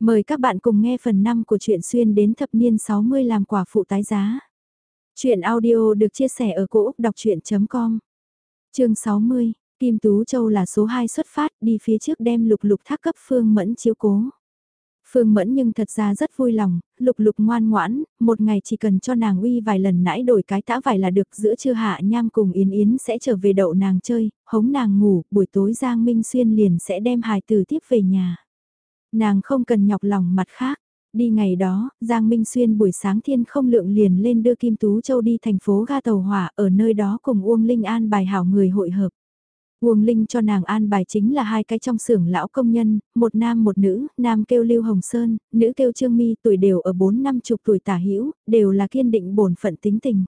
Mời các bạn cùng nghe phần 5 của truyện xuyên đến thập niên 60 làm quả phụ tái giá. Chuyện audio được chia sẻ ở cỗ đọc chuyện.com Chương 60, Kim Tú Châu là số 2 xuất phát đi phía trước đem lục lục thác cấp Phương Mẫn chiếu cố. Phương Mẫn nhưng thật ra rất vui lòng, lục lục ngoan ngoãn, một ngày chỉ cần cho nàng uy vài lần nãy đổi cái tã vải là được giữa trưa hạ nham cùng Yến Yến sẽ trở về đậu nàng chơi, hống nàng ngủ, buổi tối Giang Minh Xuyên liền sẽ đem hài tử tiếp về nhà. Nàng không cần nhọc lòng mặt khác. Đi ngày đó, Giang Minh Xuyên buổi sáng thiên không lượng liền lên đưa Kim Tú Châu đi thành phố ga tàu hỏa ở nơi đó cùng Uông Linh An bài hảo người hội hợp. Uông Linh cho nàng an bài chính là hai cái trong xưởng lão công nhân, một nam một nữ, nam kêu Lưu Hồng Sơn, nữ kêu Trương Mi tuổi đều ở 4 năm chục tuổi tả hữu đều là kiên định bổn phận tính tình.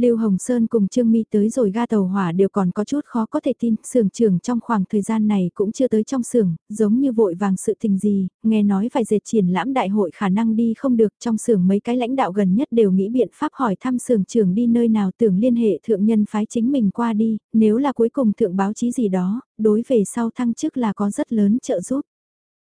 Lưu Hồng Sơn cùng Trương Mi tới rồi ga tàu hỏa đều còn có chút khó có thể tin, xưởng trưởng trong khoảng thời gian này cũng chưa tới trong xưởng, giống như vội vàng sự tình gì, nghe nói phải dệt triển lãm đại hội khả năng đi không được, trong xưởng mấy cái lãnh đạo gần nhất đều nghĩ biện pháp hỏi thăm xưởng trưởng đi nơi nào tưởng liên hệ thượng nhân phái chính mình qua đi, nếu là cuối cùng thượng báo chí gì đó, đối về sau thăng chức là có rất lớn trợ giúp.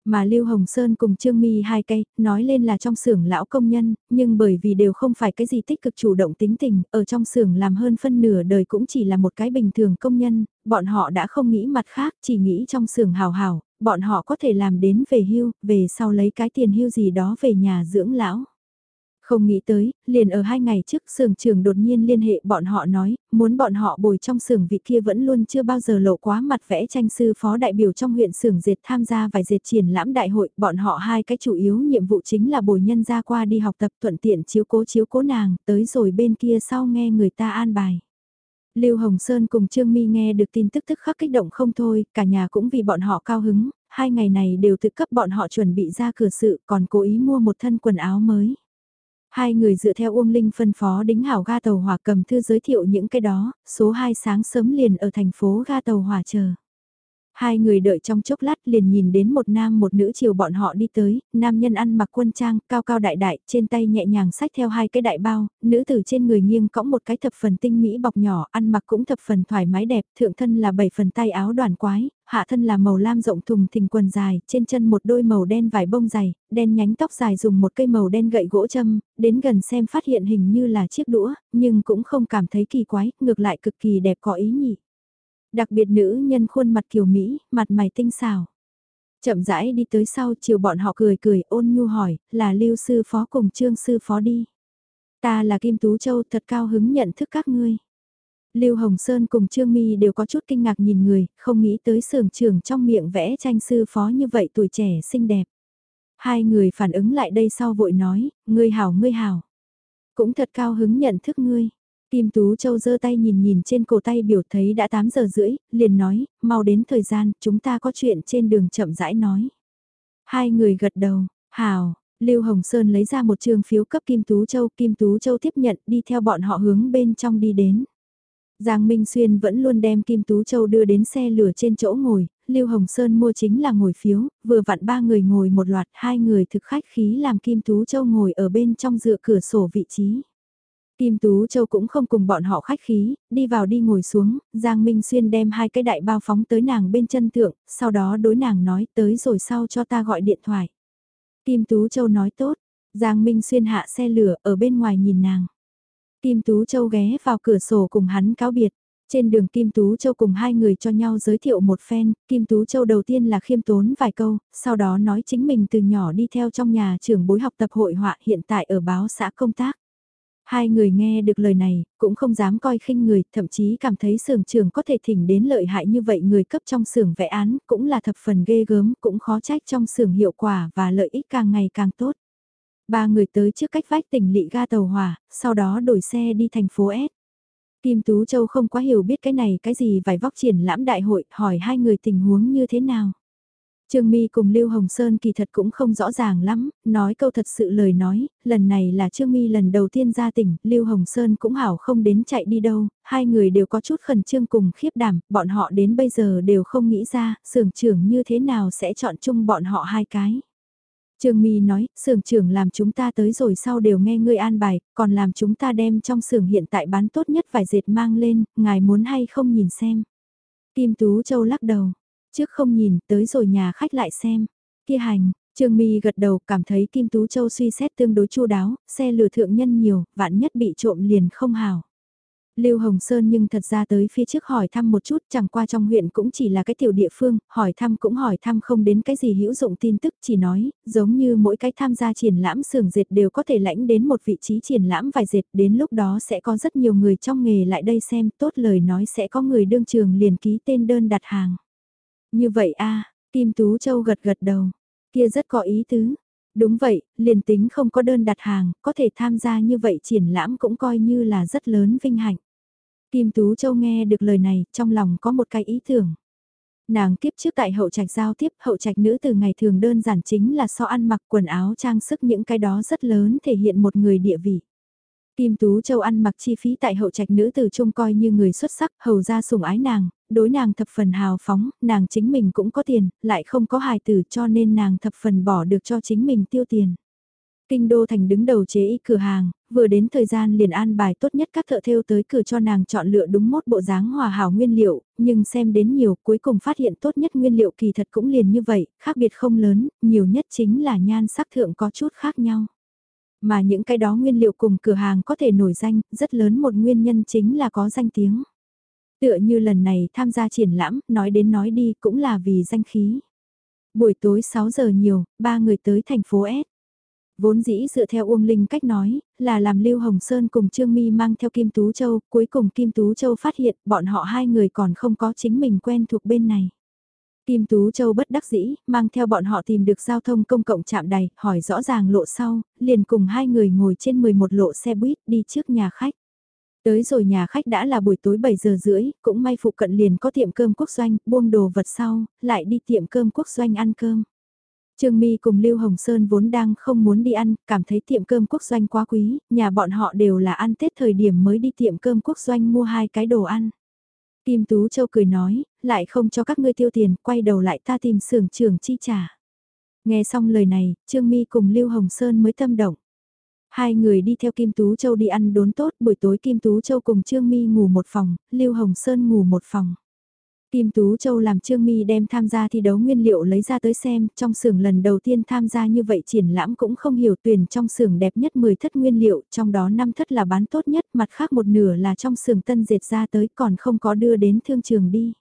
Mà Lưu Hồng Sơn cùng Trương Mi hai cây, nói lên là trong xưởng lão công nhân, nhưng bởi vì đều không phải cái gì tích cực chủ động tính tình, ở trong xưởng làm hơn phân nửa đời cũng chỉ là một cái bình thường công nhân, bọn họ đã không nghĩ mặt khác, chỉ nghĩ trong xưởng hào hào, bọn họ có thể làm đến về hưu, về sau lấy cái tiền hưu gì đó về nhà dưỡng lão. Không nghĩ tới, liền ở hai ngày trước sưởng trường đột nhiên liên hệ bọn họ nói, muốn bọn họ bồi trong sưởng vị kia vẫn luôn chưa bao giờ lộ quá mặt vẽ tranh sư phó đại biểu trong huyện sưởng dệt tham gia vài dệt triển lãm đại hội, bọn họ hai cái chủ yếu nhiệm vụ chính là bồi nhân ra qua đi học tập thuận tiện chiếu cố chiếu cố nàng, tới rồi bên kia sau nghe người ta an bài. Lưu Hồng Sơn cùng Trương Mi nghe được tin tức tức khắc kích động không thôi, cả nhà cũng vì bọn họ cao hứng, hai ngày này đều tự cấp bọn họ chuẩn bị ra cửa sự, còn cố ý mua một thân quần áo mới. Hai người dựa theo Uông Linh phân phó đính hảo ga tàu hỏa cầm thư giới thiệu những cái đó, số 2 sáng sớm liền ở thành phố ga tàu hỏa chờ. Hai người đợi trong chốc lát liền nhìn đến một nam một nữ chiều bọn họ đi tới, nam nhân ăn mặc quân trang, cao cao đại đại, trên tay nhẹ nhàng sách theo hai cái đại bao, nữ tử trên người nghiêng cõng một cái thập phần tinh mỹ bọc nhỏ, ăn mặc cũng thập phần thoải mái đẹp, thượng thân là bảy phần tay áo đoàn quái, hạ thân là màu lam rộng thùng thình quần dài, trên chân một đôi màu đen vải bông dày, đen nhánh tóc dài dùng một cây màu đen gậy gỗ châm, đến gần xem phát hiện hình như là chiếc đũa, nhưng cũng không cảm thấy kỳ quái, ngược lại cực kỳ đẹp có ý nhị. Đặc biệt nữ nhân khuôn mặt kiều Mỹ, mặt mày tinh xảo. Chậm rãi đi tới sau chiều bọn họ cười cười ôn nhu hỏi, là lưu sư phó cùng trương sư phó đi. Ta là Kim Tú Châu thật cao hứng nhận thức các ngươi. Lưu Hồng Sơn cùng Trương Mi đều có chút kinh ngạc nhìn người, không nghĩ tới sưởng trưởng trong miệng vẽ tranh sư phó như vậy tuổi trẻ xinh đẹp. Hai người phản ứng lại đây sau vội nói, ngươi hảo ngươi hảo. Cũng thật cao hứng nhận thức ngươi. Kim Tú Châu giơ tay nhìn nhìn trên cổ tay biểu thấy đã 8 giờ rưỡi, liền nói, mau đến thời gian, chúng ta có chuyện trên đường chậm rãi nói. Hai người gật đầu, hào, Lưu Hồng Sơn lấy ra một trường phiếu cấp Kim Tú Châu, Kim Tú Châu tiếp nhận đi theo bọn họ hướng bên trong đi đến. Giang Minh Xuyên vẫn luôn đem Kim Tú Châu đưa đến xe lửa trên chỗ ngồi, Lưu Hồng Sơn mua chính là ngồi phiếu, vừa vặn ba người ngồi một loạt, hai người thực khách khí làm Kim Tú Châu ngồi ở bên trong dựa cửa sổ vị trí. Kim Tú Châu cũng không cùng bọn họ khách khí, đi vào đi ngồi xuống, Giang Minh Xuyên đem hai cái đại bao phóng tới nàng bên chân thượng, sau đó đối nàng nói tới rồi sau cho ta gọi điện thoại. Kim Tú Châu nói tốt, Giang Minh Xuyên hạ xe lửa ở bên ngoài nhìn nàng. Kim Tú Châu ghé vào cửa sổ cùng hắn cáo biệt. Trên đường Kim Tú Châu cùng hai người cho nhau giới thiệu một phen, Kim Tú Châu đầu tiên là khiêm tốn vài câu, sau đó nói chính mình từ nhỏ đi theo trong nhà trưởng bối học tập hội họa hiện tại ở báo xã công tác. Hai người nghe được lời này, cũng không dám coi khinh người, thậm chí cảm thấy sưởng trường có thể thỉnh đến lợi hại như vậy người cấp trong sưởng vẽ án, cũng là thập phần ghê gớm, cũng khó trách trong sưởng hiệu quả và lợi ích càng ngày càng tốt. Ba người tới trước cách vách tỉnh lị ga tàu hỏa, sau đó đổi xe đi thành phố S. Kim Tú Châu không quá hiểu biết cái này cái gì vài vóc triển lãm đại hội, hỏi hai người tình huống như thế nào. Trương Mi cùng Lưu Hồng Sơn kỳ thật cũng không rõ ràng lắm, nói câu thật sự lời nói, lần này là Trương Mi lần đầu tiên ra tỉnh, Lưu Hồng Sơn cũng hảo không đến chạy đi đâu, hai người đều có chút khẩn trương cùng khiếp đảm, bọn họ đến bây giờ đều không nghĩ ra, sưởng trưởng như thế nào sẽ chọn chung bọn họ hai cái. Trương Mi nói, sưởng trưởng làm chúng ta tới rồi sau đều nghe ngươi an bài, còn làm chúng ta đem trong sưởng hiện tại bán tốt nhất vài dệt mang lên, ngài muốn hay không nhìn xem. Kim Tú Châu lắc đầu, trước không nhìn, tới rồi nhà khách lại xem. Kia hành, Trương Mi gật đầu cảm thấy Kim Tú Châu suy xét tương đối chu đáo, xe lừa thượng nhân nhiều, vạn nhất bị trộm liền không hào. Lưu Hồng Sơn nhưng thật ra tới phía trước hỏi thăm một chút, chẳng qua trong huyện cũng chỉ là cái tiểu địa phương, hỏi thăm cũng hỏi thăm không đến cái gì hữu dụng tin tức, chỉ nói, giống như mỗi cái tham gia triển lãm sưởng dệt đều có thể lãnh đến một vị trí triển lãm vài dệt, đến lúc đó sẽ có rất nhiều người trong nghề lại đây xem, tốt lời nói sẽ có người đương trường liền ký tên đơn đặt hàng. Như vậy a Kim Tú Châu gật gật đầu, kia rất có ý tứ. Đúng vậy, liền tính không có đơn đặt hàng, có thể tham gia như vậy triển lãm cũng coi như là rất lớn vinh hạnh. Kim Tú Châu nghe được lời này, trong lòng có một cái ý tưởng. Nàng kiếp trước tại hậu trạch giao tiếp, hậu trạch nữ từ ngày thường đơn giản chính là so ăn mặc quần áo trang sức những cái đó rất lớn thể hiện một người địa vị. Kim Tú Châu ăn mặc chi phí tại hậu trạch nữ từ trung coi như người xuất sắc, hầu ra sủng ái nàng, đối nàng thập phần hào phóng, nàng chính mình cũng có tiền, lại không có hài tử cho nên nàng thập phần bỏ được cho chính mình tiêu tiền. Kinh đô thành đứng đầu chế y cửa hàng, vừa đến thời gian liền an bài tốt nhất các thợ thêu tới cửa cho nàng chọn lựa đúng mốt bộ dáng hòa hảo nguyên liệu, nhưng xem đến nhiều cuối cùng phát hiện tốt nhất nguyên liệu kỳ thật cũng liền như vậy, khác biệt không lớn, nhiều nhất chính là nhan sắc thượng có chút khác nhau. Mà những cái đó nguyên liệu cùng cửa hàng có thể nổi danh, rất lớn một nguyên nhân chính là có danh tiếng. Tựa như lần này tham gia triển lãm, nói đến nói đi cũng là vì danh khí. Buổi tối 6 giờ nhiều, ba người tới thành phố S. Vốn dĩ dựa theo Uông Linh cách nói, là làm Lưu Hồng Sơn cùng Trương Mi mang theo Kim Tú Châu, cuối cùng Kim Tú Châu phát hiện bọn họ hai người còn không có chính mình quen thuộc bên này. Kim Tú Châu bất đắc dĩ, mang theo bọn họ tìm được giao thông công cộng chạm đài, hỏi rõ ràng lộ sau, liền cùng hai người ngồi trên 11 lộ xe buýt đi trước nhà khách. Tới rồi nhà khách đã là buổi tối 7 giờ rưỡi, cũng may phụ cận liền có tiệm cơm quốc doanh, buông đồ vật sau, lại đi tiệm cơm quốc doanh ăn cơm. Trương mi cùng Lưu Hồng Sơn vốn đang không muốn đi ăn, cảm thấy tiệm cơm quốc doanh quá quý, nhà bọn họ đều là ăn Tết thời điểm mới đi tiệm cơm quốc doanh mua hai cái đồ ăn. Kim Tú Châu cười nói, lại không cho các ngươi tiêu tiền, quay đầu lại ta tìm xưởng trưởng chi trả. Nghe xong lời này, Trương mi cùng Lưu Hồng Sơn mới tâm động. Hai người đi theo Kim Tú Châu đi ăn đốn tốt, buổi tối Kim Tú Châu cùng Trương Mi ngủ một phòng, Lưu Hồng Sơn ngủ một phòng. Kim Tú Châu làm Trương Mi đem tham gia thi đấu nguyên liệu lấy ra tới xem, trong xưởng lần đầu tiên tham gia như vậy triển lãm cũng không hiểu tuyển trong xưởng đẹp nhất 10 thất nguyên liệu, trong đó 5 thất là bán tốt nhất, mặt khác một nửa là trong xưởng tân dệt ra tới còn không có đưa đến thương trường đi.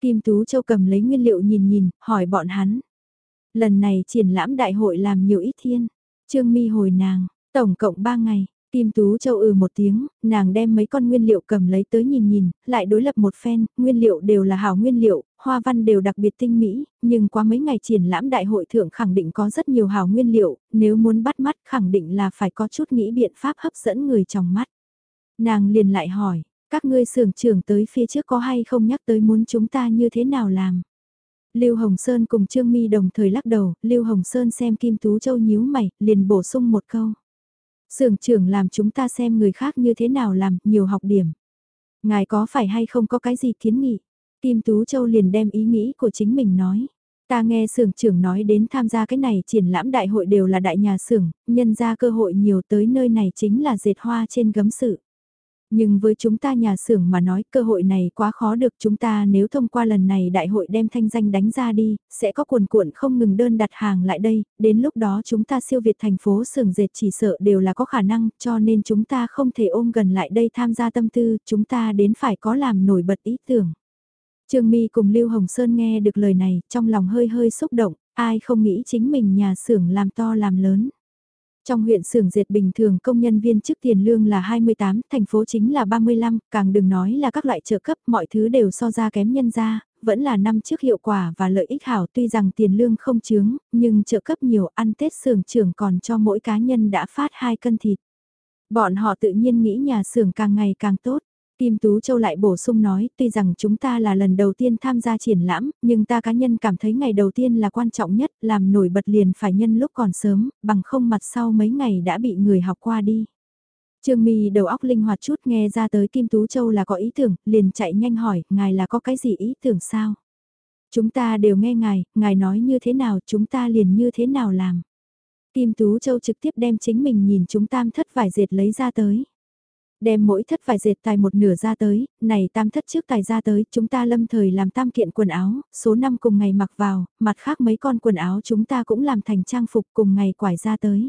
Kim Tú Châu cầm lấy nguyên liệu nhìn nhìn, hỏi bọn hắn. Lần này triển lãm đại hội làm nhiều ít thiên. Trương Mi hồi nàng, tổng cộng 3 ngày, Kim Tú Châu ừ một tiếng, nàng đem mấy con nguyên liệu cầm lấy tới nhìn nhìn, lại đối lập một phen, nguyên liệu đều là hảo nguyên liệu, hoa văn đều đặc biệt tinh mỹ, nhưng qua mấy ngày triển lãm đại hội thượng khẳng định có rất nhiều hảo nguyên liệu, nếu muốn bắt mắt khẳng định là phải có chút nghĩ biện pháp hấp dẫn người trong mắt. Nàng liền lại hỏi, các ngươi sưởng trưởng tới phía trước có hay không nhắc tới muốn chúng ta như thế nào làm? Lưu Hồng Sơn cùng Trương Mi đồng thời lắc đầu, Lưu Hồng Sơn xem Kim Tú Châu nhíu mày, liền bổ sung một câu. Sưởng trưởng làm chúng ta xem người khác như thế nào làm, nhiều học điểm. Ngài có phải hay không có cái gì kiến nghị? Kim Tú Châu liền đem ý nghĩ của chính mình nói. Ta nghe sưởng trưởng nói đến tham gia cái này triển lãm đại hội đều là đại nhà xưởng, nhân ra cơ hội nhiều tới nơi này chính là dệt hoa trên gấm sự. Nhưng với chúng ta nhà xưởng mà nói cơ hội này quá khó được chúng ta nếu thông qua lần này đại hội đem thanh danh đánh ra đi, sẽ có cuồn cuộn không ngừng đơn đặt hàng lại đây, đến lúc đó chúng ta siêu việt thành phố xưởng dệt chỉ sợ đều là có khả năng, cho nên chúng ta không thể ôm gần lại đây tham gia tâm tư, chúng ta đến phải có làm nổi bật ý tưởng. Trương My cùng Lưu Hồng Sơn nghe được lời này, trong lòng hơi hơi xúc động, ai không nghĩ chính mình nhà xưởng làm to làm lớn. Trong huyện xưởng dệt bình thường công nhân viên chức tiền lương là 28, thành phố chính là 35, càng đừng nói là các loại trợ cấp, mọi thứ đều so ra kém nhân ra, vẫn là năm trước hiệu quả và lợi ích hảo tuy rằng tiền lương không chướng, nhưng trợ cấp nhiều ăn Tết xưởng trưởng còn cho mỗi cá nhân đã phát 2 cân thịt. Bọn họ tự nhiên nghĩ nhà xưởng càng ngày càng tốt. Kim Tú Châu lại bổ sung nói, tuy rằng chúng ta là lần đầu tiên tham gia triển lãm, nhưng ta cá nhân cảm thấy ngày đầu tiên là quan trọng nhất, làm nổi bật liền phải nhân lúc còn sớm, bằng không mặt sau mấy ngày đã bị người học qua đi. Trương Mi đầu óc linh hoạt chút nghe ra tới Kim Tú Châu là có ý tưởng, liền chạy nhanh hỏi, ngài là có cái gì ý tưởng sao? Chúng ta đều nghe ngài, ngài nói như thế nào chúng ta liền như thế nào làm. Kim Tú Châu trực tiếp đem chính mình nhìn chúng tam thất vải dệt lấy ra tới. Đem mỗi thất vải dệt tài một nửa ra tới, này tam thất trước tài ra tới, chúng ta lâm thời làm tam kiện quần áo, số năm cùng ngày mặc vào, mặt khác mấy con quần áo chúng ta cũng làm thành trang phục cùng ngày quải ra tới.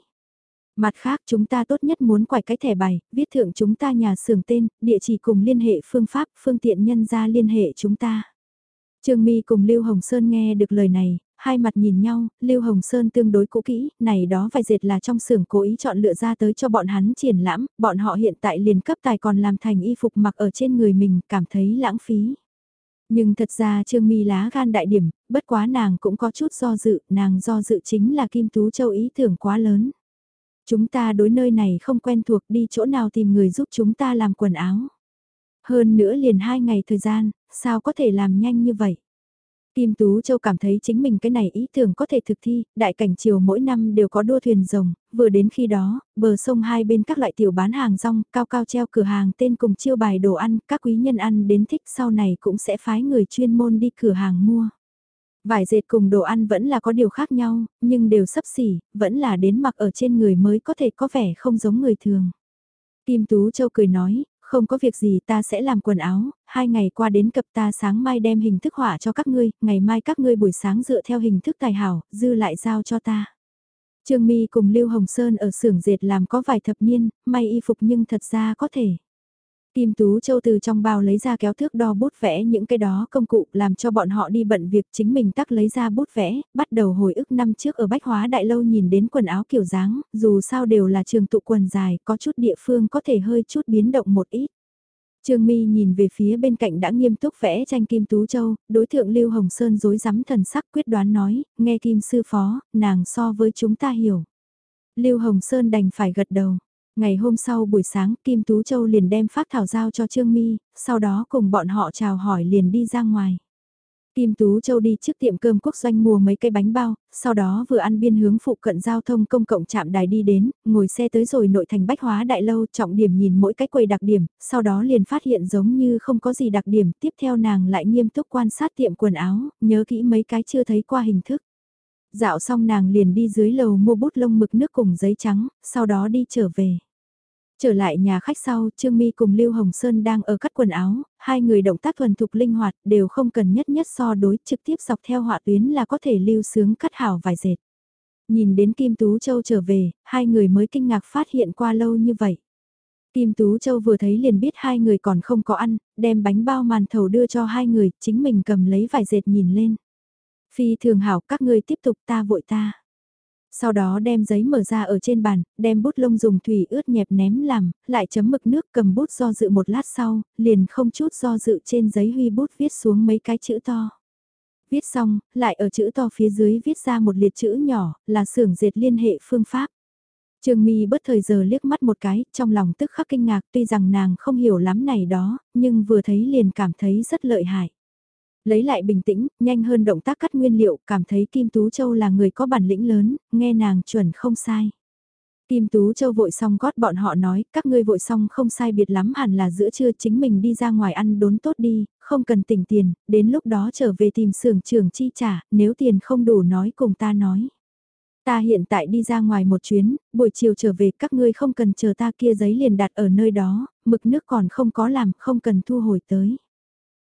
Mặt khác chúng ta tốt nhất muốn quải cái thẻ bài, viết thượng chúng ta nhà xưởng tên, địa chỉ cùng liên hệ phương pháp, phương tiện nhân ra liên hệ chúng ta. Trương mi cùng Lưu Hồng Sơn nghe được lời này, hai mặt nhìn nhau, Lưu Hồng Sơn tương đối cũ kỹ, này đó vài dệt là trong xưởng cố ý chọn lựa ra tới cho bọn hắn triển lãm, bọn họ hiện tại liền cấp tài còn làm thành y phục mặc ở trên người mình, cảm thấy lãng phí. Nhưng thật ra Trương Mi lá gan đại điểm, bất quá nàng cũng có chút do dự, nàng do dự chính là Kim Tú Châu ý tưởng quá lớn. Chúng ta đối nơi này không quen thuộc đi chỗ nào tìm người giúp chúng ta làm quần áo. Hơn nữa liền hai ngày thời gian, sao có thể làm nhanh như vậy? Kim Tú Châu cảm thấy chính mình cái này ý tưởng có thể thực thi, đại cảnh chiều mỗi năm đều có đua thuyền rồng, vừa đến khi đó, bờ sông hai bên các loại tiểu bán hàng rong, cao cao treo cửa hàng tên cùng chiêu bài đồ ăn, các quý nhân ăn đến thích sau này cũng sẽ phái người chuyên môn đi cửa hàng mua. Vải dệt cùng đồ ăn vẫn là có điều khác nhau, nhưng đều sấp xỉ, vẫn là đến mặc ở trên người mới có thể có vẻ không giống người thường. Kim Tú Châu cười nói, không có việc gì ta sẽ làm quần áo, hai ngày qua đến cập ta sáng mai đem hình thức họa cho các ngươi, ngày mai các ngươi buổi sáng dựa theo hình thức tài hảo, dư lại giao cho ta. Trương mi cùng Lưu Hồng Sơn ở xưởng dệt làm có vài thập niên, may y phục nhưng thật ra có thể. Kim Tú Châu từ trong bao lấy ra kéo thước đo bút vẽ những cái đó công cụ làm cho bọn họ đi bận việc chính mình tắc lấy ra bút vẽ, bắt đầu hồi ức năm trước ở Bách Hóa Đại Lâu nhìn đến quần áo kiểu dáng, dù sao đều là trường tụ quần dài, có chút địa phương có thể hơi chút biến động một ít. Trương Mi nhìn về phía bên cạnh đã nghiêm túc vẽ tranh Kim Tú Châu, đối thượng Lưu Hồng Sơn dối rắm thần sắc quyết đoán nói, nghe Kim Sư Phó, nàng so với chúng ta hiểu. Lưu Hồng Sơn đành phải gật đầu. Ngày hôm sau buổi sáng Kim Tú Châu liền đem phát thảo giao cho Trương Mi sau đó cùng bọn họ chào hỏi liền đi ra ngoài. Kim Tú Châu đi trước tiệm cơm quốc doanh mua mấy cây bánh bao, sau đó vừa ăn biên hướng phụ cận giao thông công cộng trạm đài đi đến, ngồi xe tới rồi nội thành bách hóa đại lâu trọng điểm nhìn mỗi cái quầy đặc điểm, sau đó liền phát hiện giống như không có gì đặc điểm, tiếp theo nàng lại nghiêm túc quan sát tiệm quần áo, nhớ kỹ mấy cái chưa thấy qua hình thức. Dạo xong nàng liền đi dưới lầu mua bút lông mực nước cùng giấy trắng, sau đó đi trở về. Trở lại nhà khách sau, Trương mi cùng Lưu Hồng Sơn đang ở cắt quần áo, hai người động tác thuần thục linh hoạt, đều không cần nhất nhất so đối, trực tiếp dọc theo họa tuyến là có thể lưu sướng cắt hảo vài dệt. Nhìn đến Kim Tú Châu trở về, hai người mới kinh ngạc phát hiện qua lâu như vậy. Kim Tú Châu vừa thấy liền biết hai người còn không có ăn, đem bánh bao màn thầu đưa cho hai người, chính mình cầm lấy vài dệt nhìn lên. Phi thường hảo các ngươi tiếp tục ta vội ta. Sau đó đem giấy mở ra ở trên bàn, đem bút lông dùng thủy ướt nhẹp ném làm, lại chấm mực nước cầm bút do dự một lát sau, liền không chút do dự trên giấy huy bút viết xuống mấy cái chữ to. Viết xong, lại ở chữ to phía dưới viết ra một liệt chữ nhỏ, là xưởng dệt liên hệ phương pháp. Trương Mi bất thời giờ liếc mắt một cái, trong lòng tức khắc kinh ngạc tuy rằng nàng không hiểu lắm này đó, nhưng vừa thấy liền cảm thấy rất lợi hại. Lấy lại bình tĩnh, nhanh hơn động tác cắt nguyên liệu, cảm thấy Kim Tú Châu là người có bản lĩnh lớn, nghe nàng chuẩn không sai. Kim Tú Châu vội xong gót bọn họ nói, các ngươi vội xong không sai biệt lắm hẳn là giữa trưa chính mình đi ra ngoài ăn đốn tốt đi, không cần tỉnh tiền, đến lúc đó trở về tìm xưởng trưởng chi trả, nếu tiền không đủ nói cùng ta nói. Ta hiện tại đi ra ngoài một chuyến, buổi chiều trở về các ngươi không cần chờ ta kia giấy liền đặt ở nơi đó, mực nước còn không có làm, không cần thu hồi tới.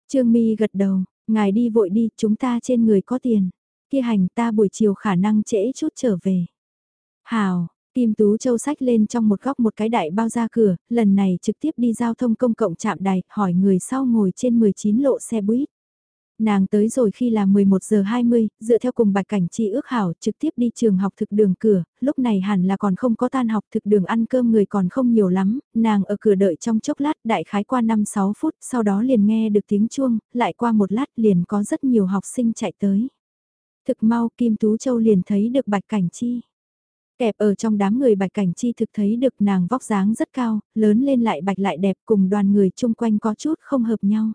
Trương Mi gật đầu, Ngài đi vội đi, chúng ta trên người có tiền. Kia hành ta buổi chiều khả năng trễ chút trở về. Hào, Kim Tú Châu sách lên trong một góc một cái đại bao ra cửa, lần này trực tiếp đi giao thông công cộng chạm đài, hỏi người sau ngồi trên 19 lộ xe buýt. Nàng tới rồi khi là 11 giờ 20, dựa theo cùng bạch cảnh chi ước hảo trực tiếp đi trường học thực đường cửa, lúc này hẳn là còn không có tan học thực đường ăn cơm người còn không nhiều lắm, nàng ở cửa đợi trong chốc lát đại khái qua 5-6 phút, sau đó liền nghe được tiếng chuông, lại qua một lát liền có rất nhiều học sinh chạy tới. Thực mau Kim Tú Châu liền thấy được bạch cảnh chi. Kẹp ở trong đám người bạch cảnh chi thực thấy được nàng vóc dáng rất cao, lớn lên lại bạch lại đẹp cùng đoàn người chung quanh có chút không hợp nhau.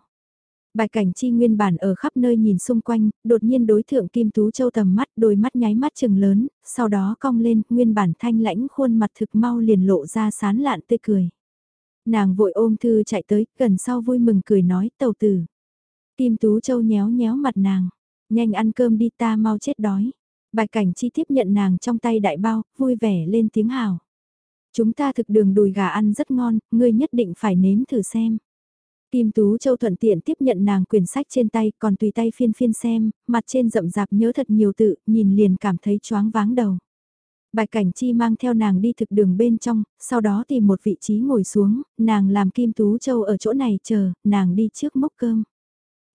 Bạch cảnh chi nguyên bản ở khắp nơi nhìn xung quanh, đột nhiên đối thượng Kim Tú Châu tầm mắt đôi mắt nháy mắt chừng lớn, sau đó cong lên, nguyên bản thanh lãnh khuôn mặt thực mau liền lộ ra sán lạn tươi cười. Nàng vội ôm thư chạy tới, gần sau vui mừng cười nói tàu tử. Kim Tú Châu nhéo nhéo mặt nàng, nhanh ăn cơm đi ta mau chết đói. Bạch cảnh chi tiếp nhận nàng trong tay đại bao, vui vẻ lên tiếng hào. Chúng ta thực đường đùi gà ăn rất ngon, ngươi nhất định phải nếm thử xem. Kim Tú Châu thuận tiện tiếp nhận nàng quyển sách trên tay, còn tùy tay phiên phiên xem, mặt trên rậm rạp nhớ thật nhiều tự, nhìn liền cảm thấy choáng váng đầu. Bạch Cảnh Chi mang theo nàng đi thực đường bên trong, sau đó tìm một vị trí ngồi xuống, nàng làm Kim Tú Châu ở chỗ này chờ, nàng đi trước mốc cơm.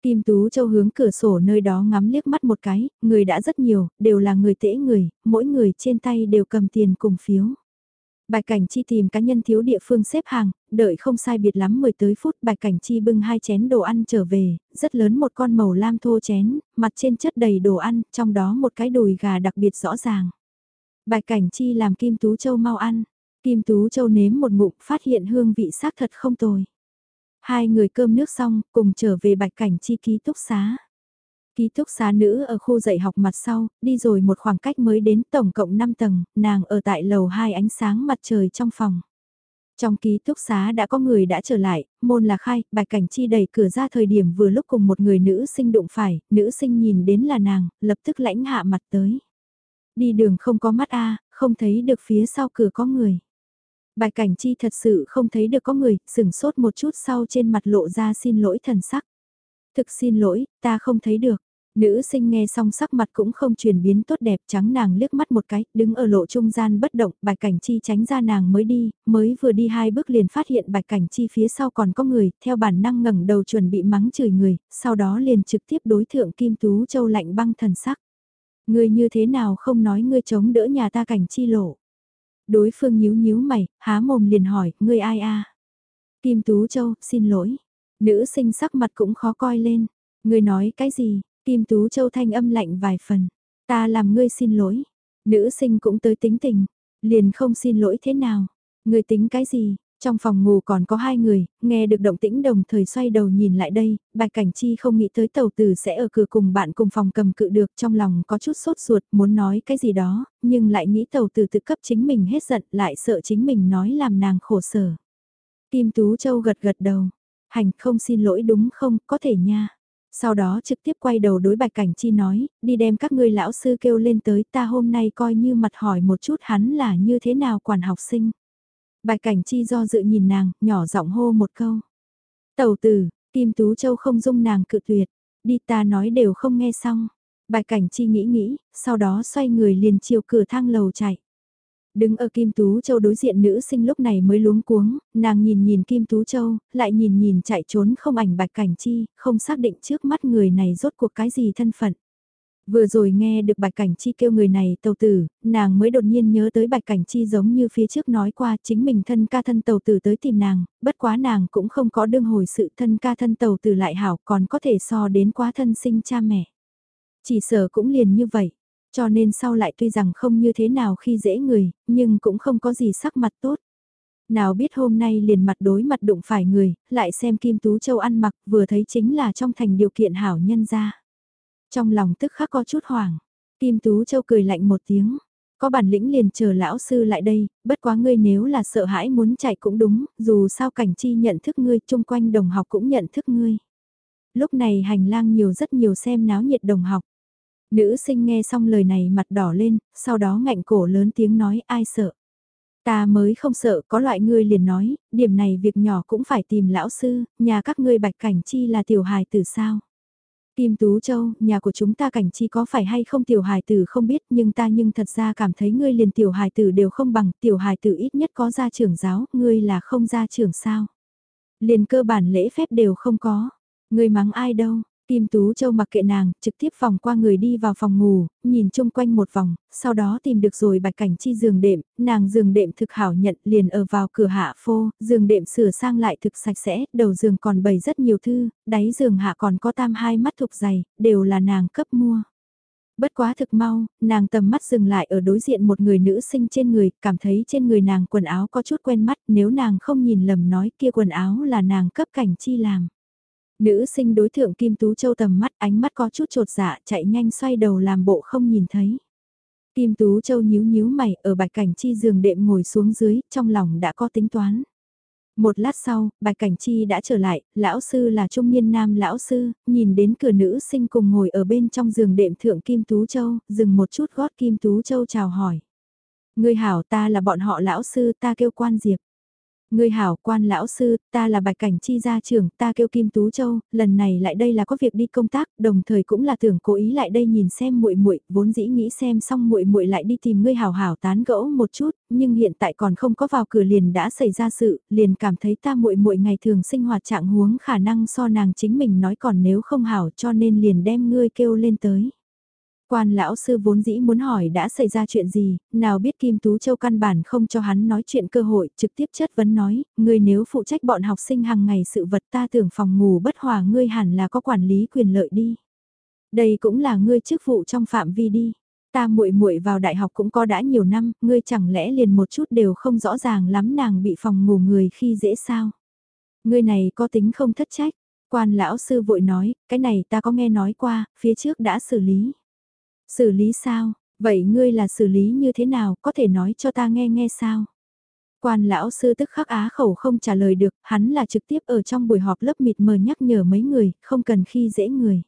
Kim Tú Châu hướng cửa sổ nơi đó ngắm liếc mắt một cái, người đã rất nhiều, đều là người tễ người, mỗi người trên tay đều cầm tiền cùng phiếu. Bạch Cảnh Chi tìm cá nhân thiếu địa phương xếp hàng, đợi không sai biệt lắm mười tới phút Bạch Cảnh Chi bưng hai chén đồ ăn trở về, rất lớn một con màu lam thô chén, mặt trên chất đầy đồ ăn, trong đó một cái đùi gà đặc biệt rõ ràng. Bạch Cảnh Chi làm Kim Tú Châu mau ăn, Kim Tú Châu nếm một ngụm phát hiện hương vị xác thật không tồi. Hai người cơm nước xong, cùng trở về Bạch Cảnh Chi ký túc xá. Ký túc xá nữ ở khu dạy học mặt sau, đi rồi một khoảng cách mới đến tổng cộng 5 tầng, nàng ở tại lầu 2 ánh sáng mặt trời trong phòng. Trong ký túc xá đã có người đã trở lại, môn là khai, bạch cảnh chi đẩy cửa ra thời điểm vừa lúc cùng một người nữ sinh đụng phải, nữ sinh nhìn đến là nàng, lập tức lãnh hạ mặt tới. Đi đường không có mắt a không thấy được phía sau cửa có người. Bạch cảnh chi thật sự không thấy được có người, sửng sốt một chút sau trên mặt lộ ra xin lỗi thần sắc. Thực xin lỗi, ta không thấy được. Nữ sinh nghe xong sắc mặt cũng không chuyển biến tốt đẹp trắng nàng liếc mắt một cái, đứng ở lộ trung gian bất động, bạch cảnh chi tránh ra nàng mới đi, mới vừa đi hai bước liền phát hiện bạch cảnh chi phía sau còn có người, theo bản năng ngẩng đầu chuẩn bị mắng chửi người, sau đó liền trực tiếp đối thượng Kim Tú Châu lạnh băng thần sắc. Ngươi như thế nào không nói ngươi chống đỡ nhà ta cảnh chi lộ. Đối phương nhíu nhíu mày, há mồm liền hỏi, ngươi ai a? Kim Tú Châu, xin lỗi. Nữ sinh sắc mặt cũng khó coi lên. Ngươi nói cái gì? Kim Tú Châu thanh âm lạnh vài phần. Ta làm ngươi xin lỗi. Nữ sinh cũng tới tính tình. Liền không xin lỗi thế nào. Ngươi tính cái gì? Trong phòng ngủ còn có hai người, nghe được động tĩnh đồng thời xoay đầu nhìn lại đây, Bạch Cảnh Chi không nghĩ tới tàu tử sẽ ở cửa cùng bạn cùng phòng cầm cự được trong lòng có chút sốt ruột muốn nói cái gì đó, nhưng lại nghĩ tàu tử tự cấp chính mình hết giận lại sợ chính mình nói làm nàng khổ sở. Kim Tú Châu gật gật đầu, hành không xin lỗi đúng không, có thể nha. Sau đó trực tiếp quay đầu đối Bạch Cảnh Chi nói, đi đem các ngươi lão sư kêu lên tới ta hôm nay coi như mặt hỏi một chút hắn là như thế nào quản học sinh. Bạch Cảnh Chi do dự nhìn nàng, nhỏ giọng hô một câu. Tầu tử, Kim Tú Châu không dung nàng cự tuyệt, đi ta nói đều không nghe xong. Bạch Cảnh Chi nghĩ nghĩ, sau đó xoay người liền chiều cửa thang lầu chạy. Đứng ở Kim Tú Châu đối diện nữ sinh lúc này mới luống cuống, nàng nhìn nhìn Kim Tú Châu, lại nhìn nhìn chạy trốn không ảnh Bạch Cảnh Chi, không xác định trước mắt người này rốt cuộc cái gì thân phận. Vừa rồi nghe được Bạch Cảnh Chi kêu người này tàu tử, nàng mới đột nhiên nhớ tới Bạch Cảnh Chi giống như phía trước nói qua chính mình thân ca thân tàu tử tới tìm nàng, bất quá nàng cũng không có đương hồi sự thân ca thân tàu tử lại hảo còn có thể so đến quá thân sinh cha mẹ. Chỉ sợ cũng liền như vậy, cho nên sau lại tuy rằng không như thế nào khi dễ người, nhưng cũng không có gì sắc mặt tốt. Nào biết hôm nay liền mặt đối mặt đụng phải người, lại xem Kim Tú Châu ăn mặc vừa thấy chính là trong thành điều kiện hảo nhân ra. Trong lòng tức khắc có chút hoảng. Kim Tú Châu cười lạnh một tiếng. Có bản lĩnh liền chờ lão sư lại đây, bất quá ngươi nếu là sợ hãi muốn chạy cũng đúng, dù sao cảnh chi nhận thức ngươi, chung quanh đồng học cũng nhận thức ngươi. Lúc này hành lang nhiều rất nhiều xem náo nhiệt đồng học. Nữ sinh nghe xong lời này mặt đỏ lên, sau đó ngạnh cổ lớn tiếng nói ai sợ. Ta mới không sợ, có loại ngươi liền nói, điểm này việc nhỏ cũng phải tìm lão sư, nhà các ngươi bạch cảnh chi là tiểu hài từ sao. Kim Tú Châu, nhà của chúng ta cảnh chi có phải hay không tiểu hài tử không biết nhưng ta nhưng thật ra cảm thấy ngươi liền tiểu hài tử đều không bằng tiểu hài tử ít nhất có gia trưởng giáo, ngươi là không gia trưởng sao. Liền cơ bản lễ phép đều không có, ngươi mắng ai đâu, Kim Tú Châu mặc kệ nàng, trực tiếp vòng qua người đi vào phòng ngủ, nhìn chung quanh một vòng, sau đó tìm được rồi bạch cảnh chi giường đệm, nàng giường đệm thực hảo nhận liền ở vào cửa hạ phô, giường đệm sửa sang lại thực sạch sẽ, đầu giường còn bày rất nhiều thư, đáy giường hạ còn có tam hai mắt thục dày, đều là nàng cấp mua. Bất quá thực mau, nàng tầm mắt dừng lại ở đối diện một người nữ sinh trên người, cảm thấy trên người nàng quần áo có chút quen mắt, nếu nàng không nhìn lầm nói kia quần áo là nàng cấp cảnh chi làm. Nữ sinh đối thượng Kim Tú Châu tầm mắt ánh mắt có chút trột dạ chạy nhanh xoay đầu làm bộ không nhìn thấy. Kim Tú Châu nhíu nhíu mày ở bạch cảnh chi giường đệm ngồi xuống dưới, trong lòng đã có tính toán. Một lát sau, bạch cảnh chi đã trở lại, lão sư là trung niên nam lão sư, nhìn đến cửa nữ sinh cùng ngồi ở bên trong giường đệm thượng Kim Tú Châu, dừng một chút gót Kim Tú Châu chào hỏi. Ngươi hảo ta là bọn họ lão sư ta kêu quan diệp. Ngươi hảo quan lão sư, ta là bạch cảnh chi gia trưởng, ta kêu Kim Tú Châu, lần này lại đây là có việc đi công tác, đồng thời cũng là tưởng cố ý lại đây nhìn xem muội muội, vốn dĩ nghĩ xem xong muội muội lại đi tìm ngươi hảo hảo tán gẫu một chút, nhưng hiện tại còn không có vào cửa liền đã xảy ra sự, liền cảm thấy ta muội muội ngày thường sinh hoạt trạng huống khả năng so nàng chính mình nói còn nếu không hảo cho nên liền đem ngươi kêu lên tới. Quan lão sư vốn dĩ muốn hỏi đã xảy ra chuyện gì, nào biết Kim Tú Châu căn bản không cho hắn nói chuyện cơ hội, trực tiếp chất vấn nói, ngươi nếu phụ trách bọn học sinh hàng ngày sự vật ta tưởng phòng ngủ bất hòa ngươi hẳn là có quản lý quyền lợi đi. Đây cũng là ngươi chức vụ trong phạm vi đi. Ta muội muội vào đại học cũng có đã nhiều năm, ngươi chẳng lẽ liền một chút đều không rõ ràng lắm nàng bị phòng ngủ người khi dễ sao? Ngươi này có tính không thất trách? Quan lão sư vội nói, cái này ta có nghe nói qua, phía trước đã xử lý. Xử lý sao? Vậy ngươi là xử lý như thế nào, có thể nói cho ta nghe nghe sao? Quan lão sư tức khắc á khẩu không trả lời được, hắn là trực tiếp ở trong buổi họp lớp mịt mờ nhắc nhở mấy người, không cần khi dễ người.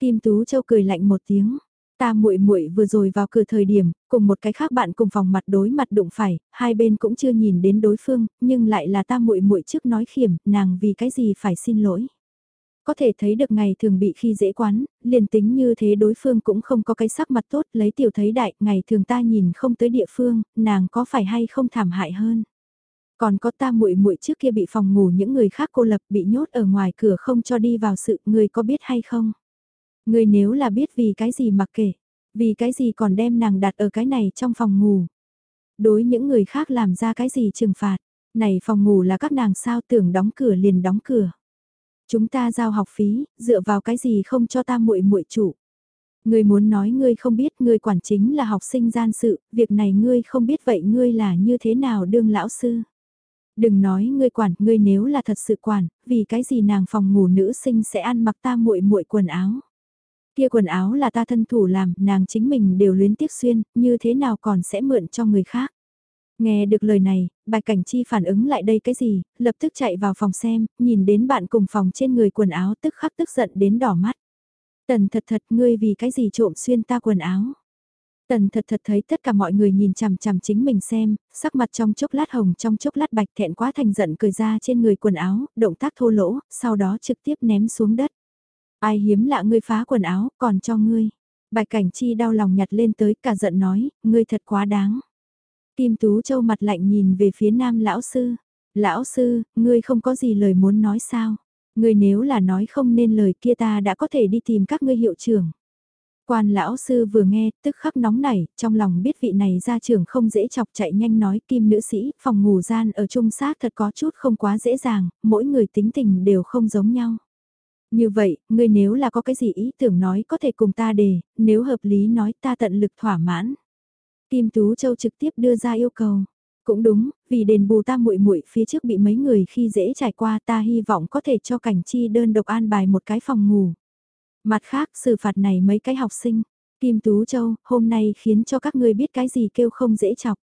Kim Tú Châu cười lạnh một tiếng. Ta muội muội vừa rồi vào cửa thời điểm, cùng một cái khác bạn cùng phòng mặt đối mặt đụng phải, hai bên cũng chưa nhìn đến đối phương, nhưng lại là ta muội muội trước nói khiểm, nàng vì cái gì phải xin lỗi. Có thể thấy được ngày thường bị khi dễ quán, liền tính như thế đối phương cũng không có cái sắc mặt tốt, lấy tiểu thấy đại, ngày thường ta nhìn không tới địa phương, nàng có phải hay không thảm hại hơn. Còn có ta muội muội trước kia bị phòng ngủ những người khác cô lập bị nhốt ở ngoài cửa không cho đi vào sự, người có biết hay không? Người nếu là biết vì cái gì mặc kể, vì cái gì còn đem nàng đặt ở cái này trong phòng ngủ. Đối những người khác làm ra cái gì trừng phạt, này phòng ngủ là các nàng sao tưởng đóng cửa liền đóng cửa. Chúng ta giao học phí, dựa vào cái gì không cho ta muội muội chủ. Ngươi muốn nói ngươi không biết ngươi quản chính là học sinh gian sự, việc này ngươi không biết vậy ngươi là như thế nào đương lão sư. Đừng nói ngươi quản, ngươi nếu là thật sự quản, vì cái gì nàng phòng ngủ nữ sinh sẽ ăn mặc ta muội muội quần áo. Kia quần áo là ta thân thủ làm, nàng chính mình đều luyến tiếc xuyên, như thế nào còn sẽ mượn cho người khác. Nghe được lời này, Bạch Cảnh Chi phản ứng lại đây cái gì, lập tức chạy vào phòng xem, nhìn đến bạn cùng phòng trên người quần áo tức khắc tức giận đến đỏ mắt. Tần thật thật ngươi vì cái gì trộm xuyên ta quần áo. Tần thật thật thấy tất cả mọi người nhìn chằm chằm chính mình xem, sắc mặt trong chốc lát hồng trong chốc lát bạch thẹn quá thành giận cười ra trên người quần áo, động tác thô lỗ, sau đó trực tiếp ném xuống đất. Ai hiếm lạ ngươi phá quần áo, còn cho ngươi. Bạch cảnh chi đau lòng nhặt lên tới cả giận nói, ngươi thật quá đáng. Kim Tú Châu mặt lạnh nhìn về phía nam lão sư. Lão sư, ngươi không có gì lời muốn nói sao? Ngươi nếu là nói không nên lời kia ta đã có thể đi tìm các ngươi hiệu trưởng. Quan lão sư vừa nghe, tức khắc nóng nảy, trong lòng biết vị này ra trường không dễ chọc chạy nhanh nói kim nữ sĩ, phòng ngủ gian ở trung sát thật có chút không quá dễ dàng, mỗi người tính tình đều không giống nhau. Như vậy, ngươi nếu là có cái gì ý tưởng nói có thể cùng ta đề, nếu hợp lý nói ta tận lực thỏa mãn. Kim Tú Châu trực tiếp đưa ra yêu cầu. Cũng đúng, vì đền bù ta muội muội phía trước bị mấy người khi dễ trải qua ta hy vọng có thể cho cảnh chi đơn độc an bài một cái phòng ngủ. Mặt khác xử phạt này mấy cái học sinh. Kim Tú Châu, hôm nay khiến cho các ngươi biết cái gì kêu không dễ chọc.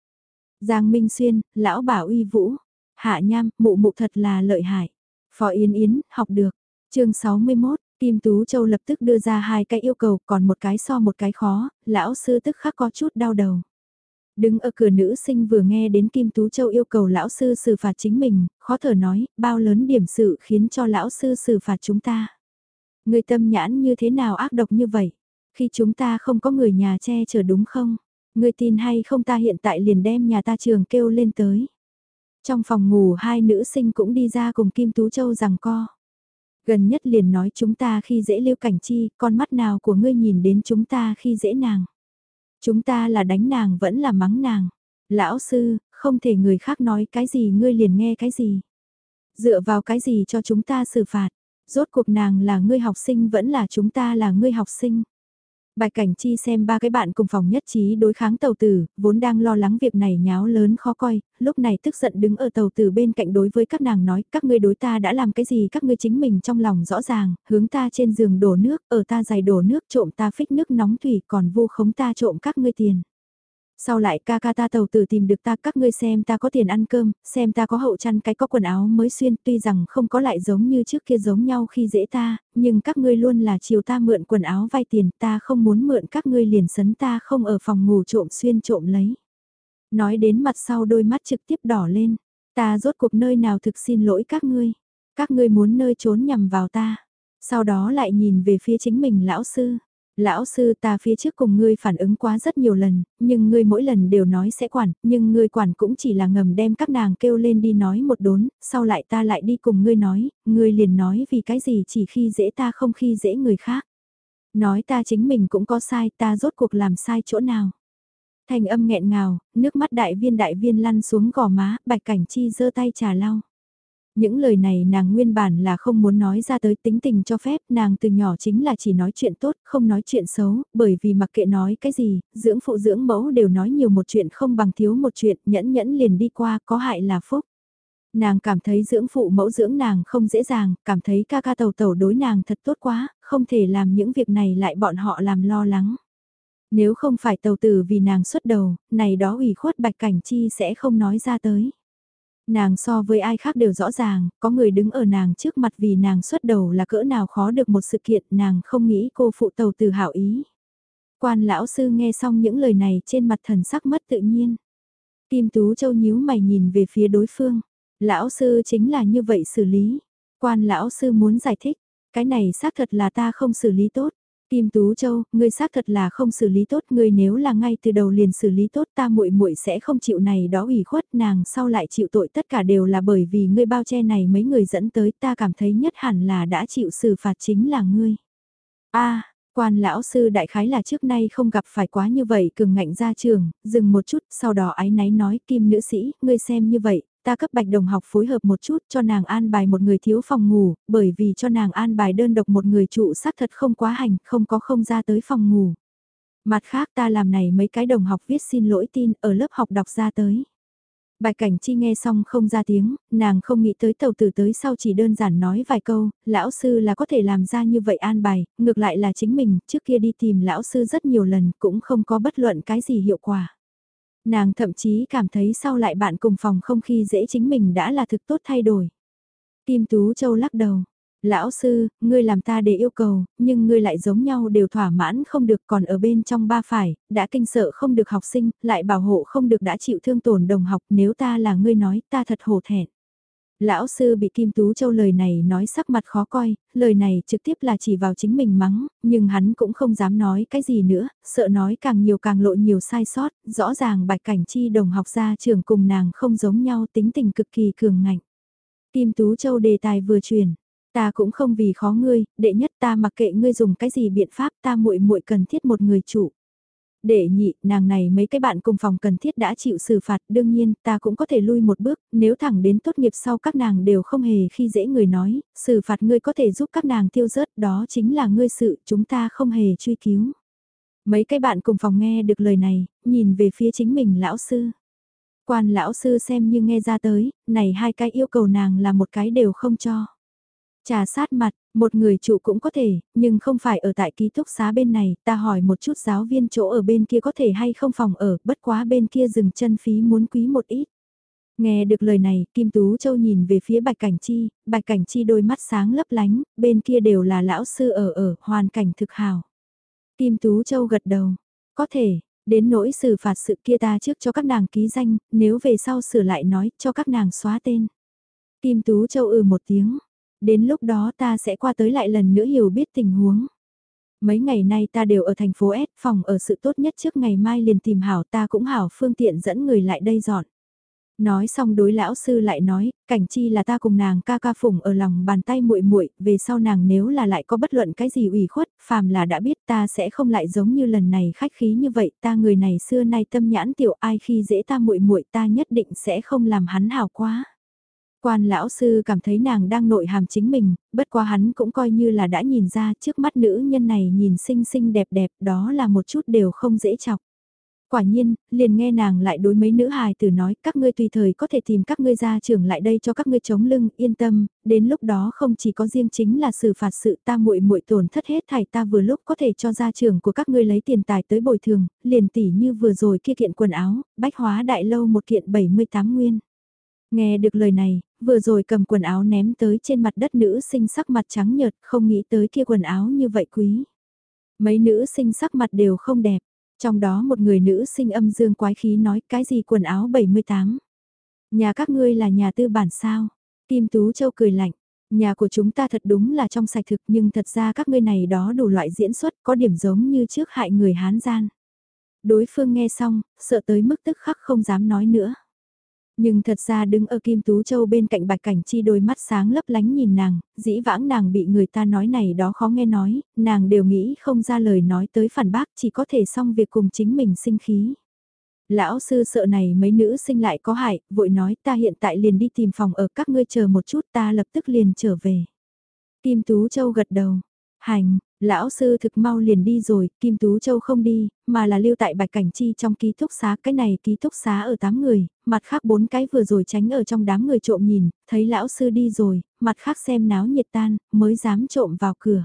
Giang Minh Xuyên, Lão Bảo Uy Vũ, Hạ Nham, mụ mụ thật là lợi hại. Phó Yến Yến, học được. chương 61, Kim Tú Châu lập tức đưa ra hai cái yêu cầu còn một cái so một cái khó, lão sư tức khắc có chút đau đầu. Đứng ở cửa nữ sinh vừa nghe đến Kim Tú Châu yêu cầu lão sư xử phạt chính mình, khó thở nói, bao lớn điểm sự khiến cho lão sư xử phạt chúng ta. Người tâm nhãn như thế nào ác độc như vậy? Khi chúng ta không có người nhà che chở đúng không? Người tin hay không ta hiện tại liền đem nhà ta trường kêu lên tới. Trong phòng ngủ hai nữ sinh cũng đi ra cùng Kim Tú Châu rằng co. Gần nhất liền nói chúng ta khi dễ lưu cảnh chi, con mắt nào của ngươi nhìn đến chúng ta khi dễ nàng. Chúng ta là đánh nàng vẫn là mắng nàng. Lão sư, không thể người khác nói cái gì ngươi liền nghe cái gì. Dựa vào cái gì cho chúng ta xử phạt. Rốt cuộc nàng là ngươi học sinh vẫn là chúng ta là ngươi học sinh bài Cảnh Chi xem ba cái bạn cùng phòng nhất trí đối kháng tàu tử, vốn đang lo lắng việc này nháo lớn khó coi, lúc này tức giận đứng ở tàu tử bên cạnh đối với các nàng nói, các ngươi đối ta đã làm cái gì các ngươi chính mình trong lòng rõ ràng, hướng ta trên giường đổ nước, ở ta giày đổ nước trộm ta phích nước nóng thủy còn vu khống ta trộm các ngươi tiền. Sau lại ca ca ta tàu tử tìm được ta các ngươi xem ta có tiền ăn cơm, xem ta có hậu chăn cái có quần áo mới xuyên tuy rằng không có lại giống như trước kia giống nhau khi dễ ta, nhưng các ngươi luôn là chiều ta mượn quần áo vay tiền ta không muốn mượn các ngươi liền sấn ta không ở phòng ngủ trộm xuyên trộm lấy. Nói đến mặt sau đôi mắt trực tiếp đỏ lên. Ta rốt cuộc nơi nào thực xin lỗi các ngươi. Các ngươi muốn nơi trốn nhằm vào ta. Sau đó lại nhìn về phía chính mình lão sư. Lão sư ta phía trước cùng ngươi phản ứng quá rất nhiều lần, nhưng ngươi mỗi lần đều nói sẽ quản, nhưng ngươi quản cũng chỉ là ngầm đem các nàng kêu lên đi nói một đốn, sau lại ta lại đi cùng ngươi nói, ngươi liền nói vì cái gì chỉ khi dễ ta không khi dễ người khác. Nói ta chính mình cũng có sai, ta rốt cuộc làm sai chỗ nào. Thành âm nghẹn ngào, nước mắt đại viên đại viên lăn xuống gò má, bạch cảnh chi giơ tay trà lau. Những lời này nàng nguyên bản là không muốn nói ra tới tính tình cho phép, nàng từ nhỏ chính là chỉ nói chuyện tốt, không nói chuyện xấu, bởi vì mặc kệ nói cái gì, dưỡng phụ dưỡng mẫu đều nói nhiều một chuyện không bằng thiếu một chuyện, nhẫn nhẫn liền đi qua, có hại là phúc. Nàng cảm thấy dưỡng phụ mẫu dưỡng nàng không dễ dàng, cảm thấy ca ca tàu tàu đối nàng thật tốt quá, không thể làm những việc này lại bọn họ làm lo lắng. Nếu không phải tàu tử vì nàng xuất đầu, này đó ủy khuất bạch cảnh chi sẽ không nói ra tới. Nàng so với ai khác đều rõ ràng, có người đứng ở nàng trước mặt vì nàng xuất đầu là cỡ nào khó được một sự kiện nàng không nghĩ cô phụ tàu từ hảo ý. Quan lão sư nghe xong những lời này trên mặt thần sắc mất tự nhiên. Kim Tú Châu nhíu mày nhìn về phía đối phương. Lão sư chính là như vậy xử lý. Quan lão sư muốn giải thích, cái này xác thật là ta không xử lý tốt. Kim Tú Châu, ngươi xác thật là không xử lý tốt, ngươi nếu là ngay từ đầu liền xử lý tốt ta muội muội sẽ không chịu này đó ủy khuất, nàng sau lại chịu tội tất cả đều là bởi vì ngươi bao che này mấy người dẫn tới, ta cảm thấy nhất hẳn là đã chịu xử phạt chính là ngươi. A, quan lão sư đại khái là trước nay không gặp phải quá như vậy, cường ngạnh ra trường, dừng một chút, sau đó ái náy nói, Kim nữ sĩ, ngươi xem như vậy, ta cấp bạch đồng học phối hợp một chút cho nàng an bài một người thiếu phòng ngủ, bởi vì cho nàng an bài đơn độc một người trụ xác thật không quá hành, không có không ra tới phòng ngủ. Mặt khác ta làm này mấy cái đồng học viết xin lỗi tin ở lớp học đọc ra tới. bài Cảnh Chi nghe xong không ra tiếng, nàng không nghĩ tới tàu tử tới sau chỉ đơn giản nói vài câu, lão sư là có thể làm ra như vậy an bài, ngược lại là chính mình, trước kia đi tìm lão sư rất nhiều lần cũng không có bất luận cái gì hiệu quả. Nàng thậm chí cảm thấy sau lại bạn cùng phòng không khi dễ chính mình đã là thực tốt thay đổi. Kim Tú Châu lắc đầu. Lão sư, ngươi làm ta để yêu cầu, nhưng ngươi lại giống nhau đều thỏa mãn không được còn ở bên trong ba phải, đã kinh sợ không được học sinh, lại bảo hộ không được đã chịu thương tổn đồng học nếu ta là ngươi nói ta thật hổ thẹn. Lão sư bị Kim Tú Châu lời này nói sắc mặt khó coi, lời này trực tiếp là chỉ vào chính mình mắng, nhưng hắn cũng không dám nói cái gì nữa, sợ nói càng nhiều càng lộ nhiều sai sót, rõ ràng bạch cảnh chi đồng học ra trường cùng nàng không giống nhau tính tình cực kỳ cường ngạnh. Kim Tú Châu đề tài vừa truyền, ta cũng không vì khó ngươi, đệ nhất ta mặc kệ ngươi dùng cái gì biện pháp ta muội muội cần thiết một người chủ để nhị, nàng này mấy cái bạn cùng phòng cần thiết đã chịu xử phạt, đương nhiên, ta cũng có thể lui một bước, nếu thẳng đến tốt nghiệp sau các nàng đều không hề khi dễ người nói, xử phạt ngươi có thể giúp các nàng tiêu rớt, đó chính là ngươi sự, chúng ta không hề truy cứu. Mấy cái bạn cùng phòng nghe được lời này, nhìn về phía chính mình lão sư. Quan lão sư xem như nghe ra tới, này hai cái yêu cầu nàng là một cái đều không cho. Trà sát mặt, một người trụ cũng có thể, nhưng không phải ở tại ký túc xá bên này, ta hỏi một chút giáo viên chỗ ở bên kia có thể hay không phòng ở, bất quá bên kia dừng chân phí muốn quý một ít. Nghe được lời này, Kim Tú Châu nhìn về phía Bạch Cảnh Chi, Bạch Cảnh Chi đôi mắt sáng lấp lánh, bên kia đều là lão sư ở ở, hoàn cảnh thực hào. Kim Tú Châu gật đầu, có thể, đến nỗi xử phạt sự kia ta trước cho các nàng ký danh, nếu về sau sửa lại nói cho các nàng xóa tên. Kim Tú Châu ừ một tiếng, đến lúc đó ta sẽ qua tới lại lần nữa hiểu biết tình huống. Mấy ngày nay ta đều ở thành phố S, phòng ở sự tốt nhất trước ngày mai liền tìm hảo ta cũng hảo phương tiện dẫn người lại đây dọn. Nói xong đối lão sư lại nói, cảnh chi là ta cùng nàng ca ca phủng ở lòng bàn tay muội muội về sau nàng nếu là lại có bất luận cái gì ủy khuất, phàm là đã biết ta sẽ không lại giống như lần này khách khí như vậy, ta người này xưa nay tâm nhãn tiểu ai khi dễ ta muội muội ta nhất định sẽ không làm hắn hảo quá. Quan lão sư cảm thấy nàng đang nội hàm chính mình, bất quá hắn cũng coi như là đã nhìn ra trước mắt nữ nhân này nhìn xinh xinh đẹp đẹp đó là một chút đều không dễ chọc. Quả nhiên, liền nghe nàng lại đối mấy nữ hài tử nói các ngươi tùy thời có thể tìm các ngươi ra trưởng lại đây cho các ngươi chống lưng, yên tâm, đến lúc đó không chỉ có riêng chính là xử phạt sự ta muội muội tổn thất hết thảy ta vừa lúc có thể cho gia trưởng của các ngươi lấy tiền tài tới bồi thường, liền tỷ như vừa rồi kia kiện quần áo, bách hóa đại lâu một kiện 78 nguyên. Nghe được lời này, vừa rồi cầm quần áo ném tới trên mặt đất nữ sinh sắc mặt trắng nhợt, không nghĩ tới kia quần áo như vậy quý. Mấy nữ sinh sắc mặt đều không đẹp, Trong đó một người nữ sinh âm dương quái khí nói cái gì quần áo 78. Nhà các ngươi là nhà tư bản sao? Kim Tú Châu cười lạnh. Nhà của chúng ta thật đúng là trong sạch thực nhưng thật ra các ngươi này đó đủ loại diễn xuất có điểm giống như trước hại người Hán gian. Đối phương nghe xong, sợ tới mức tức khắc không dám nói nữa. Nhưng thật ra đứng ở Kim Tú Châu bên cạnh Bạch Cảnh Chi đôi mắt sáng lấp lánh nhìn nàng, dĩ vãng nàng bị người ta nói này đó khó nghe nói, nàng đều nghĩ không ra lời nói tới phản bác chỉ có thể xong việc cùng chính mình sinh khí. Lão sư sợ này mấy nữ sinh lại có hại, vội nói ta hiện tại liền đi tìm phòng ở các ngươi chờ một chút ta lập tức liền trở về. Kim Tú Châu gật đầu, hành, Lão sư thực mau liền đi rồi, Kim Tú Châu không đi, mà là lưu tại Bạch Cảnh Chi trong ký túc xá, cái này ký túc xá ở 8 người, mặt khác bốn cái vừa rồi tránh ở trong đám người trộm nhìn, thấy lão sư đi rồi, mặt khác xem náo nhiệt tan, mới dám trộm vào cửa.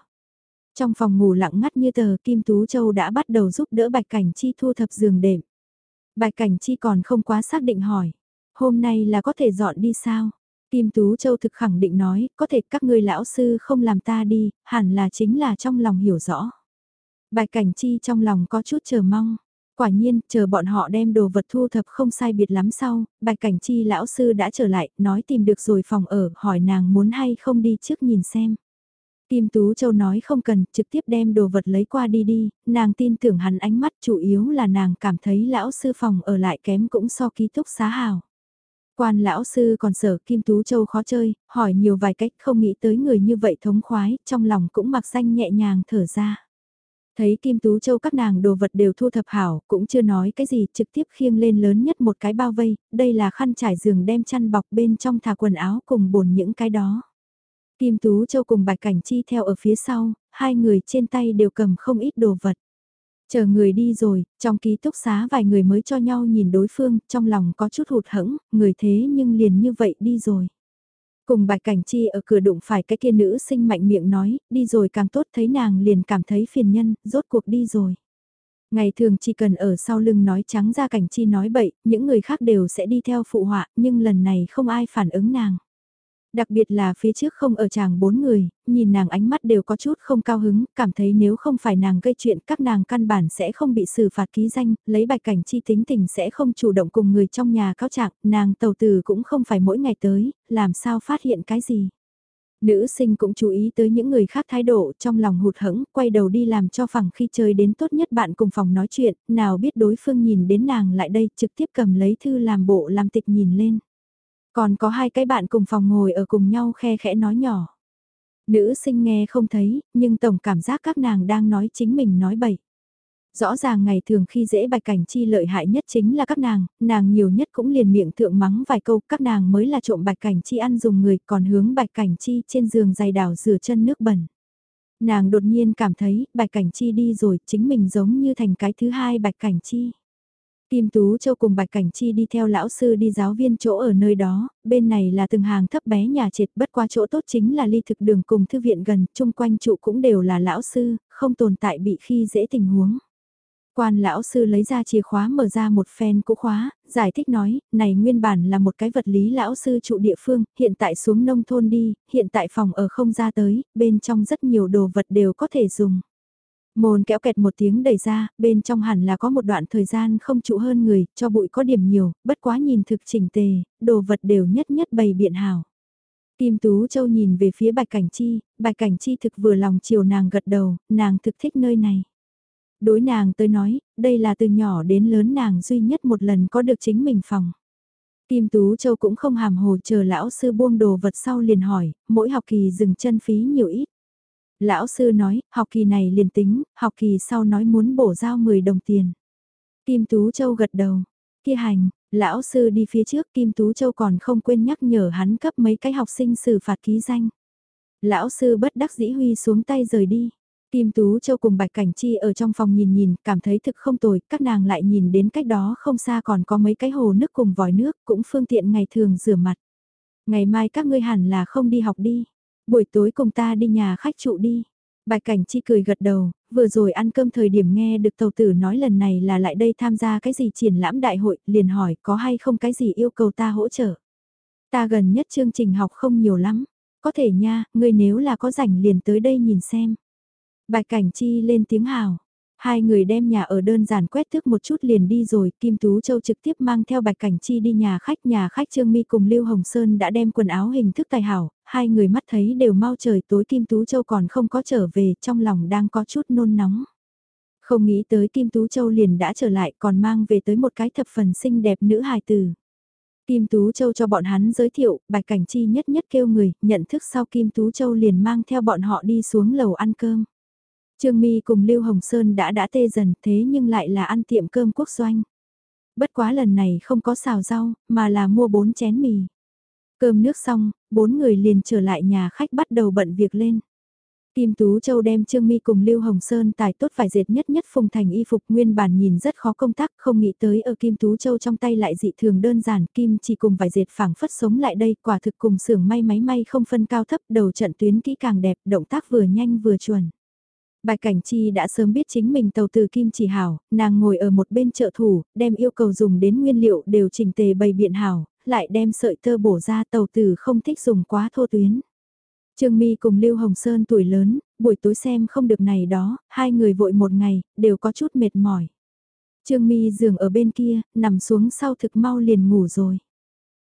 Trong phòng ngủ lặng ngắt như tờ, Kim Tú Châu đã bắt đầu giúp đỡ Bạch Cảnh Chi thu thập giường đệm. Bạch Cảnh Chi còn không quá xác định hỏi, hôm nay là có thể dọn đi sao? Kim Tú Châu thực khẳng định nói, có thể các ngươi lão sư không làm ta đi, hẳn là chính là trong lòng hiểu rõ. Bạch Cảnh Chi trong lòng có chút chờ mong. Quả nhiên, chờ bọn họ đem đồ vật thu thập không sai biệt lắm sau, Bạch Cảnh Chi lão sư đã trở lại, nói tìm được rồi phòng ở, hỏi nàng muốn hay không đi trước nhìn xem. Kim Tú Châu nói không cần, trực tiếp đem đồ vật lấy qua đi đi, nàng tin tưởng hắn ánh mắt chủ yếu là nàng cảm thấy lão sư phòng ở lại kém cũng so ký túc xá hào. Quan lão sư còn sở Kim Tú Châu khó chơi, hỏi nhiều vài cách không nghĩ tới người như vậy thống khoái, trong lòng cũng mặc danh nhẹ nhàng thở ra. Thấy Kim Tú Châu các nàng đồ vật đều thu thập hảo, cũng chưa nói cái gì, trực tiếp khiêng lên lớn nhất một cái bao vây, đây là khăn trải giường đem chăn bọc bên trong thả quần áo cùng bồn những cái đó. Kim Tú Châu cùng Bạch Cảnh Chi theo ở phía sau, hai người trên tay đều cầm không ít đồ vật. Chờ người đi rồi, trong ký túc xá vài người mới cho nhau nhìn đối phương, trong lòng có chút hụt hẫng, người thế nhưng liền như vậy đi rồi. Cùng bạch cảnh chi ở cửa đụng phải cái kia nữ sinh mạnh miệng nói, đi rồi càng tốt thấy nàng liền cảm thấy phiền nhân, rốt cuộc đi rồi. Ngày thường chỉ cần ở sau lưng nói trắng ra cảnh chi nói bậy, những người khác đều sẽ đi theo phụ họa, nhưng lần này không ai phản ứng nàng. Đặc biệt là phía trước không ở chàng bốn người, nhìn nàng ánh mắt đều có chút không cao hứng, cảm thấy nếu không phải nàng gây chuyện các nàng căn bản sẽ không bị xử phạt ký danh, lấy bạch cảnh chi tính tình sẽ không chủ động cùng người trong nhà cáo trạng, nàng tàu từ cũng không phải mỗi ngày tới, làm sao phát hiện cái gì. Nữ sinh cũng chú ý tới những người khác thái độ trong lòng hụt hẫng, quay đầu đi làm cho phẳng khi chơi đến tốt nhất bạn cùng phòng nói chuyện, nào biết đối phương nhìn đến nàng lại đây trực tiếp cầm lấy thư làm bộ làm tịch nhìn lên. Còn có hai cái bạn cùng phòng ngồi ở cùng nhau khe khẽ nói nhỏ. Nữ sinh nghe không thấy, nhưng tổng cảm giác các nàng đang nói chính mình nói bậy. Rõ ràng ngày thường khi dễ bạch cảnh chi lợi hại nhất chính là các nàng, nàng nhiều nhất cũng liền miệng thượng mắng vài câu, các nàng mới là trộm bạch cảnh chi ăn dùng người, còn hướng bạch cảnh chi trên giường dày đảo rửa chân nước bẩn. Nàng đột nhiên cảm thấy, bạch cảnh chi đi rồi, chính mình giống như thành cái thứ hai bạch cảnh chi. Kim Tú Châu cùng Bạch Cảnh Chi đi theo lão sư đi giáo viên chỗ ở nơi đó, bên này là từng hàng thấp bé nhà trệt bất qua chỗ tốt chính là ly thực đường cùng thư viện gần, chung quanh trụ cũng đều là lão sư, không tồn tại bị khi dễ tình huống. Quan lão sư lấy ra chìa khóa mở ra một phen cũ khóa, giải thích nói, này nguyên bản là một cái vật lý lão sư trụ địa phương, hiện tại xuống nông thôn đi, hiện tại phòng ở không ra tới, bên trong rất nhiều đồ vật đều có thể dùng. Môn kéo kẹt một tiếng đẩy ra, bên trong hẳn là có một đoạn thời gian không trụ hơn người, cho bụi có điểm nhiều, bất quá nhìn thực chỉnh tề, đồ vật đều nhất nhất bày biện hảo. Kim Tú Châu nhìn về phía Bạch Cảnh Chi, Bạch Cảnh Chi thực vừa lòng chiều nàng gật đầu, nàng thực thích nơi này. Đối nàng tới nói, đây là từ nhỏ đến lớn nàng duy nhất một lần có được chính mình phòng. Kim Tú Châu cũng không hàm hồ chờ lão sư buông đồ vật sau liền hỏi, mỗi học kỳ dừng chân phí nhiều ít. Lão sư nói, học kỳ này liền tính, học kỳ sau nói muốn bổ giao 10 đồng tiền. Kim Tú Châu gật đầu, kia hành, lão sư đi phía trước Kim Tú Châu còn không quên nhắc nhở hắn cấp mấy cái học sinh xử phạt ký danh. Lão sư bất đắc dĩ huy xuống tay rời đi. Kim Tú Châu cùng Bạch Cảnh Chi ở trong phòng nhìn nhìn, cảm thấy thực không tồi, các nàng lại nhìn đến cách đó không xa còn có mấy cái hồ nước cùng vòi nước, cũng phương tiện ngày thường rửa mặt. Ngày mai các ngươi hẳn là không đi học đi. Buổi tối cùng ta đi nhà khách trụ đi. Bạch Cảnh Chi cười gật đầu, vừa rồi ăn cơm thời điểm nghe được tàu tử nói lần này là lại đây tham gia cái gì triển lãm đại hội, liền hỏi có hay không cái gì yêu cầu ta hỗ trợ. Ta gần nhất chương trình học không nhiều lắm, có thể nha, ngươi nếu là có rảnh liền tới đây nhìn xem. Bạch Cảnh Chi lên tiếng hào. Hai người đem nhà ở đơn giản quét thước một chút liền đi rồi, Kim Tú Châu trực tiếp mang theo Bạch Cảnh Chi đi nhà khách, nhà khách Trương Mi cùng Lưu Hồng Sơn đã đem quần áo hình thức tài hảo, hai người mắt thấy đều mau trời tối Kim Tú Châu còn không có trở về, trong lòng đang có chút nôn nóng. Không nghĩ tới Kim Tú Châu liền đã trở lại còn mang về tới một cái thập phần xinh đẹp nữ hài tử. Kim Tú Châu cho bọn hắn giới thiệu, Bạch Cảnh Chi nhất nhất kêu người, nhận thức sau Kim Tú Châu liền mang theo bọn họ đi xuống lầu ăn cơm. Trương Mi cùng Lưu Hồng Sơn đã đã tê dần thế nhưng lại là ăn tiệm cơm quốc doanh. Bất quá lần này không có xào rau, mà là mua bốn chén mì. Cơm nước xong, bốn người liền trở lại nhà khách bắt đầu bận việc lên. Kim Tú Châu đem Trương Mi cùng Lưu Hồng Sơn tài tốt vải dệt nhất nhất phùng thành y phục nguyên bản nhìn rất khó công tác, không nghĩ tới ở Kim Tú Châu trong tay lại dị thường đơn giản, Kim chỉ cùng vải dệt phẳng phất sống lại đây, quả thực cùng xưởng may máy may không phân cao thấp, đầu trận tuyến kỹ càng đẹp, động tác vừa nhanh vừa chuẩn. Bài Cảnh Chi đã sớm biết chính mình tàu từ Kim chỉ hảo, nàng ngồi ở một bên trợ thủ, đem yêu cầu dùng đến nguyên liệu đều chỉnh tề bày biện hảo, lại đem sợi tơ bổ ra tàu từ không thích dùng quá thô tuyến. Trương Mi cùng Lưu Hồng Sơn tuổi lớn, buổi tối xem không được này đó, hai người vội một ngày, đều có chút mệt mỏi. Trương Mi giường ở bên kia, nằm xuống sau thực mau liền ngủ rồi.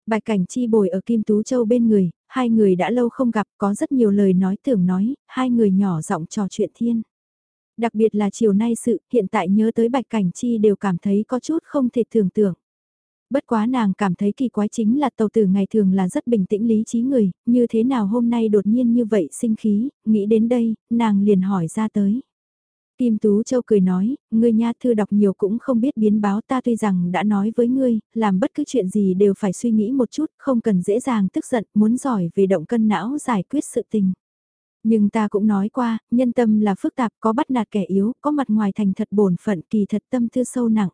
Bạch Cảnh Chi bồi ở Kim Tú Châu bên người, hai người đã lâu không gặp, có rất nhiều lời nói tưởng nói, hai người nhỏ giọng trò chuyện thiên. Đặc biệt là chiều nay sự, hiện tại nhớ tới Bạch Cảnh Chi đều cảm thấy có chút không thể tưởng tượng. Bất quá nàng cảm thấy kỳ quái chính là tàu tử ngày thường là rất bình tĩnh lý trí người, như thế nào hôm nay đột nhiên như vậy sinh khí, nghĩ đến đây, nàng liền hỏi ra tới. Kim Tú Châu cười nói, ngươi nha thư đọc nhiều cũng không biết biến báo ta tuy rằng đã nói với ngươi, làm bất cứ chuyện gì đều phải suy nghĩ một chút, không cần dễ dàng tức giận, muốn giỏi về động cân não giải quyết sự tình. Nhưng ta cũng nói qua, nhân tâm là phức tạp, có bắt nạt kẻ yếu, có mặt ngoài thành thật bổn phận kỳ thật tâm thư sâu nặng.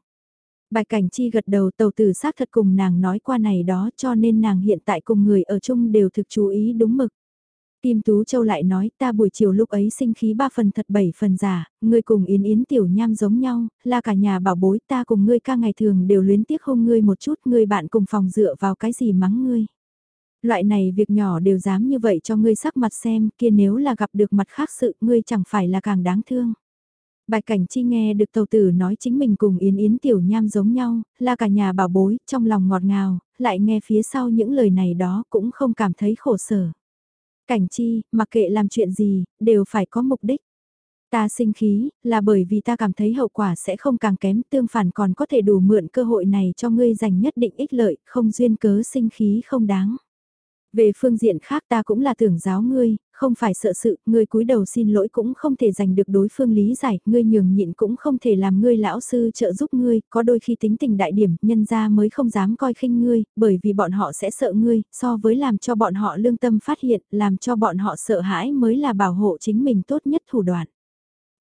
Bạch Cảnh Chi gật đầu tàu tử xác thật cùng nàng nói qua này đó cho nên nàng hiện tại cùng người ở chung đều thực chú ý đúng mực. Kim Tú Châu lại nói ta buổi chiều lúc ấy sinh khí ba phần thật bảy phần giả, ngươi cùng Yến Yến tiểu nham giống nhau, là cả nhà bảo bối ta cùng ngươi ca ngày thường đều luyến tiếc hôn ngươi một chút, ngươi bạn cùng phòng dựa vào cái gì mắng ngươi. Loại này việc nhỏ đều dám như vậy cho ngươi sắc mặt xem, kia nếu là gặp được mặt khác sự ngươi chẳng phải là càng đáng thương. bài Cảnh Chi nghe được tàu tử nói chính mình cùng Yến Yến tiểu nham giống nhau, là cả nhà bảo bối, trong lòng ngọt ngào, lại nghe phía sau những lời này đó cũng không cảm thấy khổ sở. Cảnh Chi, mặc kệ làm chuyện gì, đều phải có mục đích. Ta sinh khí, là bởi vì ta cảm thấy hậu quả sẽ không càng kém, tương phản còn có thể đủ mượn cơ hội này cho ngươi giành nhất định ích lợi, không duyên cớ sinh khí không đáng. Về phương diện khác ta cũng là tưởng giáo ngươi, không phải sợ sự, ngươi cúi đầu xin lỗi cũng không thể giành được đối phương lý giải, ngươi nhường nhịn cũng không thể làm ngươi lão sư trợ giúp ngươi, có đôi khi tính tình đại điểm, nhân ra mới không dám coi khinh ngươi, bởi vì bọn họ sẽ sợ ngươi, so với làm cho bọn họ lương tâm phát hiện, làm cho bọn họ sợ hãi mới là bảo hộ chính mình tốt nhất thủ đoạn.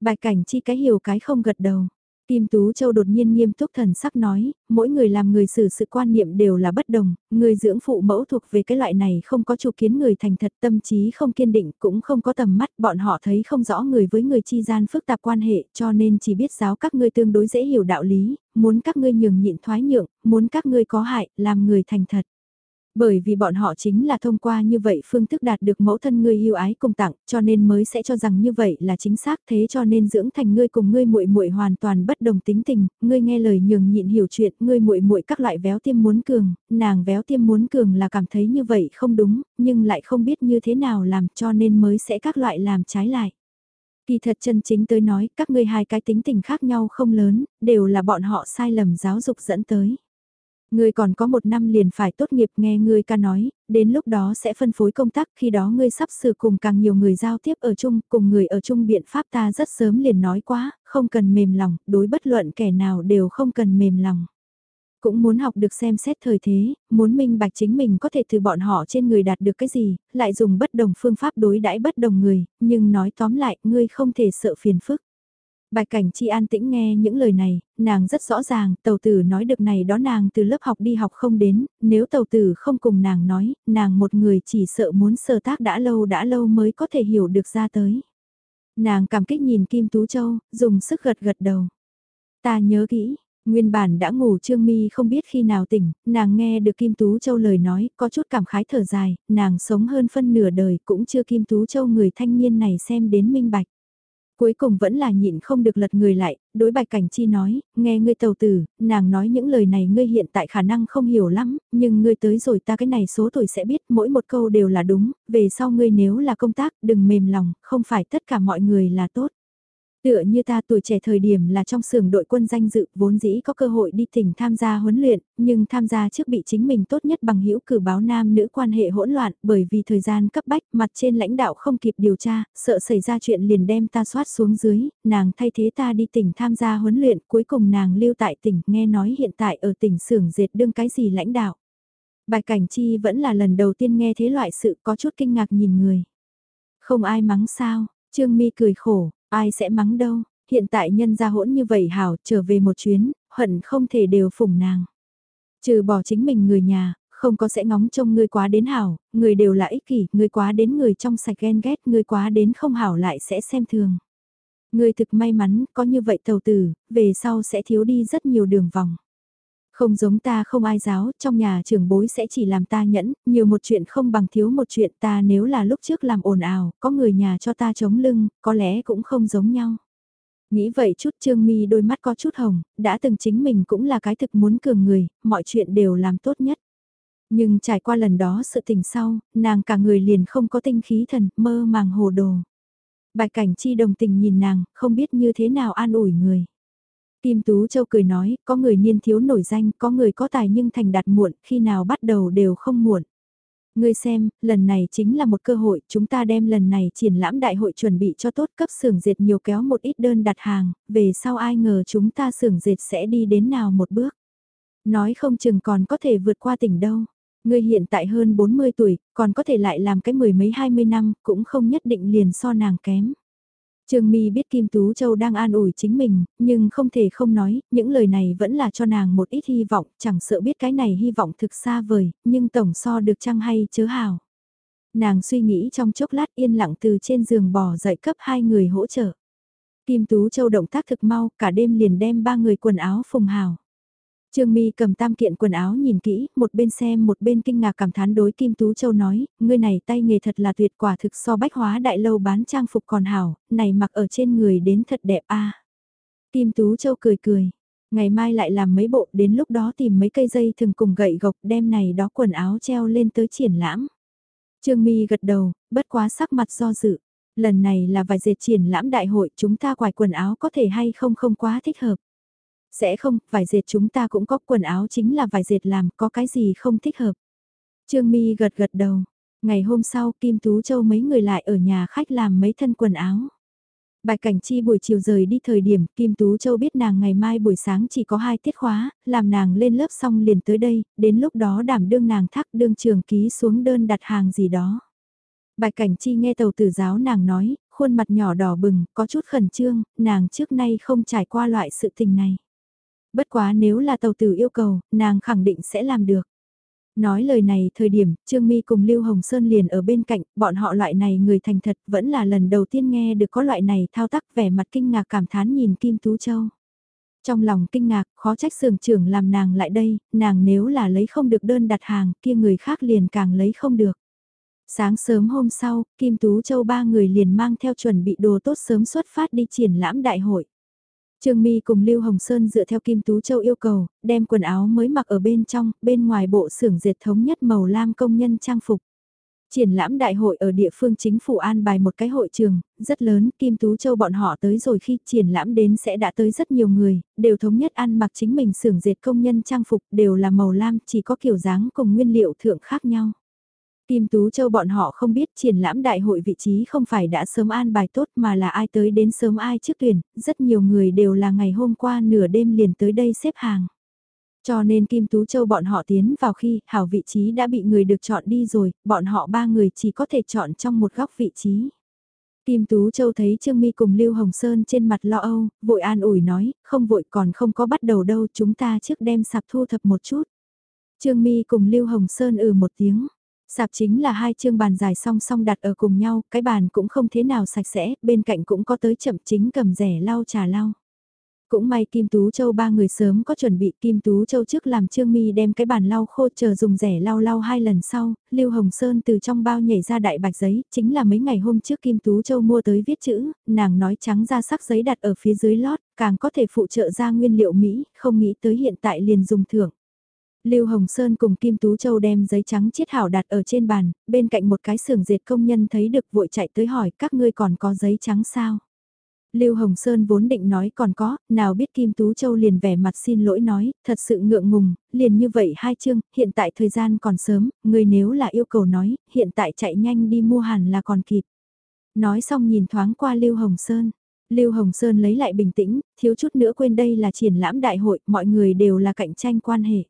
Bạch cảnh chi cái hiểu cái không gật đầu. Kim Tú Châu đột nhiên nghiêm túc thần sắc nói, mỗi người làm người xử sự quan niệm đều là bất đồng, người dưỡng phụ mẫu thuộc về cái loại này không có chủ kiến người thành thật tâm trí không kiên định cũng không có tầm mắt, bọn họ thấy không rõ người với người chi gian phức tạp quan hệ cho nên chỉ biết giáo các ngươi tương đối dễ hiểu đạo lý, muốn các ngươi nhường nhịn thoái nhượng, muốn các ngươi có hại, làm người thành thật. Bởi vì bọn họ chính là thông qua như vậy phương thức đạt được mẫu thân ngươi yêu ái cùng tặng, cho nên mới sẽ cho rằng như vậy là chính xác thế cho nên dưỡng thành ngươi cùng ngươi muội muội hoàn toàn bất đồng tính tình, ngươi nghe lời nhường nhịn hiểu chuyện, ngươi muội muội các loại véo tiêm muốn cường, nàng véo tiêm muốn cường là cảm thấy như vậy không đúng, nhưng lại không biết như thế nào làm cho nên mới sẽ các loại làm trái lại. Kỳ thật chân chính tới nói, các ngươi hai cái tính tình khác nhau không lớn, đều là bọn họ sai lầm giáo dục dẫn tới. Ngươi còn có một năm liền phải tốt nghiệp nghe ngươi ca nói, đến lúc đó sẽ phân phối công tác khi đó ngươi sắp sửa cùng càng nhiều người giao tiếp ở chung, cùng người ở chung biện pháp ta rất sớm liền nói quá, không cần mềm lòng, đối bất luận kẻ nào đều không cần mềm lòng. Cũng muốn học được xem xét thời thế, muốn minh bạch chính mình có thể từ bọn họ trên người đạt được cái gì, lại dùng bất đồng phương pháp đối đãi bất đồng người, nhưng nói tóm lại, ngươi không thể sợ phiền phức. Bạch Cảnh Chi an tĩnh nghe những lời này, nàng rất rõ ràng, tàu tử nói được này đó nàng từ lớp học đi học không đến, nếu tàu tử không cùng nàng nói, nàng một người chỉ sợ muốn sơ tác đã lâu đã lâu mới có thể hiểu được ra tới. Nàng cảm kích nhìn Kim Tú Châu, dùng sức gật gật đầu. Ta nhớ kỹ, nguyên bản đã ngủ Trương Mi không biết khi nào tỉnh, nàng nghe được Kim Tú Châu lời nói, có chút cảm khái thở dài, nàng sống hơn phân nửa đời cũng chưa Kim Tú Châu người thanh niên này xem đến minh bạch. Cuối cùng vẫn là nhịn không được lật người lại, đối bạch cảnh chi nói, nghe ngươi tàu tử, nàng nói những lời này ngươi hiện tại khả năng không hiểu lắm, nhưng ngươi tới rồi ta cái này số tuổi sẽ biết mỗi một câu đều là đúng, về sau ngươi nếu là công tác đừng mềm lòng, không phải tất cả mọi người là tốt. Tựa như ta tuổi trẻ thời điểm là trong xưởng đội quân danh dự vốn dĩ có cơ hội đi tỉnh tham gia huấn luyện, nhưng tham gia trước bị chính mình tốt nhất bằng hữu cử báo nam nữ quan hệ hỗn loạn bởi vì thời gian cấp bách mặt trên lãnh đạo không kịp điều tra, sợ xảy ra chuyện liền đem ta soát xuống dưới, nàng thay thế ta đi tỉnh tham gia huấn luyện cuối cùng nàng lưu tại tỉnh nghe nói hiện tại ở tỉnh xưởng dệt đương cái gì lãnh đạo. Bài cảnh chi vẫn là lần đầu tiên nghe thế loại sự có chút kinh ngạc nhìn người. Không ai mắng sao, Trương Mi cười khổ, Ai sẽ mắng đâu, hiện tại nhân gia hỗn như vậy hảo trở về một chuyến, hận không thể đều phủng nàng. Trừ bỏ chính mình người nhà, không có sẽ ngóng trông ngươi quá đến hảo, người đều là ích kỷ, người quá đến người trong sạch ghen ghét, người quá đến không hảo lại sẽ xem thường. Người thực may mắn, có như vậy tàu tử, về sau sẽ thiếu đi rất nhiều đường vòng. Không giống ta không ai giáo, trong nhà trưởng bối sẽ chỉ làm ta nhẫn, nhiều một chuyện không bằng thiếu một chuyện ta nếu là lúc trước làm ồn ào, có người nhà cho ta chống lưng, có lẽ cũng không giống nhau. Nghĩ vậy chút Trương Mi đôi mắt có chút hồng, đã từng chính mình cũng là cái thực muốn cường người, mọi chuyện đều làm tốt nhất. Nhưng trải qua lần đó sự tình sau, nàng cả người liền không có tinh khí thần, mơ màng hồ đồ. bài cảnh chi đồng tình nhìn nàng, không biết như thế nào an ủi người. Kim Tú Châu cười nói, có người niên thiếu nổi danh, có người có tài nhưng thành đạt muộn, khi nào bắt đầu đều không muộn. Ngươi xem, lần này chính là một cơ hội, chúng ta đem lần này triển lãm đại hội chuẩn bị cho tốt cấp xưởng dệt nhiều kéo một ít đơn đặt hàng, về sau ai ngờ chúng ta xưởng dệt sẽ đi đến nào một bước. Nói không chừng còn có thể vượt qua tỉnh đâu. Ngươi hiện tại hơn 40 tuổi, còn có thể lại làm cái mười mấy hai mươi năm, cũng không nhất định liền so nàng kém. Trương Mi biết Kim Tú Châu đang an ủi chính mình, nhưng không thể không nói, những lời này vẫn là cho nàng một ít hy vọng, chẳng sợ biết cái này hy vọng thực xa vời, nhưng tổng so được chăng hay chớ hào. Nàng suy nghĩ trong chốc lát yên lặng từ trên giường bò dậy cấp hai người hỗ trợ. Kim Tú Châu động tác thực mau, cả đêm liền đem ba người quần áo phùng hào. Trương Mi cầm tam kiện quần áo nhìn kỹ, một bên xem một bên kinh ngạc cảm thán đối Kim Tú Châu nói, ngươi này tay nghề thật là tuyệt quả thực so bách hóa đại lâu bán trang phục còn hảo, này mặc ở trên người đến thật đẹp a. Kim Tú Châu cười cười, ngày mai lại làm mấy bộ đến lúc đó tìm mấy cây dây thường cùng gậy gộc đem này đó quần áo treo lên tới triển lãm. Trương Mi gật đầu, bất quá sắc mặt do dự. Lần này là vài dệt triển lãm đại hội chúng ta quài quần áo có thể hay không không quá thích hợp. Sẽ không, vải dệt chúng ta cũng có quần áo chính là vải dệt làm, có cái gì không thích hợp. Trương Mi gật gật đầu. Ngày hôm sau Kim Tú Châu mấy người lại ở nhà khách làm mấy thân quần áo. Bạch Cảnh Chi buổi chiều rời đi thời điểm Kim Tú Châu biết nàng ngày mai buổi sáng chỉ có hai tiết khóa, làm nàng lên lớp xong liền tới đây, đến lúc đó đảm đương nàng thắc đương trường ký xuống đơn đặt hàng gì đó. Bạch Cảnh Chi nghe tàu tử giáo nàng nói, khuôn mặt nhỏ đỏ bừng, có chút khẩn trương, nàng trước nay không trải qua loại sự tình này. Bất quá nếu là tàu tử yêu cầu, nàng khẳng định sẽ làm được. Nói lời này thời điểm, Trương Mi cùng Lưu Hồng Sơn liền ở bên cạnh, bọn họ loại này người thành thật vẫn là lần đầu tiên nghe được có loại này thao tác vẻ mặt kinh ngạc cảm thán nhìn Kim Tú Châu. Trong lòng kinh ngạc, khó trách sưởng trưởng làm nàng lại đây, nàng nếu là lấy không được đơn đặt hàng, kia người khác liền càng lấy không được. Sáng sớm hôm sau, Kim Tú Châu ba người liền mang theo chuẩn bị đồ tốt sớm xuất phát đi triển lãm đại hội. Trương My cùng Lưu Hồng Sơn dựa theo Kim Tú Châu yêu cầu, đem quần áo mới mặc ở bên trong, bên ngoài bộ xưởng dệt thống nhất màu lam công nhân trang phục. Triển lãm đại hội ở địa phương chính phủ an bài một cái hội trường, rất lớn, Kim Tú Châu bọn họ tới rồi khi triển lãm đến sẽ đã tới rất nhiều người, đều thống nhất ăn mặc chính mình xưởng dệt công nhân trang phục đều là màu lam, chỉ có kiểu dáng cùng nguyên liệu thượng khác nhau. Kim Tú Châu bọn họ không biết triển lãm đại hội vị trí không phải đã sớm an bài tốt mà là ai tới đến sớm ai trước tuyển, rất nhiều người đều là ngày hôm qua nửa đêm liền tới đây xếp hàng. Cho nên Kim Tú Châu bọn họ tiến vào khi hảo vị trí đã bị người được chọn đi rồi, bọn họ ba người chỉ có thể chọn trong một góc vị trí. Kim Tú Châu thấy Trương Mi cùng Lưu Hồng Sơn trên mặt lo âu, vội an ủi nói, không vội còn không có bắt đầu đâu chúng ta trước đem sạp thu thập một chút. Trương Mi cùng Lưu Hồng Sơn ừ một tiếng, Sạp chính là hai chương bàn dài song song đặt ở cùng nhau, cái bàn cũng không thế nào sạch sẽ, bên cạnh cũng có tới chậm chính cầm rẻ lau trà lau. Cũng may Kim Tú Châu ba người sớm có chuẩn bị Kim Tú Châu trước làm Trương Mi đem cái bàn lau khô chờ dùng rẻ lau lau hai lần sau, Lưu Hồng Sơn từ trong bao nhảy ra đại bạch giấy, chính là mấy ngày hôm trước Kim Tú Châu mua tới viết chữ, nàng nói trắng ra sắc giấy đặt ở phía dưới lót, càng có thể phụ trợ ra nguyên liệu Mỹ, không nghĩ tới hiện tại liền dùng thưởng. Lưu Hồng Sơn cùng Kim Tú Châu đem giấy trắng chiết hảo đặt ở trên bàn, bên cạnh một cái xưởng dệt công nhân thấy được vội chạy tới hỏi các ngươi còn có giấy trắng sao? Lưu Hồng Sơn vốn định nói còn có, nào biết Kim Tú Châu liền vẻ mặt xin lỗi nói, thật sự ngượng ngùng, liền như vậy hai chương, hiện tại thời gian còn sớm, người nếu là yêu cầu nói, hiện tại chạy nhanh đi mua hẳn là còn kịp. Nói xong nhìn thoáng qua Lưu Hồng Sơn. Lưu Hồng Sơn lấy lại bình tĩnh, thiếu chút nữa quên đây là triển lãm đại hội, mọi người đều là cạnh tranh quan hệ.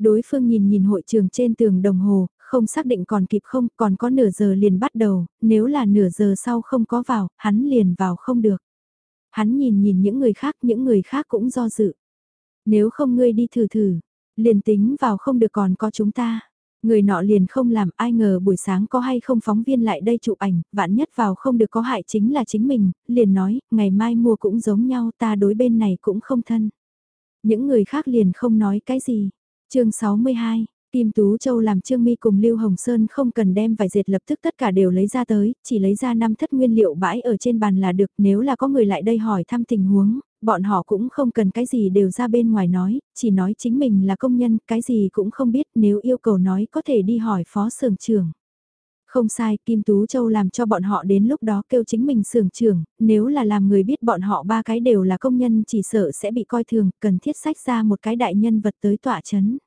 Đối phương nhìn nhìn hội trường trên tường đồng hồ, không xác định còn kịp không, còn có nửa giờ liền bắt đầu, nếu là nửa giờ sau không có vào, hắn liền vào không được. Hắn nhìn nhìn những người khác, những người khác cũng do dự. Nếu không ngươi đi thử thử, liền tính vào không được còn có chúng ta. Người nọ liền không làm ai ngờ buổi sáng có hay không phóng viên lại đây chụp ảnh, vạn nhất vào không được có hại chính là chính mình, liền nói, ngày mai mua cũng giống nhau ta đối bên này cũng không thân. Những người khác liền không nói cái gì chương 62, Kim Tú Châu làm Trương Mi cùng Lưu Hồng Sơn không cần đem vải dệt lập tức tất cả đều lấy ra tới, chỉ lấy ra năm thất nguyên liệu bãi ở trên bàn là được, nếu là có người lại đây hỏi thăm tình huống, bọn họ cũng không cần cái gì đều ra bên ngoài nói, chỉ nói chính mình là công nhân, cái gì cũng không biết, nếu yêu cầu nói có thể đi hỏi phó xưởng trưởng. Không sai, Kim Tú Châu làm cho bọn họ đến lúc đó kêu chính mình sưởng trưởng, nếu là làm người biết bọn họ ba cái đều là công nhân chỉ sợ sẽ bị coi thường, cần thiết sách ra một cái đại nhân vật tới tỏa chấn.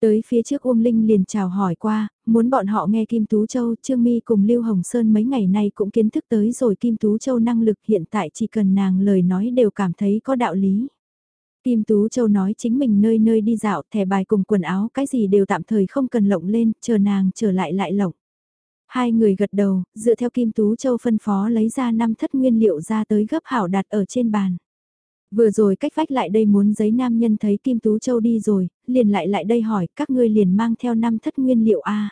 Tới phía trước Uông Linh liền chào hỏi qua, muốn bọn họ nghe Kim Tú Châu, Trương Mi cùng Lưu Hồng Sơn mấy ngày nay cũng kiến thức tới rồi Kim Tú Châu năng lực hiện tại chỉ cần nàng lời nói đều cảm thấy có đạo lý. Kim Tú Châu nói chính mình nơi nơi đi dạo, thẻ bài cùng quần áo cái gì đều tạm thời không cần lộng lên, chờ nàng trở lại lại lộng. Hai người gật đầu, dựa theo Kim Tú Châu phân phó lấy ra năm thất nguyên liệu ra tới gấp hảo đặt ở trên bàn. Vừa rồi cách vách lại đây muốn giấy nam nhân thấy Kim Tú Châu đi rồi, liền lại lại đây hỏi các ngươi liền mang theo năm thất nguyên liệu a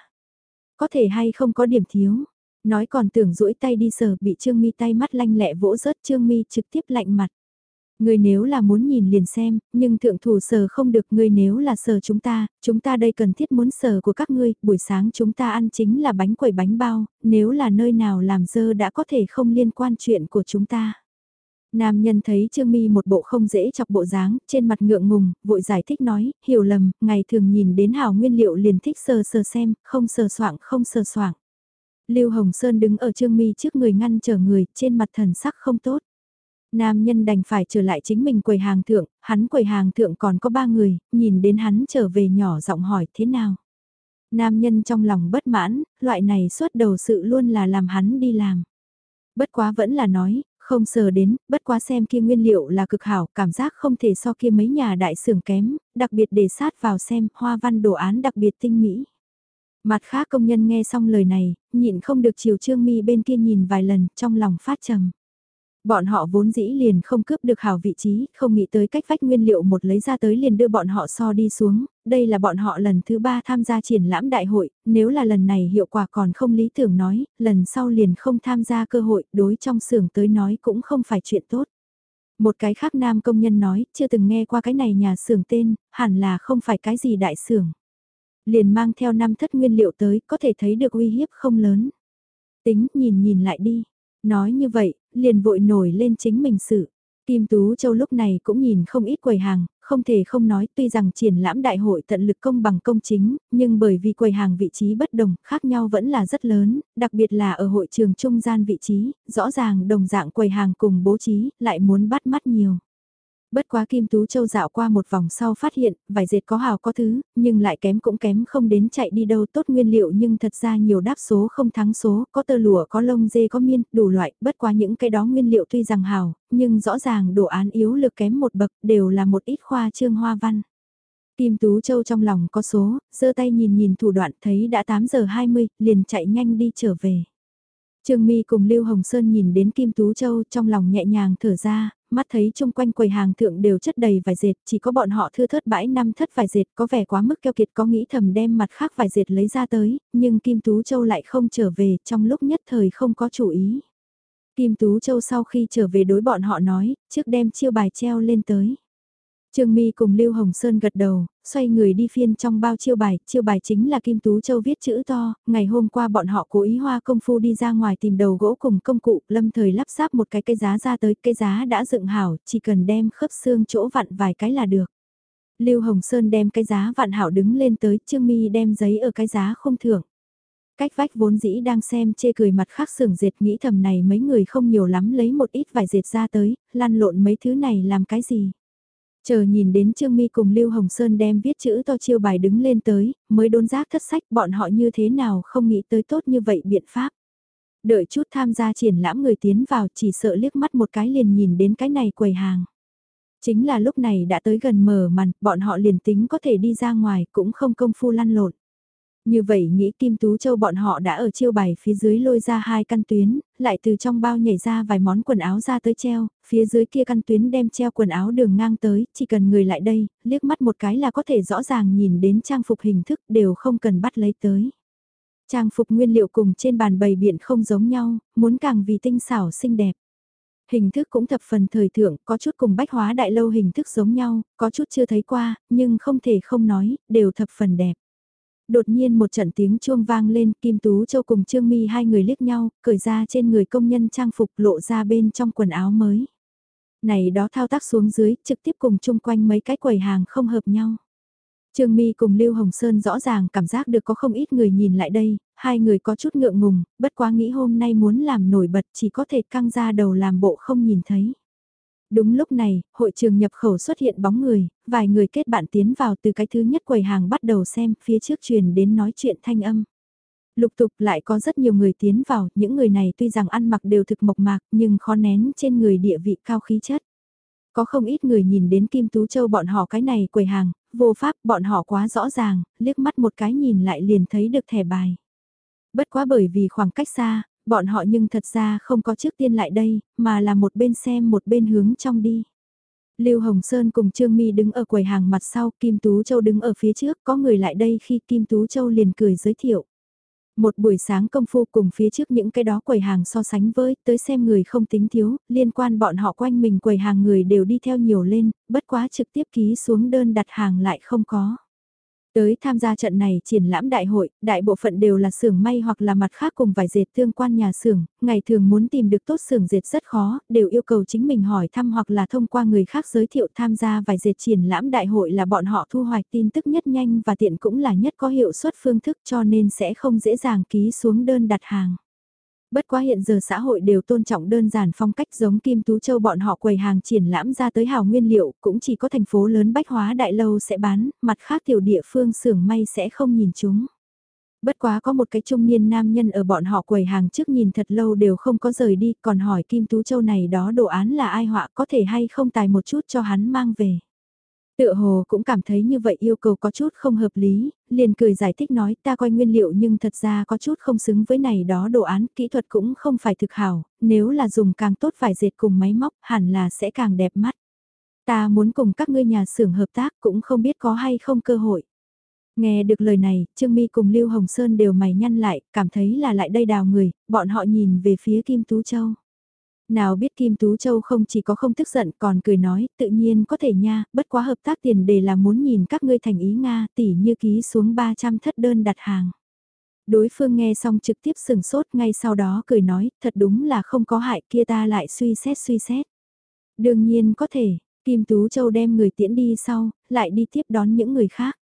Có thể hay không có điểm thiếu. Nói còn tưởng duỗi tay đi sờ bị Trương Mi tay mắt lanh lẹ vỗ rớt Trương Mi trực tiếp lạnh mặt. Người nếu là muốn nhìn liền xem, nhưng thượng thủ sờ không được người nếu là sờ chúng ta, chúng ta đây cần thiết muốn sờ của các ngươi, buổi sáng chúng ta ăn chính là bánh quẩy bánh bao, nếu là nơi nào làm dơ đã có thể không liên quan chuyện của chúng ta. Nam nhân thấy Trương Mi một bộ không dễ chọc bộ dáng, trên mặt ngượng ngùng, vội giải thích nói, hiểu lầm, ngày thường nhìn đến hào nguyên liệu liền thích sờ sờ xem, không sờ soạng không sờ soạng. Lưu Hồng Sơn đứng ở Trương Mi trước người ngăn trở người, trên mặt thần sắc không tốt. Nam nhân đành phải trở lại chính mình quầy hàng thượng, hắn quầy hàng thượng còn có ba người, nhìn đến hắn trở về nhỏ giọng hỏi thế nào. Nam nhân trong lòng bất mãn, loại này suốt đầu sự luôn là làm hắn đi làm. Bất quá vẫn là nói, không sờ đến, bất quá xem kia nguyên liệu là cực hảo, cảm giác không thể so kia mấy nhà đại xưởng kém, đặc biệt để sát vào xem, hoa văn đồ án đặc biệt tinh mỹ. Mặt khác công nhân nghe xong lời này, nhịn không được chiều trương mi bên kia nhìn vài lần, trong lòng phát trầm. Bọn họ vốn dĩ liền không cướp được hảo vị trí, không nghĩ tới cách vách nguyên liệu một lấy ra tới liền đưa bọn họ so đi xuống, đây là bọn họ lần thứ ba tham gia triển lãm đại hội, nếu là lần này hiệu quả còn không lý tưởng nói, lần sau liền không tham gia cơ hội, đối trong xưởng tới nói cũng không phải chuyện tốt. Một cái khác nam công nhân nói, chưa từng nghe qua cái này nhà xưởng tên, hẳn là không phải cái gì đại xưởng. Liền mang theo năm thất nguyên liệu tới, có thể thấy được uy hiếp không lớn. Tính, nhìn nhìn lại đi. Nói như vậy, liền vội nổi lên chính mình sự. Kim Tú Châu lúc này cũng nhìn không ít quầy hàng, không thể không nói tuy rằng triển lãm đại hội tận lực công bằng công chính, nhưng bởi vì quầy hàng vị trí bất đồng, khác nhau vẫn là rất lớn, đặc biệt là ở hội trường trung gian vị trí, rõ ràng đồng dạng quầy hàng cùng bố trí, lại muốn bắt mắt nhiều. Bất quá Kim Tú Châu dạo qua một vòng sau phát hiện, vải dệt có hào có thứ, nhưng lại kém cũng kém không đến chạy đi đâu tốt nguyên liệu nhưng thật ra nhiều đáp số không thắng số, có tơ lụa có lông dê có miên, đủ loại, bất quá những cái đó nguyên liệu tuy rằng hào, nhưng rõ ràng đồ án yếu lực kém một bậc đều là một ít khoa trương hoa văn. Kim Tú Châu trong lòng có số, giơ tay nhìn nhìn thủ đoạn thấy đã 8 giờ 20, liền chạy nhanh đi trở về. Trương Mi cùng Lưu Hồng Sơn nhìn đến Kim Tú Châu trong lòng nhẹ nhàng thở ra, mắt thấy chung quanh quầy hàng thượng đều chất đầy vải dệt, chỉ có bọn họ thưa thớt bãi năm thất vải dệt có vẻ quá mức keo kiệt có nghĩ thầm đem mặt khác vải dệt lấy ra tới, nhưng Kim Tú Châu lại không trở về trong lúc nhất thời không có chủ ý. Kim Tú Châu sau khi trở về đối bọn họ nói, trước đem chiêu bài treo lên tới. Trương Mi cùng Lưu Hồng Sơn gật đầu, xoay người đi phiên trong bao chiêu bài, chiêu bài chính là Kim Tú Châu viết chữ to, ngày hôm qua bọn họ cố ý hoa công phu đi ra ngoài tìm đầu gỗ cùng công cụ, lâm thời lắp ráp một cái cây giá ra tới, cây giá đã dựng hảo, chỉ cần đem khớp xương chỗ vặn vài cái là được. Lưu Hồng Sơn đem cái giá vạn hảo đứng lên tới, Trương Mi đem giấy ở cái giá không thưởng. Cách vách vốn dĩ đang xem chê cười mặt khác sưởng dệt nghĩ thầm này mấy người không nhiều lắm lấy một ít vải dệt ra tới, lăn lộn mấy thứ này làm cái gì. Chờ nhìn đến Trương Mi cùng Lưu Hồng Sơn đem viết chữ to chiêu bài đứng lên tới, mới đốn giác thất sách bọn họ như thế nào không nghĩ tới tốt như vậy biện pháp. Đợi chút tham gia triển lãm người tiến vào chỉ sợ liếc mắt một cái liền nhìn đến cái này quầy hàng. Chính là lúc này đã tới gần mở màn, bọn họ liền tính có thể đi ra ngoài cũng không công phu lăn lộn. Như vậy nghĩ Kim Tú Châu bọn họ đã ở chiêu bài phía dưới lôi ra hai căn tuyến, lại từ trong bao nhảy ra vài món quần áo ra tới treo, phía dưới kia căn tuyến đem treo quần áo đường ngang tới, chỉ cần người lại đây, liếc mắt một cái là có thể rõ ràng nhìn đến trang phục hình thức đều không cần bắt lấy tới. Trang phục nguyên liệu cùng trên bàn bày biện không giống nhau, muốn càng vì tinh xảo xinh đẹp. Hình thức cũng thập phần thời thượng, có chút cùng bách hóa đại lâu hình thức giống nhau, có chút chưa thấy qua, nhưng không thể không nói, đều thập phần đẹp. Đột nhiên một trận tiếng chuông vang lên, Kim Tú Châu cùng Trương Mi hai người liếc nhau, cởi ra trên người công nhân trang phục lộ ra bên trong quần áo mới. Này đó thao tác xuống dưới, trực tiếp cùng chung quanh mấy cái quầy hàng không hợp nhau. Trương Mi cùng Lưu Hồng Sơn rõ ràng cảm giác được có không ít người nhìn lại đây, hai người có chút ngượng ngùng, bất quá nghĩ hôm nay muốn làm nổi bật chỉ có thể căng ra đầu làm bộ không nhìn thấy. Đúng lúc này, hội trường nhập khẩu xuất hiện bóng người, vài người kết bạn tiến vào từ cái thứ nhất quầy hàng bắt đầu xem, phía trước truyền đến nói chuyện thanh âm. Lục tục lại có rất nhiều người tiến vào, những người này tuy rằng ăn mặc đều thực mộc mạc nhưng khó nén trên người địa vị cao khí chất. Có không ít người nhìn đến Kim Tú Châu bọn họ cái này quầy hàng, vô pháp bọn họ quá rõ ràng, liếc mắt một cái nhìn lại liền thấy được thẻ bài. Bất quá bởi vì khoảng cách xa, bọn họ nhưng thật ra không có trước tiên lại đây, mà là một bên xem một bên hướng trong đi. Lưu Hồng Sơn cùng Trương Mi đứng ở quầy hàng mặt sau, Kim Tú Châu đứng ở phía trước, có người lại đây khi Kim Tú Châu liền cười giới thiệu. Một buổi sáng công phu cùng phía trước những cái đó quầy hàng so sánh với, tới xem người không tính thiếu, liên quan bọn họ quanh mình quầy hàng người đều đi theo nhiều lên, bất quá trực tiếp ký xuống đơn đặt hàng lại không có. Tới tham gia trận này triển lãm đại hội, đại bộ phận đều là xưởng may hoặc là mặt khác cùng vài dệt thương quan nhà xưởng, ngày thường muốn tìm được tốt xưởng dệt rất khó, đều yêu cầu chính mình hỏi thăm hoặc là thông qua người khác giới thiệu tham gia vài dệt triển lãm đại hội là bọn họ thu hoạch tin tức nhất nhanh và tiện cũng là nhất có hiệu suất phương thức cho nên sẽ không dễ dàng ký xuống đơn đặt hàng. Bất quá hiện giờ xã hội đều tôn trọng đơn giản phong cách giống Kim Tú Châu bọn họ quầy hàng triển lãm ra tới hào nguyên liệu, cũng chỉ có thành phố lớn bách hóa đại lâu sẽ bán, mặt khác tiểu địa phương xưởng may sẽ không nhìn chúng. Bất quá có một cái trung niên nam nhân ở bọn họ quầy hàng trước nhìn thật lâu đều không có rời đi, còn hỏi Kim Tú Châu này đó đồ án là ai họa có thể hay không tài một chút cho hắn mang về. Tựa hồ cũng cảm thấy như vậy yêu cầu có chút không hợp lý, liền cười giải thích nói ta coi nguyên liệu nhưng thật ra có chút không xứng với này đó đồ án, kỹ thuật cũng không phải thực hảo, nếu là dùng càng tốt vải dệt cùng máy móc hẳn là sẽ càng đẹp mắt. Ta muốn cùng các ngươi nhà xưởng hợp tác cũng không biết có hay không cơ hội. Nghe được lời này, Trương Mi cùng Lưu Hồng Sơn đều mày nhăn lại, cảm thấy là lại đây đào người, bọn họ nhìn về phía Kim Tú Châu. Nào biết Kim Tú Châu không chỉ có không tức giận còn cười nói, tự nhiên có thể nha, bất quá hợp tác tiền đề là muốn nhìn các ngươi thành ý Nga tỉ như ký xuống 300 thất đơn đặt hàng. Đối phương nghe xong trực tiếp sừng sốt ngay sau đó cười nói, thật đúng là không có hại kia ta lại suy xét suy xét. Đương nhiên có thể, Kim Tú Châu đem người tiễn đi sau, lại đi tiếp đón những người khác.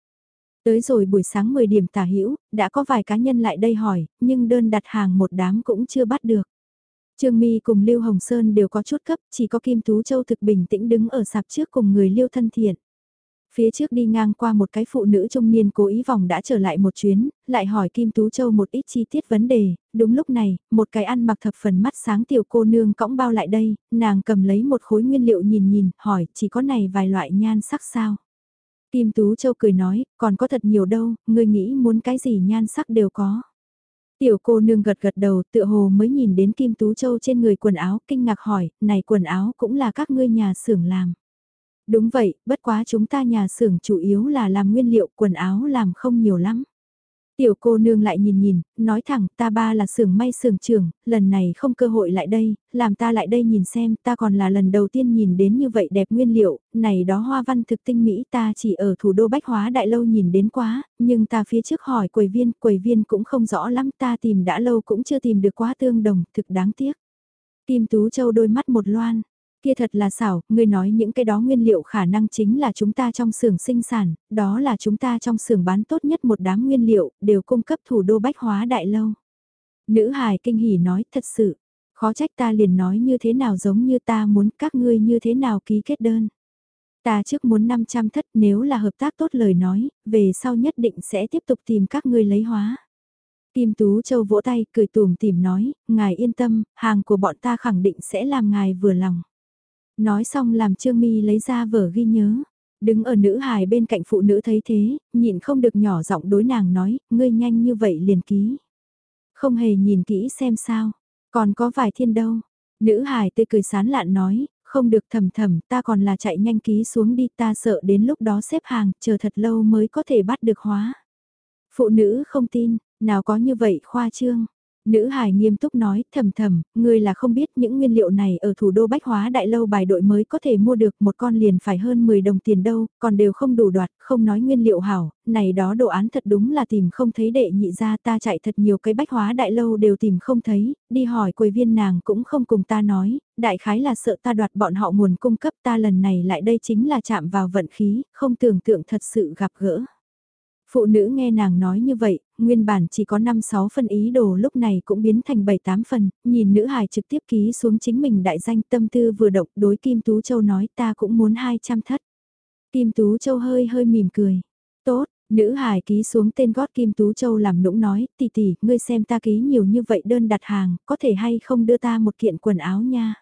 Tới rồi buổi sáng 10 điểm tả hữu đã có vài cá nhân lại đây hỏi, nhưng đơn đặt hàng một đám cũng chưa bắt được. Trương Mi cùng Lưu Hồng Sơn đều có chút cấp, chỉ có Kim Tú Châu thực bình tĩnh đứng ở sạp trước cùng người Lưu thân thiện. Phía trước đi ngang qua một cái phụ nữ trung niên cố ý vòng đã trở lại một chuyến, lại hỏi Kim Tú Châu một ít chi tiết vấn đề, đúng lúc này, một cái ăn mặc thập phần mắt sáng tiểu cô nương cõng bao lại đây, nàng cầm lấy một khối nguyên liệu nhìn nhìn, hỏi chỉ có này vài loại nhan sắc sao. Kim Tú Châu cười nói, còn có thật nhiều đâu, ngươi nghĩ muốn cái gì nhan sắc đều có. Tiểu cô nương gật gật đầu tựa hồ mới nhìn đến Kim Tú Châu trên người quần áo kinh ngạc hỏi, này quần áo cũng là các ngươi nhà xưởng làm. Đúng vậy, bất quá chúng ta nhà xưởng chủ yếu là làm nguyên liệu quần áo làm không nhiều lắm. Tiểu cô nương lại nhìn nhìn, nói thẳng, ta ba là xưởng may xưởng trưởng, lần này không cơ hội lại đây, làm ta lại đây nhìn xem, ta còn là lần đầu tiên nhìn đến như vậy đẹp nguyên liệu, này đó hoa văn thực tinh mỹ ta chỉ ở thủ đô Bách Hóa Đại Lâu nhìn đến quá, nhưng ta phía trước hỏi quầy viên, quầy viên cũng không rõ lắm, ta tìm đã lâu cũng chưa tìm được quá tương đồng, thực đáng tiếc. Kim Tú Châu đôi mắt một loan, kia thật là xảo, ngươi nói những cái đó nguyên liệu khả năng chính là chúng ta trong xưởng sinh sản, đó là chúng ta trong xưởng bán tốt nhất một đám nguyên liệu, đều cung cấp thủ đô bách hóa đại lâu. Nữ hài kinh hỉ nói thật sự, khó trách ta liền nói như thế nào giống như ta muốn các ngươi như thế nào ký kết đơn. Ta trước muốn 500 thất nếu là hợp tác tốt lời nói, về sau nhất định sẽ tiếp tục tìm các ngươi lấy hóa. Kim Tú Châu vỗ tay cười tùm tìm nói, ngài yên tâm, hàng của bọn ta khẳng định sẽ làm ngài vừa lòng. Nói xong làm Trương Mi lấy ra vở ghi nhớ. Đứng ở nữ hài bên cạnh phụ nữ thấy thế, nhịn không được nhỏ giọng đối nàng nói, ngươi nhanh như vậy liền ký. Không hề nhìn kỹ xem sao, còn có vài thiên đâu. Nữ hài tươi cười sán lạn nói, không được thầm thầm, ta còn là chạy nhanh ký xuống đi, ta sợ đến lúc đó xếp hàng, chờ thật lâu mới có thể bắt được hóa. Phụ nữ không tin, nào có như vậy khoa trương. Nữ hài nghiêm túc nói, thầm thầm, người là không biết những nguyên liệu này ở thủ đô Bách Hóa Đại Lâu bài đội mới có thể mua được một con liền phải hơn 10 đồng tiền đâu, còn đều không đủ đoạt, không nói nguyên liệu hảo, này đó đồ án thật đúng là tìm không thấy đệ nhị ra ta chạy thật nhiều cái Bách Hóa Đại Lâu đều tìm không thấy, đi hỏi quầy viên nàng cũng không cùng ta nói, đại khái là sợ ta đoạt bọn họ nguồn cung cấp ta lần này lại đây chính là chạm vào vận khí, không tưởng tượng thật sự gặp gỡ. Phụ nữ nghe nàng nói như vậy, nguyên bản chỉ có 5-6 phần ý đồ lúc này cũng biến thành 7-8 phần, nhìn nữ hài trực tiếp ký xuống chính mình đại danh tâm tư vừa động đối Kim Tú Châu nói ta cũng muốn 200 thất. Kim Tú Châu hơi hơi mỉm cười. Tốt, nữ hài ký xuống tên gót Kim Tú Châu làm nũng nói, tỷ tỷ, ngươi xem ta ký nhiều như vậy đơn đặt hàng, có thể hay không đưa ta một kiện quần áo nha.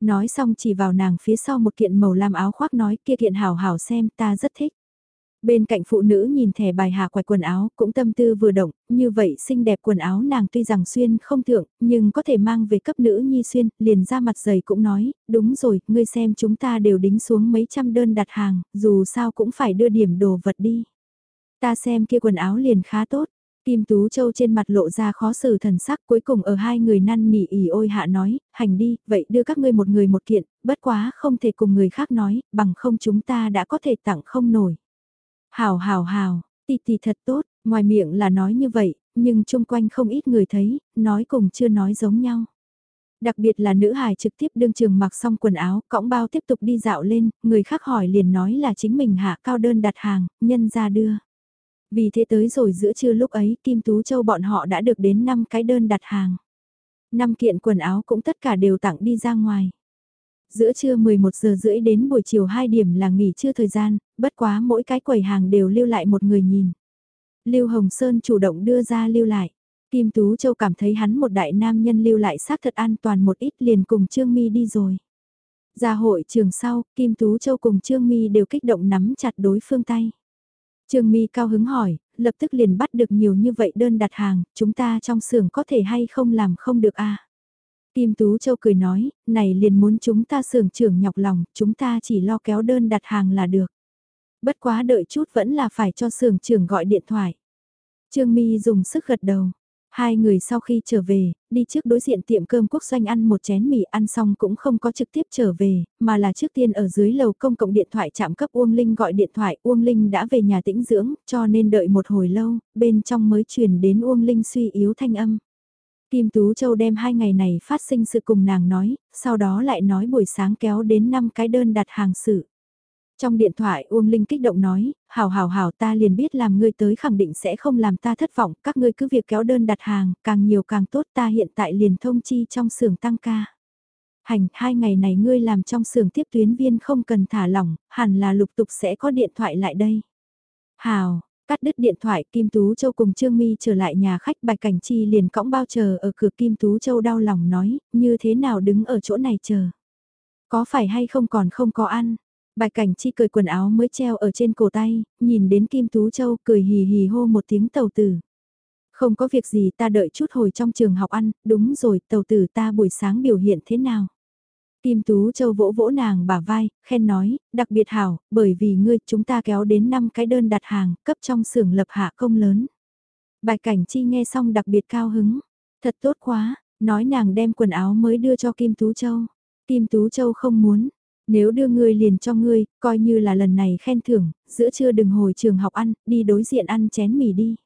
Nói xong chỉ vào nàng phía sau một kiện màu lam áo khoác nói kia kiện hảo hảo xem ta rất thích. Bên cạnh phụ nữ nhìn thẻ bài hạ quạch quần áo cũng tâm tư vừa động, như vậy xinh đẹp quần áo nàng tuy rằng xuyên không thượng, nhưng có thể mang về cấp nữ nhi xuyên, liền ra mặt dày cũng nói, đúng rồi, ngươi xem chúng ta đều đính xuống mấy trăm đơn đặt hàng, dù sao cũng phải đưa điểm đồ vật đi. Ta xem kia quần áo liền khá tốt, Kim Tú Châu trên mặt lộ ra khó xử thần sắc cuối cùng ở hai người năn nỉ ỉ ôi hạ nói, hành đi, vậy đưa các ngươi một người một kiện, bất quá không thể cùng người khác nói, bằng không chúng ta đã có thể tặng không nổi. Hào hào hào, tì tì thật tốt, ngoài miệng là nói như vậy, nhưng chung quanh không ít người thấy, nói cùng chưa nói giống nhau. Đặc biệt là nữ hài trực tiếp đương trường mặc xong quần áo, cõng bao tiếp tục đi dạo lên, người khác hỏi liền nói là chính mình hạ cao đơn đặt hàng, nhân ra đưa. Vì thế tới rồi giữa trưa lúc ấy Kim Tú Châu bọn họ đã được đến 5 cái đơn đặt hàng. 5 kiện quần áo cũng tất cả đều tặng đi ra ngoài giữa trưa 11 giờ rưỡi đến buổi chiều 2 điểm là nghỉ trưa thời gian, bất quá mỗi cái quầy hàng đều lưu lại một người nhìn. Lưu Hồng Sơn chủ động đưa ra lưu lại. Kim Tú Châu cảm thấy hắn một đại nam nhân lưu lại xác thật an toàn một ít liền cùng Trương Mi đi rồi. Ra hội trường sau, Kim Tú Châu cùng Trương Mi đều kích động nắm chặt đối phương tay. Trương Mi cao hứng hỏi, lập tức liền bắt được nhiều như vậy đơn đặt hàng, chúng ta trong xưởng có thể hay không làm không được a? À? Kim Tú Châu cười nói, này liền muốn chúng ta sưởng trưởng nhọc lòng, chúng ta chỉ lo kéo đơn đặt hàng là được. Bất quá đợi chút vẫn là phải cho sưởng trưởng gọi điện thoại. Trương My dùng sức gật đầu. Hai người sau khi trở về, đi trước đối diện tiệm cơm quốc doanh ăn một chén mì ăn xong cũng không có trực tiếp trở về, mà là trước tiên ở dưới lầu công cộng điện thoại chạm cấp Uông Linh gọi điện thoại. Uông Linh đã về nhà tĩnh dưỡng, cho nên đợi một hồi lâu, bên trong mới truyền đến Uông Linh suy yếu thanh âm. Kim Tú Châu đem hai ngày này phát sinh sự cùng nàng nói, sau đó lại nói buổi sáng kéo đến 5 cái đơn đặt hàng sự. Trong điện thoại Uông Linh kích động nói, hảo hảo hảo ta liền biết làm ngươi tới khẳng định sẽ không làm ta thất vọng, các ngươi cứ việc kéo đơn đặt hàng, càng nhiều càng tốt ta hiện tại liền thông chi trong xưởng tăng ca. Hành, hai ngày này ngươi làm trong xưởng tiếp tuyến viên không cần thả lỏng, hẳn là lục tục sẽ có điện thoại lại đây. Hào, Cắt đứt điện thoại Kim Tú Châu cùng Trương Mi trở lại nhà khách Bạch Cảnh Chi liền cõng bao chờ ở cửa Kim Tú Châu đau lòng nói, như thế nào đứng ở chỗ này chờ. Có phải hay không còn không có ăn. Bạch Cảnh Chi cười quần áo mới treo ở trên cổ tay, nhìn đến Kim Tú Châu cười hì hì hô một tiếng tàu tử. Không có việc gì ta đợi chút hồi trong trường học ăn, đúng rồi tàu tử ta buổi sáng biểu hiện thế nào. Kim Tú Châu vỗ vỗ nàng bả vai, khen nói, đặc biệt hảo, bởi vì ngươi chúng ta kéo đến 5 cái đơn đặt hàng, cấp trong xưởng lập hạ công lớn. Bạch Cảnh Chi nghe xong đặc biệt cao hứng. Thật tốt quá, nói nàng đem quần áo mới đưa cho Kim Tú Châu. Kim Tú Châu không muốn, nếu đưa ngươi liền cho ngươi, coi như là lần này khen thưởng, giữa trưa đừng hồi trường học ăn, đi đối diện ăn chén mì đi.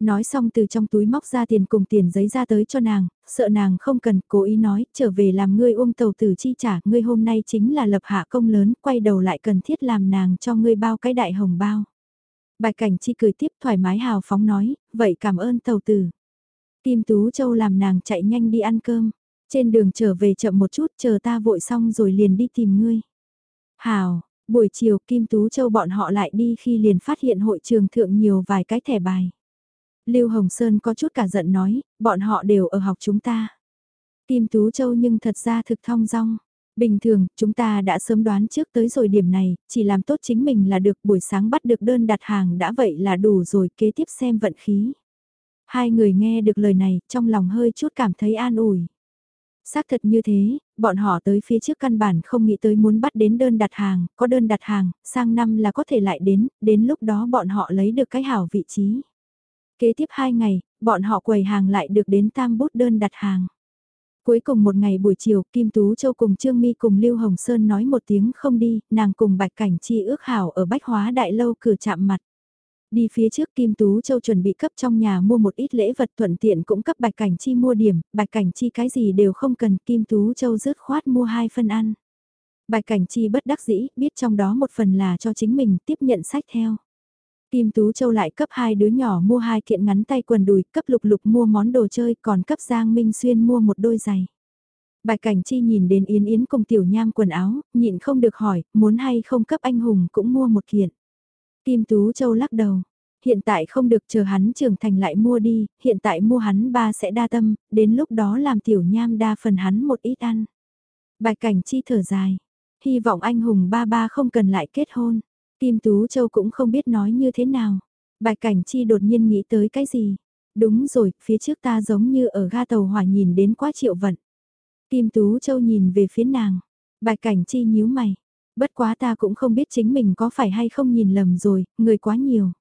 Nói xong từ trong túi móc ra tiền cùng tiền giấy ra tới cho nàng, sợ nàng không cần, cố ý nói, trở về làm ngươi ôm tàu tử chi trả, ngươi hôm nay chính là lập hạ công lớn, quay đầu lại cần thiết làm nàng cho ngươi bao cái đại hồng bao. Bạch cảnh chi cười tiếp thoải mái hào phóng nói, vậy cảm ơn tàu tử. Kim Tú Châu làm nàng chạy nhanh đi ăn cơm. Trên đường trở về chậm một chút chờ ta vội xong rồi liền đi tìm ngươi. Hào, buổi chiều Kim Tú Châu bọn họ lại đi khi liền phát hiện hội trường thượng nhiều vài cái thẻ bài. Lưu Hồng Sơn có chút cả giận nói, bọn họ đều ở học chúng ta. Kim Tú Châu nhưng thật ra thực thong dong. Bình thường, chúng ta đã sớm đoán trước tới rồi điểm này, chỉ làm tốt chính mình là được buổi sáng bắt được đơn đặt hàng đã vậy là đủ rồi kế tiếp xem vận khí. Hai người nghe được lời này, trong lòng hơi chút cảm thấy an ủi. Xác thật như thế, bọn họ tới phía trước căn bản không nghĩ tới muốn bắt đến đơn đặt hàng, có đơn đặt hàng, sang năm là có thể lại đến, đến lúc đó bọn họ lấy được cái hảo vị trí. Kế tiếp 2 ngày, bọn họ quầy hàng lại được đến tam bút đơn đặt hàng. Cuối cùng một ngày buổi chiều, Kim Tú Châu cùng Trương Mi cùng Lưu Hồng Sơn nói một tiếng không đi, nàng cùng Bạch Cảnh Chi ước hảo ở Bách Hóa Đại Lâu cửa chạm mặt. Đi phía trước Kim Tú Châu chuẩn bị cấp trong nhà mua một ít lễ vật thuận tiện cũng cấp Bạch Cảnh Chi mua điểm, Bạch Cảnh Chi cái gì đều không cần, Kim Tú Châu rớt khoát mua hai phân ăn. Bạch Cảnh Chi bất đắc dĩ, biết trong đó một phần là cho chính mình tiếp nhận sách theo. Kim Tú Châu lại cấp hai đứa nhỏ mua hai kiện ngắn tay quần đùi, cấp lục lục mua món đồ chơi, còn cấp Giang Minh Xuyên mua một đôi giày. Bạch Cảnh Chi nhìn đến Yến Yến cùng Tiểu Nham quần áo, nhịn không được hỏi, muốn hay không cấp anh hùng cũng mua một kiện. Kim Tú Châu lắc đầu. Hiện tại không được chờ hắn trưởng thành lại mua đi, hiện tại mua hắn ba sẽ đa tâm, đến lúc đó làm tiểu nham đa phần hắn một ít ăn. Bạch cảnh chi thở dài, hy vọng anh hùng ba ba không cần lại kết hôn. Kim Tú Châu cũng không biết nói như thế nào. Bạch cảnh chi đột nhiên nghĩ tới cái gì. Đúng rồi, phía trước ta giống như ở ga tàu hỏa nhìn đến quá triệu vận. Kim Tú Châu nhìn về phía nàng. Bạch cảnh chi nhíu mày. Bất quá ta cũng không biết chính mình có phải hay không nhìn lầm rồi, người quá nhiều.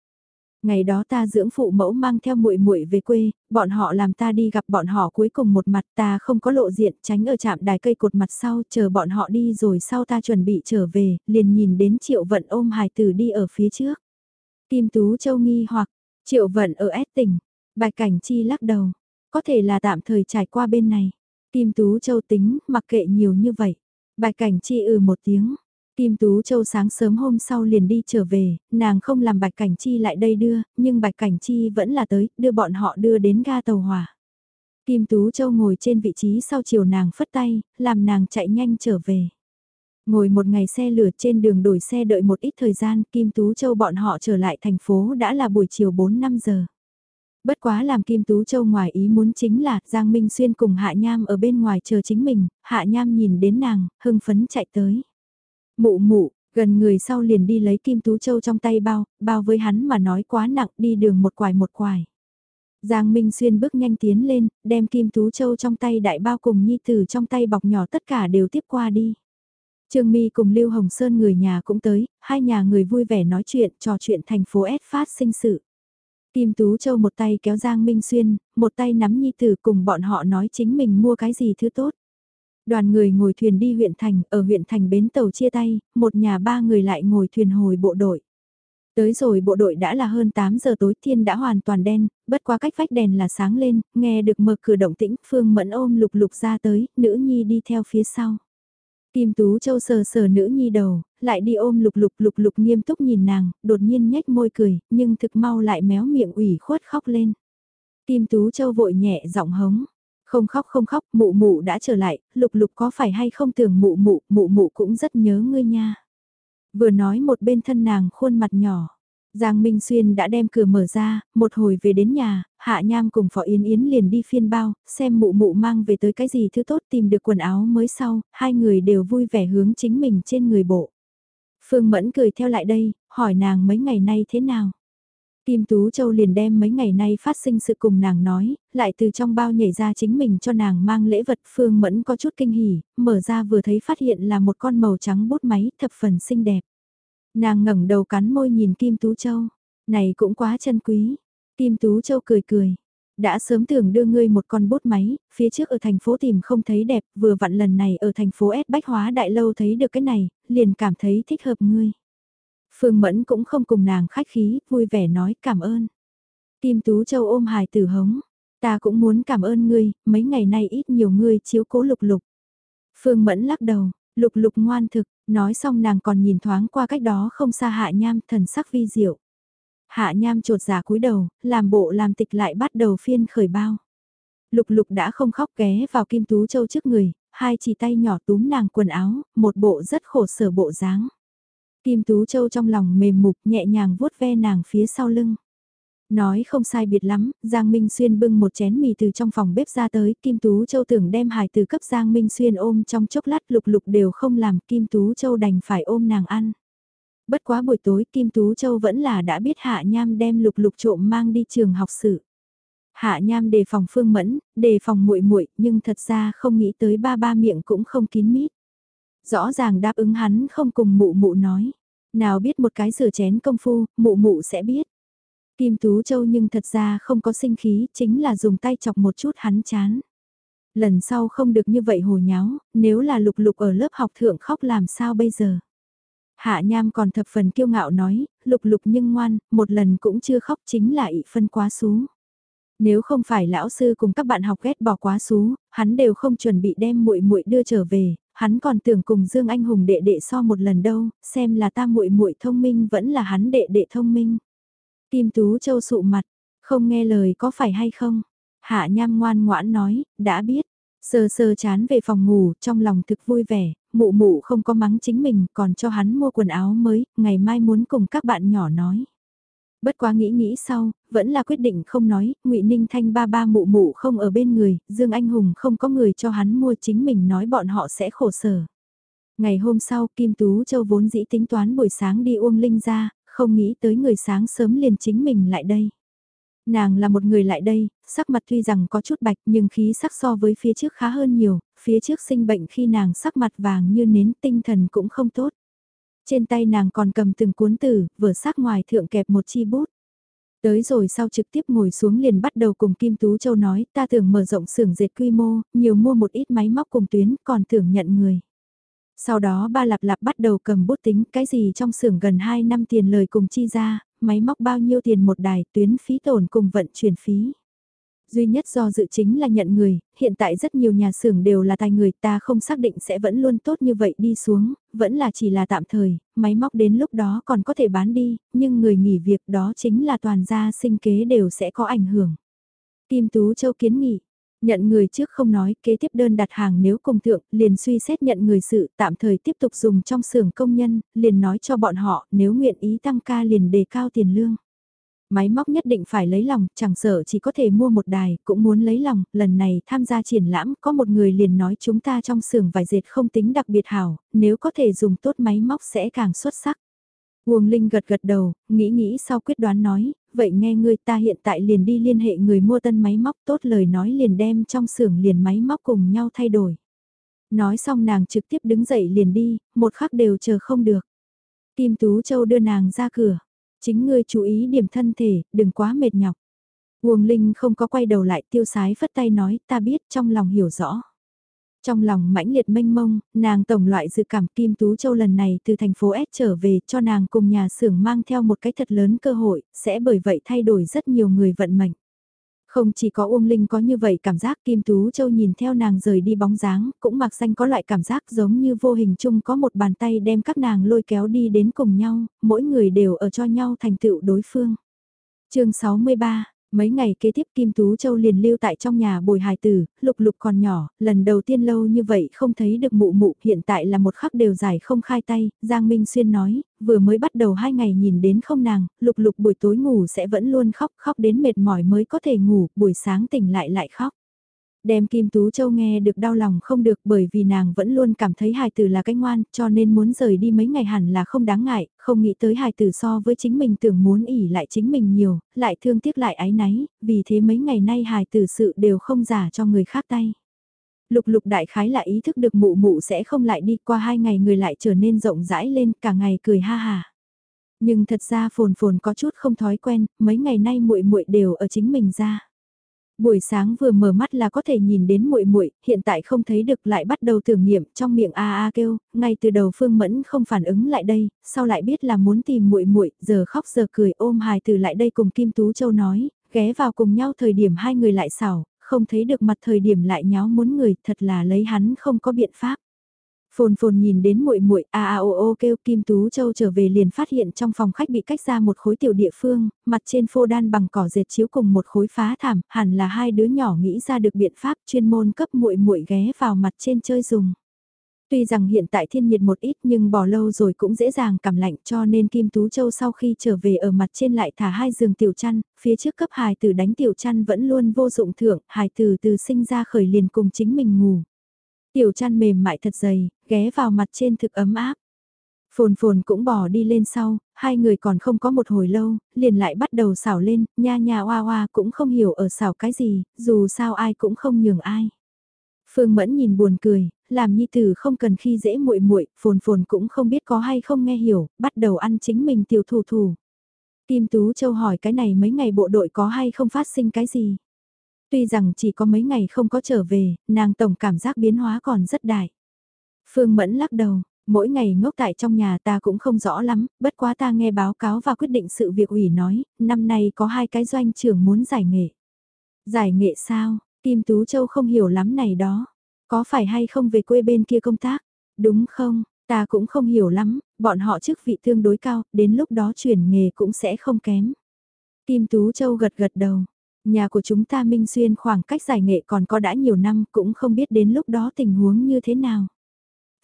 Ngày đó ta dưỡng phụ mẫu mang theo muội muội về quê, bọn họ làm ta đi gặp bọn họ cuối cùng một mặt ta không có lộ diện tránh ở trạm đài cây cột mặt sau chờ bọn họ đi rồi sau ta chuẩn bị trở về, liền nhìn đến triệu vận ôm hài tử đi ở phía trước. Kim Tú Châu nghi hoặc, triệu vận ở S tỉnh, bạch cảnh chi lắc đầu, có thể là tạm thời trải qua bên này. Kim Tú Châu tính, mặc kệ nhiều như vậy. Bạch cảnh chi ừ một tiếng, Kim Tú Châu sáng sớm hôm sau liền đi trở về, nàng không làm Bạch Cảnh Chi lại đây đưa, nhưng Bạch Cảnh Chi vẫn là tới, đưa bọn họ đưa đến ga tàu hỏa. Kim Tú Châu ngồi trên vị trí sau chiều nàng phất tay, làm nàng chạy nhanh trở về. Ngồi một ngày xe lửa trên đường đổi xe đợi một ít thời gian, Kim Tú Châu bọn họ trở lại thành phố đã là buổi chiều 4-5 giờ. Bất quá làm Kim Tú Châu ngoài ý muốn chính là Giang Minh Xuyên cùng Hạ Nham ở bên ngoài chờ chính mình, Hạ Nham nhìn đến nàng, hưng phấn chạy tới. Mụ mụ, gần người sau liền đi lấy Kim Tú Châu trong tay bao, bao với hắn mà nói quá nặng đi đường một quài một quài. Giang Minh Xuyên bước nhanh tiến lên, đem Kim Tú Châu trong tay đại bao cùng Nhi Tử trong tay bọc nhỏ tất cả đều tiếp qua đi. Trương Mi cùng Lưu Hồng Sơn người nhà cũng tới, hai nhà người vui vẻ nói chuyện, trò chuyện thành phố S phát sinh sự. Kim Tú Châu một tay kéo Giang Minh Xuyên, một tay nắm Nhi Tử cùng bọn họ nói chính mình mua cái gì thứ tốt. Đoàn người ngồi thuyền đi huyện thành, ở huyện thành bến tàu chia tay, một nhà ba người lại ngồi thuyền hồi bộ đội. Tới rồi bộ đội đã là hơn 8 giờ tối thiên đã hoàn toàn đen, bất quá cách vách đèn là sáng lên, nghe được mở cửa động tĩnh, Phương Mẫn ôm lục lục ra tới, nữ nhi đi theo phía sau. Kim Tú Châu sờ sờ nữ nhi đầu, lại đi ôm lục lục lục lục nghiêm túc nhìn nàng, đột nhiên nhếch môi cười, nhưng thực mau lại méo miệng ủy khuất khóc lên. Kim Tú Châu vội nhẹ giọng hống, không khóc không khóc, mụ mụ đã trở lại, lục lục có phải hay không tưởng mụ mụ, mụ mụ cũng rất nhớ ngươi nha. Vừa nói một bên thân nàng khuôn mặt nhỏ. Giang Minh Xuyên đã đem cửa mở ra, một hồi về đến nhà, Hạ Nham cùng Phó Yến Yến liền đi phiên bao, xem mụ mụ mang về tới cái gì thứ tốt tìm được quần áo mới sau, hai người đều vui vẻ hướng chính mình trên người bộ. Phương Mẫn cười theo lại đây, hỏi nàng mấy ngày nay thế nào. Kim Tú Châu liền đem mấy ngày nay phát sinh sự cùng nàng nói, lại từ trong bao nhảy ra chính mình cho nàng mang lễ vật Phương Mẫn có chút kinh hỉ, mở ra vừa thấy phát hiện là một con màu trắng bút máy thập phần xinh đẹp. Nàng ngẩng đầu cắn môi nhìn Kim Tú Châu, này cũng quá chân quý. Kim Tú Châu cười cười. Đã sớm tưởng đưa ngươi một con bút máy, phía trước ở thành phố tìm không thấy đẹp, vừa vặn lần này ở thành phố S Bách Hóa Đại Lâu thấy được cái này, liền cảm thấy thích hợp ngươi. Phương Mẫn cũng không cùng nàng khách khí, vui vẻ nói cảm ơn. Kim Tú Châu ôm hài tử hống, ta cũng muốn cảm ơn ngươi, mấy ngày nay ít nhiều ngươi chiếu cố lục lục. Phương Mẫn lắc đầu, lục lục ngoan thực, nói xong nàng còn nhìn thoáng qua cách đó không xa hạ nham thần sắc vi diệu. Hạ nham trột giả cúi đầu, làm bộ làm tịch lại bắt đầu phiên khởi bao. Lục lục đã không khóc ghé vào Kim Tú Châu trước người, hai chỉ tay nhỏ túm nàng quần áo, một bộ rất khổ sở bộ dáng. Kim Tú Châu trong lòng mềm mục nhẹ nhàng vuốt ve nàng phía sau lưng. Nói không sai biệt lắm, Giang Minh Xuyên bưng một chén mì từ trong phòng bếp ra tới, Kim Tú Châu tưởng đem hài từ cấp Giang Minh Xuyên ôm trong chốc lát lục lục đều không làm, Kim Tú Châu đành phải ôm nàng ăn. Bất quá buổi tối Kim Tú Châu vẫn là đã biết Hạ Nham đem lục lục trộm mang đi trường học sự. Hạ Nham đề phòng Phương Mẫn, đề phòng muội muội, nhưng thật ra không nghĩ tới ba ba miệng cũng không kín mít. Rõ ràng đáp ứng hắn không cùng mụ mụ nói. Nào biết một cái rửa chén công phu, mụ mụ sẽ biết. Kim Tú Châu nhưng thật ra không có sinh khí, chính là dùng tay chọc một chút hắn chán. Lần sau không được như vậy hồ nháo, nếu là lục lục ở lớp học thượng khóc làm sao bây giờ. Hạ Nham còn thập phần kiêu ngạo nói, lục lục nhưng ngoan, một lần cũng chưa khóc chính là ị phân quá xú. Nếu không phải lão sư cùng các bạn học ghét bỏ quá xú, hắn đều không chuẩn bị đem muội muội đưa trở về, hắn còn tưởng cùng Dương Anh Hùng đệ đệ so một lần đâu, xem là ta muội muội thông minh vẫn là hắn đệ đệ thông minh. Kim Tú Châu sụ mặt, không nghe lời có phải hay không? Hạ Nham ngoan ngoãn nói, đã biết. Sơ sơ chán về phòng ngủ, trong lòng thực vui vẻ, mụ mụ không có mắng chính mình, còn cho hắn mua quần áo mới, ngày mai muốn cùng các bạn nhỏ nói. Bất quá nghĩ nghĩ sau, vẫn là quyết định không nói, ngụy Ninh Thanh ba ba mụ mụ không ở bên người, Dương Anh Hùng không có người cho hắn mua chính mình nói bọn họ sẽ khổ sở. Ngày hôm sau, Kim Tú Châu vốn dĩ tính toán buổi sáng đi Uông Linh ra, không nghĩ tới người sáng sớm liền chính mình lại đây. Nàng là một người lại đây, sắc mặt tuy rằng có chút bạch nhưng khí sắc so với phía trước khá hơn nhiều, phía trước sinh bệnh khi nàng sắc mặt vàng như nến tinh thần cũng không tốt. Trên tay nàng còn cầm từng cuốn từ, vừa sắc ngoài thượng kẹp một chi bút. Tới rồi sau trực tiếp ngồi xuống liền bắt đầu cùng Kim Tú Châu nói ta tưởng mở rộng xưởng dệt quy mô, nhiều mua một ít máy móc cùng tuyến, còn tưởng nhận người. Sau đó ba lạp lạp bắt đầu cầm bút tính cái gì trong xưởng gần 2 năm tiền lời cùng chi ra, máy móc bao nhiêu tiền một đài tuyến phí tổn cùng vận chuyển phí. Duy nhất do dự chính là nhận người, hiện tại rất nhiều nhà xưởng đều là tài người ta không xác định sẽ vẫn luôn tốt như vậy đi xuống, vẫn là chỉ là tạm thời, máy móc đến lúc đó còn có thể bán đi, nhưng người nghỉ việc đó chính là toàn gia sinh kế đều sẽ có ảnh hưởng. Kim Tú Châu kiến nghị, Nhận người trước không nói, kế tiếp đơn đặt hàng nếu công thượng, liền suy xét nhận người sự, tạm thời tiếp tục dùng trong xưởng công nhân, liền nói cho bọn họ, nếu nguyện ý tăng ca liền đề cao tiền lương. Máy móc nhất định phải lấy lòng, chẳng sợ chỉ có thể mua một đài, cũng muốn lấy lòng, lần này tham gia triển lãm, có một người liền nói chúng ta trong xưởng vải dệt không tính đặc biệt hảo, nếu có thể dùng tốt máy móc sẽ càng xuất sắc. Uông Linh gật gật đầu, nghĩ nghĩ sau quyết đoán nói, vậy nghe ngươi ta hiện tại liền đi liên hệ người mua tân máy móc tốt lời nói liền đem trong xưởng liền máy móc cùng nhau thay đổi. Nói xong nàng trực tiếp đứng dậy liền đi, một khắc đều chờ không được. Kim Tú Châu đưa nàng ra cửa, chính ngươi chú ý điểm thân thể, đừng quá mệt nhọc. Uông Linh không có quay đầu lại tiêu sái phất tay nói ta biết trong lòng hiểu rõ. Trong lòng mãnh liệt mênh mông, nàng tổng loại dự cảm Kim Tú Châu lần này từ thành phố S trở về cho nàng cùng nhà xưởng mang theo một cái thật lớn cơ hội, sẽ bởi vậy thay đổi rất nhiều người vận mệnh. Không chỉ có Uông Linh có như vậy cảm giác Kim Tú Châu nhìn theo nàng rời đi bóng dáng, cũng mặc danh có loại cảm giác giống như vô hình chung có một bàn tay đem các nàng lôi kéo đi đến cùng nhau, mỗi người đều ở cho nhau thành tựu đối phương. chương 63, Mấy ngày kế tiếp Kim Tú Châu liền lưu tại trong nhà bồi hài tử, lục lục còn nhỏ, lần đầu tiên lâu như vậy không thấy được mụ mụ, hiện tại là một khắc đều giải không khai tay, Giang Minh Xuyên nói, vừa mới bắt đầu hai ngày nhìn đến không nàng, lục lục buổi tối ngủ sẽ vẫn luôn khóc, khóc đến mệt mỏi mới có thể ngủ, buổi sáng tỉnh lại lại khóc. Đem Kim Tú Châu nghe được đau lòng không được bởi vì nàng vẫn luôn cảm thấy hài tử là cái ngoan cho nên muốn rời đi mấy ngày hẳn là không đáng ngại, không nghĩ tới hài tử so với chính mình tưởng muốn ỉ lại chính mình nhiều, lại thương tiếc lại ái náy, vì thế mấy ngày nay hài tử sự đều không giả cho người khác tay. Lục lục đại khái là ý thức được mụ mụ sẽ không lại đi qua hai ngày người lại trở nên rộng rãi lên cả ngày cười ha hà. Nhưng thật ra phồn phồn có chút không thói quen, mấy ngày nay muội muội đều ở chính mình ra. Buổi sáng vừa mở mắt là có thể nhìn đến muội muội, hiện tại không thấy được lại bắt đầu tưởng niệm, trong miệng a a kêu, ngay từ đầu Phương Mẫn không phản ứng lại đây, sau lại biết là muốn tìm muội muội, giờ khóc giờ cười ôm hài từ lại đây cùng Kim Tú Châu nói, ghé vào cùng nhau thời điểm hai người lại xảo, không thấy được mặt thời điểm lại nháo muốn người, thật là lấy hắn không có biện pháp. Phồn phồn nhìn đến muội muội a a o o kêu Kim Tú Châu trở về liền phát hiện trong phòng khách bị cách ra một khối tiểu địa phương, mặt trên phô đan bằng cỏ dệt chiếu cùng một khối phá thảm, hẳn là hai đứa nhỏ nghĩ ra được biện pháp chuyên môn cấp muội muội ghé vào mặt trên chơi dùng. Tuy rằng hiện tại thiên nhiệt một ít nhưng bỏ lâu rồi cũng dễ dàng cảm lạnh cho nên Kim Tú Châu sau khi trở về ở mặt trên lại thả hai giường tiểu chăn, phía trước cấp hài tử đánh tiểu chăn vẫn luôn vô dụng thưởng, hài tử từ sinh ra khởi liền cùng chính mình ngủ. Tiểu chăn mềm mại thật dày, ghé vào mặt trên thực ấm áp. Phồn phồn cũng bỏ đi lên sau, hai người còn không có một hồi lâu, liền lại bắt đầu xảo lên, nha nha oa oa cũng không hiểu ở xảo cái gì, dù sao ai cũng không nhường ai. Phương Mẫn nhìn buồn cười, làm nhi tử không cần khi dễ muội muội, phồn phồn cũng không biết có hay không nghe hiểu, bắt đầu ăn chính mình tiểu thủ thủ. Kim Tú Châu hỏi cái này mấy ngày bộ đội có hay không phát sinh cái gì? Tuy rằng chỉ có mấy ngày không có trở về, nàng tổng cảm giác biến hóa còn rất đại. Phương Mẫn lắc đầu, mỗi ngày ngốc tại trong nhà ta cũng không rõ lắm, bất quá ta nghe báo cáo và quyết định sự việc ủy nói, năm nay có hai cái doanh trưởng muốn giải nghệ. Giải nghệ sao? Kim Tú Châu không hiểu lắm này đó. Có phải hay không về quê bên kia công tác? Đúng không? Ta cũng không hiểu lắm, bọn họ chức vị tương đối cao, đến lúc đó chuyển nghề cũng sẽ không kém. Kim Tú Châu gật gật đầu, Nhà của chúng ta Minh Xuyên khoảng cách giải nghệ còn có đã nhiều năm cũng không biết đến lúc đó tình huống như thế nào.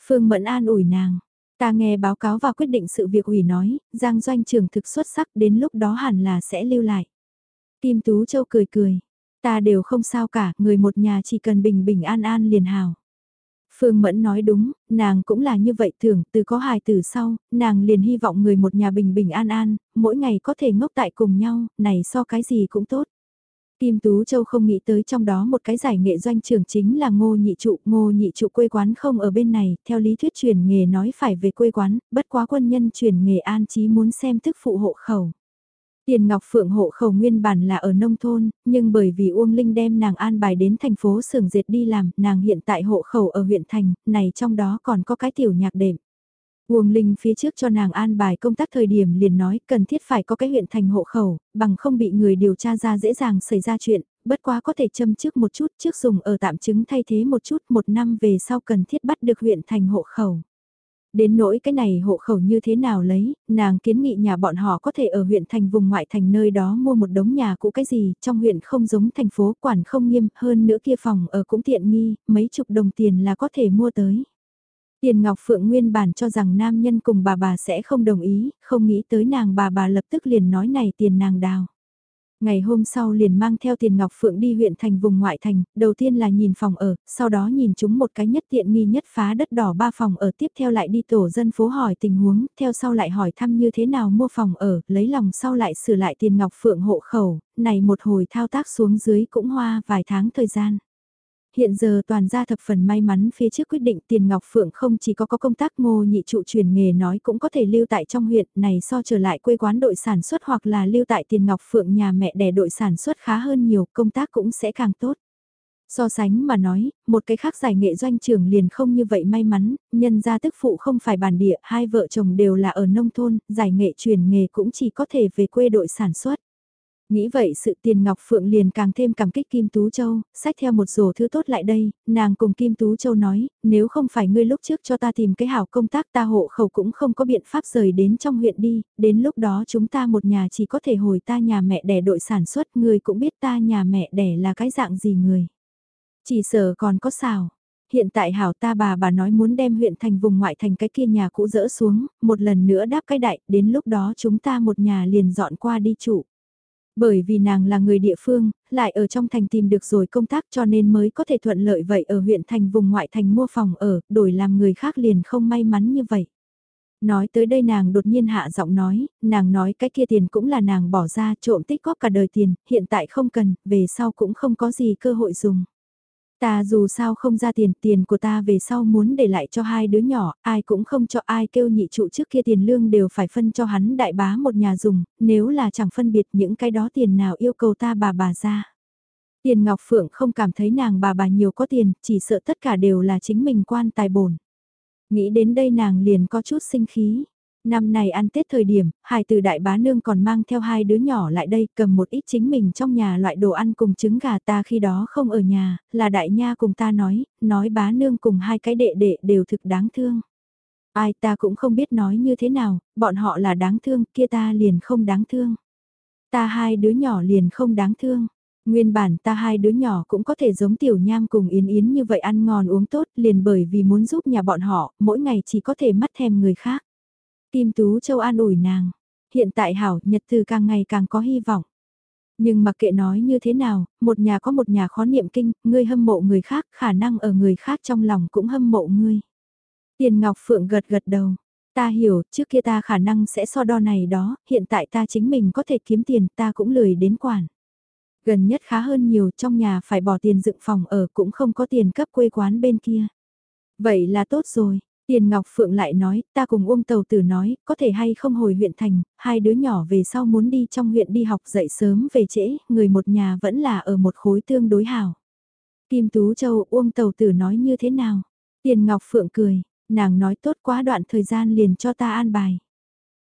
Phương Mẫn an ủi nàng. Ta nghe báo cáo và quyết định sự việc ủy nói, Giang Doanh trường thực xuất sắc đến lúc đó hẳn là sẽ lưu lại. Kim Tú Châu cười cười. Ta đều không sao cả, người một nhà chỉ cần bình bình an an liền hào. Phương Mẫn nói đúng, nàng cũng là như vậy thường, từ có hài từ sau, nàng liền hy vọng người một nhà bình bình an an, mỗi ngày có thể ngốc tại cùng nhau, này so cái gì cũng tốt. Kim Tú Châu không nghĩ tới trong đó một cái giải nghệ doanh trưởng chính là ngô nhị trụ, ngô nhị trụ quê quán không ở bên này, theo lý thuyết chuyển nghề nói phải về quê quán, bất quá quân nhân chuyển nghề an chí muốn xem thức phụ hộ khẩu. Tiền Ngọc Phượng hộ khẩu nguyên bản là ở nông thôn, nhưng bởi vì Uông Linh đem nàng an bài đến thành phố Sưởng Dệt đi làm, nàng hiện tại hộ khẩu ở huyện thành, này trong đó còn có cái tiểu nhạc đệm. Uông Linh phía trước cho nàng an bài công tác thời điểm liền nói cần thiết phải có cái huyện thành hộ khẩu, bằng không bị người điều tra ra dễ dàng xảy ra chuyện, bất quá có thể châm trước một chút trước dùng ở tạm chứng thay thế một chút một năm về sau cần thiết bắt được huyện thành hộ khẩu. Đến nỗi cái này hộ khẩu như thế nào lấy, nàng kiến nghị nhà bọn họ có thể ở huyện thành vùng ngoại thành nơi đó mua một đống nhà cũ cái gì, trong huyện không giống thành phố quản không nghiêm, hơn nữa kia phòng ở cũng tiện nghi, mấy chục đồng tiền là có thể mua tới. Tiền Ngọc Phượng nguyên bản cho rằng nam nhân cùng bà bà sẽ không đồng ý, không nghĩ tới nàng bà bà lập tức liền nói này tiền nàng đào. Ngày hôm sau liền mang theo tiền Ngọc Phượng đi huyện thành vùng ngoại thành, đầu tiên là nhìn phòng ở, sau đó nhìn chúng một cái nhất tiện nghi nhất phá đất đỏ ba phòng ở tiếp theo lại đi tổ dân phố hỏi tình huống, theo sau lại hỏi thăm như thế nào mua phòng ở, lấy lòng sau lại sửa lại tiền Ngọc Phượng hộ khẩu, này một hồi thao tác xuống dưới cũng hoa vài tháng thời gian. Hiện giờ toàn gia thập phần may mắn phía trước quyết định tiền Ngọc Phượng không chỉ có có công tác ngô nhị trụ truyền nghề nói cũng có thể lưu tại trong huyện này so trở lại quê quán đội sản xuất hoặc là lưu tại tiền Ngọc Phượng nhà mẹ đẻ đội sản xuất khá hơn nhiều công tác cũng sẽ càng tốt. So sánh mà nói, một cái khác giải nghệ doanh trưởng liền không như vậy may mắn, nhân gia tức phụ không phải bản địa, hai vợ chồng đều là ở nông thôn, giải nghệ truyền nghề cũng chỉ có thể về quê đội sản xuất. Nghĩ vậy sự tiền Ngọc Phượng liền càng thêm cảm kích Kim Tú Châu, sách theo một rổ thứ tốt lại đây, nàng cùng Kim Tú Châu nói, nếu không phải ngươi lúc trước cho ta tìm cái hảo công tác ta hộ khẩu cũng không có biện pháp rời đến trong huyện đi, đến lúc đó chúng ta một nhà chỉ có thể hồi ta nhà mẹ đẻ đội sản xuất, ngươi cũng biết ta nhà mẹ đẻ là cái dạng gì người. Chỉ sợ còn có xào. Hiện tại hảo ta bà bà nói muốn đem huyện thành vùng ngoại thành cái kia nhà cũ dỡ xuống, một lần nữa đáp cái đại, đến lúc đó chúng ta một nhà liền dọn qua đi trụ. Bởi vì nàng là người địa phương, lại ở trong thành tìm được rồi công tác cho nên mới có thể thuận lợi vậy ở huyện thành vùng ngoại thành mua phòng ở, đổi làm người khác liền không may mắn như vậy. Nói tới đây nàng đột nhiên hạ giọng nói, nàng nói cái kia tiền cũng là nàng bỏ ra trộm tích góp cả đời tiền, hiện tại không cần, về sau cũng không có gì cơ hội dùng. Ta dù sao không ra tiền, tiền của ta về sau muốn để lại cho hai đứa nhỏ, ai cũng không cho ai kêu nhị trụ trước kia tiền lương đều phải phân cho hắn đại bá một nhà dùng, nếu là chẳng phân biệt những cái đó tiền nào yêu cầu ta bà bà ra. Tiền Ngọc Phượng không cảm thấy nàng bà bà nhiều có tiền, chỉ sợ tất cả đều là chính mình quan tài bổn. Nghĩ đến đây nàng liền có chút sinh khí. Năm này ăn Tết thời điểm, hải từ đại bá nương còn mang theo hai đứa nhỏ lại đây cầm một ít chính mình trong nhà loại đồ ăn cùng trứng gà ta khi đó không ở nhà, là đại nha cùng ta nói, nói bá nương cùng hai cái đệ đệ đều thực đáng thương. Ai ta cũng không biết nói như thế nào, bọn họ là đáng thương, kia ta liền không đáng thương. Ta hai đứa nhỏ liền không đáng thương. Nguyên bản ta hai đứa nhỏ cũng có thể giống tiểu nham cùng Yến Yến như vậy ăn ngon uống tốt liền bởi vì muốn giúp nhà bọn họ, mỗi ngày chỉ có thể mắt thèm người khác. Kim Tú Châu an ủi nàng, hiện tại hảo nhật từ càng ngày càng có hy vọng. Nhưng mặc kệ nói như thế nào, một nhà có một nhà khó niệm kinh, ngươi hâm mộ người khác, khả năng ở người khác trong lòng cũng hâm mộ ngươi. Tiền Ngọc Phượng gật gật đầu, ta hiểu, trước kia ta khả năng sẽ so đo này đó, hiện tại ta chính mình có thể kiếm tiền, ta cũng lười đến quản. Gần nhất khá hơn nhiều trong nhà phải bỏ tiền dựng phòng ở cũng không có tiền cấp quê quán bên kia. Vậy là tốt rồi, Tiền Ngọc Phượng lại nói, ta cùng Uông Tàu Tử nói, có thể hay không hồi huyện thành, hai đứa nhỏ về sau muốn đi trong huyện đi học dậy sớm về trễ, người một nhà vẫn là ở một khối tương đối hảo. Kim Tú Châu Uông Tàu Tử nói như thế nào? Tiền Ngọc Phượng cười, nàng nói tốt quá đoạn thời gian liền cho ta an bài.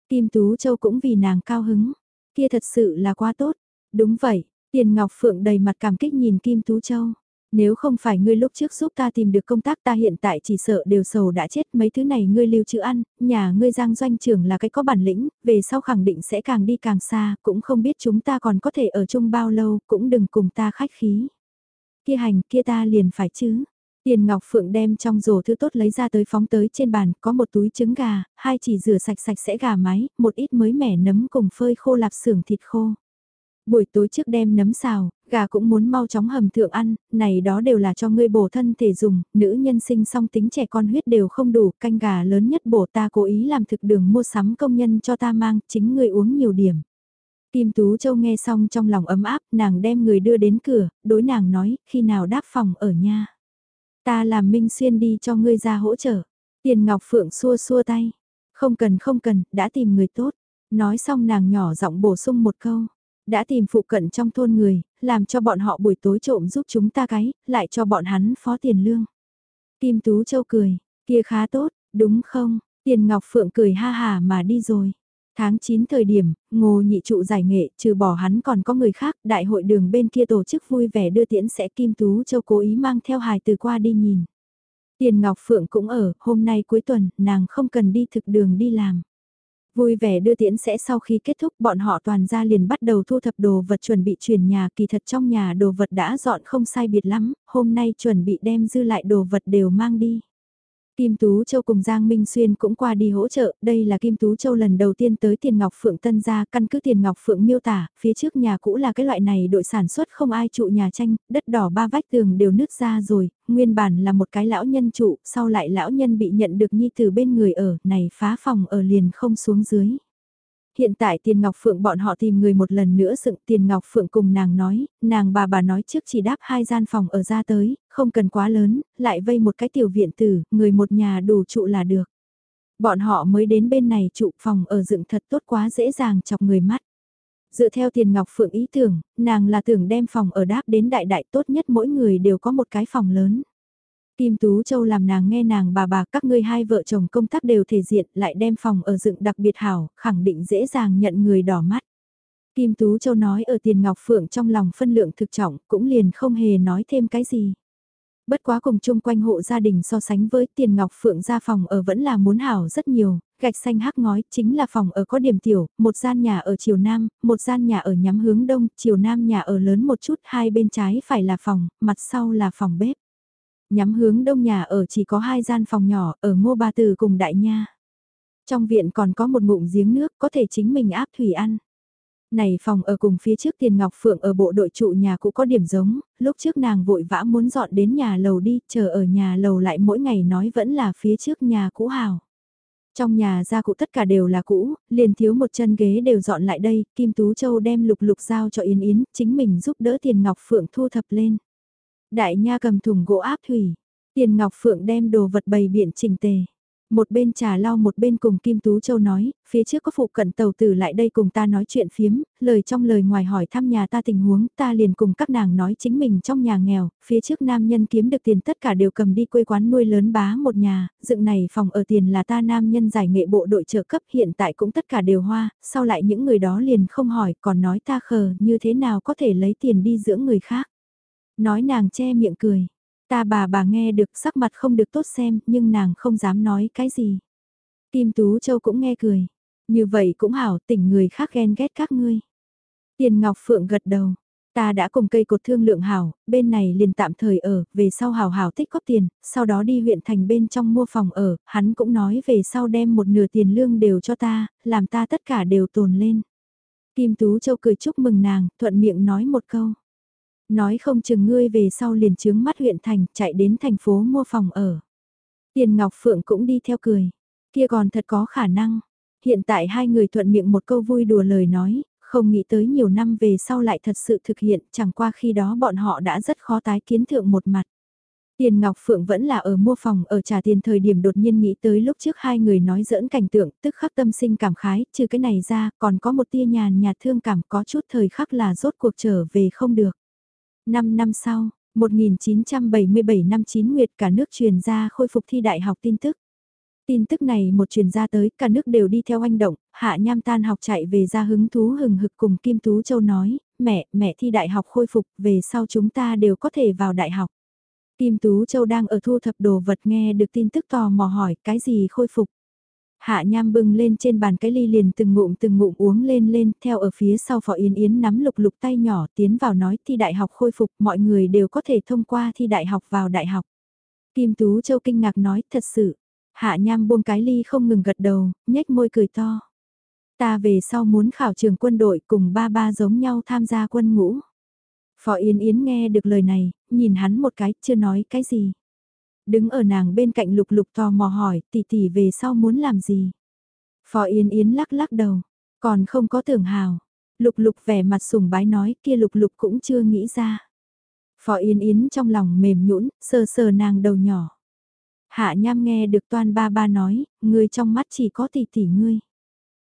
Kim Tú Châu cũng vì nàng cao hứng, kia thật sự là quá tốt. Đúng vậy, Tiền Ngọc Phượng đầy mặt cảm kích nhìn Kim Tú Châu. Nếu không phải ngươi lúc trước giúp ta tìm được công tác ta hiện tại chỉ sợ đều sầu đã chết mấy thứ này ngươi lưu trữ ăn, nhà ngươi giang doanh trưởng là cái có bản lĩnh, về sau khẳng định sẽ càng đi càng xa, cũng không biết chúng ta còn có thể ở chung bao lâu, cũng đừng cùng ta khách khí. Kia hành kia ta liền phải chứ. Tiền Ngọc Phượng đem trong rổ thứ tốt lấy ra tới phóng tới trên bàn, có một túi trứng gà, hai chỉ rửa sạch sạch sẽ gà mái, một ít mới mẻ nấm cùng phơi khô lạp xưởng thịt khô. Buổi tối trước đem nấm xào, gà cũng muốn mau chóng hầm thượng ăn, này đó đều là cho ngươi bổ thân thể dùng, nữ nhân sinh song tính trẻ con huyết đều không đủ, canh gà lớn nhất bổ ta cố ý làm thực đường mua sắm công nhân cho ta mang, chính ngươi uống nhiều điểm. Kim Tú Châu nghe xong trong lòng ấm áp, nàng đem người đưa đến cửa, đối nàng nói, khi nào đáp phòng ở nha. Ta làm Minh Xuyên đi cho ngươi ra hỗ trợ. Tiền Ngọc Phượng xua xua tay. Không cần không cần, đã tìm người tốt. Nói xong nàng nhỏ giọng bổ sung một câu đã tìm phụ cận trong thôn người, làm cho bọn họ buổi tối trộm giúp chúng ta cái, lại cho bọn hắn phó tiền lương. Kim Tú Châu cười, kia khá tốt, đúng không? Tiền Ngọc Phượng cười ha hà mà đi rồi. Tháng 9 thời điểm, ngô nhị trụ giải nghệ, trừ bỏ hắn còn có người khác, đại hội đường bên kia tổ chức vui vẻ đưa tiễn sẽ Kim Tú Châu cố ý mang theo hài từ qua đi nhìn. Tiền Ngọc Phượng cũng ở, hôm nay cuối tuần, nàng không cần đi thực đường đi làm. Vui vẻ đưa tiễn sẽ sau khi kết thúc bọn họ toàn ra liền bắt đầu thu thập đồ vật chuẩn bị chuyển nhà kỳ thật trong nhà đồ vật đã dọn không sai biệt lắm, hôm nay chuẩn bị đem dư lại đồ vật đều mang đi. Kim Tú Châu cùng Giang Minh Xuyên cũng qua đi hỗ trợ, đây là Kim Tú Châu lần đầu tiên tới Tiền Ngọc Phượng Tân gia, căn cứ Tiền Ngọc Phượng miêu tả, phía trước nhà cũ là cái loại này đội sản xuất không ai trụ nhà tranh, đất đỏ ba vách tường đều nứt ra rồi, nguyên bản là một cái lão nhân trụ, sau lại lão nhân bị nhận được nhi từ bên người ở, này phá phòng ở liền không xuống dưới. Hiện tại Tiền Ngọc Phượng bọn họ tìm người một lần nữa dựng Tiền Ngọc Phượng cùng nàng nói, nàng bà bà nói trước chỉ đáp hai gian phòng ở ra tới, không cần quá lớn, lại vây một cái tiểu viện tử, người một nhà đủ trụ là được. Bọn họ mới đến bên này trụ phòng ở dựng thật tốt quá dễ dàng chọc người mắt. Dựa theo Tiền Ngọc Phượng ý tưởng, nàng là tưởng đem phòng ở đáp đến đại đại tốt nhất mỗi người đều có một cái phòng lớn. Kim Tú Châu làm nàng nghe nàng bà bà các ngươi hai vợ chồng công tác đều thể diện lại đem phòng ở dựng đặc biệt hảo, khẳng định dễ dàng nhận người đỏ mắt. Kim Tú Châu nói ở tiền ngọc phượng trong lòng phân lượng thực trọng cũng liền không hề nói thêm cái gì. Bất quá cùng chung quanh hộ gia đình so sánh với tiền ngọc phượng ra phòng ở vẫn là muốn hảo rất nhiều, gạch xanh hắc ngói chính là phòng ở có điểm tiểu, một gian nhà ở chiều nam, một gian nhà ở nhắm hướng đông, chiều nam nhà ở lớn một chút, hai bên trái phải là phòng, mặt sau là phòng bếp. Nhắm hướng đông nhà ở chỉ có hai gian phòng nhỏ ở ngô ba từ cùng đại nha. Trong viện còn có một ngụm giếng nước có thể chính mình áp thủy ăn. Này phòng ở cùng phía trước tiền ngọc phượng ở bộ đội trụ nhà cũng có điểm giống, lúc trước nàng vội vã muốn dọn đến nhà lầu đi, chờ ở nhà lầu lại mỗi ngày nói vẫn là phía trước nhà cũ hào. Trong nhà gia cụ tất cả đều là cũ, liền thiếu một chân ghế đều dọn lại đây, Kim Tú Châu đem lục lục giao cho Yến Yến, chính mình giúp đỡ tiền ngọc phượng thu thập lên. Đại nha cầm thùng gỗ áp thủy, tiền ngọc phượng đem đồ vật bày biện chỉnh tề. Một bên trà lau một bên cùng Kim Tú Châu nói, phía trước có phụ cận tàu tử lại đây cùng ta nói chuyện phiếm, lời trong lời ngoài hỏi thăm nhà ta tình huống, ta liền cùng các nàng nói chính mình trong nhà nghèo, phía trước nam nhân kiếm được tiền tất cả đều cầm đi quê quán nuôi lớn bá một nhà, dựng này phòng ở tiền là ta nam nhân giải nghệ bộ đội trợ cấp hiện tại cũng tất cả đều hoa, sau lại những người đó liền không hỏi còn nói ta khờ như thế nào có thể lấy tiền đi dưỡng người khác. Nói nàng che miệng cười. Ta bà bà nghe được sắc mặt không được tốt xem, nhưng nàng không dám nói cái gì. Kim Tú Châu cũng nghe cười. Như vậy cũng hảo tỉnh người khác ghen ghét các ngươi. Tiền Ngọc Phượng gật đầu. Ta đã cùng cây cột thương lượng hảo, bên này liền tạm thời ở, về sau hảo hảo tích góp tiền, sau đó đi huyện thành bên trong mua phòng ở, hắn cũng nói về sau đem một nửa tiền lương đều cho ta, làm ta tất cả đều tồn lên. Kim Tú Châu cười chúc mừng nàng, thuận miệng nói một câu. Nói không chừng ngươi về sau liền trướng mắt huyện thành, chạy đến thành phố mua phòng ở. Tiền Ngọc Phượng cũng đi theo cười. Kia còn thật có khả năng. Hiện tại hai người thuận miệng một câu vui đùa lời nói, không nghĩ tới nhiều năm về sau lại thật sự thực hiện, chẳng qua khi đó bọn họ đã rất khó tái kiến thượng một mặt. Tiền Ngọc Phượng vẫn là ở mua phòng ở trả tiền thời điểm đột nhiên nghĩ tới lúc trước hai người nói giỡn cảnh tượng, tức khắc tâm sinh cảm khái, trừ cái này ra, còn có một tia nhàn nhạt thương cảm có chút thời khắc là rốt cuộc trở về không được. 5 năm sau, 1977 năm 9 Nguyệt cả nước truyền ra khôi phục thi đại học tin tức. Tin tức này một truyền ra tới, cả nước đều đi theo anh động, hạ nham tan học chạy về ra hứng thú hừng hực cùng Kim Tú Châu nói, mẹ, mẹ thi đại học khôi phục, về sau chúng ta đều có thể vào đại học. Kim Tú Châu đang ở thu thập đồ vật nghe được tin tức tò mò hỏi cái gì khôi phục. Hạ nham bưng lên trên bàn cái ly liền từng ngụm từng ngụm uống lên lên, theo ở phía sau phó Yến Yến nắm lục lục tay nhỏ tiến vào nói thi đại học khôi phục, mọi người đều có thể thông qua thi đại học vào đại học. Kim Tú Châu kinh ngạc nói, thật sự. Hạ nham buông cái ly không ngừng gật đầu, nhếch môi cười to. Ta về sau muốn khảo trường quân đội cùng ba ba giống nhau tham gia quân ngũ. Phó Yến Yến nghe được lời này, nhìn hắn một cái, chưa nói cái gì. Đứng ở nàng bên cạnh lục lục tò mò hỏi tỷ tỷ về sau muốn làm gì. Phó Yến Yến lắc lắc đầu, còn không có tưởng hào. Lục lục vẻ mặt sùng bái nói kia lục lục cũng chưa nghĩ ra. Phó Yến Yến trong lòng mềm nhũn sờ sờ nàng đầu nhỏ. Hạ nham nghe được toan ba ba nói, ngươi trong mắt chỉ có tỷ tỷ ngươi.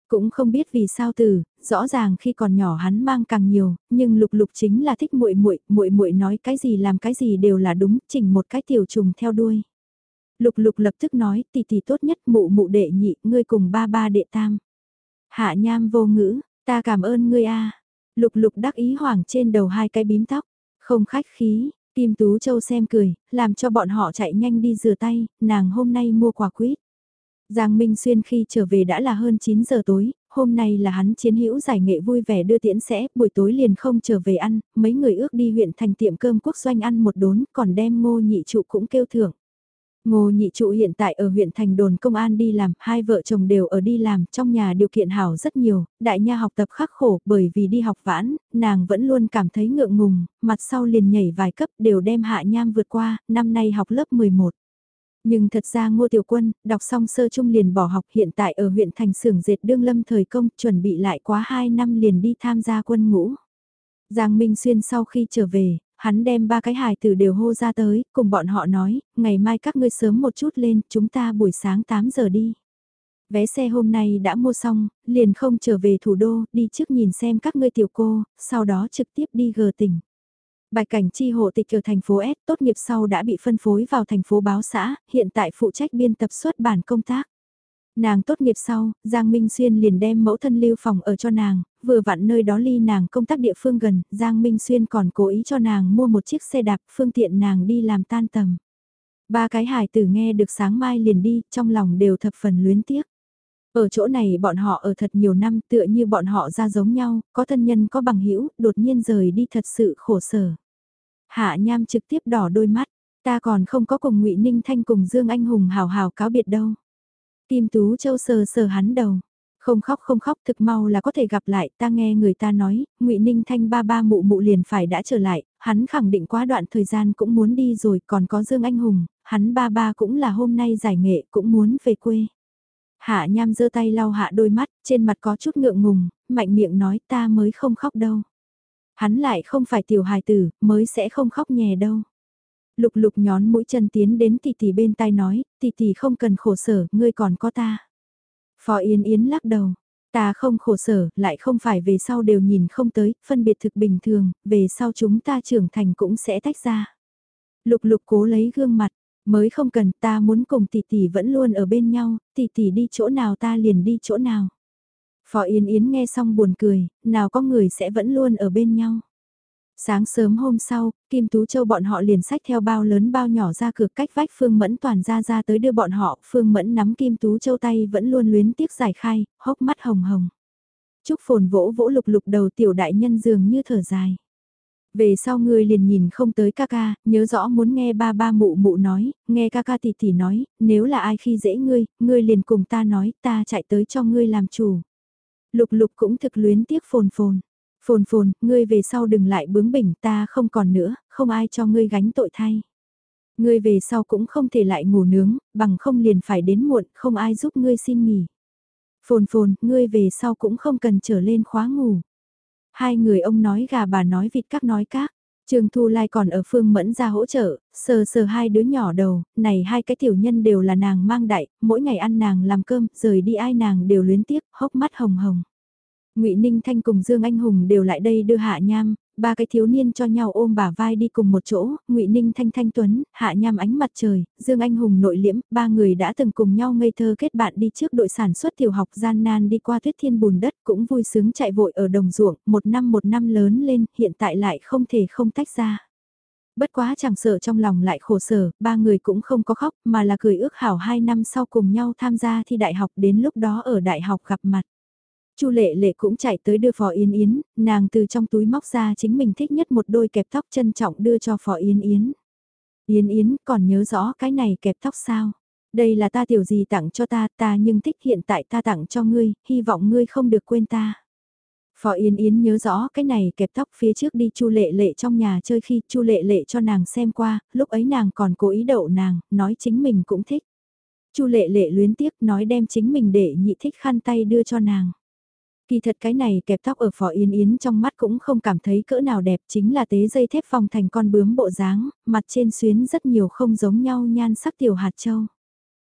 Cũng không biết vì sao từ, rõ ràng khi còn nhỏ hắn mang càng nhiều, nhưng lục lục chính là thích muội muội, muội muội nói cái gì làm cái gì đều là đúng, chỉnh một cái tiểu trùng theo đuôi. Lục lục lập tức nói, tỷ tỷ tốt nhất mụ mụ đệ nhị, ngươi cùng ba ba đệ tam. Hạ nham vô ngữ, ta cảm ơn ngươi a. Lục lục đắc ý hoảng trên đầu hai cái bím tóc, không khách khí, Kim Tú Châu xem cười, làm cho bọn họ chạy nhanh đi rửa tay, nàng hôm nay mua quả quýt. Giang Minh Xuyên khi trở về đã là hơn 9 giờ tối, hôm nay là hắn chiến hữu giải nghệ vui vẻ đưa tiễn sẽ, buổi tối liền không trở về ăn, mấy người ước đi huyện thành tiệm cơm quốc doanh ăn một đốn, còn đem ngô nhị trụ cũng kêu thưởng. Ngô nhị trụ hiện tại ở huyện thành đồn công an đi làm, hai vợ chồng đều ở đi làm, trong nhà điều kiện hảo rất nhiều, đại nha học tập khắc khổ bởi vì đi học vãn, nàng vẫn luôn cảm thấy ngượng ngùng, mặt sau liền nhảy vài cấp đều đem hạ nham vượt qua, năm nay học lớp 11. Nhưng thật ra Ngô Tiểu Quân, đọc xong sơ trung liền bỏ học hiện tại ở huyện thành xưởng dệt đương lâm thời công, chuẩn bị lại quá 2 năm liền đi tham gia quân ngũ. Giang Minh Xuyên sau khi trở về, hắn đem ba cái hài tử đều hô ra tới, cùng bọn họ nói, ngày mai các ngươi sớm một chút lên, chúng ta buổi sáng 8 giờ đi. Vé xe hôm nay đã mua xong, liền không trở về thủ đô, đi trước nhìn xem các ngươi tiểu cô, sau đó trực tiếp đi gờ tỉnh bài Cảnh Chi hộ tịch ở thành phố S tốt nghiệp sau đã bị phân phối vào thành phố báo xã, hiện tại phụ trách biên tập xuất bản công tác. Nàng tốt nghiệp sau, Giang Minh Xuyên liền đem mẫu thân lưu phòng ở cho nàng, vừa vặn nơi đó ly nàng công tác địa phương gần, Giang Minh Xuyên còn cố ý cho nàng mua một chiếc xe đạp phương tiện nàng đi làm tan tầm. Ba cái hài tử nghe được sáng mai liền đi, trong lòng đều thập phần luyến tiếc. Ở chỗ này bọn họ ở thật nhiều năm tựa như bọn họ ra giống nhau, có thân nhân có bằng hữu đột nhiên rời đi thật sự khổ sở. Hạ Nham trực tiếp đỏ đôi mắt, ta còn không có cùng ngụy Ninh Thanh cùng Dương Anh Hùng hào hào cáo biệt đâu. Kim Tú Châu sờ sờ hắn đầu. Không khóc không khóc thực mau là có thể gặp lại, ta nghe người ta nói, ngụy Ninh Thanh ba ba mụ mụ liền phải đã trở lại, hắn khẳng định quá đoạn thời gian cũng muốn đi rồi, còn có Dương Anh Hùng, hắn ba ba cũng là hôm nay giải nghệ cũng muốn về quê. Hạ nham giơ tay lau hạ đôi mắt, trên mặt có chút ngượng ngùng, mạnh miệng nói ta mới không khóc đâu. Hắn lại không phải tiểu hài tử, mới sẽ không khóc nhè đâu. Lục lục nhón mũi chân tiến đến tỷ tỷ bên tai nói, tỷ tỷ không cần khổ sở, ngươi còn có ta. Phó Yến Yến lắc đầu, ta không khổ sở, lại không phải về sau đều nhìn không tới, phân biệt thực bình thường, về sau chúng ta trưởng thành cũng sẽ tách ra. Lục lục cố lấy gương mặt, mới không cần ta muốn cùng tỷ tỷ vẫn luôn ở bên nhau, tỷ tỷ đi chỗ nào ta liền đi chỗ nào. Phó Yến Yến nghe xong buồn cười, nào có người sẽ vẫn luôn ở bên nhau. Sáng sớm hôm sau, Kim Tú Châu bọn họ liền sách theo bao lớn bao nhỏ ra cửa cách vách Phương Mẫn toàn ra ra tới đưa bọn họ, Phương Mẫn nắm Kim Tú Châu tay vẫn luôn luyến tiếc giải khai, hốc mắt hồng hồng. Trúc phồn vỗ vỗ lục lục đầu tiểu đại nhân dường như thở dài. Về sau ngươi liền nhìn không tới ca ca, nhớ rõ muốn nghe ba ba mụ mụ nói, nghe ca ca tỷ tỷ nói, nếu là ai khi dễ ngươi, ngươi liền cùng ta nói, ta chạy tới cho ngươi làm chủ. Lục lục cũng thực luyến tiếc phồn phồn. Phồn phồn, ngươi về sau đừng lại bướng bỉnh ta không còn nữa, không ai cho ngươi gánh tội thay. Ngươi về sau cũng không thể lại ngủ nướng, bằng không liền phải đến muộn, không ai giúp ngươi xin nghỉ. Phồn phồn, ngươi về sau cũng không cần trở lên khóa ngủ. Hai người ông nói gà bà nói vịt các nói các. Trương Thu Lai còn ở phương mẫn ra hỗ trợ, sờ sờ hai đứa nhỏ đầu, này hai cái tiểu nhân đều là nàng mang đại, mỗi ngày ăn nàng làm cơm, rời đi ai nàng đều luyến tiếc, hốc mắt hồng hồng. Ngụy Ninh Thanh cùng Dương Anh Hùng đều lại đây đưa Hạ Nham, ba cái thiếu niên cho nhau ôm bả vai đi cùng một chỗ, Ngụy Ninh Thanh Thanh Tuấn, Hạ Nham ánh mặt trời, Dương Anh Hùng nội liễm, ba người đã từng cùng nhau ngây thơ kết bạn đi trước đội sản xuất tiểu học gian nan đi qua tuyết thiên bùn đất cũng vui sướng chạy vội ở đồng ruộng, một năm một năm lớn lên, hiện tại lại không thể không tách ra. Bất quá chẳng sợ trong lòng lại khổ sở, ba người cũng không có khóc mà là cười ước hảo hai năm sau cùng nhau tham gia thi đại học đến lúc đó ở đại học gặp mặt. Chu lệ lệ cũng chạy tới đưa Phó Yến Yến, nàng từ trong túi móc ra chính mình thích nhất một đôi kẹp tóc trân trọng đưa cho Phó Yến Yến. Yến Yến còn nhớ rõ cái này kẹp tóc sao? Đây là ta tiểu gì tặng cho ta, ta nhưng thích hiện tại ta tặng cho ngươi, hy vọng ngươi không được quên ta. Phó Yến Yến nhớ rõ cái này kẹp tóc phía trước đi Chu Lệ Lệ trong nhà chơi khi Chu Lệ Lệ cho nàng xem qua, lúc ấy nàng còn cố ý đậu nàng, nói chính mình cũng thích. Chu Lệ Lệ luyến tiếc nói đem chính mình để nhị thích khăn tay đưa cho nàng. Kỳ thật cái này kẹp tóc ở phỏ Yến Yến trong mắt cũng không cảm thấy cỡ nào đẹp chính là tế dây thép phong thành con bướm bộ dáng, mặt trên xuyến rất nhiều không giống nhau nhan sắc tiểu hạt châu.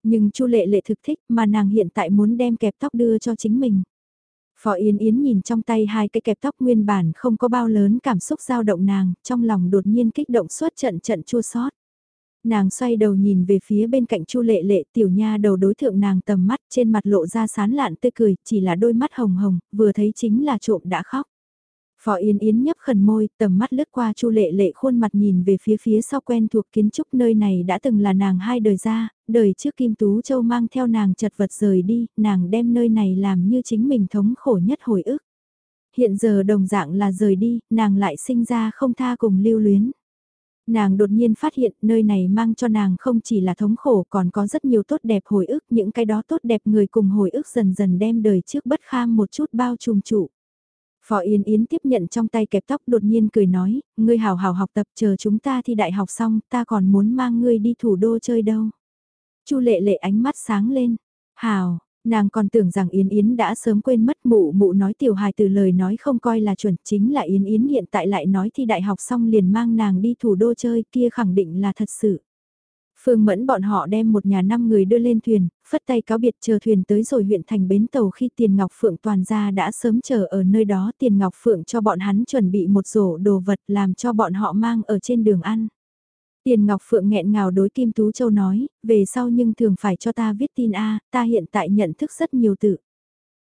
Nhưng Chu Lệ Lệ thực thích mà nàng hiện tại muốn đem kẹp tóc đưa cho chính mình. Phỏ Yến Yến nhìn trong tay hai cái kẹp tóc nguyên bản không có bao lớn cảm xúc dao động nàng, trong lòng đột nhiên kích động suốt trận trận chua xót. Nàng xoay đầu nhìn về phía bên cạnh Chu Lệ Lệ, tiểu nha đầu đối thượng nàng tầm mắt, trên mặt lộ ra sán lạn tươi cười, chỉ là đôi mắt hồng hồng, vừa thấy chính là trộm đã khóc. Phó Yên Yến nhấp khẩn môi, tầm mắt lướt qua Chu Lệ Lệ khuôn mặt nhìn về phía phía sau quen thuộc kiến trúc nơi này đã từng là nàng hai đời ra, đời trước Kim Tú Châu mang theo nàng chật vật rời đi, nàng đem nơi này làm như chính mình thống khổ nhất hồi ức. Hiện giờ đồng dạng là rời đi, nàng lại sinh ra không tha cùng lưu luyến. Nàng đột nhiên phát hiện nơi này mang cho nàng không chỉ là thống khổ còn có rất nhiều tốt đẹp hồi ức, những cái đó tốt đẹp người cùng hồi ức dần dần đem đời trước bất kham một chút bao trùm trụ. Phó Yến Yến tiếp nhận trong tay kẹp tóc đột nhiên cười nói, ngươi hào hào học tập chờ chúng ta thi đại học xong, ta còn muốn mang ngươi đi thủ đô chơi đâu. Chu lệ lệ ánh mắt sáng lên, hào, Nàng còn tưởng rằng Yến Yến đã sớm quên mất mụ mụ nói tiểu hài từ lời nói không coi là chuẩn chính là Yến Yến hiện tại lại nói thi đại học xong liền mang nàng đi thủ đô chơi kia khẳng định là thật sự. Phương Mẫn bọn họ đem một nhà năm người đưa lên thuyền, phất tay cáo biệt chờ thuyền tới rồi huyện thành bến tàu khi Tiền Ngọc Phượng toàn gia đã sớm chờ ở nơi đó Tiền Ngọc Phượng cho bọn hắn chuẩn bị một rổ đồ vật làm cho bọn họ mang ở trên đường ăn. Tiền Ngọc Phượng nghẹn ngào đối Kim Tú Châu nói, về sau nhưng thường phải cho ta viết tin A, ta hiện tại nhận thức rất nhiều tự.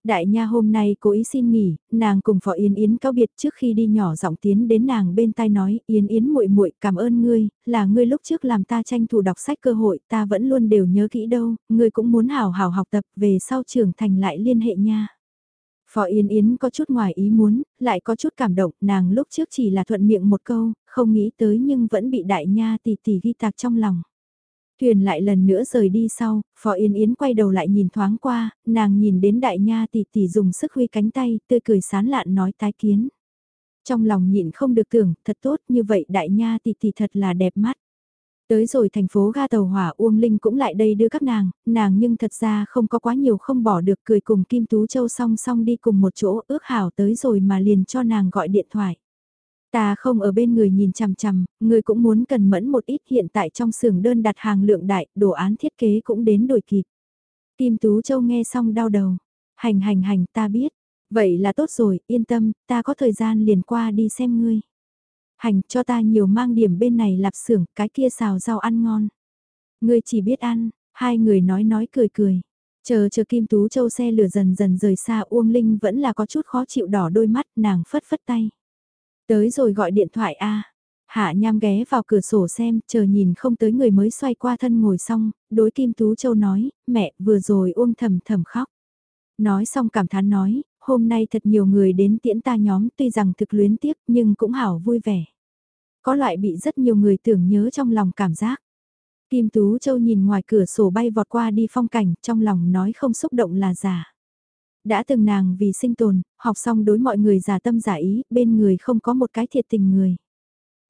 Đại nha hôm nay cố ý xin nghỉ, nàng cùng Phó Yến Yến cáo biệt trước khi đi nhỏ giọng tiến đến nàng bên tai nói, Yến Yến muội muội cảm ơn ngươi, là ngươi lúc trước làm ta tranh thủ đọc sách cơ hội, ta vẫn luôn đều nhớ kỹ đâu, ngươi cũng muốn hào hào học tập, về sau trưởng thành lại liên hệ nha. Phó Yến Yến có chút ngoài ý muốn, lại có chút cảm động, nàng lúc trước chỉ là thuận miệng một câu, không nghĩ tới nhưng vẫn bị đại nha tỷ tỷ ghi tạc trong lòng. Thuyền lại lần nữa rời đi sau, Phó Yến Yến quay đầu lại nhìn thoáng qua, nàng nhìn đến đại nha tỷ tỷ dùng sức huy cánh tay, tươi cười sán lạn nói tái kiến. Trong lòng nhịn không được tưởng, thật tốt như vậy đại nha tỷ tỷ thật là đẹp mắt. Tới rồi thành phố ga tàu hỏa Uông Linh cũng lại đây đưa các nàng, nàng nhưng thật ra không có quá nhiều không bỏ được cười cùng Kim Tú Châu song song đi cùng một chỗ ước hảo tới rồi mà liền cho nàng gọi điện thoại. Ta không ở bên người nhìn chằm chằm, người cũng muốn cần mẫn một ít hiện tại trong xưởng đơn đặt hàng lượng đại, đồ án thiết kế cũng đến đổi kịp. Kim Tú Châu nghe xong đau đầu. Hành hành hành ta biết. Vậy là tốt rồi, yên tâm, ta có thời gian liền qua đi xem ngươi. Hành cho ta nhiều mang điểm bên này lạp xưởng, cái kia xào rau ăn ngon. Ngươi chỉ biết ăn, hai người nói nói cười cười. Chờ chờ Kim Tú Châu xe lửa dần dần rời xa Uông Linh vẫn là có chút khó chịu đỏ đôi mắt nàng phất phất tay. Tới rồi gọi điện thoại a Hạ Nham ghé vào cửa sổ xem, chờ nhìn không tới người mới xoay qua thân ngồi xong, đối Kim Tú Châu nói, mẹ vừa rồi Uông thầm thầm khóc. Nói xong cảm thán nói, hôm nay thật nhiều người đến tiễn ta nhóm tuy rằng thực luyến tiếc nhưng cũng hảo vui vẻ. Có loại bị rất nhiều người tưởng nhớ trong lòng cảm giác. Kim Tú Châu nhìn ngoài cửa sổ bay vọt qua đi phong cảnh, trong lòng nói không xúc động là giả. Đã từng nàng vì sinh tồn, học xong đối mọi người giả tâm giả ý, bên người không có một cái thiệt tình người.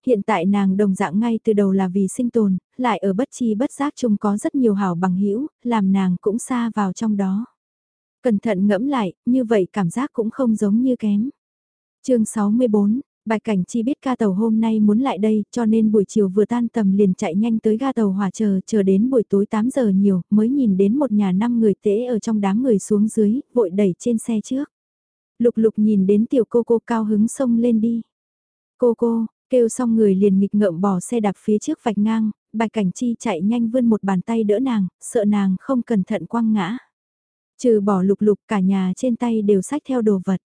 Hiện tại nàng đồng dạng ngay từ đầu là vì sinh tồn, lại ở bất chi bất giác chung có rất nhiều hảo bằng hữu làm nàng cũng xa vào trong đó. Cẩn thận ngẫm lại, như vậy cảm giác cũng không giống như kém. chương 64, Bạch Cảnh Chi biết ca tàu hôm nay muốn lại đây, cho nên buổi chiều vừa tan tầm liền chạy nhanh tới ga tàu hỏa chờ, chờ đến buổi tối 8 giờ nhiều, mới nhìn đến một nhà năm người tễ ở trong đám người xuống dưới, vội đẩy trên xe trước. Lục lục nhìn đến tiểu cô cô cao hứng sông lên đi. Cô cô, kêu xong người liền nghịch ngợm bỏ xe đạp phía trước vạch ngang, Bạch Cảnh Chi chạy nhanh vươn một bàn tay đỡ nàng, sợ nàng không cẩn thận quăng ngã. Trừ bỏ lục lục cả nhà trên tay đều sách theo đồ vật.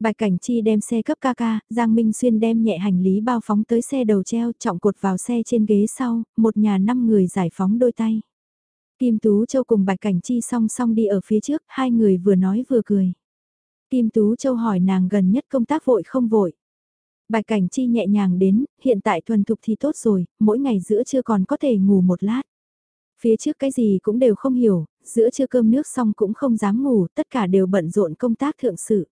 Bạch Cảnh Chi đem xe cấp ca ca, Giang Minh Xuyên đem nhẹ hành lý bao phóng tới xe đầu treo trọng cột vào xe trên ghế sau, một nhà năm người giải phóng đôi tay. Kim Tú Châu cùng Bạch Cảnh Chi song song đi ở phía trước, hai người vừa nói vừa cười. Kim Tú Châu hỏi nàng gần nhất công tác vội không vội. Bạch Cảnh Chi nhẹ nhàng đến, hiện tại thuần thục thì tốt rồi, mỗi ngày giữa trưa còn có thể ngủ một lát. Phía trước cái gì cũng đều không hiểu, giữa trưa cơm nước xong cũng không dám ngủ, tất cả đều bận rộn công tác thượng sự.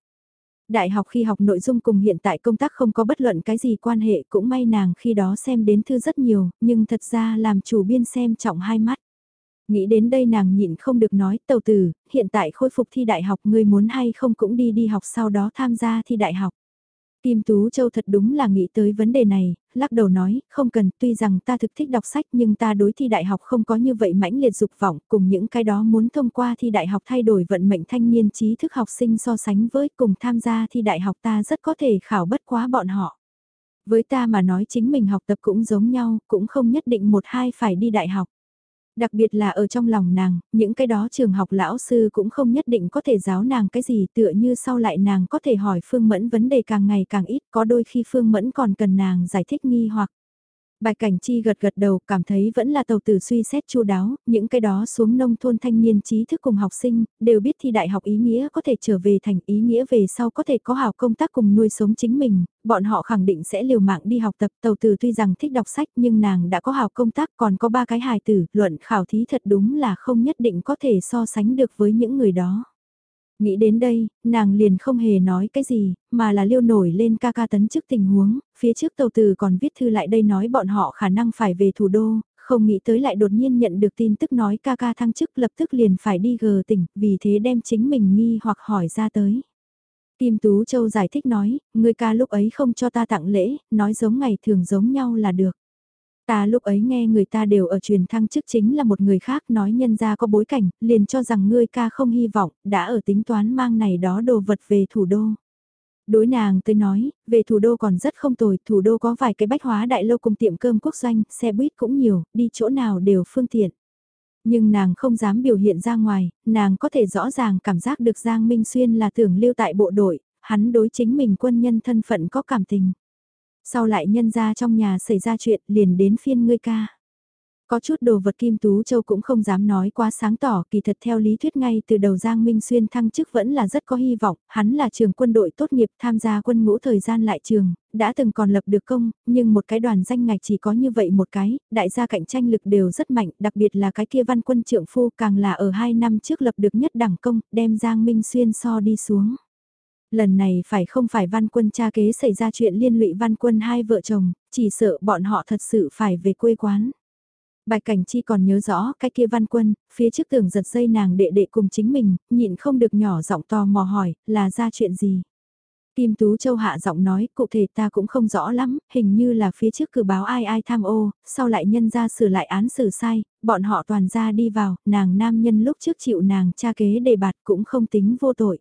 Đại học khi học nội dung cùng hiện tại công tác không có bất luận cái gì quan hệ cũng may nàng khi đó xem đến thư rất nhiều, nhưng thật ra làm chủ biên xem trọng hai mắt. Nghĩ đến đây nàng nhịn không được nói tàu tử, hiện tại khôi phục thi đại học ngươi muốn hay không cũng đi đi học sau đó tham gia thi đại học. Kim Tú Châu thật đúng là nghĩ tới vấn đề này, lắc đầu nói, không cần, tuy rằng ta thực thích đọc sách nhưng ta đối thi đại học không có như vậy mãnh liệt dục vọng, cùng những cái đó muốn thông qua thi đại học thay đổi vận mệnh thanh niên trí thức học sinh so sánh với cùng tham gia thi đại học ta rất có thể khảo bất quá bọn họ. Với ta mà nói chính mình học tập cũng giống nhau, cũng không nhất định một hai phải đi đại học. Đặc biệt là ở trong lòng nàng, những cái đó trường học lão sư cũng không nhất định có thể giáo nàng cái gì tựa như sau lại nàng có thể hỏi Phương Mẫn vấn đề càng ngày càng ít có đôi khi Phương Mẫn còn cần nàng giải thích nghi hoặc. Bài cảnh chi gật gật đầu cảm thấy vẫn là tàu tử suy xét chu đáo, những cái đó xuống nông thôn thanh niên trí thức cùng học sinh, đều biết thi đại học ý nghĩa có thể trở về thành ý nghĩa về sau có thể có hào công tác cùng nuôi sống chính mình, bọn họ khẳng định sẽ liều mạng đi học tập tàu tử tuy rằng thích đọc sách nhưng nàng đã có hào công tác còn có ba cái hài tử, luận khảo thí thật đúng là không nhất định có thể so sánh được với những người đó. Nghĩ đến đây, nàng liền không hề nói cái gì, mà là liêu nổi lên ca ca tấn chức tình huống, phía trước tàu từ còn viết thư lại đây nói bọn họ khả năng phải về thủ đô, không nghĩ tới lại đột nhiên nhận được tin tức nói ca ca thăng chức lập tức liền phải đi gờ tỉnh, vì thế đem chính mình nghi hoặc hỏi ra tới. Kim Tú Châu giải thích nói, người ca lúc ấy không cho ta tặng lễ, nói giống ngày thường giống nhau là được. Ta lúc ấy nghe người ta đều ở truyền thăng chức chính là một người khác nói nhân ra có bối cảnh, liền cho rằng ngươi ca không hy vọng, đã ở tính toán mang này đó đồ vật về thủ đô. Đối nàng tới nói, về thủ đô còn rất không tồi, thủ đô có vài cái bách hóa đại lâu cùng tiệm cơm quốc doanh, xe buýt cũng nhiều, đi chỗ nào đều phương tiện. Nhưng nàng không dám biểu hiện ra ngoài, nàng có thể rõ ràng cảm giác được Giang Minh Xuyên là tưởng lưu tại bộ đội, hắn đối chính mình quân nhân thân phận có cảm tình. Sau lại nhân ra trong nhà xảy ra chuyện liền đến phiên ngươi ca. Có chút đồ vật Kim Tú Châu cũng không dám nói quá sáng tỏ, kỳ thật theo lý thuyết ngay từ đầu Giang Minh Xuyên thăng chức vẫn là rất có hy vọng, hắn là trường quân đội tốt nghiệp tham gia quân ngũ thời gian lại trường, đã từng còn lập được công, nhưng một cái đoàn danh ngạch chỉ có như vậy một cái, đại gia cạnh tranh lực đều rất mạnh, đặc biệt là cái kia văn quân trưởng phu càng là ở hai năm trước lập được nhất đẳng công, đem Giang Minh Xuyên so đi xuống lần này phải không phải văn quân cha kế xảy ra chuyện liên lụy văn quân hai vợ chồng, chỉ sợ bọn họ thật sự phải về quê quán. Bạch Cảnh Chi còn nhớ rõ cái kia văn quân, phía trước tường giật dây nàng đệ đệ cùng chính mình, nhịn không được nhỏ giọng to mò hỏi, là ra chuyện gì. Kim Tú Châu hạ giọng nói, cụ thể ta cũng không rõ lắm, hình như là phía trước cử báo ai ai tham ô, sau lại nhân ra sửa lại án xử sai, bọn họ toàn ra đi vào, nàng nam nhân lúc trước chịu nàng cha kế đề bạt cũng không tính vô tội.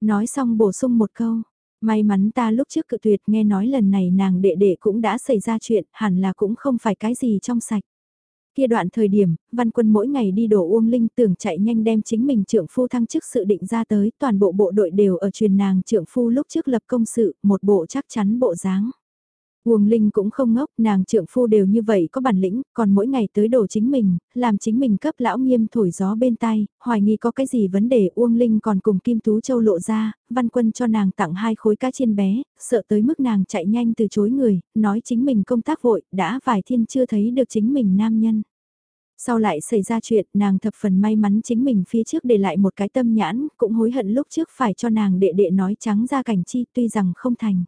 Nói xong bổ sung một câu, may mắn ta lúc trước cự tuyệt nghe nói lần này nàng đệ đệ cũng đã xảy ra chuyện, hẳn là cũng không phải cái gì trong sạch. Kia đoạn thời điểm, văn quân mỗi ngày đi đổ Uông Linh tưởng chạy nhanh đem chính mình trưởng phu thăng chức sự định ra tới, toàn bộ bộ đội đều ở truyền nàng trưởng phu lúc trước lập công sự, một bộ chắc chắn bộ dáng. Uông Linh cũng không ngốc, nàng trượng phu đều như vậy có bản lĩnh, còn mỗi ngày tới đổ chính mình, làm chính mình cấp lão nghiêm thổi gió bên tai, hoài nghi có cái gì vấn đề Uông Linh còn cùng Kim Tú Châu lộ ra, văn quân cho nàng tặng hai khối cá chiên bé, sợ tới mức nàng chạy nhanh từ chối người, nói chính mình công tác vội, đã vài thiên chưa thấy được chính mình nam nhân. Sau lại xảy ra chuyện, nàng thập phần may mắn chính mình phía trước để lại một cái tâm nhãn, cũng hối hận lúc trước phải cho nàng đệ đệ nói trắng ra cảnh chi tuy rằng không thành.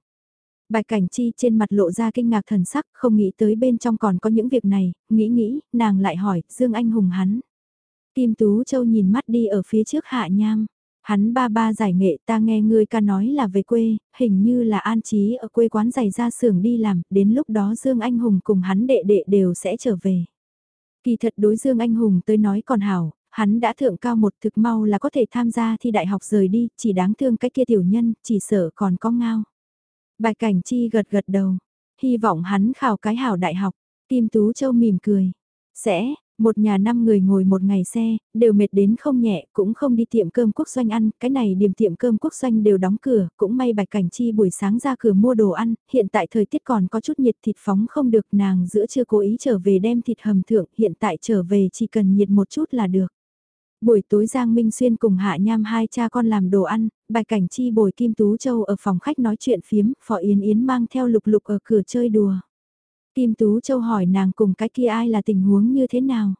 Bạch Cảnh Chi trên mặt lộ ra kinh ngạc thần sắc, không nghĩ tới bên trong còn có những việc này, nghĩ nghĩ, nàng lại hỏi, Dương Anh Hùng hắn. Kim Tú Châu nhìn mắt đi ở phía trước hạ nham. Hắn ba ba giải nghệ ta nghe ngươi ca nói là về quê, hình như là an trí ở quê quán giày ra xưởng đi làm, đến lúc đó Dương Anh Hùng cùng hắn đệ đệ đều sẽ trở về. Kỳ thật đối Dương Anh Hùng tới nói còn hảo, hắn đã thượng cao một thực mau là có thể tham gia thi đại học rời đi, chỉ đáng thương cái kia tiểu nhân, chỉ sợ còn có ngao. Bạch Cảnh Chi gật gật đầu, hy vọng hắn khảo cái hảo đại học, Kim Tú Châu mỉm cười. Sẽ, một nhà năm người ngồi một ngày xe, đều mệt đến không nhẹ, cũng không đi tiệm cơm quốc doanh ăn, cái này điểm tiệm cơm quốc doanh đều đóng cửa, cũng may Bạch Cảnh Chi buổi sáng ra cửa mua đồ ăn, hiện tại thời tiết còn có chút nhiệt thịt phóng không được nàng giữa chưa cố ý trở về đem thịt hầm thượng, hiện tại trở về chỉ cần nhiệt một chút là được. Buổi tối Giang Minh Xuyên cùng Hạ Nham hai cha con làm đồ ăn, bài Cảnh Chi bồi Kim Tú Châu ở phòng khách nói chuyện phiếm, Phó Yến Yến mang theo lục lục ở cửa chơi đùa. Kim Tú Châu hỏi nàng cùng cái kia ai là tình huống như thế nào.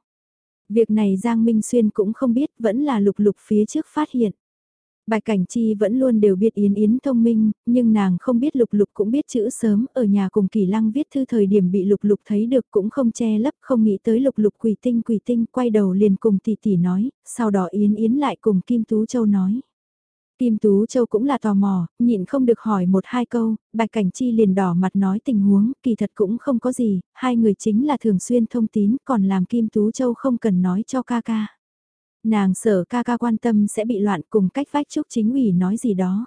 Việc này Giang Minh Xuyên cũng không biết, vẫn là lục lục phía trước phát hiện. Bạch Cảnh Chi vẫn luôn đều biết Yến Yến thông minh, nhưng nàng không biết Lục Lục cũng biết chữ sớm, ở nhà cùng Kỳ Lăng viết thư thời điểm bị Lục Lục thấy được cũng không che lấp, không nghĩ tới Lục Lục quỷ tinh quỷ tinh, quay đầu liền cùng tỷ tỷ nói, sau đó Yến Yến lại cùng Kim Tú Châu nói. Kim Tú Châu cũng là tò mò, nhịn không được hỏi một hai câu, Bạch Cảnh Chi liền đỏ mặt nói tình huống, kỳ thật cũng không có gì, hai người chính là thường xuyên thông tín, còn làm Kim Tú Châu không cần nói cho ca ca. Nàng sở ca ca quan tâm sẽ bị loạn cùng cách vách Trúc Chính ủy nói gì đó.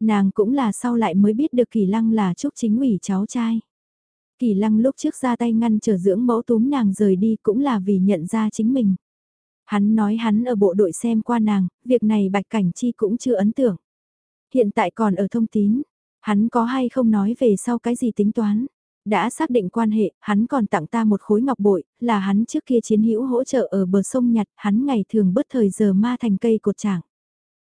Nàng cũng là sau lại mới biết được Kỳ Lăng là Trúc Chính ủy cháu trai. Kỳ Lăng lúc trước ra tay ngăn trở dưỡng mẫu túm nàng rời đi cũng là vì nhận ra chính mình. Hắn nói hắn ở bộ đội xem qua nàng, việc này Bạch Cảnh Chi cũng chưa ấn tượng. Hiện tại còn ở thông tín, hắn có hay không nói về sau cái gì tính toán. Đã xác định quan hệ, hắn còn tặng ta một khối ngọc bội, là hắn trước kia chiến hữu hỗ trợ ở bờ sông nhặt, hắn ngày thường bất thời giờ ma thành cây cột trạng.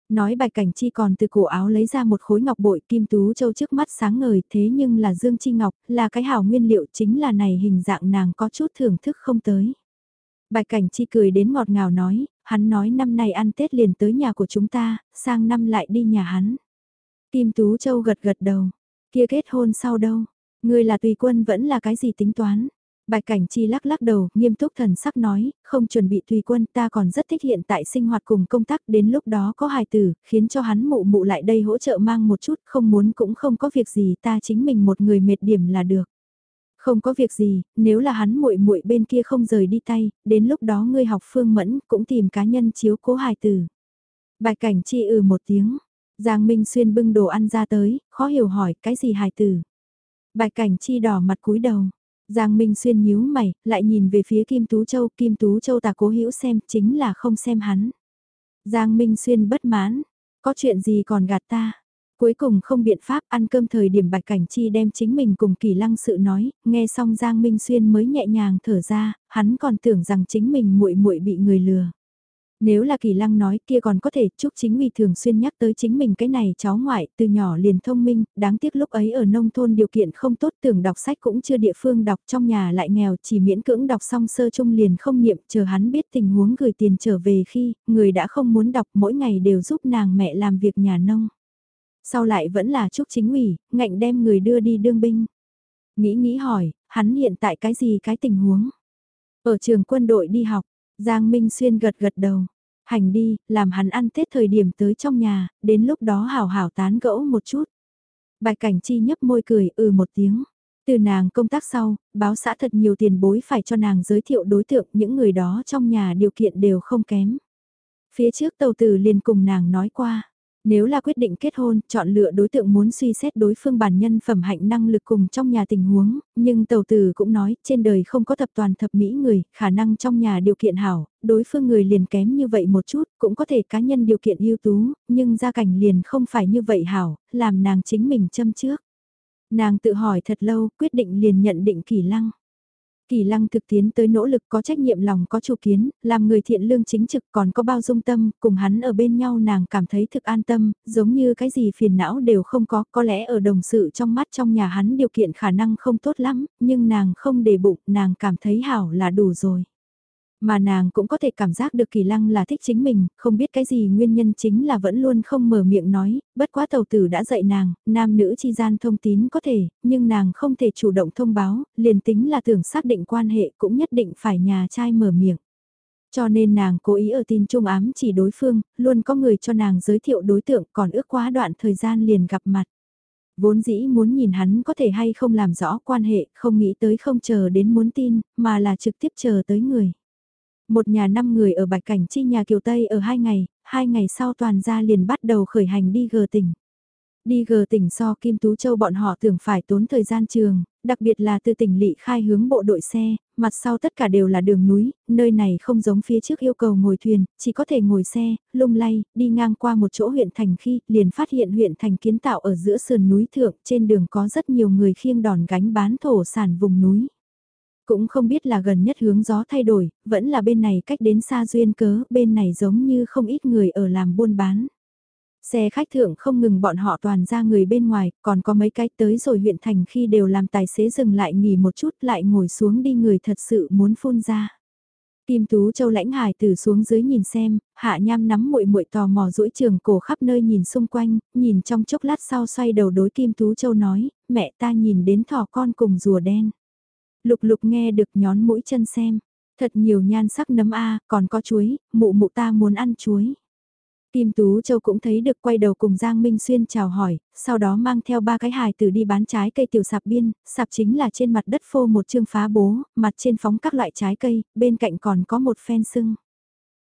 Nói bạch cảnh chi còn từ cổ áo lấy ra một khối ngọc bội kim tú châu trước mắt sáng ngời thế nhưng là dương chi ngọc, là cái hảo nguyên liệu chính là này hình dạng nàng có chút thưởng thức không tới. Bạch cảnh chi cười đến ngọt ngào nói, hắn nói năm nay ăn Tết liền tới nhà của chúng ta, sang năm lại đi nhà hắn. Kim Tú Châu gật gật đầu, kia kết hôn sau đâu, Ngươi là tùy quân vẫn là cái gì tính toán? Bạch Cảnh Chi lắc lắc đầu, nghiêm túc thần sắc nói, không chuẩn bị tùy quân ta còn rất thích hiện tại sinh hoạt cùng công tác đến lúc đó có hài tử, khiến cho hắn mụ mụ lại đây hỗ trợ mang một chút, không muốn cũng không có việc gì ta chính mình một người mệt điểm là được. Không có việc gì, nếu là hắn muội muội bên kia không rời đi tay, đến lúc đó ngươi học phương mẫn cũng tìm cá nhân chiếu cố hài tử. Bạch Cảnh Chi ừ một tiếng, Giang Minh Xuyên bưng đồ ăn ra tới, khó hiểu hỏi cái gì hài tử. Bạch cảnh chi đỏ mặt cúi đầu. Giang Minh Xuyên nhíu mày, lại nhìn về phía Kim Tú Châu, Kim Tú Châu ta cố hữu xem, chính là không xem hắn. Giang Minh Xuyên bất mãn, có chuyện gì còn gạt ta. Cuối cùng không biện pháp ăn cơm thời điểm Bạch Cảnh Chi đem chính mình cùng Kỳ Lăng sự nói, nghe xong Giang Minh Xuyên mới nhẹ nhàng thở ra, hắn còn tưởng rằng chính mình muội muội bị người lừa. Nếu là kỳ lăng nói kia còn có thể chúc chính uy thường xuyên nhắc tới chính mình cái này cháu ngoại từ nhỏ liền thông minh, đáng tiếc lúc ấy ở nông thôn điều kiện không tốt tưởng đọc sách cũng chưa địa phương đọc trong nhà lại nghèo chỉ miễn cưỡng đọc xong sơ trung liền không niệm chờ hắn biết tình huống gửi tiền trở về khi người đã không muốn đọc mỗi ngày đều giúp nàng mẹ làm việc nhà nông. Sau lại vẫn là chúc chính ủy, ngạnh đem người đưa đi đương binh. Nghĩ nghĩ hỏi, hắn hiện tại cái gì cái tình huống? Ở trường quân đội đi học, Giang Minh Xuyên gật gật đầu. Hành đi, làm hắn ăn Tết thời điểm tới trong nhà, đến lúc đó hảo hảo tán gẫu một chút. Bạch Cảnh Chi nhấp môi cười ừ một tiếng. Từ nàng công tác sau, báo xã thật nhiều tiền bối phải cho nàng giới thiệu đối tượng những người đó trong nhà điều kiện đều không kém. Phía trước tàu tử liền cùng nàng nói qua, nếu là quyết định kết hôn, chọn lựa đối tượng muốn suy xét đối phương bản nhân phẩm hạnh năng lực cùng trong nhà tình huống, nhưng tàu tử cũng nói, trên đời không có thập toàn thập mỹ người, khả năng trong nhà điều kiện hảo, đối phương người liền kém như vậy một chút, cũng có thể cá nhân điều kiện ưu tú, nhưng gia cảnh liền không phải như vậy hảo, làm nàng chính mình châm trước. Nàng tự hỏi thật lâu, quyết định liền nhận định kỳ lăng. Kỳ lăng thực tiến tới nỗ lực có trách nhiệm lòng có chủ kiến, làm người thiện lương chính trực còn có bao dung tâm, cùng hắn ở bên nhau nàng cảm thấy thực an tâm, giống như cái gì phiền não đều không có, có lẽ ở đồng sự trong mắt trong nhà hắn điều kiện khả năng không tốt lắm, nhưng nàng không để bụng, nàng cảm thấy hảo là đủ rồi. Mà nàng cũng có thể cảm giác được kỳ lăng là thích chính mình, không biết cái gì nguyên nhân chính là vẫn luôn không mở miệng nói, bất quá tàu tử đã dạy nàng, nam nữ chi gian thông tín có thể, nhưng nàng không thể chủ động thông báo, liền tính là tưởng xác định quan hệ cũng nhất định phải nhà trai mở miệng. Cho nên nàng cố ý ở tin trung ám chỉ đối phương, luôn có người cho nàng giới thiệu đối tượng còn ước quá đoạn thời gian liền gặp mặt. Vốn dĩ muốn nhìn hắn có thể hay không làm rõ quan hệ, không nghĩ tới không chờ đến muốn tin, mà là trực tiếp chờ tới người. Một nhà năm người ở Bạch Cảnh Chi nhà Kiều Tây ở hai ngày, hai ngày sau toàn gia liền bắt đầu khởi hành đi gờ tỉnh. Đi gờ tỉnh so Kim Tú Châu bọn họ tưởng phải tốn thời gian trường, đặc biệt là từ tỉnh lỵ khai hướng bộ đội xe, mặt sau tất cả đều là đường núi, nơi này không giống phía trước yêu cầu ngồi thuyền, chỉ có thể ngồi xe, lung lay, đi ngang qua một chỗ huyện thành khi liền phát hiện huyện thành kiến tạo ở giữa sườn núi thượng, trên đường có rất nhiều người khiêng đòn gánh bán thổ sản vùng núi. Cũng không biết là gần nhất hướng gió thay đổi, vẫn là bên này cách đến xa duyên cớ, bên này giống như không ít người ở làm buôn bán. Xe khách thượng không ngừng bọn họ toàn ra người bên ngoài, còn có mấy cái tới rồi huyện thành khi đều làm tài xế dừng lại nghỉ một chút lại ngồi xuống đi người thật sự muốn phun ra. Kim Tú Châu lãnh hải từ xuống dưới nhìn xem, hạ nham nắm muội muội tò mò duỗi trường cổ khắp nơi nhìn xung quanh, nhìn trong chốc lát sau xoay đầu đối Kim Tú Châu nói, mẹ ta nhìn đến thỏ con cùng rùa đen. Lục lục nghe được nhón mũi chân xem. Thật nhiều nhan sắc nấm a còn có chuối, mụ mụ ta muốn ăn chuối. Kim Tú Châu cũng thấy được quay đầu cùng Giang Minh Xuyên chào hỏi, sau đó mang theo ba cái hài tử đi bán trái cây tiểu sạp biên, sạp chính là trên mặt đất phô một chương phá bố, mặt trên phóng các loại trái cây, bên cạnh còn có một phen sưng.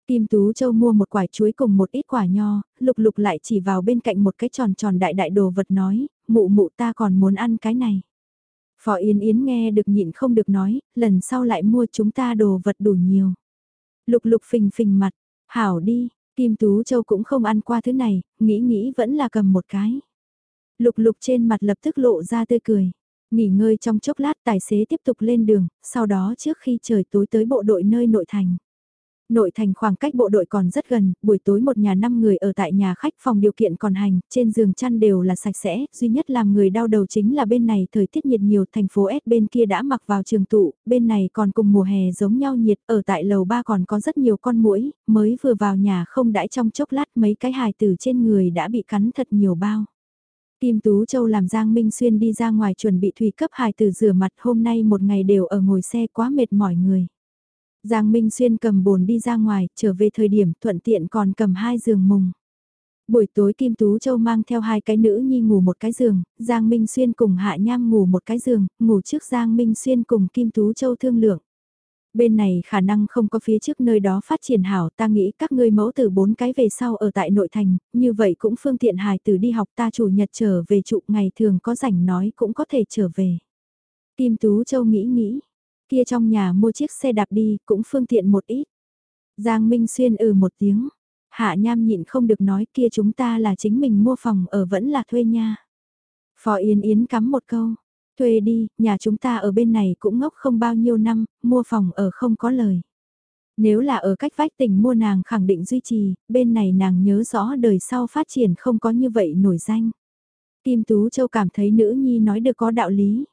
Kim Tú Châu mua một quả chuối cùng một ít quả nho, lục lục lại chỉ vào bên cạnh một cái tròn tròn đại đại đồ vật nói, mụ mụ ta còn muốn ăn cái này. Phó Yến Yến nghe được nhịn không được nói, lần sau lại mua chúng ta đồ vật đủ nhiều. Lục lục phình phình mặt, hảo đi, Kim Tú Châu cũng không ăn qua thứ này, nghĩ nghĩ vẫn là cầm một cái. Lục lục trên mặt lập tức lộ ra tươi cười. Nghỉ ngơi trong chốc lát tài xế tiếp tục lên đường, sau đó trước khi trời tối tới bộ đội nơi nội thành. Nội thành khoảng cách bộ đội còn rất gần, buổi tối một nhà năm người ở tại nhà khách phòng điều kiện còn hành, trên giường chăn đều là sạch sẽ, duy nhất làm người đau đầu chính là bên này thời tiết nhiệt nhiều, thành phố S bên kia đã mặc vào trường tụ, bên này còn cùng mùa hè giống nhau nhiệt, ở tại lầu ba còn có rất nhiều con muỗi, mới vừa vào nhà không đãi trong chốc lát mấy cái hài tử trên người đã bị cắn thật nhiều bao. Kim Tú Châu làm Giang Minh Xuyên đi ra ngoài chuẩn bị thủy cấp hài tử rửa mặt hôm nay một ngày đều ở ngồi xe quá mệt mỏi người. Giang Minh Xuyên cầm bồn đi ra ngoài, trở về thời điểm thuận tiện còn cầm hai giường mùng. Buổi tối Kim Tú Châu mang theo hai cái nữ nhi ngủ một cái giường, Giang Minh Xuyên cùng Hạ Nham ngủ một cái giường, ngủ trước Giang Minh Xuyên cùng Kim Tú Châu thương lượng. Bên này khả năng không có phía trước nơi đó phát triển hảo ta nghĩ các ngươi mẫu từ bốn cái về sau ở tại nội thành, như vậy cũng phương tiện hài từ đi học ta chủ nhật trở về trụ ngày thường có rảnh nói cũng có thể trở về. Kim Tú Châu nghĩ nghĩ, kia trong nhà mua chiếc xe đạp đi cũng phương tiện một ít. Giang Minh Xuyên ừ một tiếng, Hạ Nham nhịn không được nói kia chúng ta là chính mình mua phòng ở vẫn là thuê nha. Phó Yến Yến cắm một câu, thuê đi, nhà chúng ta ở bên này cũng ngốc không bao nhiêu năm, mua phòng ở không có lời. Nếu là ở cách vách tỉnh mua nàng khẳng định duy trì, bên này nàng nhớ rõ đời sau phát triển không có như vậy nổi danh. Kim Tú Châu cảm thấy nữ nhi nói được có đạo lý.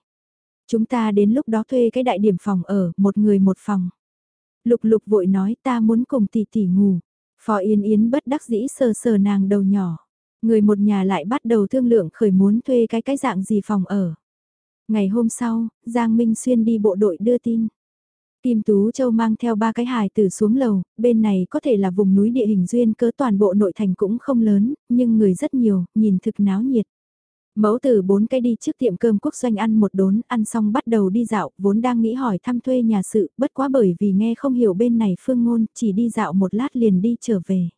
Chúng ta đến lúc đó thuê cái đại điểm phòng ở, một người một phòng. Lục lục vội nói ta muốn cùng tỷ tỷ ngủ. phò Yên Yến bất đắc dĩ sờ sờ nàng đầu nhỏ. Người một nhà lại bắt đầu thương lượng khởi muốn thuê cái cái dạng gì phòng ở. Ngày hôm sau, Giang Minh Xuyên đi bộ đội đưa tin. Kim Tú Châu mang theo ba cái hài tử xuống lầu, bên này có thể là vùng núi địa hình duyên cớ toàn bộ nội thành cũng không lớn, nhưng người rất nhiều, nhìn thực náo nhiệt. Mẫu từ bốn cái đi trước tiệm cơm quốc doanh ăn một đốn, ăn xong bắt đầu đi dạo, vốn đang nghĩ hỏi thăm thuê nhà sự, bất quá bởi vì nghe không hiểu bên này phương ngôn, chỉ đi dạo một lát liền đi trở về.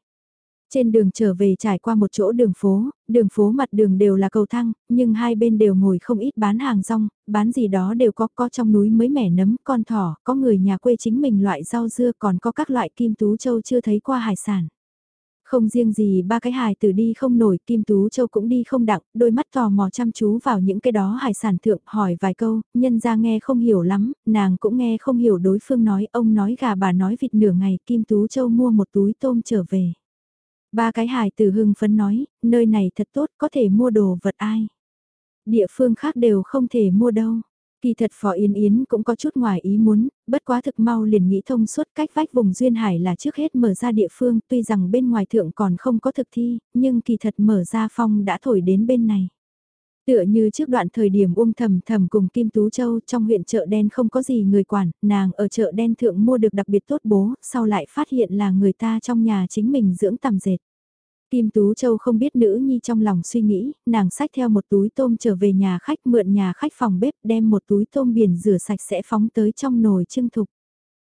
Trên đường trở về trải qua một chỗ đường phố, đường phố mặt đường đều là cầu thang, nhưng hai bên đều ngồi không ít bán hàng rong, bán gì đó đều có, có trong núi mới mẻ nấm, con thỏ, có người nhà quê chính mình loại rau dưa còn có các loại kim tú châu chưa thấy qua hải sản. Không riêng gì ba cái hài tử đi không nổi, Kim Tú Châu cũng đi không đặng, đôi mắt tò mò chăm chú vào những cái đó hải sản thượng hỏi vài câu, nhân ra nghe không hiểu lắm, nàng cũng nghe không hiểu đối phương nói, ông nói gà bà nói vịt nửa ngày, Kim Tú Châu mua một túi tôm trở về. Ba cái hài tử hưng phấn nói, nơi này thật tốt, có thể mua đồ vật ai. Địa phương khác đều không thể mua đâu. Kỳ thật Phó Yên Yến cũng có chút ngoài ý muốn, bất quá thực mau liền nghĩ thông suốt cách vách vùng Duyên Hải là trước hết mở ra địa phương tuy rằng bên ngoài thượng còn không có thực thi, nhưng kỳ thật mở ra phong đã thổi đến bên này. Tựa như trước đoạn thời điểm uông thầm thầm cùng Kim Tú Châu trong huyện chợ đen không có gì người quản, nàng ở chợ đen thượng mua được đặc biệt tốt bố, sau lại phát hiện là người ta trong nhà chính mình dưỡng tầm dệt. Kim Tú Châu không biết nữ nhi trong lòng suy nghĩ, nàng xách theo một túi tôm trở về nhà khách mượn nhà khách phòng bếp đem một túi tôm biển rửa sạch sẽ phóng tới trong nồi trưng thục.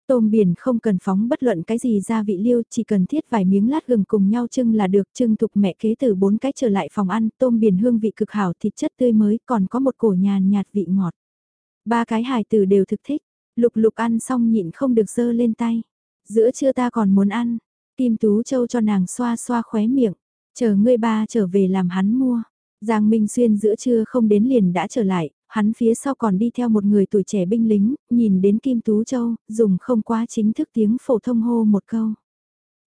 Tôm biển không cần phóng bất luận cái gì gia vị liêu, chỉ cần thiết vài miếng lát gừng cùng nhau trưng là được trưng thục mẹ kế từ bốn cái trở lại phòng ăn, tôm biển hương vị cực hảo thịt chất tươi mới còn có một cổ nhàn nhạt vị ngọt. Ba cái hài tử đều thực thích, lục lục ăn xong nhịn không được dơ lên tay. Giữa trưa ta còn muốn ăn, Kim Tú Châu cho nàng xoa xoa khóe miệng, chờ ngươi ba trở về làm hắn mua. Giang Minh Xuyên giữa trưa không đến liền đã trở lại, hắn phía sau còn đi theo một người tuổi trẻ binh lính, nhìn đến Kim Tú Châu, dùng không quá chính thức tiếng phổ thông hô một câu.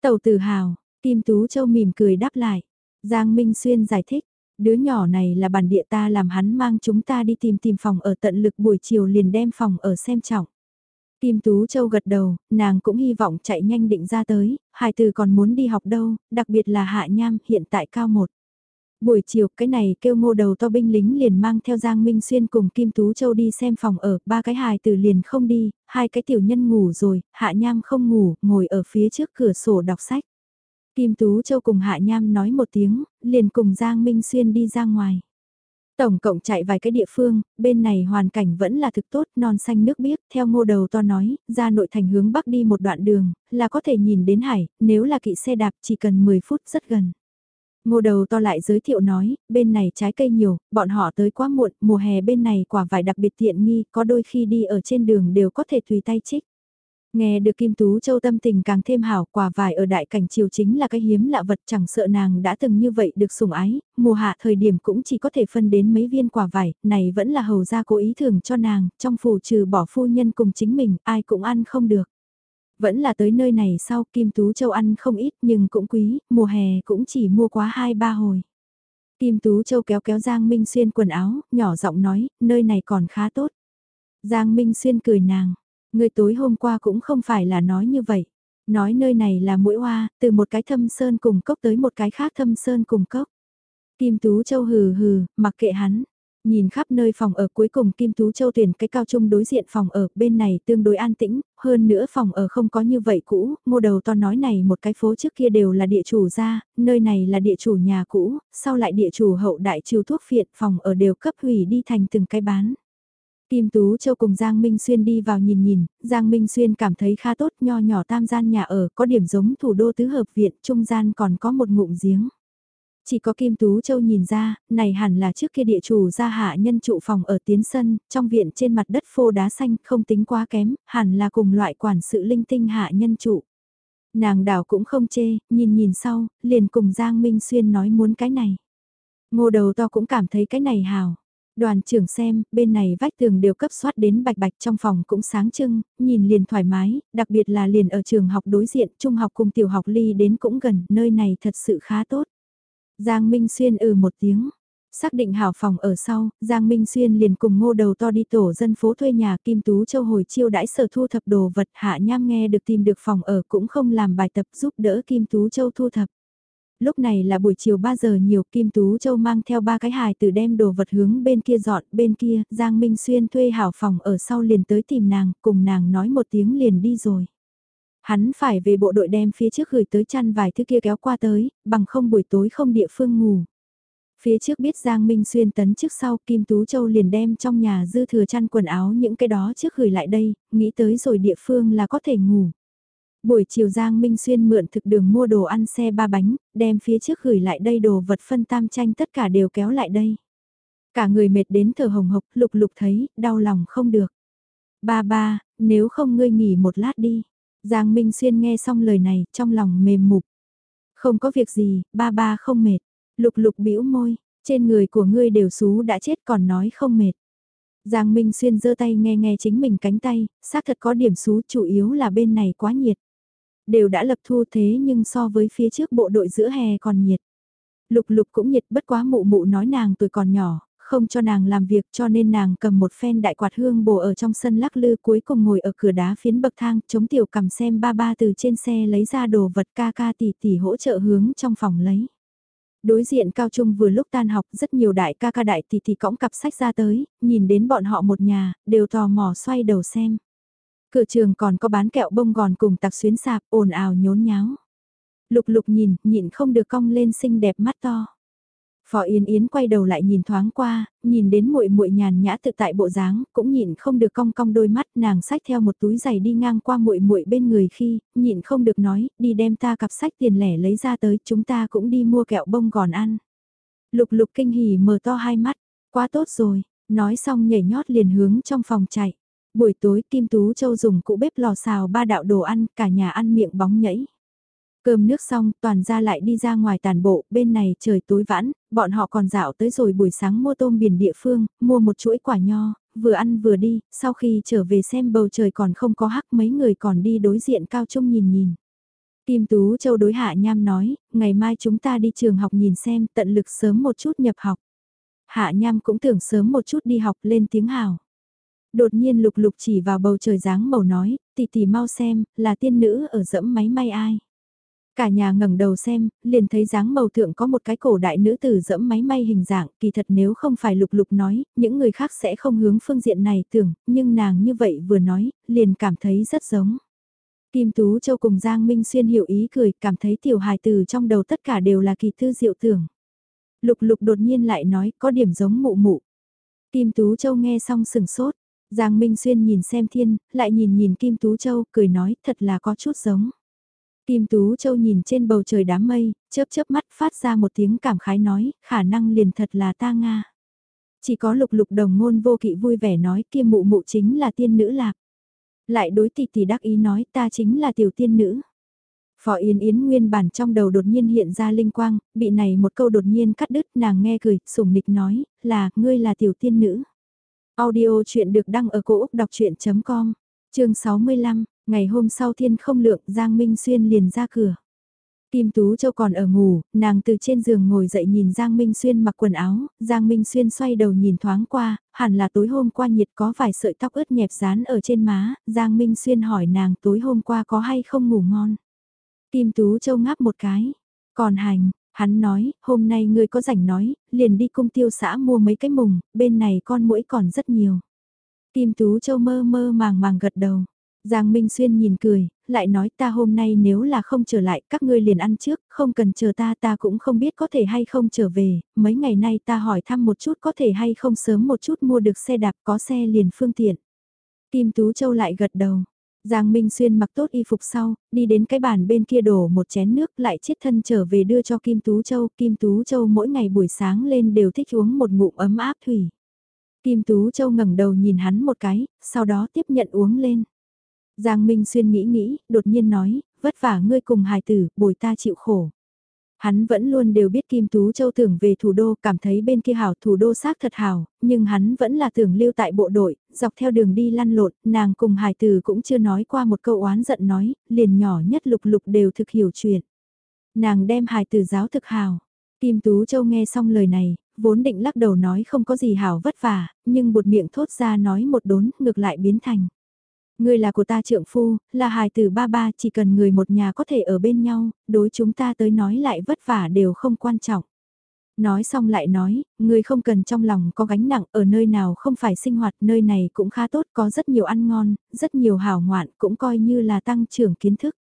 Tàu tự hào, Kim Tú Châu mỉm cười đáp lại. Giang Minh Xuyên giải thích, đứa nhỏ này là bản địa ta làm hắn mang chúng ta đi tìm tìm phòng ở tận lực buổi chiều liền đem phòng ở xem trọng. Kim Tú Châu gật đầu, nàng cũng hy vọng chạy nhanh định ra tới, hai từ còn muốn đi học đâu, đặc biệt là Hạ Nham hiện tại cao một. Buổi chiều cái này kêu ngô đầu to binh lính liền mang theo Giang Minh Xuyên cùng Kim Tú Châu đi xem phòng ở, ba cái hài từ liền không đi, hai cái tiểu nhân ngủ rồi, Hạ Nham không ngủ, ngồi ở phía trước cửa sổ đọc sách. Kim Tú Châu cùng Hạ Nham nói một tiếng, liền cùng Giang Minh Xuyên đi ra ngoài. Tổng cộng chạy vài cái địa phương, bên này hoàn cảnh vẫn là thực tốt, non xanh nước biếc, theo ngô đầu to nói, ra nội thành hướng bắc đi một đoạn đường, là có thể nhìn đến hải, nếu là kỵ xe đạp chỉ cần 10 phút rất gần. Ngô đầu to lại giới thiệu nói, bên này trái cây nhiều, bọn họ tới quá muộn, mùa hè bên này quả vải đặc biệt tiện nghi, có đôi khi đi ở trên đường đều có thể tùy tay trích. Nghe được Kim Tú Châu tâm tình càng thêm hảo, quả vải ở đại cảnh triều chính là cái hiếm lạ vật chẳng sợ nàng đã từng như vậy được sủng ái, mùa hạ thời điểm cũng chỉ có thể phân đến mấy viên quả vải, này vẫn là hầu gia cố ý thưởng cho nàng, trong phủ trừ bỏ phu nhân cùng chính mình, ai cũng ăn không được. Vẫn là tới nơi này sau Kim Tú Châu ăn không ít nhưng cũng quý, mùa hè cũng chỉ mua quá 2-3 hồi. Kim Tú Châu kéo kéo Giang Minh Xuyên quần áo, nhỏ giọng nói, nơi này còn khá tốt. Giang Minh Xuyên cười nàng, Người tối hôm qua cũng không phải là nói như vậy. Nói nơi này là mũi hoa, từ một cái thâm sơn cùng cốc tới một cái khác thâm sơn cùng cốc. Kim Tú Châu hừ hừ, mặc kệ hắn. Nhìn khắp nơi phòng ở cuối cùng Kim Tú Châu tuyển cái cao trung đối diện phòng ở bên này tương đối an tĩnh, hơn nữa phòng ở không có như vậy cũ, mô đầu to nói này một cái phố trước kia đều là địa chủ ra, nơi này là địa chủ nhà cũ, sau lại địa chủ hậu đại trừ thuốc phiện phòng ở đều cấp hủy đi thành từng cái bán. Kim Tú Châu cùng Giang Minh Xuyên đi vào nhìn nhìn, Giang Minh Xuyên cảm thấy khá tốt nho nhỏ tam gian nhà ở có điểm giống thủ đô tứ hợp viện, trung gian còn có một ngụm giếng. Chỉ có Kim Tú Châu nhìn ra, này hẳn là trước kia địa chủ gia hạ nhân trụ phòng ở tiến sân, trong viện trên mặt đất phô đá xanh không tính quá kém, hẳn là cùng loại quản sự linh tinh hạ nhân trụ. Nàng đảo cũng không chê, nhìn nhìn sau, liền cùng Giang Minh Xuyên nói muốn cái này. Ngô đầu to cũng cảm thấy cái này hào. Đoàn trưởng xem, bên này vách tường đều cấp soát đến bạch bạch trong phòng cũng sáng trưng, nhìn liền thoải mái, đặc biệt là liền ở trường học đối diện, trung học cùng tiểu học ly đến cũng gần, nơi này thật sự khá tốt. Giang Minh Xuyên ừ một tiếng. Xác định hảo phòng ở sau, Giang Minh Xuyên liền cùng ngô đầu to đi tổ dân phố thuê nhà Kim Tú Châu hồi chiêu đãi sở thu thập đồ vật hạ nham nghe được tìm được phòng ở cũng không làm bài tập giúp đỡ Kim Tú Châu thu thập lúc này là buổi chiều 3 giờ nhiều Kim Tú Châu mang theo ba cái hài từ đem đồ vật hướng bên kia dọn bên kia, Giang Minh Xuyên thuê hảo phòng ở sau liền tới tìm nàng, cùng nàng nói một tiếng liền đi rồi. Hắn phải về bộ đội đem phía trước gửi tới chăn vài thứ kia kéo qua tới, bằng không buổi tối không địa phương ngủ. Phía trước biết Giang Minh Xuyên tấn trước sau Kim Tú Châu liền đem trong nhà dư thừa chăn quần áo những cái đó trước gửi lại đây, nghĩ tới rồi địa phương là có thể ngủ. Buổi chiều Giang Minh Xuyên mượn thực đường mua đồ ăn xe ba bánh, đem phía trước gửi lại đây đồ vật phân tam tranh tất cả đều kéo lại đây. Cả người mệt đến thở hồng hộc, lục lục thấy, đau lòng không được. Ba ba, nếu không ngươi nghỉ một lát đi. Giang Minh Xuyên nghe xong lời này, trong lòng mềm mục. Không có việc gì, ba ba không mệt. Lục lục bĩu môi, trên người của ngươi đều xú đã chết còn nói không mệt. Giang Minh Xuyên giơ tay nghe nghe chính mình cánh tay, xác thật có điểm xú chủ yếu là bên này quá nhiệt. Đều đã lập thu thế nhưng so với phía trước bộ đội giữa hè còn nhiệt. Lục lục cũng nhiệt bất quá mụ mụ nói nàng tuổi còn nhỏ, không cho nàng làm việc cho nên nàng cầm một phen đại quạt hương bổ ở trong sân lắc lư cuối cùng ngồi ở cửa đá phiến bậc thang chống tiểu cầm xem ba ba từ trên xe lấy ra đồ vật ca ca tỷ tỷ hỗ trợ hướng trong phòng lấy. Đối diện cao trung vừa lúc tan học rất nhiều đại ca ca đại tỷ tỷ cõng cặp sách ra tới, nhìn đến bọn họ một nhà, đều tò mò xoay đầu xem. Cửa trường còn có bán kẹo bông gòn cùng tạc xuyến sạp ồn ào nhốn nháo. Lục lục nhìn, nhịn không được cong lên xinh đẹp mắt to. Phó Yên Yến quay đầu lại nhìn thoáng qua, nhìn đến muội muội nhàn nhã tự tại bộ dáng, cũng nhịn không được cong cong đôi mắt, nàng xách theo một túi giày đi ngang qua muội muội bên người khi, nhịn không được nói, đi đem ta cặp sách tiền lẻ lấy ra tới, chúng ta cũng đi mua kẹo bông gòn ăn. Lục lục kinh hỉ mở to hai mắt, quá tốt rồi, nói xong nhảy nhót liền hướng trong phòng chạy. Buổi tối Kim Tú Châu dùng cụ bếp lò xào ba đạo đồ ăn, cả nhà ăn miệng bóng nhảy. Cơm nước xong, toàn ra lại đi ra ngoài tàn bộ, bên này trời tối vãn, bọn họ còn dạo tới rồi buổi sáng mua tôm biển địa phương, mua một chuỗi quả nho, vừa ăn vừa đi, sau khi trở về xem bầu trời còn không có hắc mấy người còn đi đối diện cao trung nhìn nhìn. Kim Tú Châu đối Hạ Nham nói, ngày mai chúng ta đi trường học nhìn xem tận lực sớm một chút nhập học. Hạ Nham cũng tưởng sớm một chút đi học lên tiếng hào. Đột nhiên lục lục chỉ vào bầu trời dáng màu nói, tỷ tỷ mau xem, là tiên nữ ở dẫm máy may ai. Cả nhà ngẩng đầu xem, liền thấy dáng màu thượng có một cái cổ đại nữ tử dẫm máy may hình dạng, kỳ thật nếu không phải lục lục nói, những người khác sẽ không hướng phương diện này tưởng, nhưng nàng như vậy vừa nói, liền cảm thấy rất giống. Kim Tú Châu cùng Giang Minh Xuyên hiểu ý cười, cảm thấy tiểu hài từ trong đầu tất cả đều là kỳ thư diệu tưởng. Lục lục đột nhiên lại nói, có điểm giống mụ mụ. Kim Tú Châu nghe xong sừng sốt, Giang Minh Xuyên nhìn xem thiên, lại nhìn nhìn Kim Tú Châu, cười nói, thật là có chút giống. Kim Tú Châu nhìn trên bầu trời đám mây, chớp chớp mắt phát ra một tiếng cảm khái nói, khả năng liền thật là ta Nga. Chỉ có lục lục đồng ngôn vô kỵ vui vẻ nói kia mụ mụ chính là tiên nữ lạc. Lại đối tỷ tỷ đắc ý nói ta chính là tiểu tiên nữ. Phó Yến Yến nguyên bản trong đầu đột nhiên hiện ra linh quang, bị này một câu đột nhiên cắt đứt nàng nghe cười, sủng nịch nói, là, ngươi là tiểu tiên nữ. Audio chuyện được đăng ở cổ Úc đọc chuyện.com, chương 65, Ngày hôm sau thiên không lượng Giang Minh Xuyên liền ra cửa. Kim Tú Châu còn ở ngủ, nàng từ trên giường ngồi dậy nhìn Giang Minh Xuyên mặc quần áo, Giang Minh Xuyên xoay đầu nhìn thoáng qua, hẳn là tối hôm qua nhiệt có vài sợi tóc ướt nhẹp dán ở trên má, Giang Minh Xuyên hỏi nàng tối hôm qua có hay không ngủ ngon. Kim Tú Châu ngáp một cái, còn hành, hắn nói, hôm nay ngươi có rảnh nói, liền đi cung tiêu xã mua mấy cái mùng, bên này con mũi còn rất nhiều. Kim Tú Châu mơ mơ màng màng gật đầu. Giang Minh Xuyên nhìn cười, lại nói ta hôm nay nếu là không trở lại các ngươi liền ăn trước, không cần chờ ta ta cũng không biết có thể hay không trở về, mấy ngày nay ta hỏi thăm một chút có thể hay không sớm một chút mua được xe đạp có xe liền phương tiện. Kim Tú Châu lại gật đầu. Giang Minh Xuyên mặc tốt y phục sau, đi đến cái bàn bên kia đổ một chén nước lại chiết thân trở về đưa cho Kim Tú Châu. Kim Tú Châu mỗi ngày buổi sáng lên đều thích uống một ngụm ấm áp thủy. Kim Tú Châu ngẩng đầu nhìn hắn một cái, sau đó tiếp nhận uống lên. Giang Minh Xuyên nghĩ nghĩ, đột nhiên nói, vất vả ngươi cùng hài tử, bồi ta chịu khổ. Hắn vẫn luôn đều biết Kim Tú Châu tưởng về thủ đô, cảm thấy bên kia hảo thủ đô xác thật hảo, nhưng hắn vẫn là tưởng lưu tại bộ đội, dọc theo đường đi lăn lộn, nàng cùng hài tử cũng chưa nói qua một câu oán giận nói, liền nhỏ nhất lục lục đều thực hiểu chuyện. Nàng đem hài tử giáo thực hảo. Kim Tú Châu nghe xong lời này, vốn định lắc đầu nói không có gì hảo vất vả, nhưng bột miệng thốt ra nói một đốn, ngược lại biến thành. Ngươi là của ta trượng phu, là hài tử ba ba, chỉ cần người một nhà có thể ở bên nhau, đối chúng ta tới nói lại vất vả đều không quan trọng. Nói xong lại nói, ngươi không cần trong lòng có gánh nặng ở nơi nào không phải sinh hoạt, nơi này cũng khá tốt, có rất nhiều ăn ngon, rất nhiều hảo ngoạn, cũng coi như là tăng trưởng kiến thức.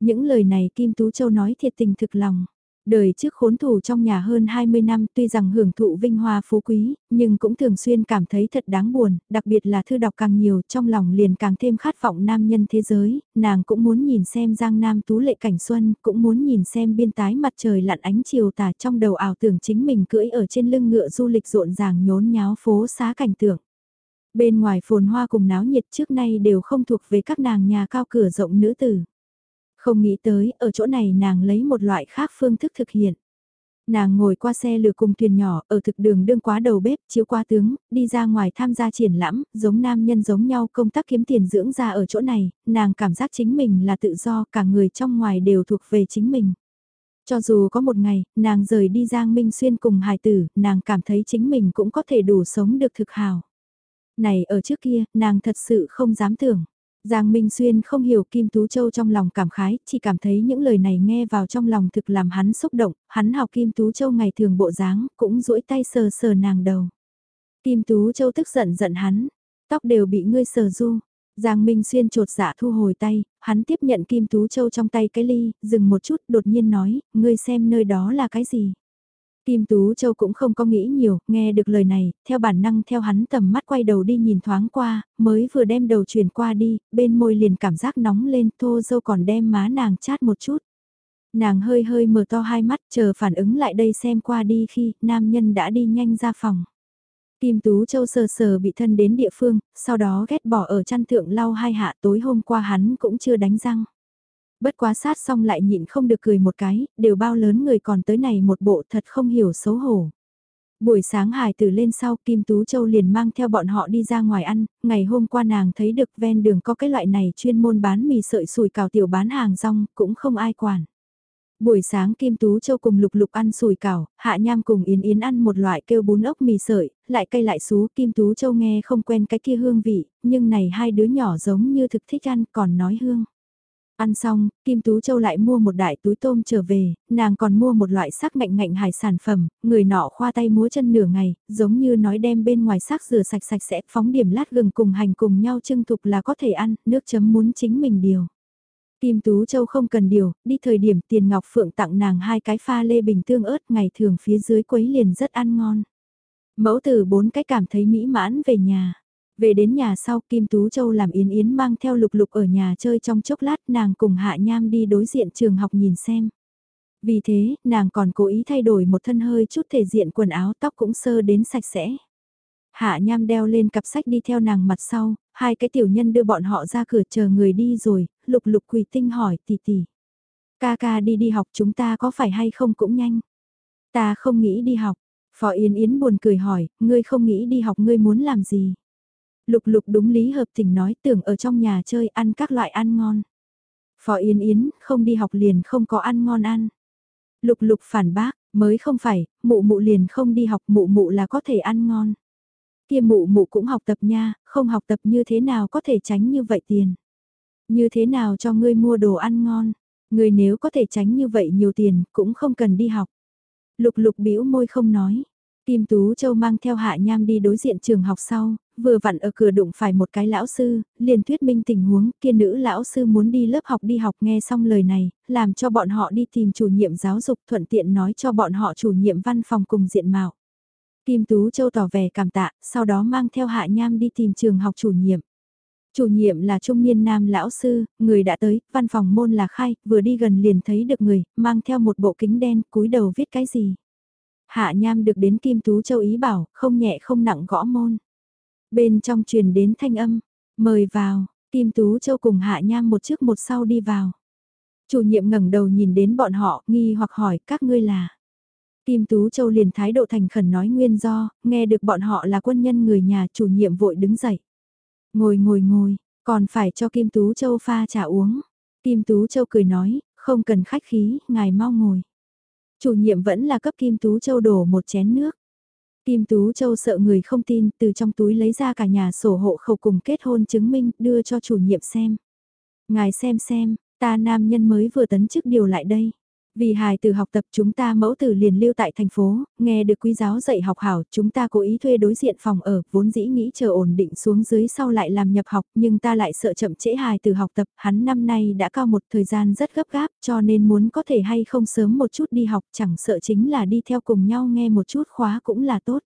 Những lời này Kim Tú Châu nói thiệt tình thực lòng. Đời trước khốn thủ trong nhà hơn 20 năm tuy rằng hưởng thụ vinh hoa phú quý, nhưng cũng thường xuyên cảm thấy thật đáng buồn, đặc biệt là thư đọc càng nhiều trong lòng liền càng thêm khát vọng nam nhân thế giới, nàng cũng muốn nhìn xem giang nam tú lệ cảnh xuân, cũng muốn nhìn xem biên tái mặt trời lặn ánh chiều tà trong đầu ảo tưởng chính mình cưỡi ở trên lưng ngựa du lịch rộn ràng nhốn nháo phố xá cảnh tượng. Bên ngoài phồn hoa cùng náo nhiệt trước nay đều không thuộc về các nàng nhà cao cửa rộng nữ tử. Không nghĩ tới, ở chỗ này nàng lấy một loại khác phương thức thực hiện. Nàng ngồi qua xe lửa cùng thuyền nhỏ, ở thực đường đương quá đầu bếp, chiếu qua tướng, đi ra ngoài tham gia triển lãm, giống nam nhân giống nhau công tác kiếm tiền dưỡng ra ở chỗ này, nàng cảm giác chính mình là tự do, cả người trong ngoài đều thuộc về chính mình. Cho dù có một ngày, nàng rời đi Giang Minh Xuyên cùng hài tử, nàng cảm thấy chính mình cũng có thể đủ sống được thực hào. Này ở trước kia, nàng thật sự không dám tưởng. Giang Minh Xuyên không hiểu Kim Tú Châu trong lòng cảm khái, chỉ cảm thấy những lời này nghe vào trong lòng thực làm hắn xúc động, hắn học Kim Tú Châu ngày thường bộ dáng, cũng duỗi tay sờ sờ nàng đầu. Kim Tú Châu tức giận giận hắn, tóc đều bị ngươi sờ du. Giang Minh Xuyên trột dạ thu hồi tay, hắn tiếp nhận Kim Tú Châu trong tay cái ly, dừng một chút đột nhiên nói, ngươi xem nơi đó là cái gì. Kim Tú Châu cũng không có nghĩ nhiều, nghe được lời này, theo bản năng theo hắn tầm mắt quay đầu đi nhìn thoáng qua, mới vừa đem đầu chuyển qua đi, bên môi liền cảm giác nóng lên, thô dâu còn đem má nàng chát một chút. Nàng hơi hơi mở to hai mắt, chờ phản ứng lại đây xem qua đi khi nam nhân đã đi nhanh ra phòng. Kim Tú Châu sờ sờ bị thân đến địa phương, sau đó ghét bỏ ở chăn thượng lau hai hạ tối hôm qua hắn cũng chưa đánh răng. Bất quá sát xong lại nhịn không được cười một cái, đều bao lớn người còn tới này một bộ thật không hiểu xấu hổ. Buổi sáng Hải Tử lên sau Kim Tú Châu liền mang theo bọn họ đi ra ngoài ăn, ngày hôm qua nàng thấy được ven đường có cái loại này chuyên môn bán mì sợi sùi cào tiểu bán hàng rong, cũng không ai quản. Buổi sáng Kim Tú Châu cùng Lục Lục ăn sùi cảo, Hạ Nham cùng Yến Yến ăn một loại kêu bún ốc mì sợi, lại cây lại xú Kim Tú Châu nghe không quen cái kia hương vị, nhưng này hai đứa nhỏ giống như thực thích ăn còn nói hương. Ăn xong, Kim Tú Châu lại mua một đại túi tôm trở về, nàng còn mua một loại sắc ngạnh ngạnh hải sản phẩm, người nọ khoa tay múa chân nửa ngày, giống như nói đem bên ngoài sắc rửa sạch sạch sẽ, phóng điểm lát gừng cùng hành cùng nhau trưng thục là có thể ăn, nước chấm muốn chính mình điều. Kim Tú Châu không cần điều, đi thời điểm tiền ngọc phượng tặng nàng hai cái pha lê bình tương ớt ngày thường phía dưới quấy liền rất ăn ngon. Mẫu tử bốn cái cảm thấy mỹ mãn về nhà. Về đến nhà sau Kim Tú Châu làm Yến Yến mang theo lục lục ở nhà chơi trong chốc lát nàng cùng Hạ Nham đi đối diện trường học nhìn xem. Vì thế, nàng còn cố ý thay đổi một thân hơi chút thể diện quần áo tóc cũng sơ đến sạch sẽ. Hạ Nham đeo lên cặp sách đi theo nàng mặt sau, hai cái tiểu nhân đưa bọn họ ra cửa chờ người đi rồi, lục lục quỳ tinh hỏi tỷ tỷ. Ca ca đi đi học chúng ta có phải hay không cũng nhanh. Ta không nghĩ đi học. Phó Yến Yến buồn cười hỏi, ngươi không nghĩ đi học ngươi muốn làm gì? Lục lục đúng lý hợp tình nói tưởng ở trong nhà chơi ăn các loại ăn ngon. Phó Yến Yến, không đi học liền không có ăn ngon ăn. Lục lục phản bác, mới không phải, mụ mụ liền không đi học mụ mụ là có thể ăn ngon. Kia mụ mụ cũng học tập nha, không học tập như thế nào có thể tránh như vậy tiền. Như thế nào cho ngươi mua đồ ăn ngon, ngươi nếu có thể tránh như vậy nhiều tiền cũng không cần đi học. Lục lục bĩu môi không nói. Kim Tú Châu mang theo Hạ Nham đi đối diện trường học sau, vừa vặn ở cửa đụng phải một cái lão sư, liền thuyết minh tình huống, kia nữ lão sư muốn đi lớp học đi học nghe xong lời này, làm cho bọn họ đi tìm chủ nhiệm giáo dục thuận tiện nói cho bọn họ chủ nhiệm văn phòng cùng diện mạo. Kim Tú Châu tỏ vẻ cảm tạ, sau đó mang theo Hạ Nham đi tìm trường học chủ nhiệm. Chủ nhiệm là trung niên nam lão sư, người đã tới, văn phòng môn là khai, vừa đi gần liền thấy được người, mang theo một bộ kính đen, cúi đầu viết cái gì. Hạ Nham được đến Kim Tú Châu ý bảo, không nhẹ không nặng gõ môn. Bên trong truyền đến thanh âm, mời vào, Kim Tú Châu cùng Hạ Nham một trước một sau đi vào. Chủ nhiệm ngẩng đầu nhìn đến bọn họ, nghi hoặc hỏi các ngươi là. Kim Tú Châu liền thái độ thành khẩn nói nguyên do, nghe được bọn họ là quân nhân người nhà chủ nhiệm vội đứng dậy. Ngồi ngồi ngồi, còn phải cho Kim Tú Châu pha trà uống. Kim Tú Châu cười nói, không cần khách khí, ngài mau ngồi. Chủ nhiệm vẫn là cấp Kim Tú Châu đổ một chén nước. Kim Tú Châu sợ người không tin, từ trong túi lấy ra cả nhà sổ hộ khẩu cùng kết hôn chứng minh, đưa cho chủ nhiệm xem. Ngài xem xem, ta nam nhân mới vừa tấn chức điều lại đây. Vì hài từ học tập chúng ta mẫu tử liền lưu tại thành phố, nghe được quý giáo dạy học hảo, chúng ta cố ý thuê đối diện phòng ở, vốn dĩ nghĩ chờ ổn định xuống dưới sau lại làm nhập học, nhưng ta lại sợ chậm trễ hài từ học tập, hắn năm nay đã cao một thời gian rất gấp gáp, cho nên muốn có thể hay không sớm một chút đi học, chẳng sợ chính là đi theo cùng nhau nghe một chút khóa cũng là tốt.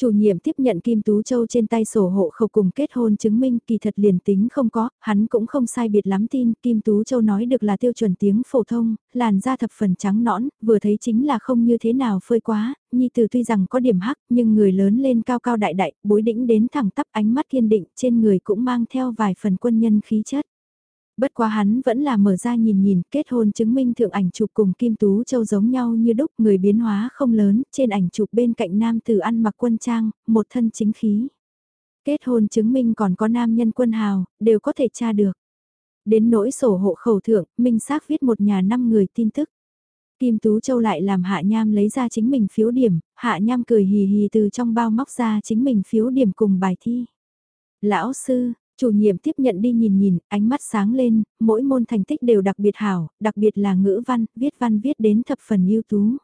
Chủ nhiệm tiếp nhận Kim Tú Châu trên tay sổ hộ khẩu cùng kết hôn chứng minh kỳ thật liền tính không có, hắn cũng không sai biệt lắm tin, Kim Tú Châu nói được là tiêu chuẩn tiếng phổ thông, làn da thập phần trắng nõn, vừa thấy chính là không như thế nào phơi quá, nhi từ tuy rằng có điểm hắc nhưng người lớn lên cao cao đại đại, bối đĩnh đến thẳng tắp ánh mắt kiên định trên người cũng mang theo vài phần quân nhân khí chất. Bất quá hắn vẫn là mở ra nhìn nhìn, kết hôn chứng minh thượng ảnh chụp cùng Kim Tú Châu giống nhau như đúc, người biến hóa không lớn, trên ảnh chụp bên cạnh nam tử ăn mặc quân trang, một thân chính khí. Kết hôn chứng minh còn có nam nhân quân hào, đều có thể tra được. Đến nỗi sổ hộ khẩu thượng, minh xác viết một nhà năm người tin tức. Kim Tú Châu lại làm Hạ Nham lấy ra chính mình phiếu điểm, Hạ Nham cười hì hì từ trong bao móc ra chính mình phiếu điểm cùng bài thi. Lão sư, Chủ nhiệm tiếp nhận đi nhìn nhìn, ánh mắt sáng lên, mỗi môn thành tích đều đặc biệt hảo, đặc biệt là ngữ văn, viết văn viết đến thập phần ưu tú.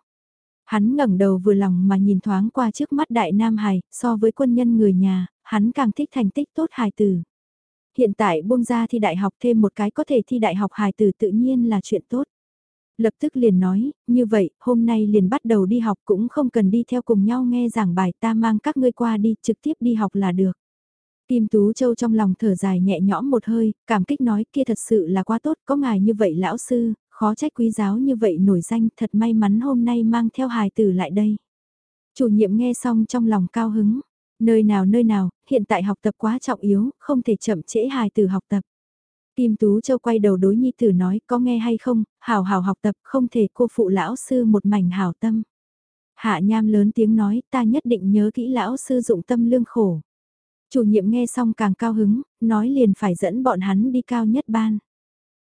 Hắn ngẩng đầu vừa lòng mà nhìn thoáng qua trước mắt đại nam hài, so với quân nhân người nhà, hắn càng thích thành tích tốt hài tử. Hiện tại buông ra thi đại học thêm một cái có thể thi đại học hài tử tự nhiên là chuyện tốt. Lập tức liền nói, như vậy, hôm nay liền bắt đầu đi học cũng không cần đi theo cùng nhau nghe giảng bài ta mang các ngươi qua đi trực tiếp đi học là được. Kim Tú Châu trong lòng thở dài nhẹ nhõm một hơi, cảm kích nói kia thật sự là quá tốt, có ngài như vậy lão sư, khó trách quý giáo như vậy nổi danh, thật may mắn hôm nay mang theo hài tử lại đây. Chủ nhiệm nghe xong trong lòng cao hứng, nơi nào nơi nào, hiện tại học tập quá trọng yếu, không thể chậm trễ hài tử học tập. Kim Tú Châu quay đầu đối nhi tử nói có nghe hay không, hào hào học tập không thể cô phụ lão sư một mảnh hào tâm. Hạ Nham lớn tiếng nói ta nhất định nhớ kỹ lão sư dụng tâm lương khổ. Chủ nhiệm nghe xong càng cao hứng, nói liền phải dẫn bọn hắn đi cao nhất ban.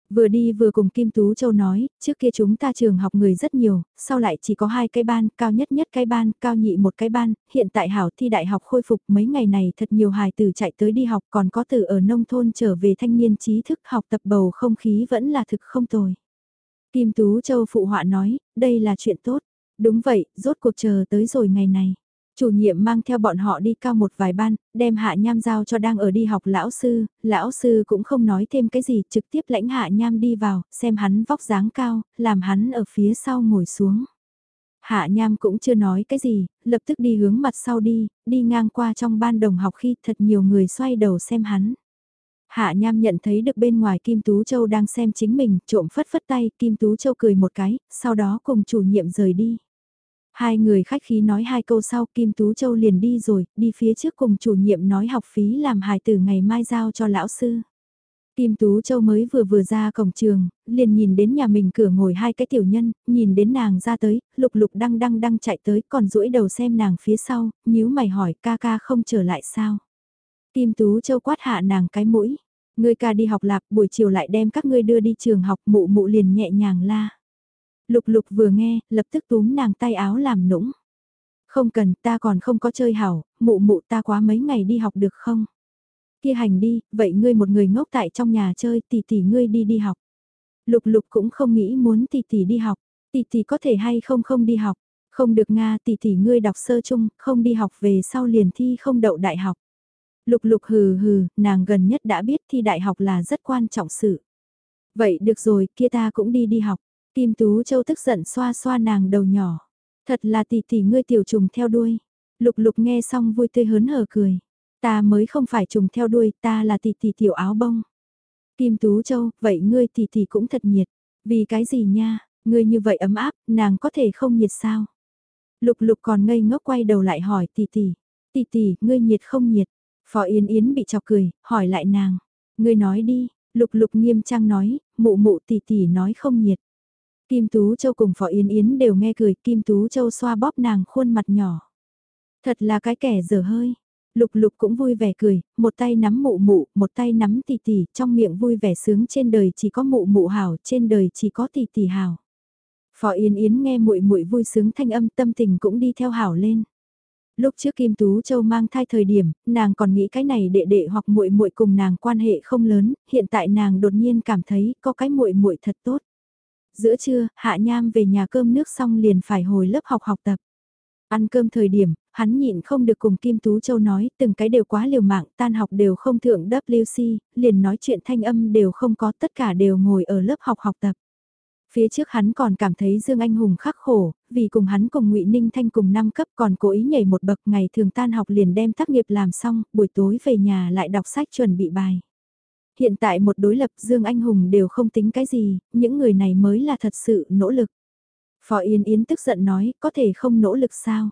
Vừa đi vừa cùng Kim Tú Châu nói, trước kia chúng ta trường học người rất nhiều, sau lại chỉ có hai cái ban, cao nhất nhất cái ban, cao nhị một cái ban, hiện tại hảo thi đại học khôi phục mấy ngày này thật nhiều hài tử chạy tới đi học còn có từ ở nông thôn trở về thanh niên trí thức học tập bầu không khí vẫn là thực không tồi. Kim Tú Châu phụ họa nói, đây là chuyện tốt. Đúng vậy, rốt cuộc chờ tới rồi ngày này. Chủ nhiệm mang theo bọn họ đi cao một vài ban, đem hạ nham giao cho đang ở đi học lão sư, lão sư cũng không nói thêm cái gì, trực tiếp lãnh hạ nham đi vào, xem hắn vóc dáng cao, làm hắn ở phía sau ngồi xuống. Hạ nham cũng chưa nói cái gì, lập tức đi hướng mặt sau đi, đi ngang qua trong ban đồng học khi thật nhiều người xoay đầu xem hắn. Hạ nham nhận thấy được bên ngoài Kim Tú Châu đang xem chính mình, trộm phất phất tay, Kim Tú Châu cười một cái, sau đó cùng chủ nhiệm rời đi. Hai người khách khí nói hai câu sau Kim Tú Châu liền đi rồi, đi phía trước cùng chủ nhiệm nói học phí làm hài tử ngày mai giao cho lão sư. Kim Tú Châu mới vừa vừa ra cổng trường, liền nhìn đến nhà mình cửa ngồi hai cái tiểu nhân, nhìn đến nàng ra tới, lục lục đăng đăng đăng chạy tới còn duỗi đầu xem nàng phía sau, nhíu mày hỏi ca ca không trở lại sao. Kim Tú Châu quát hạ nàng cái mũi, ngươi ca đi học lạc buổi chiều lại đem các ngươi đưa đi trường học mụ mụ liền nhẹ nhàng la. Lục lục vừa nghe, lập tức túm nàng tay áo làm nũng. Không cần, ta còn không có chơi hảo, mụ mụ ta quá mấy ngày đi học được không? Kia hành đi, vậy ngươi một người ngốc tại trong nhà chơi, tỷ tỷ ngươi đi đi học. Lục lục cũng không nghĩ muốn tỷ tỷ đi học, tỷ tỷ có thể hay không không đi học. Không được Nga tỷ tỷ ngươi đọc sơ chung, không đi học về sau liền thi không đậu đại học. Lục lục hừ hừ, nàng gần nhất đã biết thi đại học là rất quan trọng sự. Vậy được rồi, kia ta cũng đi đi học. Kim Tú Châu tức giận xoa xoa nàng đầu nhỏ. Thật là tỷ tỷ ngươi tiểu trùng theo đuôi. Lục lục nghe xong vui tươi hớn hở cười. Ta mới không phải trùng theo đuôi, ta là tỷ tỷ tiểu áo bông. Kim Tú Châu, vậy ngươi tỷ tỷ cũng thật nhiệt. Vì cái gì nha, ngươi như vậy ấm áp, nàng có thể không nhiệt sao? Lục lục còn ngây ngốc quay đầu lại hỏi tỷ tỷ. Tỷ tỷ, ngươi nhiệt không nhiệt? Phó Yến Yến bị chọc cười, hỏi lại nàng. Ngươi nói đi, lục lục nghiêm trang nói, mụ mụ tỷ tỷ nói không nhiệt. Kim Tú Châu cùng Phó Yến Yến đều nghe cười, Kim Tú Châu xoa bóp nàng khuôn mặt nhỏ. Thật là cái kẻ dở hơi. Lục lục cũng vui vẻ cười, một tay nắm mụ mụ, một tay nắm tỷ tỷ, trong miệng vui vẻ sướng trên đời chỉ có mụ mụ hảo, trên đời chỉ có tỷ tỷ hảo. Phó Yến Yến nghe muội muội vui sướng thanh âm tâm tình cũng đi theo hảo lên. Lúc trước Kim Tú Châu mang thai thời điểm, nàng còn nghĩ cái này đệ đệ hoặc muội muội cùng nàng quan hệ không lớn, hiện tại nàng đột nhiên cảm thấy có cái muội muội thật tốt. Giữa trưa, Hạ Nham về nhà cơm nước xong liền phải hồi lớp học học tập. Ăn cơm thời điểm, hắn nhịn không được cùng Kim Tú Châu nói, từng cái đều quá liều mạng, tan học đều không thượng WC, liền nói chuyện thanh âm đều không có, tất cả đều ngồi ở lớp học học tập. Phía trước hắn còn cảm thấy Dương Anh Hùng khắc khổ, vì cùng hắn cùng ngụy Ninh Thanh cùng năm cấp còn cố ý nhảy một bậc ngày thường tan học liền đem tác nghiệp làm xong, buổi tối về nhà lại đọc sách chuẩn bị bài. Hiện tại một đối lập Dương Anh Hùng đều không tính cái gì, những người này mới là thật sự nỗ lực. Phó Yên Yến tức giận nói, có thể không nỗ lực sao?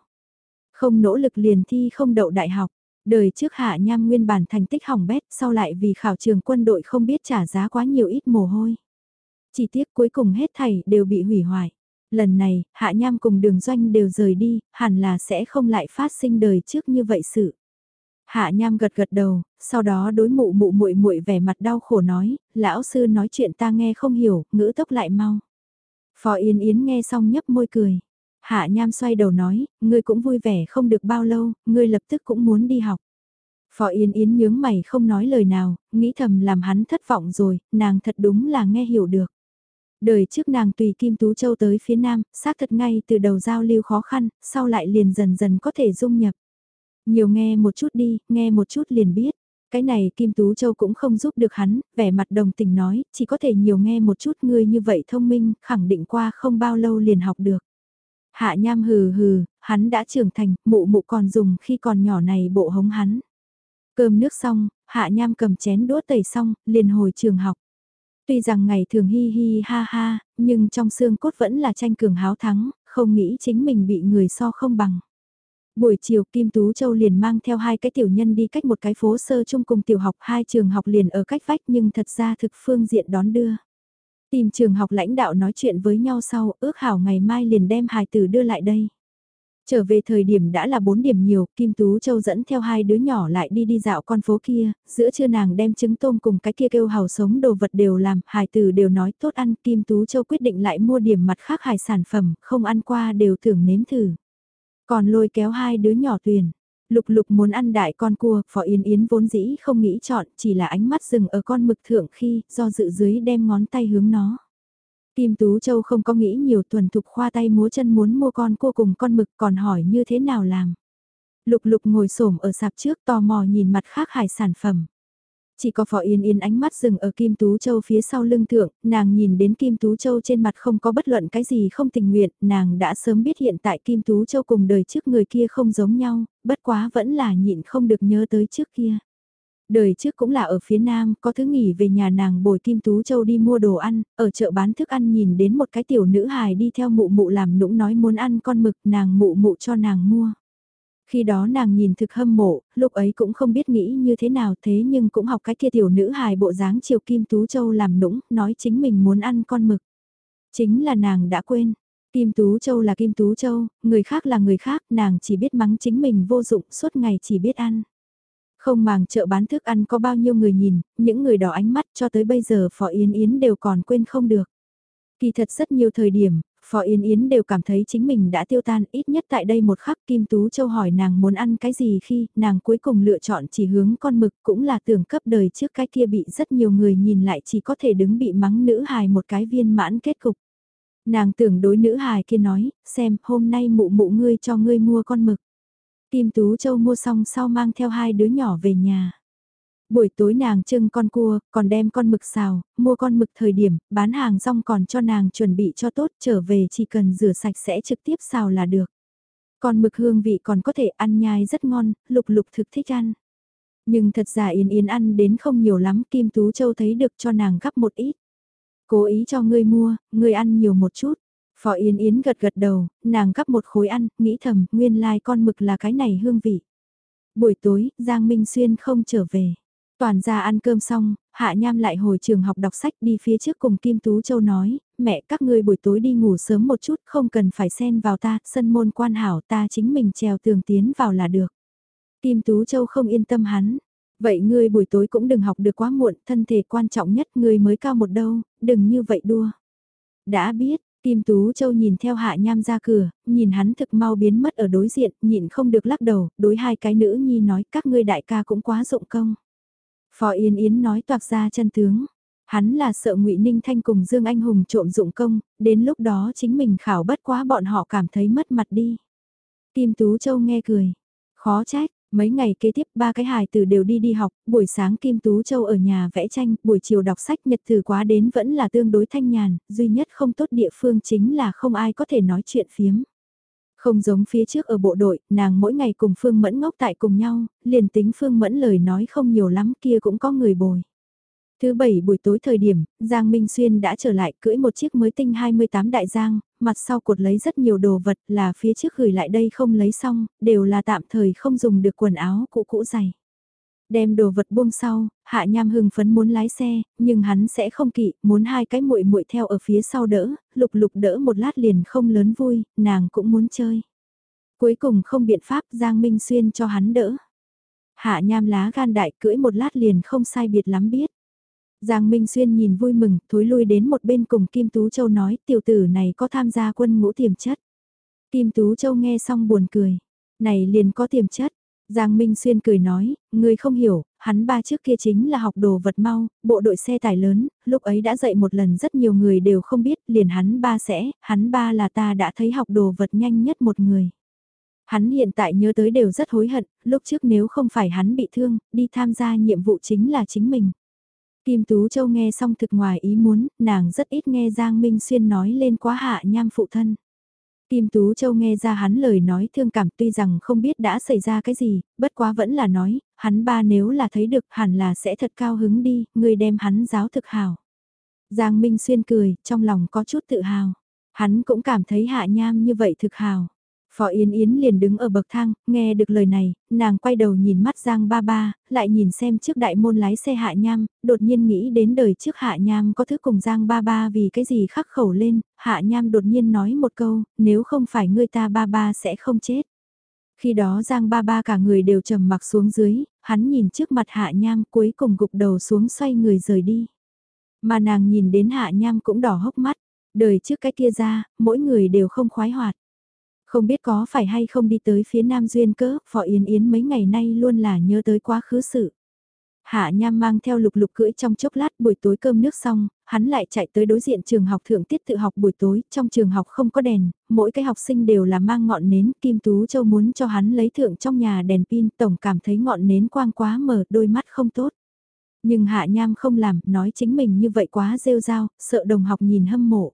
Không nỗ lực liền thi không đậu đại học. Đời trước hạ nham nguyên bản thành tích hỏng bét, sau lại vì khảo trường quân đội không biết trả giá quá nhiều ít mồ hôi. Chỉ tiếc cuối cùng hết thảy đều bị hủy hoại. Lần này, hạ nham cùng đường doanh đều rời đi, hẳn là sẽ không lại phát sinh đời trước như vậy sự. Hạ Nham gật gật đầu, sau đó đối mụ mụ muội muội vẻ mặt đau khổ nói, lão sư nói chuyện ta nghe không hiểu, ngữ tốc lại mau. Phó Yên Yến nghe xong nhấp môi cười. Hạ Nham xoay đầu nói, ngươi cũng vui vẻ không được bao lâu, ngươi lập tức cũng muốn đi học. Phó Yên Yến nhướng mày không nói lời nào, nghĩ thầm làm hắn thất vọng rồi, nàng thật đúng là nghe hiểu được. Đời trước nàng tùy Kim Tú Châu tới phía Nam, xác thật ngay từ đầu giao lưu khó khăn, sau lại liền dần dần có thể dung nhập. Nhiều nghe một chút đi, nghe một chút liền biết. Cái này Kim Tú Châu cũng không giúp được hắn, vẻ mặt đồng tình nói, chỉ có thể nhiều nghe một chút ngươi như vậy thông minh, khẳng định qua không bao lâu liền học được. Hạ nham hừ hừ, hắn đã trưởng thành, mụ mụ còn dùng khi còn nhỏ này bộ hống hắn. Cơm nước xong, hạ nham cầm chén đũa tẩy xong, liền hồi trường học. Tuy rằng ngày thường hi hi ha ha, nhưng trong xương cốt vẫn là tranh cường háo thắng, không nghĩ chính mình bị người so không bằng. Buổi chiều Kim Tú Châu liền mang theo hai cái tiểu nhân đi cách một cái phố sơ chung cùng tiểu học hai trường học liền ở cách vách nhưng thật ra thực phương diện đón đưa. Tìm trường học lãnh đạo nói chuyện với nhau sau ước hảo ngày mai liền đem hài tử đưa lại đây. Trở về thời điểm đã là 4 điểm nhiều, Kim Tú Châu dẫn theo hai đứa nhỏ lại đi đi dạo con phố kia, giữa trưa nàng đem trứng tôm cùng cái kia kêu hào sống đồ vật đều làm, hải tử đều nói tốt ăn, Kim Tú Châu quyết định lại mua điểm mặt khác hải sản phẩm, không ăn qua đều tưởng nếm thử. Còn lôi kéo hai đứa nhỏ tuyền. Lục lục muốn ăn đại con cua, Phó Yến Yến vốn dĩ không nghĩ chọn, chỉ là ánh mắt dừng ở con mực thượng khi, do dự dưới đem ngón tay hướng nó. Kim Tú Châu không có nghĩ nhiều thuần thục khoa tay múa chân muốn mua con cua cùng con mực còn hỏi như thế nào làm. Lục lục ngồi xổm ở sạp trước tò mò nhìn mặt khác hải sản phẩm. Chỉ có Phó Yên Yên ánh mắt dừng ở Kim Tú Châu phía sau lưng thượng, nàng nhìn đến Kim Tú Châu trên mặt không có bất luận cái gì không tình nguyện, nàng đã sớm biết hiện tại Kim Tú Châu cùng đời trước người kia không giống nhau, bất quá vẫn là nhịn không được nhớ tới trước kia. Đời trước cũng là ở phía nam, có thứ nghỉ về nhà nàng bồi Kim Tú Châu đi mua đồ ăn, ở chợ bán thức ăn nhìn đến một cái tiểu nữ hài đi theo mụ mụ làm nũng nói muốn ăn con mực nàng mụ mụ cho nàng mua. Khi đó nàng nhìn thực hâm mộ, lúc ấy cũng không biết nghĩ như thế nào thế nhưng cũng học cái kia tiểu nữ hài bộ dáng chiều Kim Tú Châu làm nũng, nói chính mình muốn ăn con mực. Chính là nàng đã quên. Kim Tú Châu là Kim Tú Châu, người khác là người khác, nàng chỉ biết mắng chính mình vô dụng, suốt ngày chỉ biết ăn. Không màng chợ bán thức ăn có bao nhiêu người nhìn, những người đỏ ánh mắt cho tới bây giờ Phó Yến Yến đều còn quên không được. Kỳ thật rất nhiều thời điểm, Phó Yến Yến đều cảm thấy chính mình đã tiêu tan ít nhất tại đây một khắc Kim Tú Châu hỏi nàng muốn ăn cái gì khi nàng cuối cùng lựa chọn chỉ hướng con mực cũng là tưởng cấp đời trước cái kia bị rất nhiều người nhìn lại chỉ có thể đứng bị mắng nữ hài một cái viên mãn kết cục. Nàng tưởng đối nữ hài kia nói, xem hôm nay mụ mụ ngươi cho ngươi mua con mực. Kim Tú Châu mua xong sau mang theo hai đứa nhỏ về nhà. Buổi tối nàng trưng con cua, còn đem con mực xào, mua con mực thời điểm, bán hàng rong còn cho nàng chuẩn bị cho tốt, trở về chỉ cần rửa sạch sẽ trực tiếp xào là được. Con mực hương vị còn có thể ăn nhai rất ngon, lục lục thực thích ăn. Nhưng thật ra Yên Yên ăn đến không nhiều lắm, Kim Tú Châu thấy được cho nàng gắp một ít. Cố ý cho ngươi mua, ngươi ăn nhiều một chút. Phó Yên Yến gật gật đầu, nàng gắp một khối ăn, nghĩ thầm, nguyên lai like con mực là cái này hương vị. Buổi tối, Giang Minh Xuyên không trở về. Toàn ra ăn cơm xong, Hạ Nham lại hồi trường học đọc sách đi phía trước cùng Kim Tú Châu nói, mẹ các ngươi buổi tối đi ngủ sớm một chút không cần phải xen vào ta, sân môn quan hảo ta chính mình trèo tường tiến vào là được. Kim Tú Châu không yên tâm hắn, vậy ngươi buổi tối cũng đừng học được quá muộn, thân thể quan trọng nhất ngươi mới cao một đâu, đừng như vậy đua. Đã biết, Kim Tú Châu nhìn theo Hạ Nham ra cửa, nhìn hắn thực mau biến mất ở đối diện, nhịn không được lắc đầu, đối hai cái nữ nhi nói các ngươi đại ca cũng quá dụng công. Phò Yên Yến nói toạc ra chân tướng. Hắn là sợ ngụy Ninh Thanh cùng Dương Anh Hùng trộm dụng công, đến lúc đó chính mình khảo bất quá bọn họ cảm thấy mất mặt đi. Kim Tú Châu nghe cười, khó trách, mấy ngày kế tiếp ba cái hài tử đều đi đi học, buổi sáng Kim Tú Châu ở nhà vẽ tranh, buổi chiều đọc sách nhật từ quá đến vẫn là tương đối thanh nhàn, duy nhất không tốt địa phương chính là không ai có thể nói chuyện phiếm. Không giống phía trước ở bộ đội, nàng mỗi ngày cùng Phương Mẫn ngốc tại cùng nhau, liền tính Phương Mẫn lời nói không nhiều lắm kia cũng có người bồi. Thứ bảy buổi tối thời điểm, Giang Minh Xuyên đã trở lại cưỡi một chiếc mới tinh 28 đại giang, mặt sau cột lấy rất nhiều đồ vật là phía trước gửi lại đây không lấy xong, đều là tạm thời không dùng được quần áo cũ cũ dày. Đem đồ vật buông sau, Hạ Nham hưng phấn muốn lái xe, nhưng hắn sẽ không kỵ, muốn hai cái muội muội theo ở phía sau đỡ, lục lục đỡ một lát liền không lớn vui, nàng cũng muốn chơi. Cuối cùng không biện pháp Giang Minh Xuyên cho hắn đỡ. Hạ Nham lá gan đại cưỡi một lát liền không sai biệt lắm biết. Giang Minh Xuyên nhìn vui mừng, thối lui đến một bên cùng Kim Tú Châu nói tiểu tử này có tham gia quân ngũ tiềm chất. Kim Tú Châu nghe xong buồn cười, này liền có tiềm chất. Giang Minh Xuyên cười nói, người không hiểu, hắn ba trước kia chính là học đồ vật mau, bộ đội xe tải lớn, lúc ấy đã dạy một lần rất nhiều người đều không biết, liền hắn ba sẽ, hắn ba là ta đã thấy học đồ vật nhanh nhất một người. Hắn hiện tại nhớ tới đều rất hối hận, lúc trước nếu không phải hắn bị thương, đi tham gia nhiệm vụ chính là chính mình. Kim Tú Châu nghe xong thực ngoài ý muốn, nàng rất ít nghe Giang Minh Xuyên nói lên quá hạ nham phụ thân. Kim Tú Châu nghe ra hắn lời nói thương cảm tuy rằng không biết đã xảy ra cái gì, bất quá vẫn là nói, hắn ba nếu là thấy được hẳn là sẽ thật cao hứng đi, người đem hắn giáo thực hào. Giang Minh Xuyên cười, trong lòng có chút tự hào. Hắn cũng cảm thấy hạ nham như vậy thực hào. Phó Yến Yến liền đứng ở bậc thang, nghe được lời này, nàng quay đầu nhìn mắt Giang Ba Ba, lại nhìn xem trước đại môn lái xe Hạ Nham, đột nhiên nghĩ đến đời trước Hạ Nham có thứ cùng Giang Ba Ba vì cái gì khắc khẩu lên, Hạ Nham đột nhiên nói một câu, nếu không phải ngươi ta Ba Ba sẽ không chết. Khi đó Giang Ba Ba cả người đều trầm mặc xuống dưới, hắn nhìn trước mặt Hạ Nham cuối cùng gục đầu xuống xoay người rời đi. Mà nàng nhìn đến Hạ Nham cũng đỏ hốc mắt, đời trước cái kia ra, mỗi người đều không khoái hoạt. Không biết có phải hay không đi tới phía Nam Duyên cớ, phò Yến Yến mấy ngày nay luôn là nhớ tới quá khứ sự. Hạ Nham mang theo lục lục cưỡi trong chốc lát buổi tối cơm nước xong, hắn lại chạy tới đối diện trường học thượng tiết tự học buổi tối, trong trường học không có đèn, mỗi cái học sinh đều là mang ngọn nến, Kim Tú Châu muốn cho hắn lấy thượng trong nhà đèn pin, tổng cảm thấy ngọn nến quang quá mờ, đôi mắt không tốt. Nhưng Hạ Nham không làm, nói chính mình như vậy quá rêu rao, sợ đồng học nhìn hâm mộ.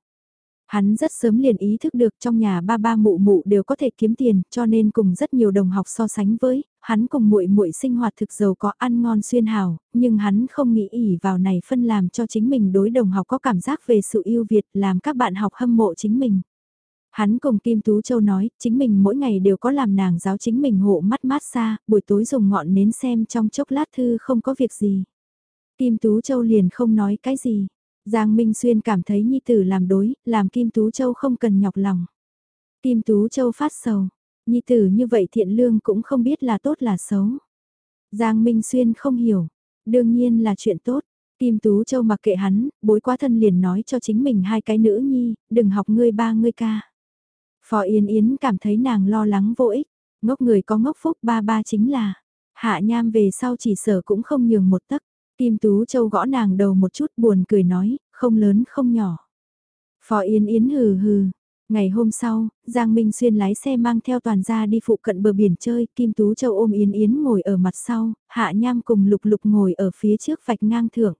Hắn rất sớm liền ý thức được trong nhà ba ba mụ mụ đều có thể kiếm tiền, cho nên cùng rất nhiều đồng học so sánh với, hắn cùng muội muội sinh hoạt thực giàu có ăn ngon xuyên hào, nhưng hắn không nghĩ ỉ vào này phân làm cho chính mình đối đồng học có cảm giác về sự yêu Việt làm các bạn học hâm mộ chính mình. Hắn cùng Kim Tú Châu nói, chính mình mỗi ngày đều có làm nàng giáo chính mình hộ mắt mát xa, buổi tối dùng ngọn nến xem trong chốc lát thư không có việc gì. Kim Tú Châu liền không nói cái gì. Giang Minh Xuyên cảm thấy Nhi Tử làm đối, làm Kim Tú Châu không cần nhọc lòng. Kim Tú Châu phát sầu, Nhi Tử như vậy thiện lương cũng không biết là tốt là xấu. Giang Minh Xuyên không hiểu, đương nhiên là chuyện tốt. Kim Tú Châu mặc kệ hắn, bối quá thân liền nói cho chính mình hai cái nữ nhi, đừng học ngươi ba ngươi ca. Phò Yến Yến cảm thấy nàng lo lắng vô ích, ngốc người có ngốc phúc ba ba chính là, hạ nham về sau chỉ sở cũng không nhường một tấc. Kim Tú Châu gõ nàng đầu một chút buồn cười nói, không lớn không nhỏ. Phó Yến Yến hừ hừ. Ngày hôm sau, Giang Minh Xuyên lái xe mang theo toàn gia đi phụ cận bờ biển chơi, Kim Tú Châu ôm Yến Yến ngồi ở mặt sau, Hạ Nham cùng Lục Lục ngồi ở phía trước vạch ngang thượng.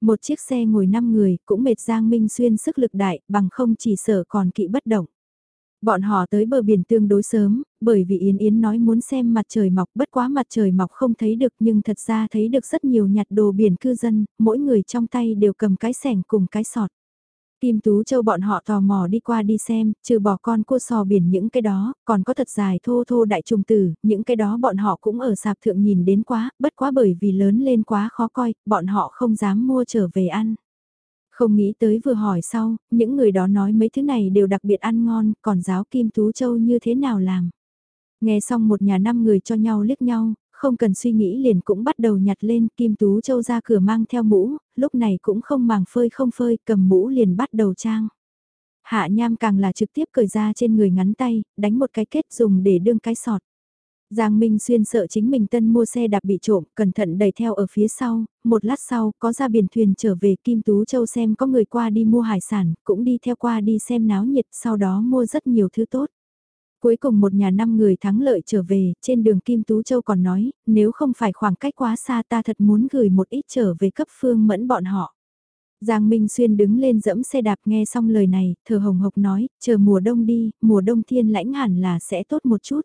Một chiếc xe ngồi 5 người, cũng mệt Giang Minh Xuyên sức lực đại, bằng không chỉ sở còn kỵ bất động. Bọn họ tới bờ biển tương đối sớm, bởi vì Yến Yến nói muốn xem mặt trời mọc bất quá mặt trời mọc không thấy được nhưng thật ra thấy được rất nhiều nhặt đồ biển cư dân, mỗi người trong tay đều cầm cái sẻng cùng cái sọt. Kim Tú Châu bọn họ tò mò đi qua đi xem, trừ bỏ con cua sò biển những cái đó, còn có thật dài thô thô đại trùng tử, những cái đó bọn họ cũng ở sạp thượng nhìn đến quá, bất quá bởi vì lớn lên quá khó coi, bọn họ không dám mua trở về ăn. Không nghĩ tới vừa hỏi sau, những người đó nói mấy thứ này đều đặc biệt ăn ngon, còn giáo Kim Tú Châu như thế nào làm. Nghe xong một nhà năm người cho nhau liếc nhau, không cần suy nghĩ liền cũng bắt đầu nhặt lên Kim Tú Châu ra cửa mang theo mũ, lúc này cũng không màng phơi không phơi, cầm mũ liền bắt đầu trang. Hạ nham càng là trực tiếp cởi ra trên người ngắn tay, đánh một cái kết dùng để đương cái sọt. Giang Minh Xuyên sợ chính mình tân mua xe đạp bị trộm, cẩn thận đẩy theo ở phía sau, một lát sau, có ra biển thuyền trở về Kim Tú Châu xem có người qua đi mua hải sản, cũng đi theo qua đi xem náo nhiệt, sau đó mua rất nhiều thứ tốt. Cuối cùng một nhà năm người thắng lợi trở về, trên đường Kim Tú Châu còn nói, nếu không phải khoảng cách quá xa ta thật muốn gửi một ít trở về cấp phương mẫn bọn họ. Giang Minh Xuyên đứng lên dẫm xe đạp nghe xong lời này, thờ hồng hộc nói, chờ mùa đông đi, mùa đông thiên lãnh hẳn là sẽ tốt một chút.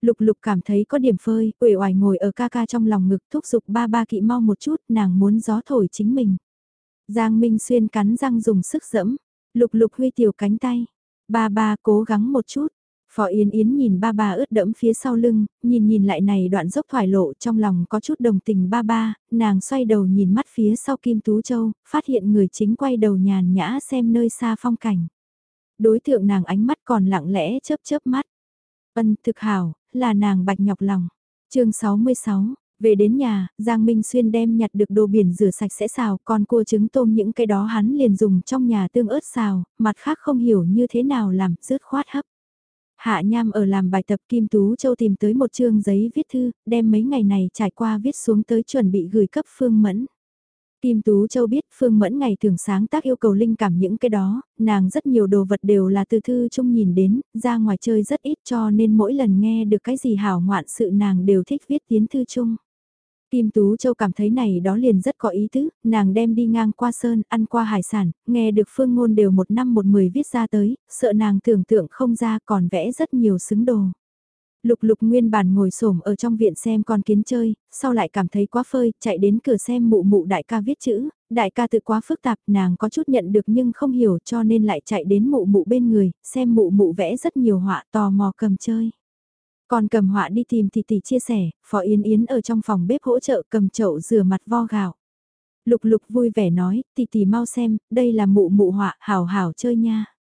Lục lục cảm thấy có điểm phơi, uể oải ngồi ở ca ca trong lòng ngực thúc giục ba ba kỵ mau một chút, nàng muốn gió thổi chính mình. Giang Minh Xuyên cắn răng dùng sức dẫm, lục lục huy tiểu cánh tay. Ba ba cố gắng một chút, Phó Yến Yến nhìn ba ba ướt đẫm phía sau lưng, nhìn nhìn lại này đoạn dốc thoải lộ trong lòng có chút đồng tình ba ba, nàng xoay đầu nhìn mắt phía sau Kim Tú Châu, phát hiện người chính quay đầu nhàn nhã xem nơi xa phong cảnh. Đối tượng nàng ánh mắt còn lặng lẽ chớp chớp mắt. Vân thực hảo, là nàng bạch nhọc lòng. chương 66, về đến nhà, Giang Minh Xuyên đem nhặt được đồ biển rửa sạch sẽ xào, còn cua trứng tôm những cái đó hắn liền dùng trong nhà tương ớt xào, mặt khác không hiểu như thế nào làm, rớt khoát hấp. Hạ Nham ở làm bài tập Kim Tú Châu tìm tới một chương giấy viết thư, đem mấy ngày này trải qua viết xuống tới chuẩn bị gửi cấp Phương Mẫn. Kim Tú Châu biết Phương Mẫn ngày thường sáng tác yêu cầu linh cảm những cái đó, nàng rất nhiều đồ vật đều là từ thư chung nhìn đến, ra ngoài chơi rất ít cho nên mỗi lần nghe được cái gì hảo ngoạn sự nàng đều thích viết tiến thư chung. Kim Tú Châu cảm thấy này đó liền rất có ý tứ, nàng đem đi ngang qua sơn, ăn qua hải sản, nghe được phương ngôn đều một năm một mười viết ra tới, sợ nàng tưởng tượng không ra còn vẽ rất nhiều xứng đồ. Lục lục nguyên bản ngồi xổm ở trong viện xem con kiến chơi, sau lại cảm thấy quá phơi, chạy đến cửa xem mụ mụ đại ca viết chữ, đại ca tự quá phức tạp, nàng có chút nhận được nhưng không hiểu cho nên lại chạy đến mụ mụ bên người, xem mụ mụ vẽ rất nhiều họa tò mò cầm chơi. Còn cầm họa đi tìm thì tỷ chia sẻ, Phó Yến Yến ở trong phòng bếp hỗ trợ cầm chậu rửa mặt vo gạo. Lục lục vui vẻ nói, tỷ tỷ mau xem, đây là mụ mụ họa, hảo hảo chơi nha.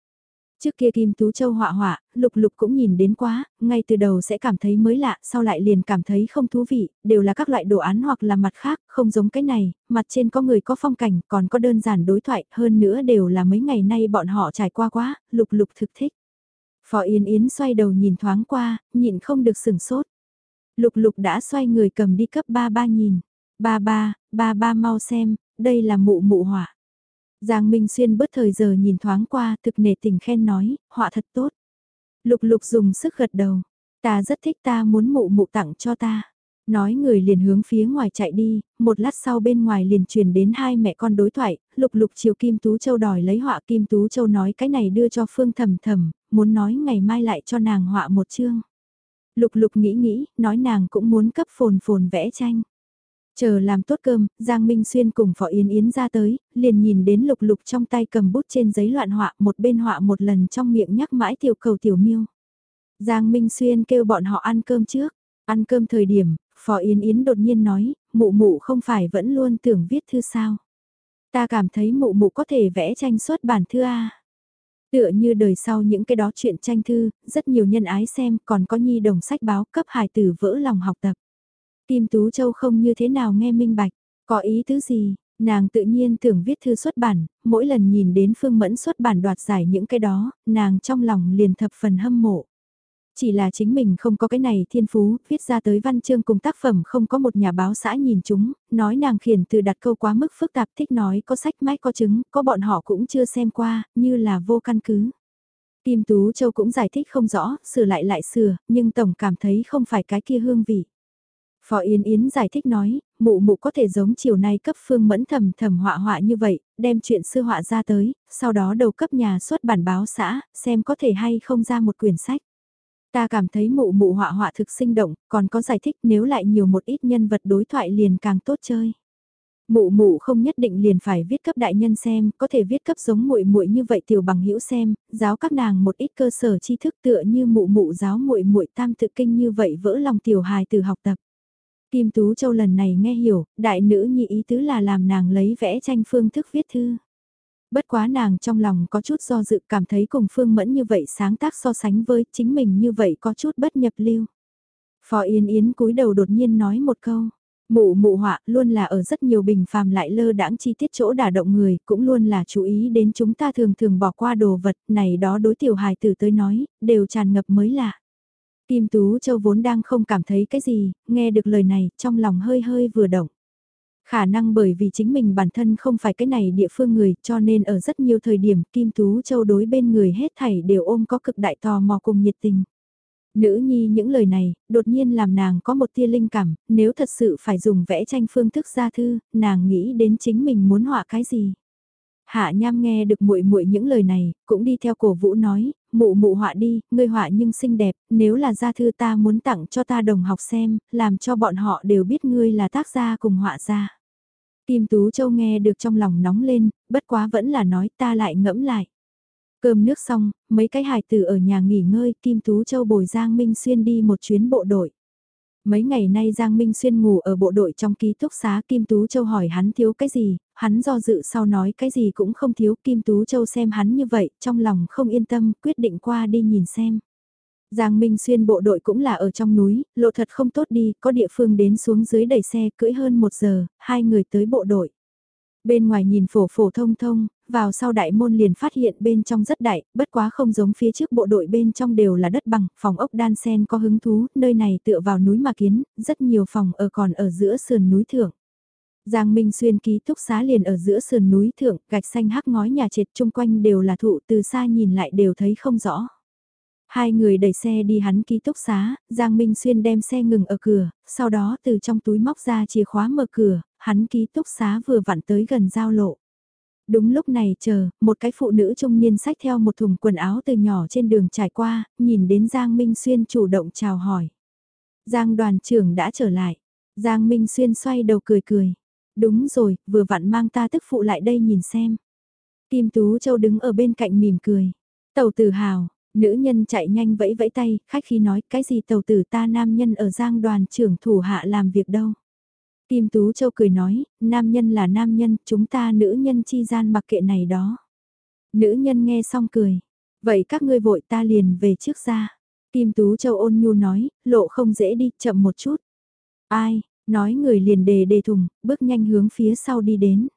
Trước kia Kim Tú Châu họa họa, lục lục cũng nhìn đến quá, ngay từ đầu sẽ cảm thấy mới lạ, sau lại liền cảm thấy không thú vị, đều là các loại đồ án hoặc là mặt khác, không giống cái này, mặt trên có người có phong cảnh, còn có đơn giản đối thoại, hơn nữa đều là mấy ngày nay bọn họ trải qua quá, lục lục thực thích. Phó Yến Yến xoay đầu nhìn thoáng qua, nhịn không được sừng sốt. Lục lục đã xoay người cầm đi cấp ba ba nhìn. Ba ba, ba ba mau xem, đây là mụ mụ họa. Giang Minh Xuyên bớt thời giờ nhìn thoáng qua thực nể tình khen nói, họa thật tốt. Lục lục dùng sức gật đầu. Ta rất thích ta muốn mụ mụ tặng cho ta. Nói người liền hướng phía ngoài chạy đi, một lát sau bên ngoài liền truyền đến hai mẹ con đối thoại, lục lục chiều Kim Tú Châu đòi lấy họa Kim Tú Châu nói cái này đưa cho Phương thầm thầm, muốn nói ngày mai lại cho nàng họa một chương. Lục lục nghĩ nghĩ, nói nàng cũng muốn cấp phồn phồn vẽ tranh. Chờ làm tốt cơm, Giang Minh Xuyên cùng Phó Yến Yến ra tới, liền nhìn đến lục lục trong tay cầm bút trên giấy loạn họa một bên họa một lần trong miệng nhắc mãi tiểu cầu tiểu miêu. Giang Minh Xuyên kêu bọn họ ăn cơm trước. Ăn cơm thời điểm, Phó Yến Yến đột nhiên nói, mụ mụ không phải vẫn luôn tưởng viết thư sao. Ta cảm thấy mụ mụ có thể vẽ tranh xuất bản thư A. Tựa như đời sau những cái đó chuyện tranh thư, rất nhiều nhân ái xem, còn có nhi đồng sách báo cấp hài tử vỡ lòng học tập. Kim Tú Châu không như thế nào nghe minh bạch, có ý tứ gì, nàng tự nhiên tưởng viết thư xuất bản, mỗi lần nhìn đến Phương Mẫn xuất bản đoạt giải những cái đó, nàng trong lòng liền thập phần hâm mộ. Chỉ là chính mình không có cái này thiên phú, viết ra tới văn chương cùng tác phẩm không có một nhà báo xã nhìn chúng, nói nàng khiển từ đặt câu quá mức phức tạp thích nói có sách mách có chứng, có bọn họ cũng chưa xem qua, như là vô căn cứ. Kim Tú Châu cũng giải thích không rõ, sửa lại lại sửa, nhưng Tổng cảm thấy không phải cái kia hương vị. Phó Yến Yến giải thích nói, mụ mụ có thể giống chiều nay cấp phương mẫn thầm thầm họa họa như vậy, đem chuyện sư họa ra tới, sau đó đầu cấp nhà xuất bản báo xã, xem có thể hay không ra một quyển sách. Ta cảm thấy mụ mụ họa họa thực sinh động, còn có giải thích nếu lại nhiều một ít nhân vật đối thoại liền càng tốt chơi. Mụ mụ không nhất định liền phải viết cấp đại nhân xem, có thể viết cấp giống muội muội như vậy tiểu bằng hữu xem, giáo các nàng một ít cơ sở tri thức tựa như mụ mụ giáo muội muội tam tự kinh như vậy vỡ lòng tiểu hài từ học tập. Kim Tú Châu lần này nghe hiểu, đại nữ nhị ý tứ là làm nàng lấy vẽ tranh phương thức viết thư. Bất quá nàng trong lòng có chút do dự cảm thấy cùng Phương Mẫn như vậy sáng tác so sánh với chính mình như vậy có chút bất nhập lưu. Phó Yên Yến cúi đầu đột nhiên nói một câu. Mụ mụ họa luôn là ở rất nhiều bình phàm lại lơ đãng chi tiết chỗ đả động người, cũng luôn là chú ý đến chúng ta thường thường bỏ qua đồ vật này đó đối tiểu hài tử tới nói, đều tràn ngập mới lạ. Kim Tú Châu vốn đang không cảm thấy cái gì, nghe được lời này, trong lòng hơi hơi vừa động. Khả năng bởi vì chính mình bản thân không phải cái này địa phương người cho nên ở rất nhiều thời điểm Kim Tú Châu đối bên người hết thảy đều ôm có cực đại tò mò cùng nhiệt tình. Nữ nhi những lời này, đột nhiên làm nàng có một tia linh cảm, nếu thật sự phải dùng vẽ tranh phương thức ra thư, nàng nghĩ đến chính mình muốn họa cái gì. Hạ Nham nghe được muội muội những lời này, cũng đi theo cổ vũ nói, mụ mụ họa đi, ngươi họa nhưng xinh đẹp, nếu là gia thư ta muốn tặng cho ta đồng học xem, làm cho bọn họ đều biết ngươi là tác gia cùng họa gia. Kim Tú Châu nghe được trong lòng nóng lên, bất quá vẫn là nói ta lại ngẫm lại. Cơm nước xong, mấy cái hài tử ở nhà nghỉ ngơi, Kim Tú Châu bồi Giang Minh Xuyên đi một chuyến bộ đội. Mấy ngày nay Giang Minh Xuyên ngủ ở bộ đội trong ký túc xá Kim Tú Châu hỏi hắn thiếu cái gì, hắn do dự sau nói cái gì cũng không thiếu Kim Tú Châu xem hắn như vậy, trong lòng không yên tâm, quyết định qua đi nhìn xem. Giang Minh Xuyên bộ đội cũng là ở trong núi, lộ thật không tốt đi, có địa phương đến xuống dưới đẩy xe cưỡi hơn một giờ, hai người tới bộ đội. Bên ngoài nhìn phổ phổ thông thông, vào sau đại môn liền phát hiện bên trong rất đại, bất quá không giống phía trước bộ đội bên trong đều là đất bằng, phòng ốc đan sen có hứng thú, nơi này tựa vào núi mà kiến, rất nhiều phòng ở còn ở giữa sườn núi thượng. Giang Minh Xuyên ký túc xá liền ở giữa sườn núi thượng, gạch xanh hắc ngói nhà trệt chung quanh đều là thụ từ xa nhìn lại đều thấy không rõ. Hai người đẩy xe đi hắn ký túc xá, Giang Minh Xuyên đem xe ngừng ở cửa, sau đó từ trong túi móc ra chìa khóa mở cửa, hắn ký túc xá vừa vặn tới gần giao lộ. Đúng lúc này chờ, một cái phụ nữ trung niên sách theo một thùng quần áo từ nhỏ trên đường trải qua, nhìn đến Giang Minh Xuyên chủ động chào hỏi. Giang đoàn trưởng đã trở lại. Giang Minh Xuyên xoay đầu cười cười. Đúng rồi, vừa vặn mang ta tức phụ lại đây nhìn xem. Kim Tú Châu đứng ở bên cạnh mỉm cười. Tàu tử hào, nữ nhân chạy nhanh vẫy vẫy tay, khách khi nói cái gì tàu tử ta nam nhân ở giang đoàn trưởng thủ hạ làm việc đâu. Kim Tú Châu cười nói, nam nhân là nam nhân, chúng ta nữ nhân chi gian mặc kệ này đó. Nữ nhân nghe xong cười, vậy các ngươi vội ta liền về trước ra. Kim Tú Châu ôn nhu nói, lộ không dễ đi, chậm một chút. Ai, nói người liền đề đề thùng, bước nhanh hướng phía sau đi đến.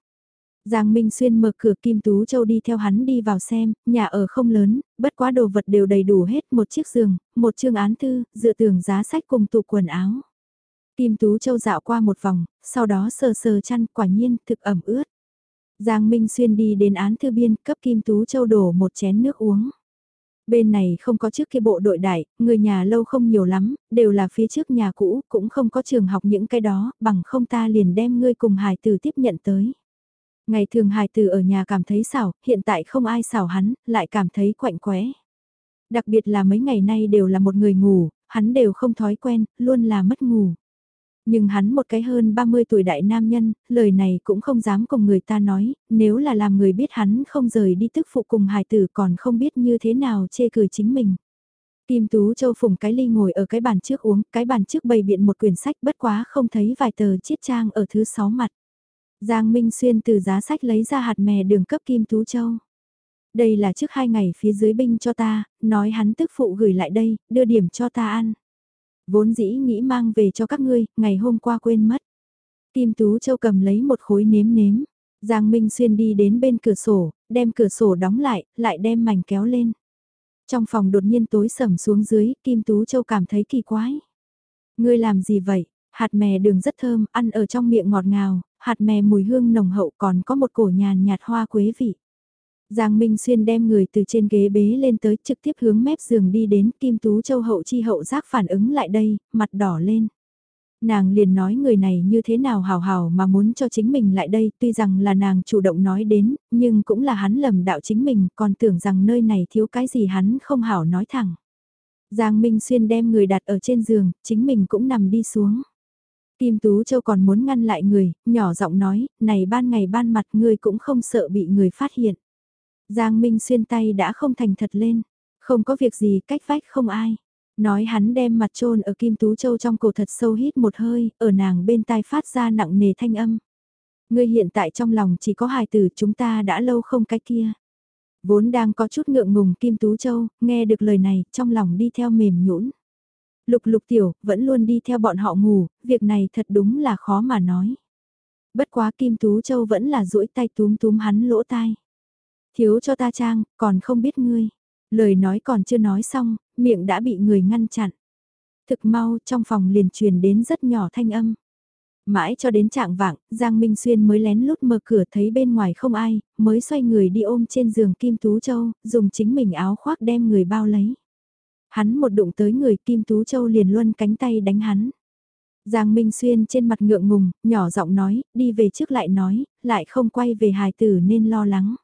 Giang Minh Xuyên mở cửa Kim Tú Châu đi theo hắn đi vào xem, nhà ở không lớn, bất quá đồ vật đều đầy đủ hết, một chiếc giường, một chương án thư, dựa tường giá sách cùng tủ quần áo. Kim Tú Châu dạo qua một vòng, sau đó sờ sờ chăn, quả nhiên, thực ẩm ướt. Giang Minh Xuyên đi đến án thư biên, cấp Kim Tú Châu đổ một chén nước uống. Bên này không có trước kia bộ đội đại, người nhà lâu không nhiều lắm, đều là phía trước nhà cũ, cũng không có trường học những cái đó, bằng không ta liền đem ngươi cùng hài tử tiếp nhận tới. Ngày thường hài tử ở nhà cảm thấy xảo, hiện tại không ai xảo hắn, lại cảm thấy quạnh quẽ. Đặc biệt là mấy ngày nay đều là một người ngủ, hắn đều không thói quen, luôn là mất ngủ. Nhưng hắn một cái hơn 30 tuổi đại nam nhân, lời này cũng không dám cùng người ta nói, nếu là làm người biết hắn không rời đi tức phụ cùng hài tử còn không biết như thế nào chê cười chính mình. Kim Tú Châu phùng cái ly ngồi ở cái bàn trước uống, cái bàn trước bày biện một quyển sách bất quá không thấy vài tờ chiết trang ở thứ sáu mặt. Giang Minh Xuyên từ giá sách lấy ra hạt mè đường cấp Kim Tú Châu. Đây là trước hai ngày phía dưới binh cho ta, nói hắn tức phụ gửi lại đây, đưa điểm cho ta ăn. Vốn dĩ nghĩ mang về cho các ngươi, ngày hôm qua quên mất. Kim Tú Châu cầm lấy một khối nếm nếm. Giang Minh Xuyên đi đến bên cửa sổ, đem cửa sổ đóng lại, lại đem mảnh kéo lên. Trong phòng đột nhiên tối sầm xuống dưới, Kim Tú Châu cảm thấy kỳ quái. Ngươi làm gì vậy? Hạt mè đường rất thơm, ăn ở trong miệng ngọt ngào, hạt mè mùi hương nồng hậu còn có một cổ nhàn nhạt hoa quế vị. Giang Minh Xuyên đem người từ trên ghế bế lên tới trực tiếp hướng mép giường đi đến Kim Tú Châu hậu chi hậu giác phản ứng lại đây, mặt đỏ lên. Nàng liền nói người này như thế nào hào hào mà muốn cho chính mình lại đây, tuy rằng là nàng chủ động nói đến, nhưng cũng là hắn lầm đạo chính mình, còn tưởng rằng nơi này thiếu cái gì hắn không hảo nói thẳng. Giang Minh Xuyên đem người đặt ở trên giường, chính mình cũng nằm đi xuống. Kim Tú Châu còn muốn ngăn lại người, nhỏ giọng nói, này ban ngày ban mặt ngươi cũng không sợ bị người phát hiện. Giang Minh xuyên tay đã không thành thật lên, không có việc gì cách vách không ai. Nói hắn đem mặt trôn ở Kim Tú Châu trong cổ thật sâu hít một hơi, ở nàng bên tai phát ra nặng nề thanh âm. Ngươi hiện tại trong lòng chỉ có hài tử chúng ta đã lâu không cái kia. Vốn đang có chút ngượng ngùng Kim Tú Châu, nghe được lời này, trong lòng đi theo mềm nhũn. Lục lục tiểu, vẫn luôn đi theo bọn họ ngủ, việc này thật đúng là khó mà nói. Bất quá Kim Tú Châu vẫn là duỗi tay túm túm hắn lỗ tai. Thiếu cho ta trang, còn không biết ngươi. Lời nói còn chưa nói xong, miệng đã bị người ngăn chặn. Thực mau trong phòng liền truyền đến rất nhỏ thanh âm. Mãi cho đến trạng vạng, Giang Minh Xuyên mới lén lút mở cửa thấy bên ngoài không ai, mới xoay người đi ôm trên giường Kim Tú Châu, dùng chính mình áo khoác đem người bao lấy. Hắn một đụng tới người Kim Tú Châu liền luân cánh tay đánh hắn. Giang Minh Xuyên trên mặt ngượng ngùng, nhỏ giọng nói, đi về trước lại nói, lại không quay về hài tử nên lo lắng.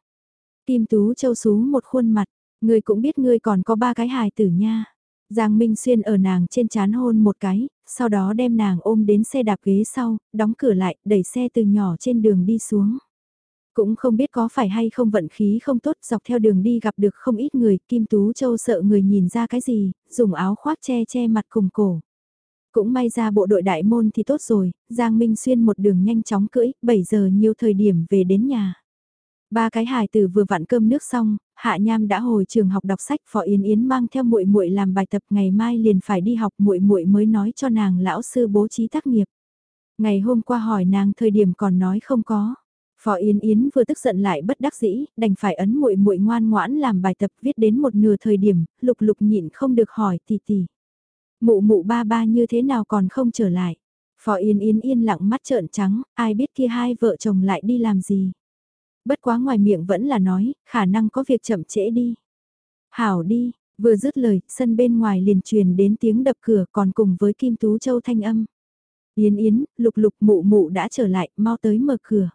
Kim Tú Châu xú một khuôn mặt, người cũng biết ngươi còn có ba cái hài tử nha. Giang Minh Xuyên ở nàng trên chán hôn một cái, sau đó đem nàng ôm đến xe đạp ghế sau, đóng cửa lại, đẩy xe từ nhỏ trên đường đi xuống. Cũng không biết có phải hay không vận khí không tốt dọc theo đường đi gặp được không ít người, Kim Tú Châu sợ người nhìn ra cái gì, dùng áo khoác che che mặt cùng cổ. Cũng may ra bộ đội đại môn thì tốt rồi, Giang Minh Xuyên một đường nhanh chóng cưỡi, 7 giờ nhiều thời điểm về đến nhà. Ba cái hài tử vừa vặn cơm nước xong, Hạ Nham đã hồi trường học đọc sách, Phó Yến Yến mang theo muội muội làm bài tập, ngày mai liền phải đi học, muội muội mới nói cho nàng lão sư bố trí tác nghiệp. Ngày hôm qua hỏi nàng thời điểm còn nói không có. Phó Yến Yến vừa tức giận lại bất đắc dĩ, đành phải ấn muội muội ngoan ngoãn làm bài tập viết đến một nửa thời điểm, lục lục nhịn không được hỏi tỷ tỷ. Mụ mụ ba ba như thế nào còn không trở lại. Phó Yến Yến yên lặng mắt trợn trắng, ai biết kia hai vợ chồng lại đi làm gì. Bất quá ngoài miệng vẫn là nói, khả năng có việc chậm trễ đi. Hảo đi, vừa dứt lời, sân bên ngoài liền truyền đến tiếng đập cửa còn cùng với Kim Tú Châu thanh âm. Yến Yến, lục lục mụ mụ đã trở lại, mau tới mở cửa.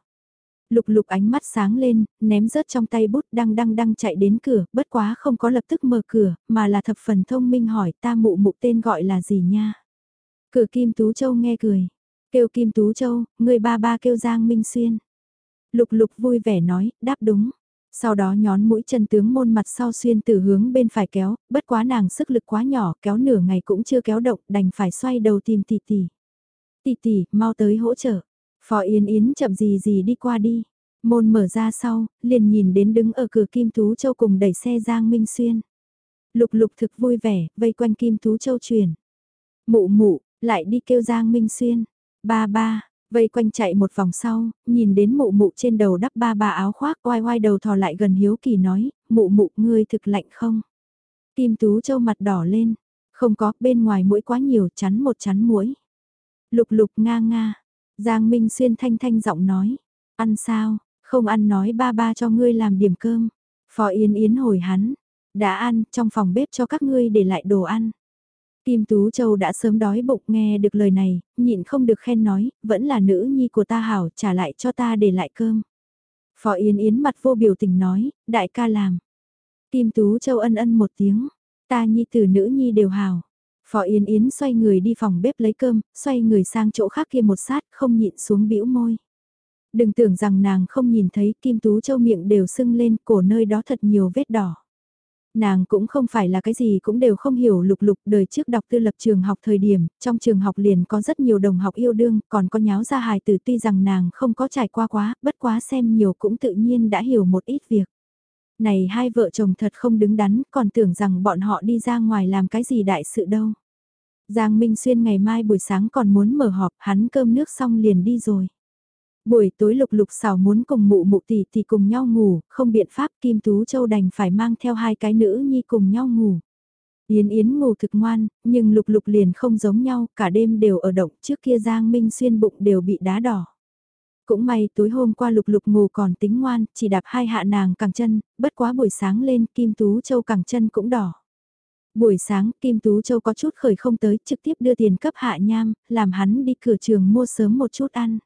Lục lục ánh mắt sáng lên, ném rớt trong tay bút đang đang đang chạy đến cửa, bất quá không có lập tức mở cửa, mà là thập phần thông minh hỏi ta mụ mụ tên gọi là gì nha. Cửa Kim Tú Châu nghe cười. Kêu Kim Tú Châu, người ba ba kêu Giang Minh Xuyên. Lục lục vui vẻ nói, đáp đúng. Sau đó nhón mũi chân tướng môn mặt sau xuyên từ hướng bên phải kéo, bất quá nàng sức lực quá nhỏ, kéo nửa ngày cũng chưa kéo động, đành phải xoay đầu tìm tỷ tỷ. Tỷ tỷ, mau tới hỗ trợ. Phó Yến Yến chậm gì gì đi qua đi. Môn mở ra sau, liền nhìn đến đứng ở cửa Kim Tú Châu cùng đẩy xe Giang Minh Xuyên. Lục lục thực vui vẻ, vây quanh Kim Tú Châu truyền. Mụ mụ, lại đi kêu Giang Minh Xuyên. Ba ba, vây quanh chạy một vòng sau, nhìn đến mụ mụ trên đầu đắp ba ba áo khoác oai oai đầu thò lại gần hiếu kỳ nói, mụ mụ ngươi thực lạnh không? Kim Tú Châu mặt đỏ lên, không có, bên ngoài mũi quá nhiều chắn một chắn mũi. Lục lục nga nga, Giang Minh Xuyên thanh thanh giọng nói, ăn sao, không ăn nói ba ba cho ngươi làm điểm cơm. Phò Yên Yến hồi hắn, đã ăn, trong phòng bếp cho các ngươi để lại đồ ăn. Kim Tú Châu đã sớm đói bụng nghe được lời này, nhịn không được khen nói, vẫn là nữ nhi của ta hảo, trả lại cho ta để lại cơm. Phó Yến Yến mặt vô biểu tình nói, đại ca làm. Kim Tú Châu ân ân một tiếng, ta nhi tử nữ nhi đều hảo. Phó Yến Yến xoay người đi phòng bếp lấy cơm, xoay người sang chỗ khác kia một sát, không nhịn xuống bĩu môi. Đừng tưởng rằng nàng không nhìn thấy Kim Tú Châu miệng đều sưng lên, cổ nơi đó thật nhiều vết đỏ. Nàng cũng không phải là cái gì cũng đều không hiểu lục lục đời trước đọc tư lập trường học thời điểm, trong trường học liền có rất nhiều đồng học yêu đương, còn có nháo ra hài tử tuy rằng nàng không có trải qua quá, bất quá xem nhiều cũng tự nhiên đã hiểu một ít việc. Này hai vợ chồng thật không đứng đắn, còn tưởng rằng bọn họ đi ra ngoài làm cái gì đại sự đâu. Giang Minh Xuyên ngày mai buổi sáng còn muốn mở họp, hắn cơm nước xong liền đi rồi. Buổi tối lục lục xào muốn cùng mụ mụ tỷ tỷ cùng nhau ngủ, không biện pháp Kim Tú Châu đành phải mang theo hai cái nữ nhi cùng nhau ngủ. Yến Yến ngủ thực ngoan, nhưng lục lục liền không giống nhau, cả đêm đều ở động trước kia Giang Minh Xuyên bụng đều bị đá đỏ. Cũng may tối hôm qua lục lục ngủ còn tính ngoan, chỉ đạp hai hạ nàng cẳng chân, bất quá buổi sáng lên Kim Tú Châu cẳng chân cũng đỏ. Buổi sáng Kim Tú Châu có chút khởi không tới trực tiếp đưa tiền cấp hạ nham, làm hắn đi cửa trường mua sớm một chút ăn.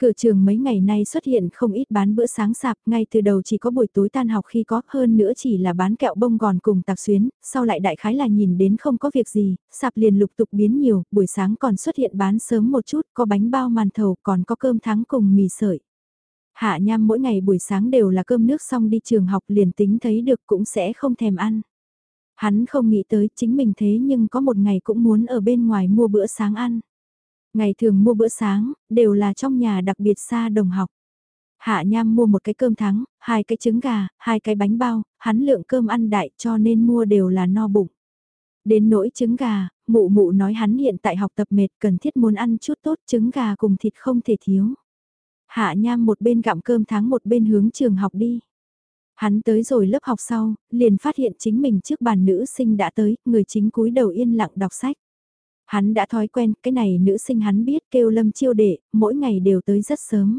Cửa trường mấy ngày nay xuất hiện không ít bán bữa sáng sạp, ngay từ đầu chỉ có buổi tối tan học khi có, hơn nữa chỉ là bán kẹo bông gòn cùng tạc xuyến, sau lại đại khái là nhìn đến không có việc gì, sạp liền lục tục biến nhiều, buổi sáng còn xuất hiện bán sớm một chút, có bánh bao màn thầu, còn có cơm thắng cùng mì sợi. Hạ nham mỗi ngày buổi sáng đều là cơm nước xong đi trường học liền tính thấy được cũng sẽ không thèm ăn. Hắn không nghĩ tới chính mình thế nhưng có một ngày cũng muốn ở bên ngoài mua bữa sáng ăn. Ngày thường mua bữa sáng, đều là trong nhà đặc biệt xa đồng học. Hạ Nham mua một cái cơm thắng, hai cái trứng gà, hai cái bánh bao, hắn lượng cơm ăn đại cho nên mua đều là no bụng. Đến nỗi trứng gà, mụ mụ nói hắn hiện tại học tập mệt cần thiết muốn ăn chút tốt trứng gà cùng thịt không thể thiếu. Hạ Nham một bên gặm cơm thắng một bên hướng trường học đi. Hắn tới rồi lớp học sau, liền phát hiện chính mình trước bàn nữ sinh đã tới, người chính cúi đầu yên lặng đọc sách. Hắn đã thói quen, cái này nữ sinh hắn biết kêu lâm chiêu đệ, mỗi ngày đều tới rất sớm.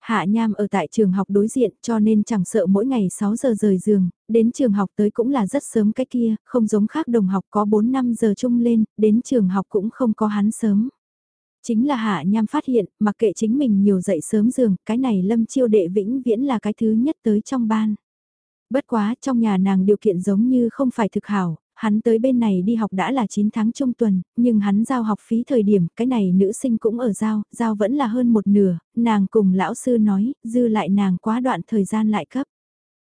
Hạ Nham ở tại trường học đối diện cho nên chẳng sợ mỗi ngày 6 giờ rời giường, đến trường học tới cũng là rất sớm cái kia, không giống khác đồng học có 4-5 giờ chung lên, đến trường học cũng không có hắn sớm. Chính là Hạ Nham phát hiện, mặc kệ chính mình nhiều dậy sớm giường, cái này lâm chiêu đệ vĩnh viễn là cái thứ nhất tới trong ban. Bất quá trong nhà nàng điều kiện giống như không phải thực hảo, hắn tới bên này đi học đã là 9 tháng trung tuần, nhưng hắn giao học phí thời điểm, cái này nữ sinh cũng ở giao, giao vẫn là hơn một nửa, nàng cùng lão sư nói, dư lại nàng quá đoạn thời gian lại cấp.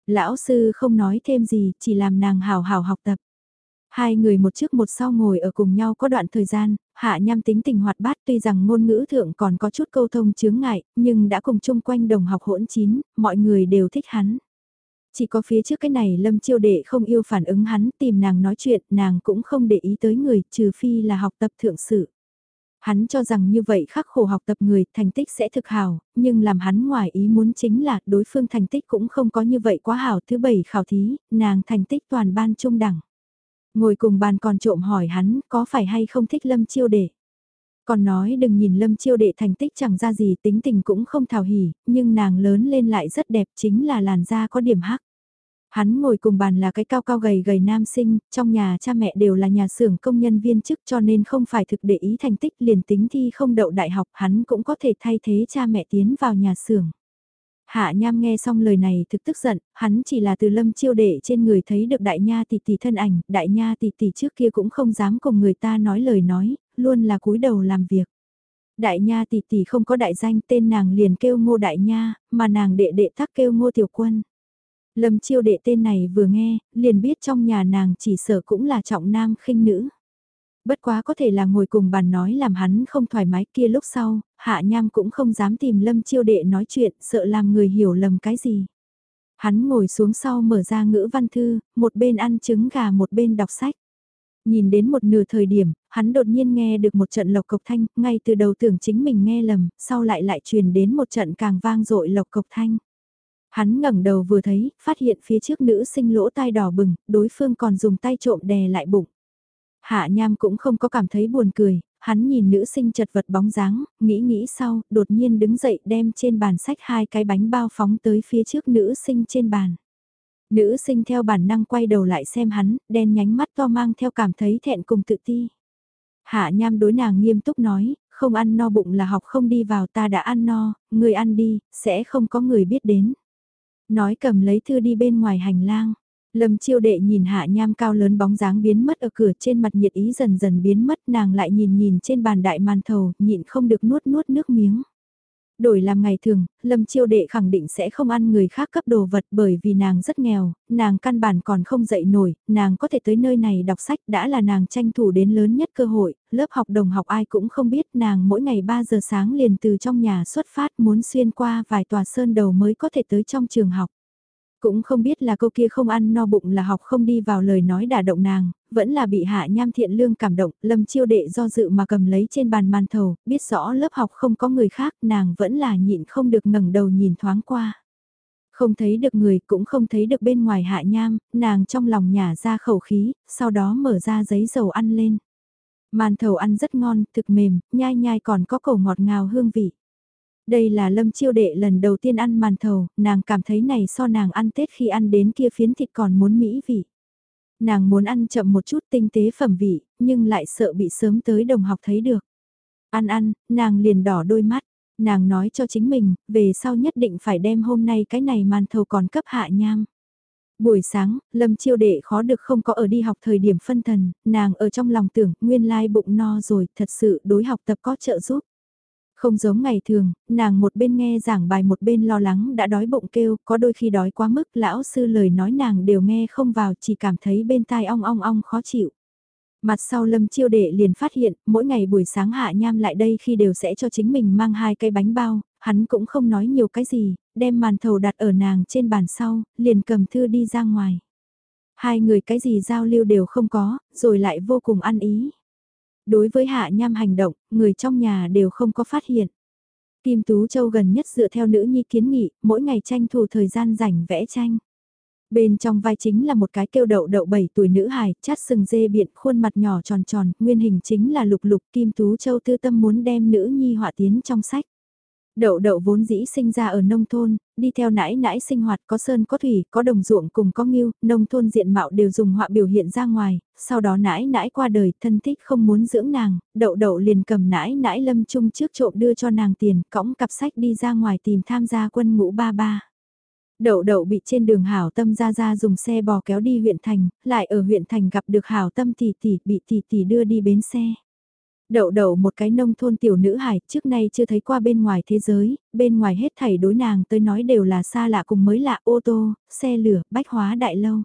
Lão sư không nói thêm gì, chỉ làm nàng hào hào học tập. Hai người một trước một sau ngồi ở cùng nhau có đoạn thời gian, hạ nham tính tình hoạt bát tuy rằng ngôn ngữ thượng còn có chút câu thông chướng ngại, nhưng đã cùng chung quanh đồng học hỗn chín, mọi người đều thích hắn. Chỉ có phía trước cái này lâm chiêu đệ không yêu phản ứng hắn tìm nàng nói chuyện, nàng cũng không để ý tới người, trừ phi là học tập thượng sự. Hắn cho rằng như vậy khắc khổ học tập người thành tích sẽ thực hào, nhưng làm hắn ngoài ý muốn chính là đối phương thành tích cũng không có như vậy quá hảo. Thứ bảy khảo thí, nàng thành tích toàn ban trung đẳng. Ngồi cùng bàn còn trộm hỏi hắn có phải hay không thích lâm chiêu đệ. Còn nói đừng nhìn lâm chiêu đệ thành tích chẳng ra gì tính tình cũng không thảo hỉ, nhưng nàng lớn lên lại rất đẹp chính là làn da có điểm hắc. Hắn ngồi cùng bàn là cái cao cao gầy gầy nam sinh, trong nhà cha mẹ đều là nhà xưởng công nhân viên chức cho nên không phải thực để ý thành tích liền tính thi không đậu đại học hắn cũng có thể thay thế cha mẹ tiến vào nhà xưởng. Hạ Nham nghe xong lời này thực tức giận, hắn chỉ là từ lâm chiêu đệ trên người thấy được đại nha tỷ tỷ thân ảnh, đại nha tỷ tỷ trước kia cũng không dám cùng người ta nói lời nói, luôn là cúi đầu làm việc. Đại nha tỷ tỷ không có đại danh tên nàng liền kêu ngô đại nha, mà nàng đệ đệ thắc kêu ngô tiểu quân. Lâm chiêu đệ tên này vừa nghe, liền biết trong nhà nàng chỉ sở cũng là trọng nam khinh nữ. Bất quá có thể là ngồi cùng bàn nói làm hắn không thoải mái kia lúc sau, hạ nham cũng không dám tìm lâm chiêu đệ nói chuyện, sợ làm người hiểu lầm cái gì. Hắn ngồi xuống sau mở ra ngữ văn thư, một bên ăn trứng gà một bên đọc sách. Nhìn đến một nửa thời điểm, hắn đột nhiên nghe được một trận lộc cộc thanh, ngay từ đầu tưởng chính mình nghe lầm, sau lại lại truyền đến một trận càng vang dội lộc cộc thanh. Hắn ngẩng đầu vừa thấy, phát hiện phía trước nữ sinh lỗ tai đỏ bừng, đối phương còn dùng tay trộm đè lại bụng. Hạ Nham cũng không có cảm thấy buồn cười, hắn nhìn nữ sinh chật vật bóng dáng, nghĩ nghĩ sau, đột nhiên đứng dậy đem trên bàn sách hai cái bánh bao phóng tới phía trước nữ sinh trên bàn. Nữ sinh theo bản năng quay đầu lại xem hắn, đen nhánh mắt to mang theo cảm thấy thẹn cùng tự ti. Hạ Nham đối nàng nghiêm túc nói, không ăn no bụng là học không đi vào ta đã ăn no, người ăn đi, sẽ không có người biết đến. Nói cầm lấy thư đi bên ngoài hành lang. Lâm chiêu đệ nhìn hạ nham cao lớn bóng dáng biến mất ở cửa trên mặt nhiệt ý dần dần biến mất nàng lại nhìn nhìn trên bàn đại màn thầu nhịn không được nuốt nuốt nước miếng. Đổi làm ngày thường, Lâm Chiêu Đệ khẳng định sẽ không ăn người khác cấp đồ vật bởi vì nàng rất nghèo, nàng căn bản còn không dậy nổi, nàng có thể tới nơi này đọc sách đã là nàng tranh thủ đến lớn nhất cơ hội, lớp học đồng học ai cũng không biết nàng mỗi ngày 3 giờ sáng liền từ trong nhà xuất phát muốn xuyên qua vài tòa sơn đầu mới có thể tới trong trường học. Cũng không biết là câu kia không ăn no bụng là học không đi vào lời nói đả động nàng, vẫn là bị hạ nham thiện lương cảm động, lâm chiêu đệ do dự mà cầm lấy trên bàn màn thầu, biết rõ lớp học không có người khác, nàng vẫn là nhịn không được ngẩng đầu nhìn thoáng qua. Không thấy được người cũng không thấy được bên ngoài hạ nham, nàng trong lòng nhả ra khẩu khí, sau đó mở ra giấy dầu ăn lên. Màn thầu ăn rất ngon, thực mềm, nhai nhai còn có cổ ngọt ngào hương vị. Đây là lâm chiêu đệ lần đầu tiên ăn màn thầu, nàng cảm thấy này so nàng ăn Tết khi ăn đến kia phiến thịt còn muốn mỹ vị. Nàng muốn ăn chậm một chút tinh tế phẩm vị, nhưng lại sợ bị sớm tới đồng học thấy được. Ăn ăn, nàng liền đỏ đôi mắt, nàng nói cho chính mình, về sau nhất định phải đem hôm nay cái này màn thầu còn cấp hạ nham. Buổi sáng, Lâm Chiêu Đệ khó được không có ở đi học thời điểm phân thần, nàng ở trong lòng tưởng, nguyên lai bụng no rồi, thật sự đối học tập có trợ giúp. Không giống ngày thường, nàng một bên nghe giảng bài một bên lo lắng đã đói bụng kêu, có đôi khi đói quá mức lão sư lời nói nàng đều nghe không vào chỉ cảm thấy bên tai ong ong ong khó chịu. Mặt sau lâm chiêu đệ liền phát hiện, mỗi ngày buổi sáng hạ nham lại đây khi đều sẽ cho chính mình mang hai cây bánh bao, hắn cũng không nói nhiều cái gì, đem màn thầu đặt ở nàng trên bàn sau, liền cầm thư đi ra ngoài. Hai người cái gì giao lưu đều không có, rồi lại vô cùng ăn ý. Đối với hạ nham hành động, người trong nhà đều không có phát hiện. Kim Tú Châu gần nhất dựa theo nữ nhi kiến nghị, mỗi ngày tranh thủ thời gian rảnh vẽ tranh. Bên trong vai chính là một cái kêu đậu đậu 7 tuổi nữ hài, chát sừng dê biện, khuôn mặt nhỏ tròn tròn, nguyên hình chính là lục lục kim tú châu tư tâm muốn đem nữ nhi họa tiến trong sách. Đậu đậu vốn dĩ sinh ra ở nông thôn, đi theo nãi nãi sinh hoạt có sơn có thủy, có đồng ruộng cùng có nghiêu, nông thôn diện mạo đều dùng họa biểu hiện ra ngoài, sau đó nãi nãi qua đời, thân thích không muốn dưỡng nàng, đậu đậu liền cầm nãi nãi lâm chung trước trộm đưa cho nàng tiền, cõng cặp sách đi ra ngoài tìm tham gia quân ngũ ba ba. Đậu đậu bị trên đường hảo tâm ra ra dùng xe bò kéo đi huyện thành, lại ở huyện thành gặp được hảo tâm tỷ tỷ bị tỷ tỷ đưa đi bến xe. Đậu đậu một cái nông thôn tiểu nữ hải trước nay chưa thấy qua bên ngoài thế giới, bên ngoài hết thảy đối nàng tới nói đều là xa lạ cùng mới lạ ô tô, xe lửa, bách hóa đại lâu.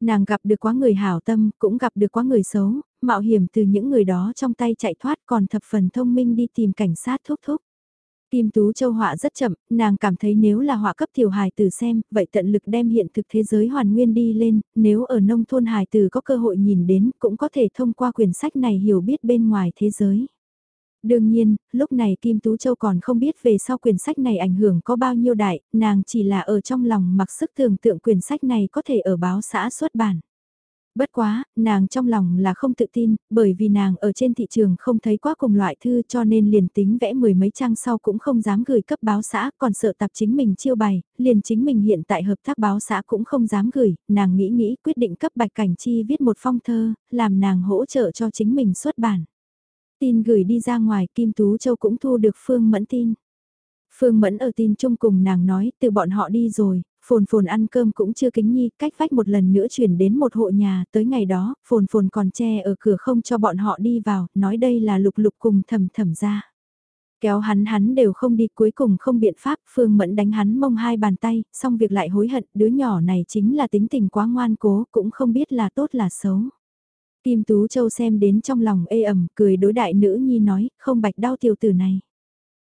Nàng gặp được quá người hảo tâm, cũng gặp được quá người xấu, mạo hiểm từ những người đó trong tay chạy thoát còn thập phần thông minh đi tìm cảnh sát thúc thúc. Kim Tú Châu họa rất chậm, nàng cảm thấy nếu là họa cấp tiểu hài tử xem, vậy tận lực đem hiện thực thế giới hoàn nguyên đi lên, nếu ở nông thôn hài tử có cơ hội nhìn đến, cũng có thể thông qua quyển sách này hiểu biết bên ngoài thế giới. Đương nhiên, lúc này Kim Tú Châu còn không biết về sau quyển sách này ảnh hưởng có bao nhiêu đại, nàng chỉ là ở trong lòng mặc sức tưởng tượng quyển sách này có thể ở báo xã xuất bản. Bất quá, nàng trong lòng là không tự tin, bởi vì nàng ở trên thị trường không thấy quá cùng loại thư cho nên liền tính vẽ mười mấy trang sau cũng không dám gửi cấp báo xã, còn sợ tạp chính mình chiêu bày, liền chính mình hiện tại hợp tác báo xã cũng không dám gửi, nàng nghĩ nghĩ quyết định cấp Bạch Cảnh Chi viết một phong thơ, làm nàng hỗ trợ cho chính mình xuất bản. Tin gửi đi ra ngoài Kim Tú Châu cũng thu được Phương Mẫn tin. Phương Mẫn ở tin chung cùng nàng nói từ bọn họ đi rồi, phồn phồn ăn cơm cũng chưa kính nhi, cách vách một lần nữa chuyển đến một hộ nhà, tới ngày đó, phồn phồn còn che ở cửa không cho bọn họ đi vào, nói đây là lục lục cùng thầm thầm ra. Kéo hắn hắn đều không đi cuối cùng không biện pháp, Phương Mẫn đánh hắn mông hai bàn tay, xong việc lại hối hận, đứa nhỏ này chính là tính tình quá ngoan cố, cũng không biết là tốt là xấu. Kim Tú Châu xem đến trong lòng ê ẩm, cười đối đại nữ nhi nói, không bạch đau tiểu tử này.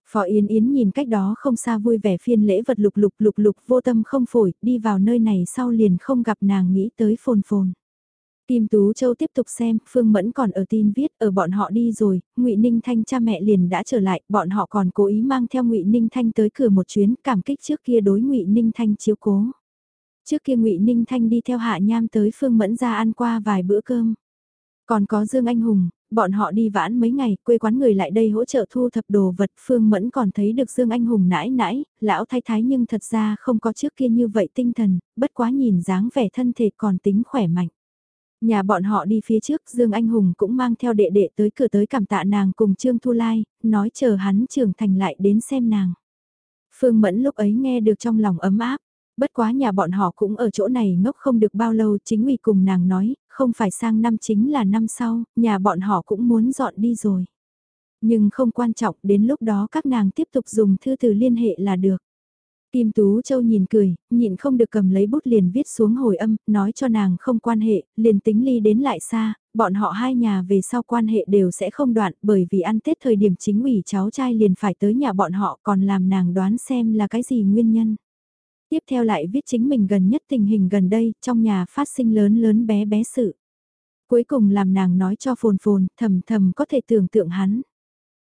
Phó Yến Yến nhìn cách đó không xa vui vẻ phiên lễ vật lục lục lục lục vô tâm không phổi, đi vào nơi này sau liền không gặp nàng nghĩ tới phồn phồn. Kim Tú Châu tiếp tục xem, Phương Mẫn còn ở tin viết, ở bọn họ đi rồi, Ngụy Ninh Thanh cha mẹ liền đã trở lại, bọn họ còn cố ý mang theo Ngụy Ninh Thanh tới cửa một chuyến, cảm kích trước kia đối Ngụy Ninh Thanh chiếu cố. Trước kia Ngụy Ninh Thanh đi theo Hạ Nham tới Phương Mẫn ra ăn qua vài bữa cơm. Còn có Dương Anh Hùng, bọn họ đi vãn mấy ngày, quê quán người lại đây hỗ trợ thu thập đồ vật, Phương Mẫn còn thấy được Dương Anh Hùng nãi nãi, lão thay thái nhưng thật ra không có trước kia như vậy tinh thần, bất quá nhìn dáng vẻ thân thể còn tính khỏe mạnh. Nhà bọn họ đi phía trước, Dương Anh Hùng cũng mang theo đệ đệ tới cửa tới cảm tạ nàng cùng Trương Thu Lai, nói chờ hắn trưởng thành lại đến xem nàng. Phương Mẫn lúc ấy nghe được trong lòng ấm áp, bất quá nhà bọn họ cũng ở chỗ này ngốc không được bao lâu chính ủy cùng nàng nói, không phải sang năm chính là năm sau, nhà bọn họ cũng muốn dọn đi rồi. Nhưng không quan trọng, đến lúc đó các nàng tiếp tục dùng thư từ liên hệ là được. Kim Tú Châu nhìn cười, nhịn không được cầm lấy bút liền viết xuống hồi âm, nói cho nàng không quan hệ, liền tính ly đến lại xa, bọn họ hai nhà về sau quan hệ đều sẽ không đoạn bởi vì ăn Tết thời điểm chính ủy cháu trai liền phải tới nhà bọn họ còn làm nàng đoán xem là cái gì nguyên nhân. Tiếp theo lại viết chính mình gần nhất tình hình gần đây, trong nhà phát sinh lớn lớn bé bé sự. Cuối cùng làm nàng nói cho phồn phồn, thầm thầm có thể tưởng tượng hắn.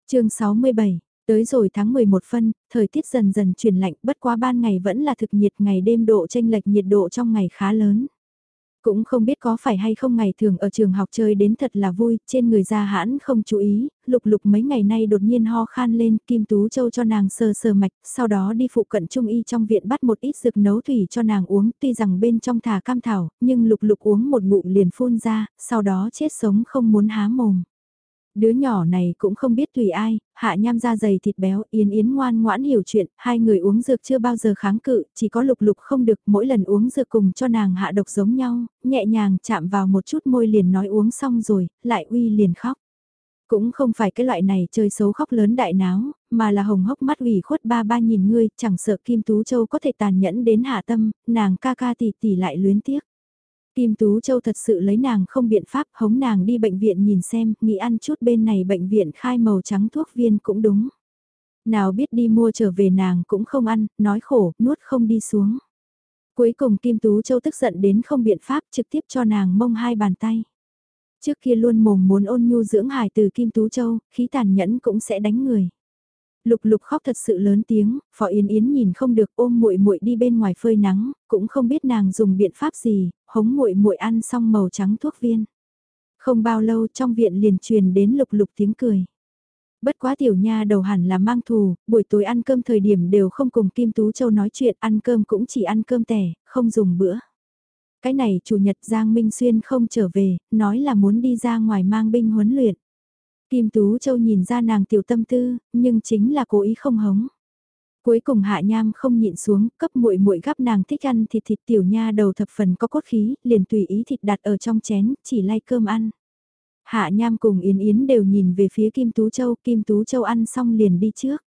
chương 67, tới rồi tháng 11 phân, thời tiết dần dần chuyển lạnh, bất quá ban ngày vẫn là thực nhiệt, ngày đêm độ tranh lệch nhiệt độ trong ngày khá lớn. Cũng không biết có phải hay không ngày thường ở trường học chơi đến thật là vui, trên người ra hãn không chú ý, lục lục mấy ngày nay đột nhiên ho khan lên, Kim Tú Châu cho nàng sờ sờ mạch, sau đó đi phụ cận trung y trong viện bắt một ít dược nấu thủy cho nàng uống, tuy rằng bên trong thả cam thảo, nhưng lục lục uống một ngụm liền phun ra, sau đó chết sống không muốn há mồm. Đứa nhỏ này cũng không biết tùy ai, hạ nham da dày thịt béo, yến yến ngoan ngoãn hiểu chuyện, hai người uống dược chưa bao giờ kháng cự, chỉ có lục lục không được, mỗi lần uống dược cùng cho nàng hạ độc giống nhau, nhẹ nhàng chạm vào một chút môi liền nói uống xong rồi, lại uy liền khóc. Cũng không phải cái loại này chơi xấu khóc lớn đại náo, mà là hồng hốc mắt ủy khuất ba ba nhìn ngươi, chẳng sợ Kim Tú Châu có thể tàn nhẫn đến hạ tâm, nàng ca ca tỷ tỷ lại luyến tiếc. Kim Tú Châu thật sự lấy nàng không biện pháp hống nàng đi bệnh viện nhìn xem, nghĩ ăn chút bên này bệnh viện khai màu trắng thuốc viên cũng đúng. Nào biết đi mua trở về nàng cũng không ăn, nói khổ, nuốt không đi xuống. Cuối cùng Kim Tú Châu tức giận đến không biện pháp trực tiếp cho nàng mông hai bàn tay. Trước kia luôn mồm muốn ôn nhu dưỡng hài từ Kim Tú Châu, khí tàn nhẫn cũng sẽ đánh người. Lục lục khóc thật sự lớn tiếng, Phó Yến Yến nhìn không được ôm muội muội đi bên ngoài phơi nắng, cũng không biết nàng dùng biện pháp gì, hống muội muội ăn xong màu trắng thuốc viên. Không bao lâu trong viện liền truyền đến lục lục tiếng cười. Bất quá tiểu nha đầu hẳn là mang thù, buổi tối ăn cơm thời điểm đều không cùng Kim Tú Châu nói chuyện, ăn cơm cũng chỉ ăn cơm tẻ, không dùng bữa. Cái này chủ nhật Giang Minh Xuyên không trở về, nói là muốn đi ra ngoài mang binh huấn luyện. Kim Tú Châu nhìn ra nàng tiểu tâm tư, nhưng chính là cố ý không hống. Cuối cùng Hạ Nham không nhịn xuống, cấp muội muội gắp nàng thích ăn thịt thịt tiểu nha đầu thập phần có cốt khí, liền tùy ý thịt đặt ở trong chén, chỉ lay cơm ăn. Hạ Nham cùng Yến Yến đều nhìn về phía Kim Tú Châu, Kim Tú Châu ăn xong liền đi trước.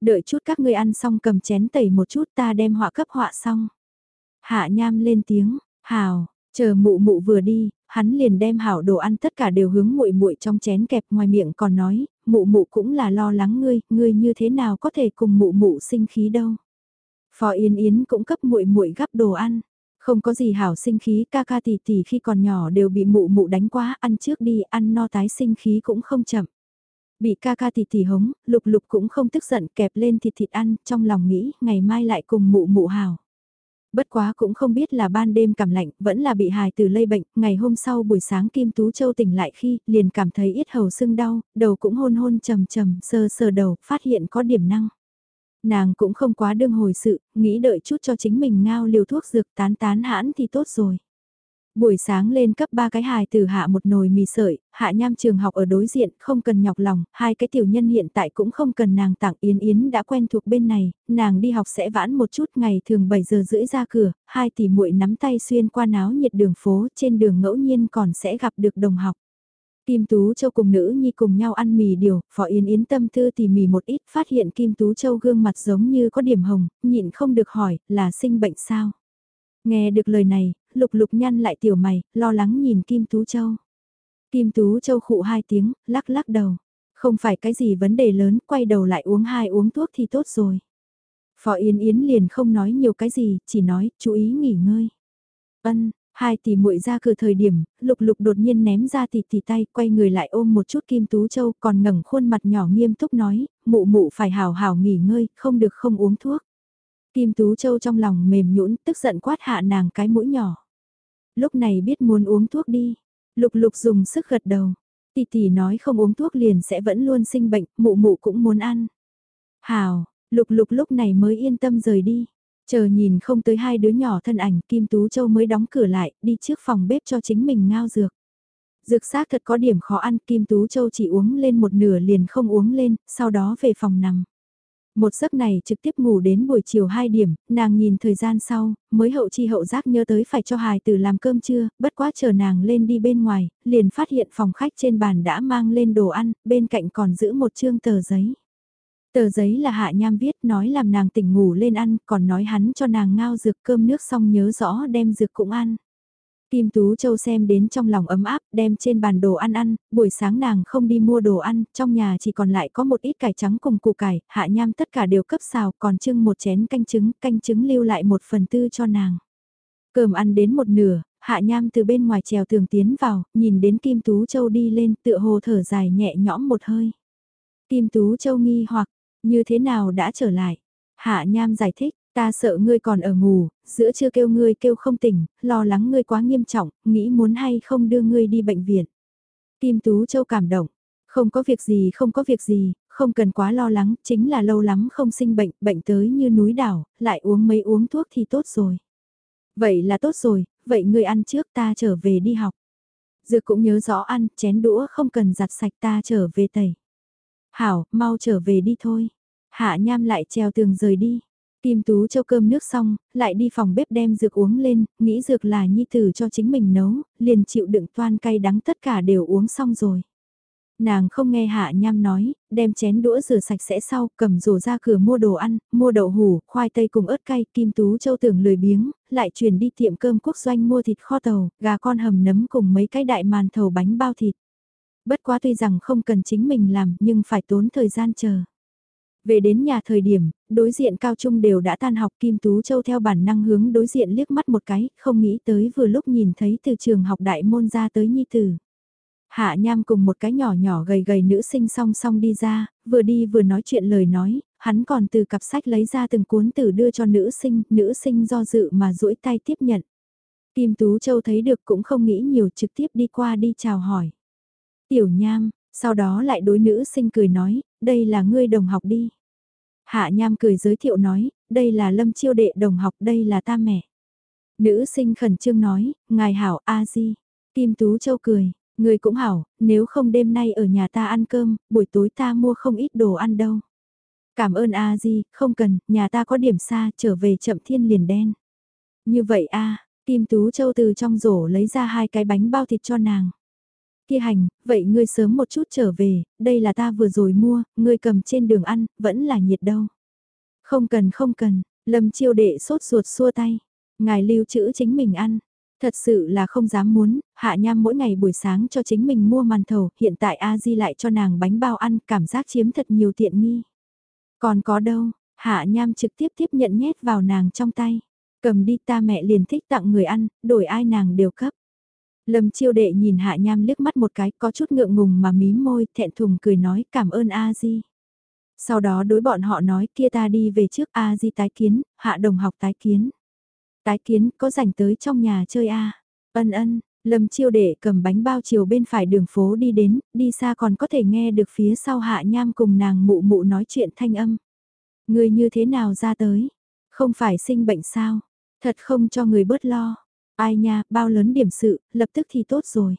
Đợi chút các ngươi ăn xong cầm chén tẩy một chút ta đem họa cấp họa xong. Hạ Nham lên tiếng, hào, chờ mụ mụ vừa đi, hắn liền đem hảo đồ ăn tất cả đều hướng muội muội trong chén kẹp ngoài miệng còn nói, mụ mụ cũng là lo lắng ngươi, ngươi như thế nào có thể cùng mụ mụ sinh khí đâu. phò Yến Yến cũng cấp muội muội gắp đồ ăn. Không có gì hảo sinh khí ca ca tỷ tỷ khi còn nhỏ đều bị mụ mụ đánh quá, ăn trước đi, ăn no tái sinh khí cũng không chậm. Bị ca ca tỷ tỷ hống, lục lục cũng không tức giận kẹp lên thịt thịt ăn, trong lòng nghĩ, ngày mai lại cùng mụ mụ hảo. Bất quá cũng không biết là ban đêm cảm lạnh, vẫn là bị hài từ lây bệnh, ngày hôm sau buổi sáng Kim Tú Châu tỉnh lại khi, liền cảm thấy ít hầu sưng đau, đầu cũng hôn hôn trầm trầm, sơ sờ đầu, phát hiện có điểm năng. Nàng cũng không quá đương hồi sự, nghĩ đợi chút cho chính mình ngao liều thuốc dược tán tán hãn thì tốt rồi. Buổi sáng lên cấp ba cái hài từ hạ một nồi mì sợi, hạ nham trường học ở đối diện, không cần nhọc lòng, hai cái tiểu nhân hiện tại cũng không cần nàng tặng Yến Yến đã quen thuộc bên này, nàng đi học sẽ vãn một chút ngày thường 7 giờ rưỡi ra cửa, hai tỷ muội nắm tay xuyên qua náo nhiệt đường phố, trên đường ngẫu nhiên còn sẽ gặp được đồng học. Kim Tú Châu cùng nữ nhi cùng nhau ăn mì điều, Phó Yến Yến tâm tư tỉ mỉ một ít phát hiện Kim Tú Châu gương mặt giống như có điểm hồng, nhịn không được hỏi, là sinh bệnh sao? Nghe được lời này, lục lục nhăn lại tiểu mày, lo lắng nhìn Kim Tú Châu. Kim Tú Châu khụ hai tiếng, lắc lắc đầu. Không phải cái gì vấn đề lớn, quay đầu lại uống hai uống thuốc thì tốt rồi. Phó Yến Yến liền không nói nhiều cái gì, chỉ nói, chú ý nghỉ ngơi. Ân, hai tỷ muội ra cửa thời điểm, lục lục đột nhiên ném ra tỷ tỷ tay, quay người lại ôm một chút Kim Tú Châu, còn ngẩng khuôn mặt nhỏ nghiêm túc nói, mụ mụ phải hào hào nghỉ ngơi, không được không uống thuốc. Kim Tú Châu trong lòng mềm nhũn tức giận quát hạ nàng cái mũi nhỏ. Lúc này biết muốn uống thuốc đi. Lục lục dùng sức gật đầu. Tỷ tỷ nói không uống thuốc liền sẽ vẫn luôn sinh bệnh, mụ mụ cũng muốn ăn. Hào, lục lục lúc này mới yên tâm rời đi. Chờ nhìn không tới hai đứa nhỏ thân ảnh Kim Tú Châu mới đóng cửa lại, đi trước phòng bếp cho chính mình ngao dược. Dược xác thật có điểm khó ăn, Kim Tú Châu chỉ uống lên một nửa liền không uống lên, sau đó về phòng nằm. Một giấc này trực tiếp ngủ đến buổi chiều 2 điểm, nàng nhìn thời gian sau, mới hậu chi hậu giác nhớ tới phải cho hài tử làm cơm trưa, bất quá chờ nàng lên đi bên ngoài, liền phát hiện phòng khách trên bàn đã mang lên đồ ăn, bên cạnh còn giữ một chương tờ giấy. Tờ giấy là hạ nham viết nói làm nàng tỉnh ngủ lên ăn, còn nói hắn cho nàng ngao dược cơm nước xong nhớ rõ đem dược cũng ăn. Kim Tú Châu xem đến trong lòng ấm áp, đem trên bàn đồ ăn ăn, buổi sáng nàng không đi mua đồ ăn, trong nhà chỉ còn lại có một ít cải trắng cùng củ cải, hạ nham tất cả đều cấp xào, còn trưng một chén canh trứng, canh trứng lưu lại một phần tư cho nàng. Cơm ăn đến một nửa, hạ nham từ bên ngoài trèo tường tiến vào, nhìn đến Kim Tú Châu đi lên tựa hồ thở dài nhẹ nhõm một hơi. Kim Tú Châu nghi hoặc, như thế nào đã trở lại? Hạ nham giải thích, Ta sợ ngươi còn ở ngủ, giữa chưa kêu ngươi kêu không tỉnh, lo lắng ngươi quá nghiêm trọng, nghĩ muốn hay không đưa ngươi đi bệnh viện. Kim Tú Châu cảm động, không có việc gì không có việc gì, không cần quá lo lắng, chính là lâu lắm không sinh bệnh, bệnh tới như núi đảo, lại uống mấy uống thuốc thì tốt rồi. Vậy là tốt rồi, vậy ngươi ăn trước ta trở về đi học. Dược cũng nhớ rõ ăn, chén đũa không cần giặt sạch ta trở về tẩy. Hảo, mau trở về đi thôi. Hạ nham lại treo tường rời đi. Kim Tú Châu cơm nước xong, lại đi phòng bếp đem dược uống lên, nghĩ dược là nhi tử cho chính mình nấu, liền chịu đựng toan cay đắng tất cả đều uống xong rồi. Nàng không nghe Hạ Nham nói, đem chén đũa rửa sạch sẽ sau, cầm rổ ra cửa mua đồ ăn, mua đậu hủ, khoai tây cùng ớt cay, Kim Tú Châu tưởng lười biếng, lại chuyển đi tiệm cơm quốc doanh mua thịt kho tàu, gà con hầm nấm cùng mấy cái đại màn thầu bánh bao thịt. Bất quá tuy rằng không cần chính mình làm nhưng phải tốn thời gian chờ. Về đến nhà thời điểm, đối diện cao trung đều đã tan học Kim Tú Châu theo bản năng hướng đối diện liếc mắt một cái, không nghĩ tới vừa lúc nhìn thấy từ trường học đại môn ra tới nhi tử. Hạ Nham cùng một cái nhỏ nhỏ gầy gầy nữ sinh song song đi ra, vừa đi vừa nói chuyện lời nói, hắn còn từ cặp sách lấy ra từng cuốn tử đưa cho nữ sinh, nữ sinh do dự mà duỗi tay tiếp nhận. Kim Tú Châu thấy được cũng không nghĩ nhiều trực tiếp đi qua đi chào hỏi. Tiểu Nham, sau đó lại đối nữ sinh cười nói, đây là ngươi đồng học đi. Hạ Nham cười giới thiệu nói, đây là Lâm Chiêu Đệ đồng học, đây là ta mẹ. Nữ sinh khẩn trương nói, ngài hảo A Di. Kim Tú Châu cười, người cũng hảo, nếu không đêm nay ở nhà ta ăn cơm, buổi tối ta mua không ít đồ ăn đâu. Cảm ơn A Di, không cần, nhà ta có điểm xa, trở về chậm thiên liền đen. Như vậy a Kim Tú Châu từ trong rổ lấy ra hai cái bánh bao thịt cho nàng. Kia hành, vậy ngươi sớm một chút trở về, đây là ta vừa rồi mua, ngươi cầm trên đường ăn, vẫn là nhiệt đâu. Không cần không cần, Lâm chiêu đệ sốt ruột xua tay. Ngài lưu trữ chính mình ăn. Thật sự là không dám muốn, hạ nham mỗi ngày buổi sáng cho chính mình mua màn thầu, hiện tại A Di lại cho nàng bánh bao ăn, cảm giác chiếm thật nhiều tiện nghi. Còn có đâu, hạ nham trực tiếp tiếp nhận nhét vào nàng trong tay. Cầm đi ta mẹ liền thích tặng người ăn, đổi ai nàng đều cấp. Lâm chiêu đệ nhìn hạ nham liếc mắt một cái có chút ngượng ngùng mà mím môi thẹn thùng cười nói cảm ơn A Di. Sau đó đối bọn họ nói kia ta đi về trước A Di tái kiến, hạ đồng học tái kiến. Tái kiến có rảnh tới trong nhà chơi A. Ân ân, Lâm chiêu đệ cầm bánh bao chiều bên phải đường phố đi đến, đi xa còn có thể nghe được phía sau hạ nham cùng nàng mụ mụ nói chuyện thanh âm. Người như thế nào ra tới? Không phải sinh bệnh sao? Thật không cho người bớt lo. Ai nha, bao lớn điểm sự, lập tức thì tốt rồi.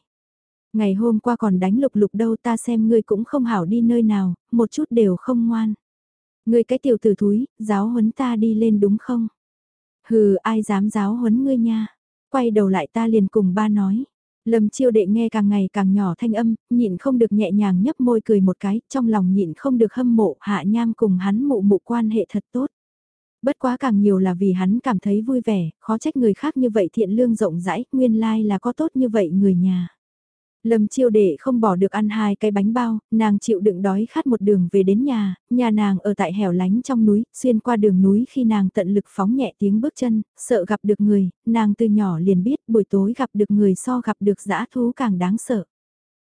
Ngày hôm qua còn đánh lục lục đâu ta xem ngươi cũng không hảo đi nơi nào, một chút đều không ngoan. Ngươi cái tiểu tử thúi, giáo huấn ta đi lên đúng không? Hừ, ai dám giáo huấn ngươi nha. Quay đầu lại ta liền cùng ba nói. Lâm chiêu đệ nghe càng ngày càng nhỏ thanh âm, nhịn không được nhẹ nhàng nhấp môi cười một cái, trong lòng nhịn không được hâm mộ hạ nham cùng hắn mụ mụ quan hệ thật tốt. Bất quá càng nhiều là vì hắn cảm thấy vui vẻ, khó trách người khác như vậy thiện lương rộng rãi, nguyên lai like là có tốt như vậy người nhà. Lâm chiêu đệ không bỏ được ăn hai cái bánh bao, nàng chịu đựng đói khát một đường về đến nhà, nhà nàng ở tại hẻo lánh trong núi, xuyên qua đường núi khi nàng tận lực phóng nhẹ tiếng bước chân, sợ gặp được người, nàng từ nhỏ liền biết buổi tối gặp được người so gặp được dã thú càng đáng sợ.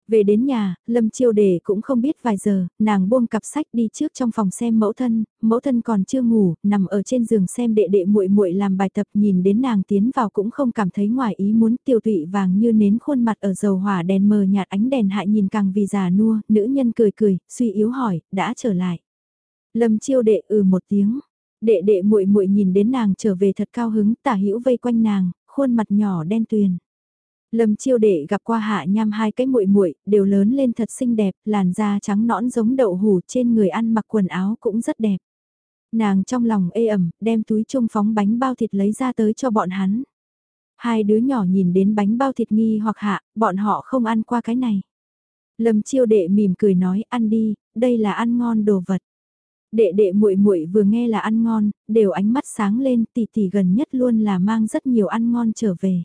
Về đến nhà, Lâm Chiêu Đề cũng không biết vài giờ, nàng buông cặp sách đi trước trong phòng xem mẫu thân, mẫu thân còn chưa ngủ, nằm ở trên giường xem đệ đệ muội muội làm bài tập nhìn đến nàng tiến vào cũng không cảm thấy ngoài ý muốn tiêu tụy vàng như nến khuôn mặt ở dầu hỏa đèn mờ nhạt ánh đèn hại nhìn càng vì già nua, nữ nhân cười cười, suy yếu hỏi, đã trở lại. Lâm Chiêu Đệ ừ một tiếng, đệ đệ muội muội nhìn đến nàng trở về thật cao hứng, tả hữu vây quanh nàng, khuôn mặt nhỏ đen tuyền. Lâm Chiêu Đệ gặp qua Hạ Nham hai cái muội muội, đều lớn lên thật xinh đẹp, làn da trắng nõn giống đậu hủ, trên người ăn mặc quần áo cũng rất đẹp. Nàng trong lòng ê ẩm, đem túi trung phóng bánh bao thịt lấy ra tới cho bọn hắn. Hai đứa nhỏ nhìn đến bánh bao thịt nghi hoặc hạ, bọn họ không ăn qua cái này. Lâm Chiêu Đệ mỉm cười nói, ăn đi, đây là ăn ngon đồ vật. Đệ đệ muội muội vừa nghe là ăn ngon, đều ánh mắt sáng lên, tỷ tỷ gần nhất luôn là mang rất nhiều ăn ngon trở về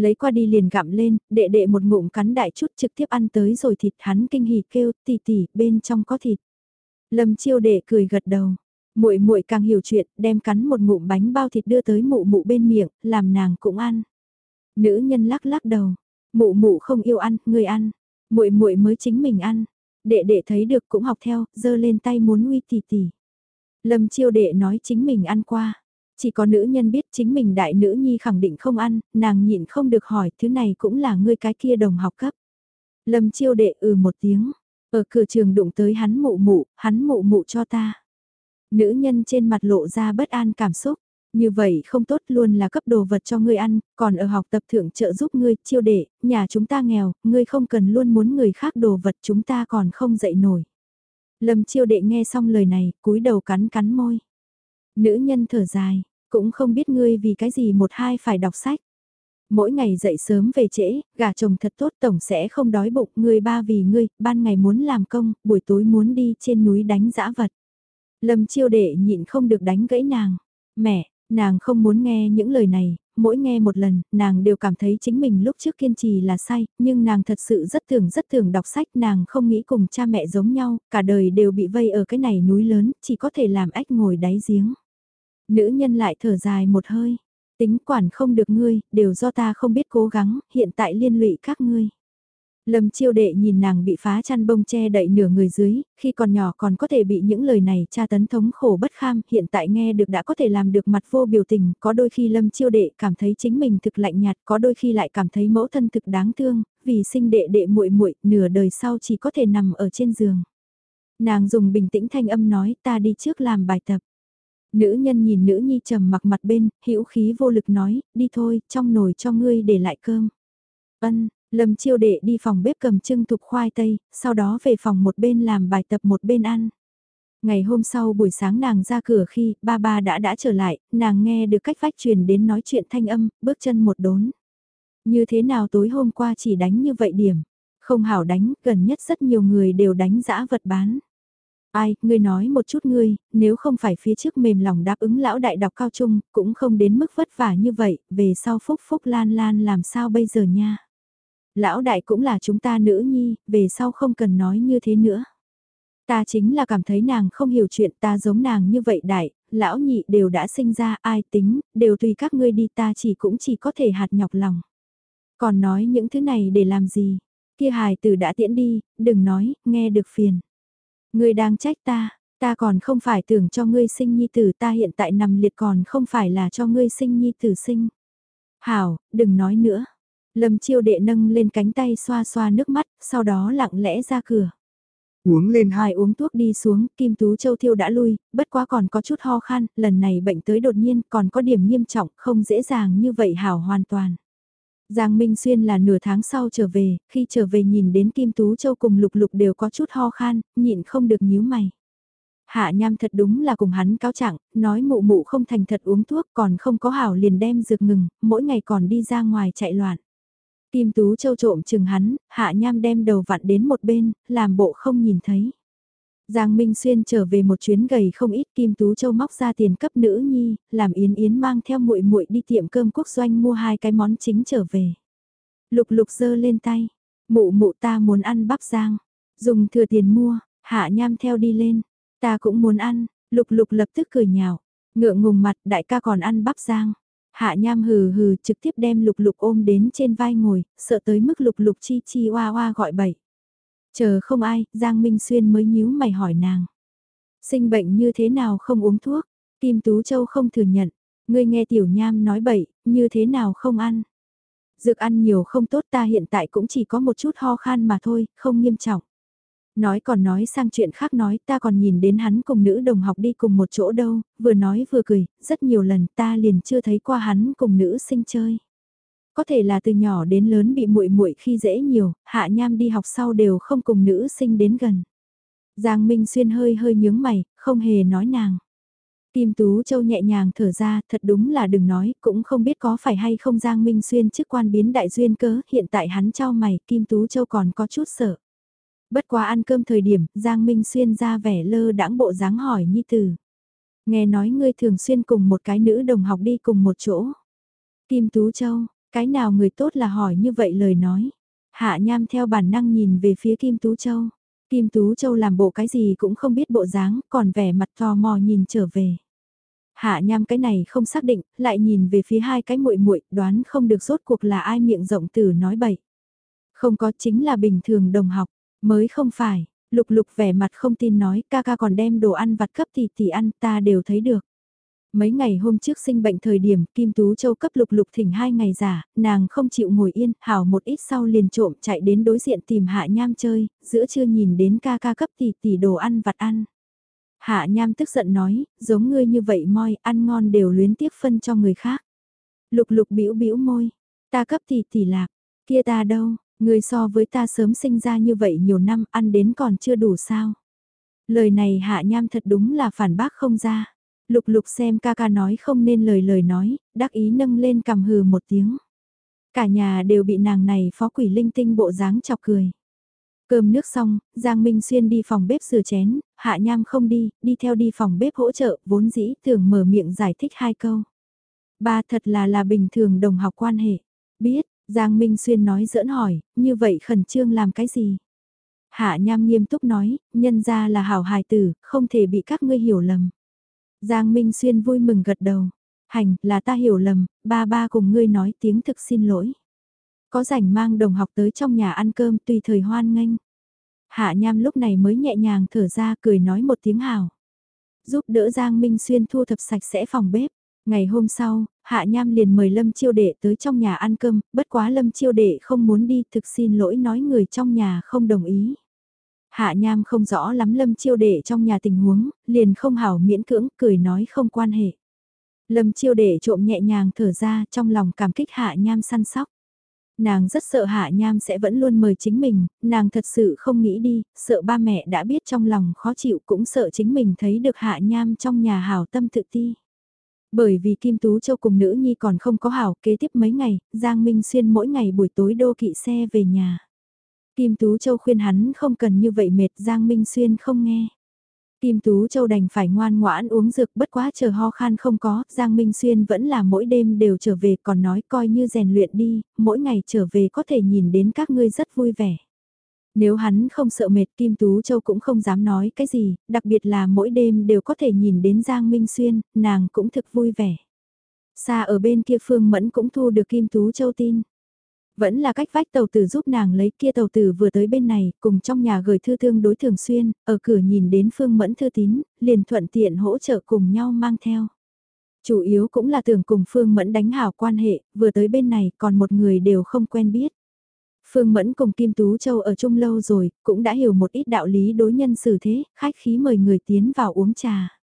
lấy qua đi liền gặm lên, đệ đệ một ngụm cắn đại chút trực tiếp ăn tới rồi thịt hắn kinh hỉ kêu tì tì bên trong có thịt. Lâm chiêu đệ cười gật đầu, muội muội càng hiểu chuyện, đem cắn một ngụm bánh bao thịt đưa tới mụ mụ bên miệng, làm nàng cũng ăn. Nữ nhân lắc lắc đầu, mụ mụ không yêu ăn, người ăn, muội muội mới chính mình ăn. Đệ đệ thấy được cũng học theo, giơ lên tay muốn uy tì tì. Lâm chiêu đệ nói chính mình ăn qua. Chỉ có nữ nhân biết chính mình đại nữ nhi khẳng định không ăn, nàng nhịn không được hỏi thứ này cũng là ngươi cái kia đồng học cấp. Lâm chiêu đệ ừ một tiếng, ở cửa trường đụng tới hắn mụ mụ, hắn mụ mụ cho ta. Nữ nhân trên mặt lộ ra bất an cảm xúc, như vậy không tốt luôn là cấp đồ vật cho ngươi ăn, còn ở học tập thượng trợ giúp ngươi, chiêu đệ, nhà chúng ta nghèo, ngươi không cần luôn muốn người khác đồ vật chúng ta còn không dậy nổi. Lâm chiêu đệ nghe xong lời này, cúi đầu cắn cắn môi. Nữ nhân thở dài, cũng không biết ngươi vì cái gì một hai phải đọc sách. Mỗi ngày dậy sớm về trễ, gà chồng thật tốt tổng sẽ không đói bụng, ngươi ba vì ngươi, ban ngày muốn làm công, buổi tối muốn đi trên núi đánh giã vật. Lâm chiêu đệ nhịn không được đánh gãy nàng. Mẹ, nàng không muốn nghe những lời này, mỗi nghe một lần, nàng đều cảm thấy chính mình lúc trước kiên trì là sai, nhưng nàng thật sự rất thường rất thường đọc sách, nàng không nghĩ cùng cha mẹ giống nhau, cả đời đều bị vây ở cái này núi lớn, chỉ có thể làm ếch ngồi đáy giếng. Nữ nhân lại thở dài một hơi. Tính quản không được ngươi, đều do ta không biết cố gắng, hiện tại liên lụy các ngươi. Lâm chiêu đệ nhìn nàng bị phá chăn bông che đậy nửa người dưới, khi còn nhỏ còn có thể bị những lời này tra tấn thống khổ bất kham, hiện tại nghe được đã có thể làm được mặt vô biểu tình, có đôi khi lâm chiêu đệ cảm thấy chính mình thực lạnh nhạt, có đôi khi lại cảm thấy mẫu thân thực đáng thương, vì sinh đệ đệ muội muội nửa đời sau chỉ có thể nằm ở trên giường. Nàng dùng bình tĩnh thanh âm nói ta đi trước làm bài tập. Nữ nhân nhìn nữ nhi trầm mặc mặt bên, hữu khí vô lực nói, đi thôi, trong nồi cho ngươi để lại cơm. Ân, Lâm chiêu đệ đi phòng bếp cầm trưng thục khoai tây, sau đó về phòng một bên làm bài tập một bên ăn. Ngày hôm sau buổi sáng nàng ra cửa khi ba ba đã đã trở lại, nàng nghe được cách vách truyền đến nói chuyện thanh âm, bước chân một đốn. Như thế nào tối hôm qua chỉ đánh như vậy điểm? Không hảo đánh, gần nhất rất nhiều người đều đánh giã vật bán. Ai, ngươi nói một chút ngươi, nếu không phải phía trước mềm lòng đáp ứng lão đại đọc cao trung, cũng không đến mức vất vả như vậy, về sau phúc phúc lan lan làm sao bây giờ nha. Lão đại cũng là chúng ta nữ nhi, về sau không cần nói như thế nữa. Ta chính là cảm thấy nàng không hiểu chuyện ta giống nàng như vậy đại, lão nhị đều đã sinh ra ai tính, đều tùy các ngươi đi ta chỉ cũng chỉ có thể hạt nhọc lòng. Còn nói những thứ này để làm gì? Kia hài tử đã tiễn đi, đừng nói, nghe được phiền. Ngươi đang trách ta, ta còn không phải tưởng cho ngươi sinh nhi tử ta hiện tại nằm liệt còn không phải là cho ngươi sinh nhi tử sinh. Hảo, đừng nói nữa. Lâm chiêu đệ nâng lên cánh tay xoa xoa nước mắt, sau đó lặng lẽ ra cửa. Uống lên hai uống thuốc đi xuống, Kim Tú Châu Thiêu đã lui, bất quá còn có chút ho khan, lần này bệnh tới đột nhiên còn có điểm nghiêm trọng, không dễ dàng như vậy hảo hoàn toàn. Giang Minh Xuyên là nửa tháng sau trở về, khi trở về nhìn đến Kim Tú Châu cùng Lục Lục đều có chút ho khan, nhịn không được nhíu mày. Hạ Nham thật đúng là cùng hắn cáo trạng, nói mụ mụ không thành thật uống thuốc còn không có hảo liền đem dược ngừng, mỗi ngày còn đi ra ngoài chạy loạn. Kim Tú Châu trộm chừng hắn, Hạ Nham đem đầu vặn đến một bên, làm bộ không nhìn thấy. Giang Minh Xuyên trở về một chuyến gầy không ít Kim Tú Châu móc ra tiền cấp nữ nhi, làm Yến Yến mang theo muội muội đi tiệm cơm quốc doanh mua hai cái món chính trở về. Lục lục giơ lên tay, mụ mụ ta muốn ăn bắp giang, dùng thừa tiền mua, hạ nham theo đi lên, ta cũng muốn ăn, lục lục lập tức cười nhào. ngượng ngùng mặt đại ca còn ăn bắp giang. Hạ nham hừ hừ trực tiếp đem lục lục ôm đến trên vai ngồi, sợ tới mức lục lục chi chi oa oa gọi bậy. Chờ không ai, Giang Minh Xuyên mới nhíu mày hỏi nàng. Sinh bệnh như thế nào không uống thuốc? Kim Tú Châu không thừa nhận. Ngươi nghe tiểu nham nói bậy, như thế nào không ăn? Dược ăn nhiều không tốt ta hiện tại cũng chỉ có một chút ho khan mà thôi, không nghiêm trọng. Nói còn nói sang chuyện khác nói ta còn nhìn đến hắn cùng nữ đồng học đi cùng một chỗ đâu, vừa nói vừa cười, rất nhiều lần ta liền chưa thấy qua hắn cùng nữ sinh chơi. Có thể là từ nhỏ đến lớn bị muội muội khi dễ nhiều, hạ nham đi học sau đều không cùng nữ sinh đến gần. Giang Minh Xuyên hơi hơi nhướng mày, không hề nói nàng. Kim Tú Châu nhẹ nhàng thở ra, thật đúng là đừng nói, cũng không biết có phải hay không Giang Minh Xuyên chức quan biến đại duyên cớ, hiện tại hắn trao mày, Kim Tú Châu còn có chút sợ. Bất quá ăn cơm thời điểm, Giang Minh Xuyên ra vẻ lơ đãng bộ dáng hỏi Nhi Tử. Nghe nói ngươi thường xuyên cùng một cái nữ đồng học đi cùng một chỗ. Kim Tú Châu, cái nào người tốt là hỏi như vậy lời nói. Hạ Nham theo bản năng nhìn về phía Kim Tú Châu. Kim Tú Châu làm bộ cái gì cũng không biết bộ dáng, còn vẻ mặt tò mò nhìn trở về. Hạ Nham cái này không xác định, lại nhìn về phía hai cái muội muội, đoán không được rốt cuộc là ai miệng rộng từ nói bậy. Không có chính là bình thường đồng học, mới không phải, lục lục vẻ mặt không tin nói ca ca còn đem đồ ăn vặt cấp tỷ tỷ ăn ta đều thấy được. Mấy ngày hôm trước sinh bệnh thời điểm Kim Tú Châu cấp lục lục thỉnh hai ngày giả, nàng không chịu ngồi yên, hảo một ít sau liền trộm chạy đến đối diện tìm Hạ Nham chơi, giữa chưa nhìn đến ca ca cấp tỷ tỷ đồ ăn vặt ăn. Hạ Nham tức giận nói, giống ngươi như vậy moi, ăn ngon đều luyến tiếc phân cho người khác. Lục lục bĩu bĩu môi, ta cấp tỷ tỷ lạc, kia ta đâu, ngươi so với ta sớm sinh ra như vậy nhiều năm ăn đến còn chưa đủ sao. Lời này Hạ Nham thật đúng là phản bác không ra. Lục lục xem ca ca nói không nên lời lời nói, đắc ý nâng lên cầm hừ một tiếng. Cả nhà đều bị nàng này phó quỷ linh tinh bộ dáng chọc cười. Cơm nước xong, Giang Minh Xuyên đi phòng bếp rửa chén, Hạ Nham không đi, đi theo đi phòng bếp hỗ trợ, vốn dĩ tưởng mở miệng giải thích hai câu. Ba thật là là bình thường đồng học quan hệ. Biết, Giang Minh Xuyên nói giỡn hỏi, như vậy khẩn trương làm cái gì? Hạ Nham nghiêm túc nói, nhân ra là hảo hài tử, không thể bị các ngươi hiểu lầm. Giang Minh Xuyên vui mừng gật đầu. Hành, là ta hiểu lầm, ba ba cùng ngươi nói tiếng thực xin lỗi. Có rảnh mang đồng học tới trong nhà ăn cơm tùy thời hoan nghênh. Hạ Nham lúc này mới nhẹ nhàng thở ra cười nói một tiếng hào. Giúp đỡ Giang Minh Xuyên thu thập sạch sẽ phòng bếp. Ngày hôm sau, Hạ Nham liền mời Lâm Chiêu Đệ tới trong nhà ăn cơm, bất quá Lâm Chiêu Đệ không muốn đi thực xin lỗi nói người trong nhà không đồng ý. Hạ Nham không rõ lắm Lâm Chiêu Đệ trong nhà tình huống, liền không hảo miễn cưỡng cười nói không quan hệ. Lâm Chiêu Đệ trộm nhẹ nhàng thở ra trong lòng cảm kích Hạ Nham săn sóc. Nàng rất sợ Hạ Nham sẽ vẫn luôn mời chính mình, nàng thật sự không nghĩ đi, sợ ba mẹ đã biết trong lòng khó chịu cũng sợ chính mình thấy được Hạ Nham trong nhà hảo tâm tự ti. Bởi vì Kim Tú Châu cùng nữ nhi còn không có hảo kế tiếp mấy ngày, Giang Minh Xuyên mỗi ngày buổi tối đô kỵ xe về nhà. Kim Tú Châu khuyên hắn không cần như vậy mệt Giang Minh Xuyên không nghe. Kim Tú Châu đành phải ngoan ngoãn uống dược bất quá chờ ho khan không có, Giang Minh Xuyên vẫn là mỗi đêm đều trở về còn nói coi như rèn luyện đi, mỗi ngày trở về có thể nhìn đến các ngươi rất vui vẻ. Nếu hắn không sợ mệt Kim Tú Châu cũng không dám nói cái gì, đặc biệt là mỗi đêm đều có thể nhìn đến Giang Minh Xuyên, nàng cũng thực vui vẻ. Xa ở bên kia Phương Mẫn cũng thu được Kim Tú Châu tin. Vẫn là cách vách tàu tử giúp nàng lấy kia tàu tử vừa tới bên này, cùng trong nhà gửi thư thương đối thường xuyên, ở cửa nhìn đến Phương Mẫn thư tín, liền thuận tiện hỗ trợ cùng nhau mang theo. Chủ yếu cũng là tưởng cùng Phương Mẫn đánh hảo quan hệ, vừa tới bên này còn một người đều không quen biết. Phương Mẫn cùng Kim Tú Châu ở chung lâu rồi, cũng đã hiểu một ít đạo lý đối nhân xử thế, khách khí mời người tiến vào uống trà.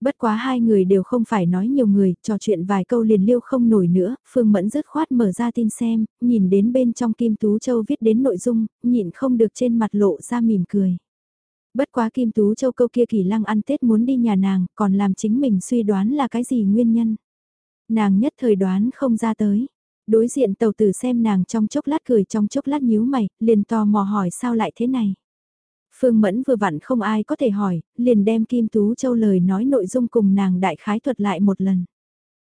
Bất quá hai người đều không phải nói nhiều người, trò chuyện vài câu liền liêu không nổi nữa, Phương Mẫn dứt khoát mở ra tin xem, nhìn đến bên trong Kim Tú Châu viết đến nội dung, nhịn không được trên mặt lộ ra mỉm cười. Bất quá Kim Tú Châu câu kia kỳ lăng ăn Tết muốn đi nhà nàng, còn làm chính mình suy đoán là cái gì nguyên nhân. Nàng nhất thời đoán không ra tới. Đối diện tàu tử xem nàng trong chốc lát cười trong chốc lát nhíu mày, liền tò mò hỏi sao lại thế này. Phương Mẫn vừa vặn không ai có thể hỏi, liền đem Kim Tú Châu lời nói nội dung cùng nàng đại khái thuật lại một lần.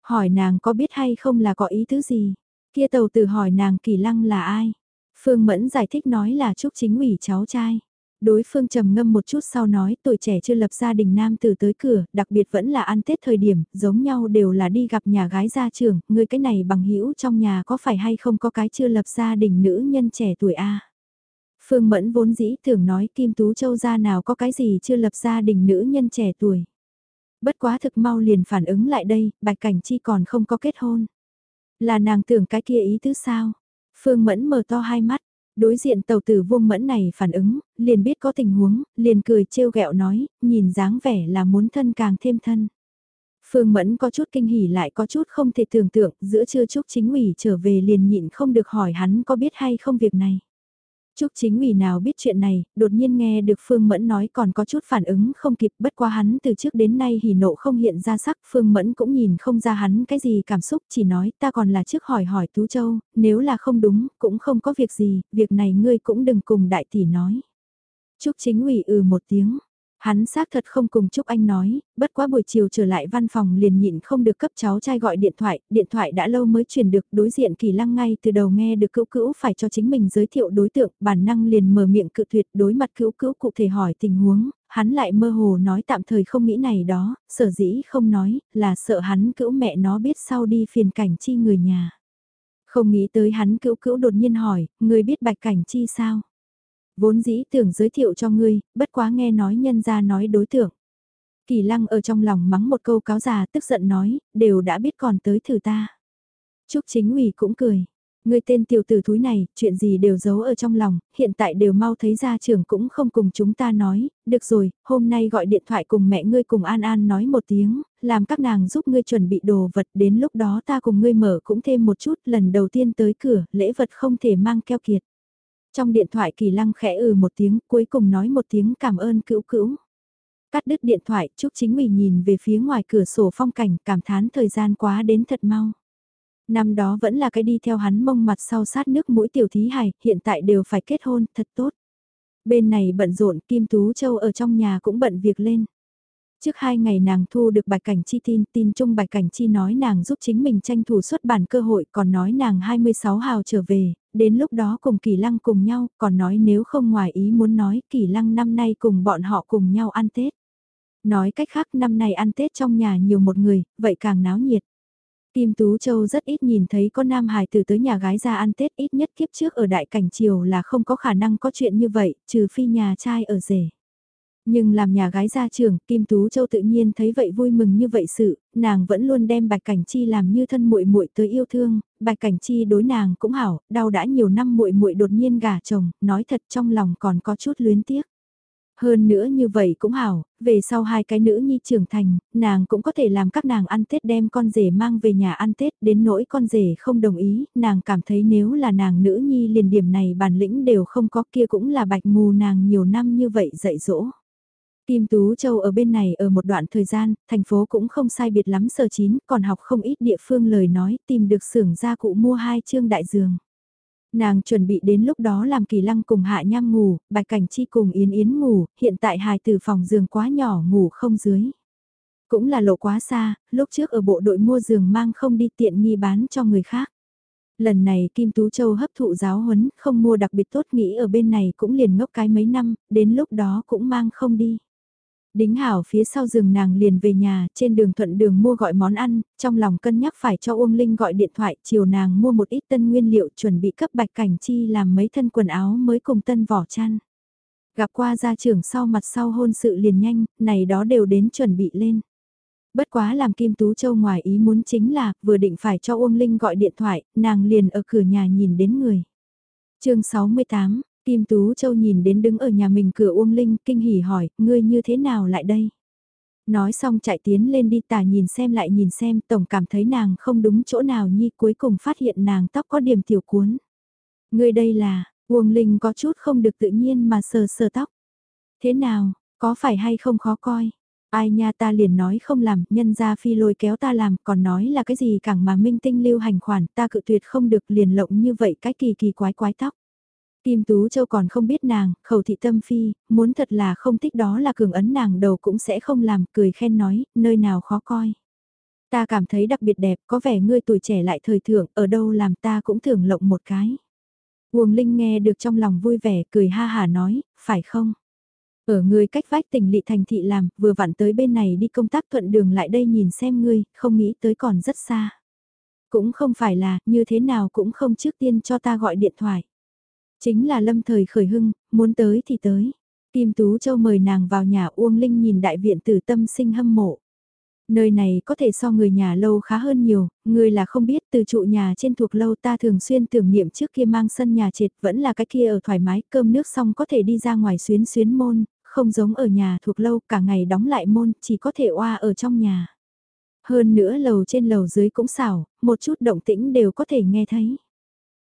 Hỏi nàng có biết hay không là có ý tứ gì? Kia tàu tử hỏi nàng kỳ lăng là ai? Phương Mẫn giải thích nói là Trúc Chính ủy cháu trai. Đối phương trầm ngâm một chút sau nói tuổi trẻ chưa lập gia đình nam từ tới cửa, đặc biệt vẫn là ăn Tết thời điểm, giống nhau đều là đi gặp nhà gái gia trưởng, người cái này bằng hữu trong nhà có phải hay không có cái chưa lập gia đình nữ nhân trẻ tuổi A. Phương Mẫn vốn dĩ tưởng nói Kim Tú Châu gia nào có cái gì chưa lập gia đình nữ nhân trẻ tuổi. Bất quá thực mau liền phản ứng lại đây, Bạch Cảnh Chi còn không có kết hôn. Là nàng tưởng cái kia ý tứ sao? Phương Mẫn mở to hai mắt, đối diện tàu tử vuông mẫn này phản ứng, liền biết có tình huống, liền cười trêu ghẹo nói, nhìn dáng vẻ là muốn thân càng thêm thân. Phương Mẫn có chút kinh hỉ lại có chút không thể tưởng tượng, giữa trưa chúc chính ủy trở về liền nhịn không được hỏi hắn có biết hay không việc này. Trúc chính ủy nào biết chuyện này, đột nhiên nghe được Phương Mẫn nói còn có chút phản ứng không kịp bất qua hắn từ trước đến nay hỉ nộ không hiện ra sắc Phương Mẫn cũng nhìn không ra hắn cái gì cảm xúc chỉ nói ta còn là trước hỏi hỏi Tú Châu, nếu là không đúng cũng không có việc gì, việc này ngươi cũng đừng cùng đại tỷ nói. Trúc chính ủy ừ một tiếng, Hắn xác thật không cùng Trúc Anh nói, bất quá buổi chiều trở lại văn phòng liền nhịn không được cấp cháu trai gọi điện thoại, điện thoại đã lâu mới truyền được đối diện kỳ lăng ngay từ đầu nghe được cữu cữu phải cho chính mình giới thiệu đối tượng, bản năng liền mở miệng cự tuyệt đối mặt cữu cữu cụ thể hỏi tình huống, hắn lại mơ hồ nói tạm thời không nghĩ này đó, sở dĩ không nói, là sợ hắn cữu mẹ nó biết sau đi phiền cảnh chi người nhà. Không nghĩ tới hắn cữu cữu đột nhiên hỏi, người biết bạch cảnh chi sao? Vốn dĩ tưởng giới thiệu cho ngươi, bất quá nghe nói nhân ra nói đối tượng. Kỳ lăng ở trong lòng mắng một câu cáo già tức giận nói, đều đã biết còn tới thử ta. Trúc chính ủy cũng cười. Người tên tiểu tử thúi này, chuyện gì đều giấu ở trong lòng, hiện tại đều mau thấy ra trường cũng không cùng chúng ta nói, được rồi, hôm nay gọi điện thoại cùng mẹ ngươi cùng An An nói một tiếng, làm các nàng giúp ngươi chuẩn bị đồ vật, đến lúc đó ta cùng ngươi mở cũng thêm một chút, lần đầu tiên tới cửa, lễ vật không thể mang keo kiệt. Trong điện thoại kỳ lăng khẽ ừ một tiếng, cuối cùng nói một tiếng cảm ơn cữu cữu. Cắt đứt điện thoại, Trúc Chính ủy nhìn về phía ngoài cửa sổ phong cảnh, cảm thán thời gian quá đến thật mau. Năm đó vẫn là cái đi theo hắn mông mặt sau sát nước mũi tiểu thí hài, hiện tại đều phải kết hôn, thật tốt. Bên này bận rộn, Kim Tú Châu ở trong nhà cũng bận việc lên. Trước hai ngày nàng thu được Bạch Cảnh Chi tin, tin chung Bạch Cảnh Chi nói nàng giúp chính mình tranh thủ xuất bản cơ hội còn nói nàng 26 hào trở về, đến lúc đó cùng Kỳ Lăng cùng nhau, còn nói nếu không ngoài ý muốn nói Kỳ Lăng năm nay cùng bọn họ cùng nhau ăn Tết. Nói cách khác năm nay ăn Tết trong nhà nhiều một người, vậy càng náo nhiệt. Kim Tú Châu rất ít nhìn thấy con nam hài từ tới nhà gái ra ăn Tết ít nhất kiếp trước ở đại cảnh triều là không có khả năng có chuyện như vậy, trừ phi nhà trai ở rể. Nhưng làm nhà gái gia trưởng, Kim Tú Châu tự nhiên thấy vậy vui mừng như vậy sự, nàng vẫn luôn đem Bạch Cảnh Chi làm như thân muội muội tới yêu thương, Bạch Cảnh Chi đối nàng cũng hảo, đau đã nhiều năm muội muội đột nhiên gả chồng, nói thật trong lòng còn có chút luyến tiếc. Hơn nữa như vậy cũng hảo, về sau hai cái nữ nhi trưởng thành, nàng cũng có thể làm các nàng ăn Tết đem con rể mang về nhà ăn Tết đến nỗi con rể không đồng ý, nàng cảm thấy nếu là nàng nữ nhi liền điểm này bản lĩnh đều không có kia cũng là bạch mù nàng nhiều năm như vậy dạy dỗ. Kim Tú Châu ở bên này ở một đoạn thời gian, thành phố cũng không sai biệt lắm sở chín, còn học không ít địa phương lời nói, tìm được xưởng gia cụ mua hai chương đại giường. Nàng chuẩn bị đến lúc đó làm kỳ lăng cùng hạ nham ngủ, bạch cảnh chi cùng yến yến ngủ, hiện tại hài từ phòng giường quá nhỏ ngủ không dưới. Cũng là lộ quá xa, lúc trước ở bộ đội mua giường mang không đi tiện nghi bán cho người khác. Lần này Kim Tú Châu hấp thụ giáo huấn, không mua đặc biệt tốt nghĩ ở bên này cũng liền ngốc cái mấy năm, đến lúc đó cũng mang không đi. Đính hảo phía sau giường nàng liền về nhà, trên đường thuận đường mua gọi món ăn, trong lòng cân nhắc phải cho Uông Linh gọi điện thoại, chiều nàng mua một ít tân nguyên liệu chuẩn bị cấp bạch cảnh chi làm mấy thân quần áo mới cùng tân vỏ chăn. Gặp qua gia trưởng sau mặt sau hôn sự liền nhanh, này đó đều đến chuẩn bị lên. Bất quá làm Kim Tú Châu ngoài ý muốn chính là, vừa định phải cho Uông Linh gọi điện thoại, nàng liền ở cửa nhà nhìn đến người. chương 68, Kim Tú Châu nhìn đến đứng ở nhà mình cửa Uông Linh kinh hỉ hỏi, ngươi như thế nào lại đây? Nói xong chạy tiến lên đi tả nhìn xem lại nhìn xem tổng cảm thấy nàng không đúng chỗ nào nhi cuối cùng phát hiện nàng tóc có điểm tiểu cuốn. Ngươi đây là, Uông Linh có chút không được tự nhiên mà sờ sờ tóc. Thế nào, có phải hay không khó coi? Ai nha ta liền nói không làm, nhân ra phi lôi kéo ta làm, còn nói là cái gì càng mà minh tinh lưu hành khoản, ta cự tuyệt không được liền lộng như vậy cái kỳ kỳ quái quái tóc. Kim Tú Châu còn không biết nàng, khẩu thị tâm phi, muốn thật là không thích đó là cường ấn nàng đầu cũng sẽ không làm, cười khen nói, nơi nào khó coi. Ta cảm thấy đặc biệt đẹp, có vẻ ngươi tuổi trẻ lại thời thượng, ở đâu làm ta cũng thưởng lộng một cái. Uông Linh nghe được trong lòng vui vẻ, cười ha hà nói, phải không? Ở ngươi cách vách tỉnh lị thành thị làm, vừa vặn tới bên này đi công tác thuận đường lại đây nhìn xem ngươi, không nghĩ tới còn rất xa. Cũng không phải là, như thế nào cũng không trước tiên cho ta gọi điện thoại. Chính là lâm thời khởi hưng, muốn tới thì tới. Kim Tú Châu mời nàng vào nhà Uông Linh nhìn đại viện tử tâm sinh hâm mộ. Nơi này có thể so người nhà lâu khá hơn nhiều, người là không biết từ trụ nhà trên thuộc lâu ta thường xuyên tưởng niệm trước kia mang sân nhà triệt vẫn là cái kia ở thoải mái cơm nước xong có thể đi ra ngoài xuyến xuyến môn, không giống ở nhà thuộc lâu cả ngày đóng lại môn chỉ có thể oa ở trong nhà. Hơn nữa lầu trên lầu dưới cũng xảo, một chút động tĩnh đều có thể nghe thấy.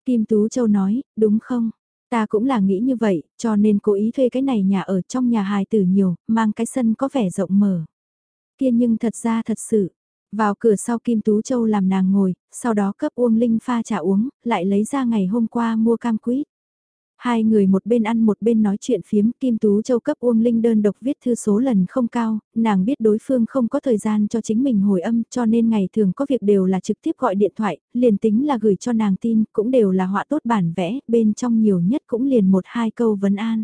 Kim Tú Châu nói, đúng không? Ta cũng là nghĩ như vậy, cho nên cố ý thuê cái này nhà ở trong nhà hài tử nhiều, mang cái sân có vẻ rộng mở. Kia nhưng thật ra thật sự, vào cửa sau Kim Tú Châu làm nàng ngồi, sau đó cấp Uông Linh pha trà uống, lại lấy ra ngày hôm qua mua cam quýt. Hai người một bên ăn một bên nói chuyện phiếm Kim Tú Châu cấp Uông Linh đơn độc viết thư số lần không cao, nàng biết đối phương không có thời gian cho chính mình hồi âm cho nên ngày thường có việc đều là trực tiếp gọi điện thoại, liền tính là gửi cho nàng tin, cũng đều là họa tốt bản vẽ, bên trong nhiều nhất cũng liền một hai câu vấn an.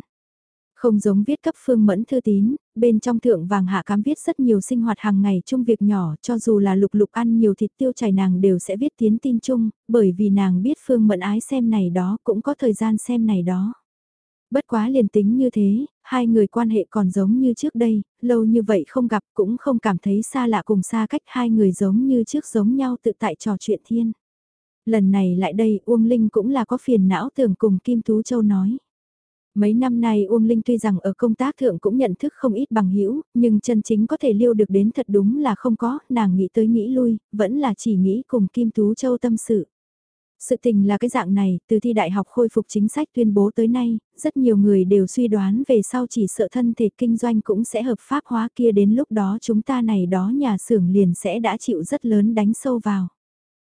Không giống viết cấp phương mẫn thư tín, bên trong thượng vàng hạ cám viết rất nhiều sinh hoạt hàng ngày chung việc nhỏ cho dù là lục lục ăn nhiều thịt tiêu chảy nàng đều sẽ viết tiến tin chung, bởi vì nàng biết phương mẫn ái xem này đó cũng có thời gian xem này đó. Bất quá liền tính như thế, hai người quan hệ còn giống như trước đây, lâu như vậy không gặp cũng không cảm thấy xa lạ cùng xa cách hai người giống như trước giống nhau tự tại trò chuyện thiên. Lần này lại đây Uông Linh cũng là có phiền não tưởng cùng Kim Tú Châu nói. Mấy năm nay Uông Linh tuy rằng ở công tác thượng cũng nhận thức không ít bằng hữu nhưng chân chính có thể liêu được đến thật đúng là không có, nàng nghĩ tới nghĩ lui, vẫn là chỉ nghĩ cùng Kim Tú Châu tâm sự. Sự tình là cái dạng này, từ thi đại học khôi phục chính sách tuyên bố tới nay, rất nhiều người đều suy đoán về sau chỉ sợ thân thể kinh doanh cũng sẽ hợp pháp hóa kia đến lúc đó chúng ta này đó nhà xưởng liền sẽ đã chịu rất lớn đánh sâu vào.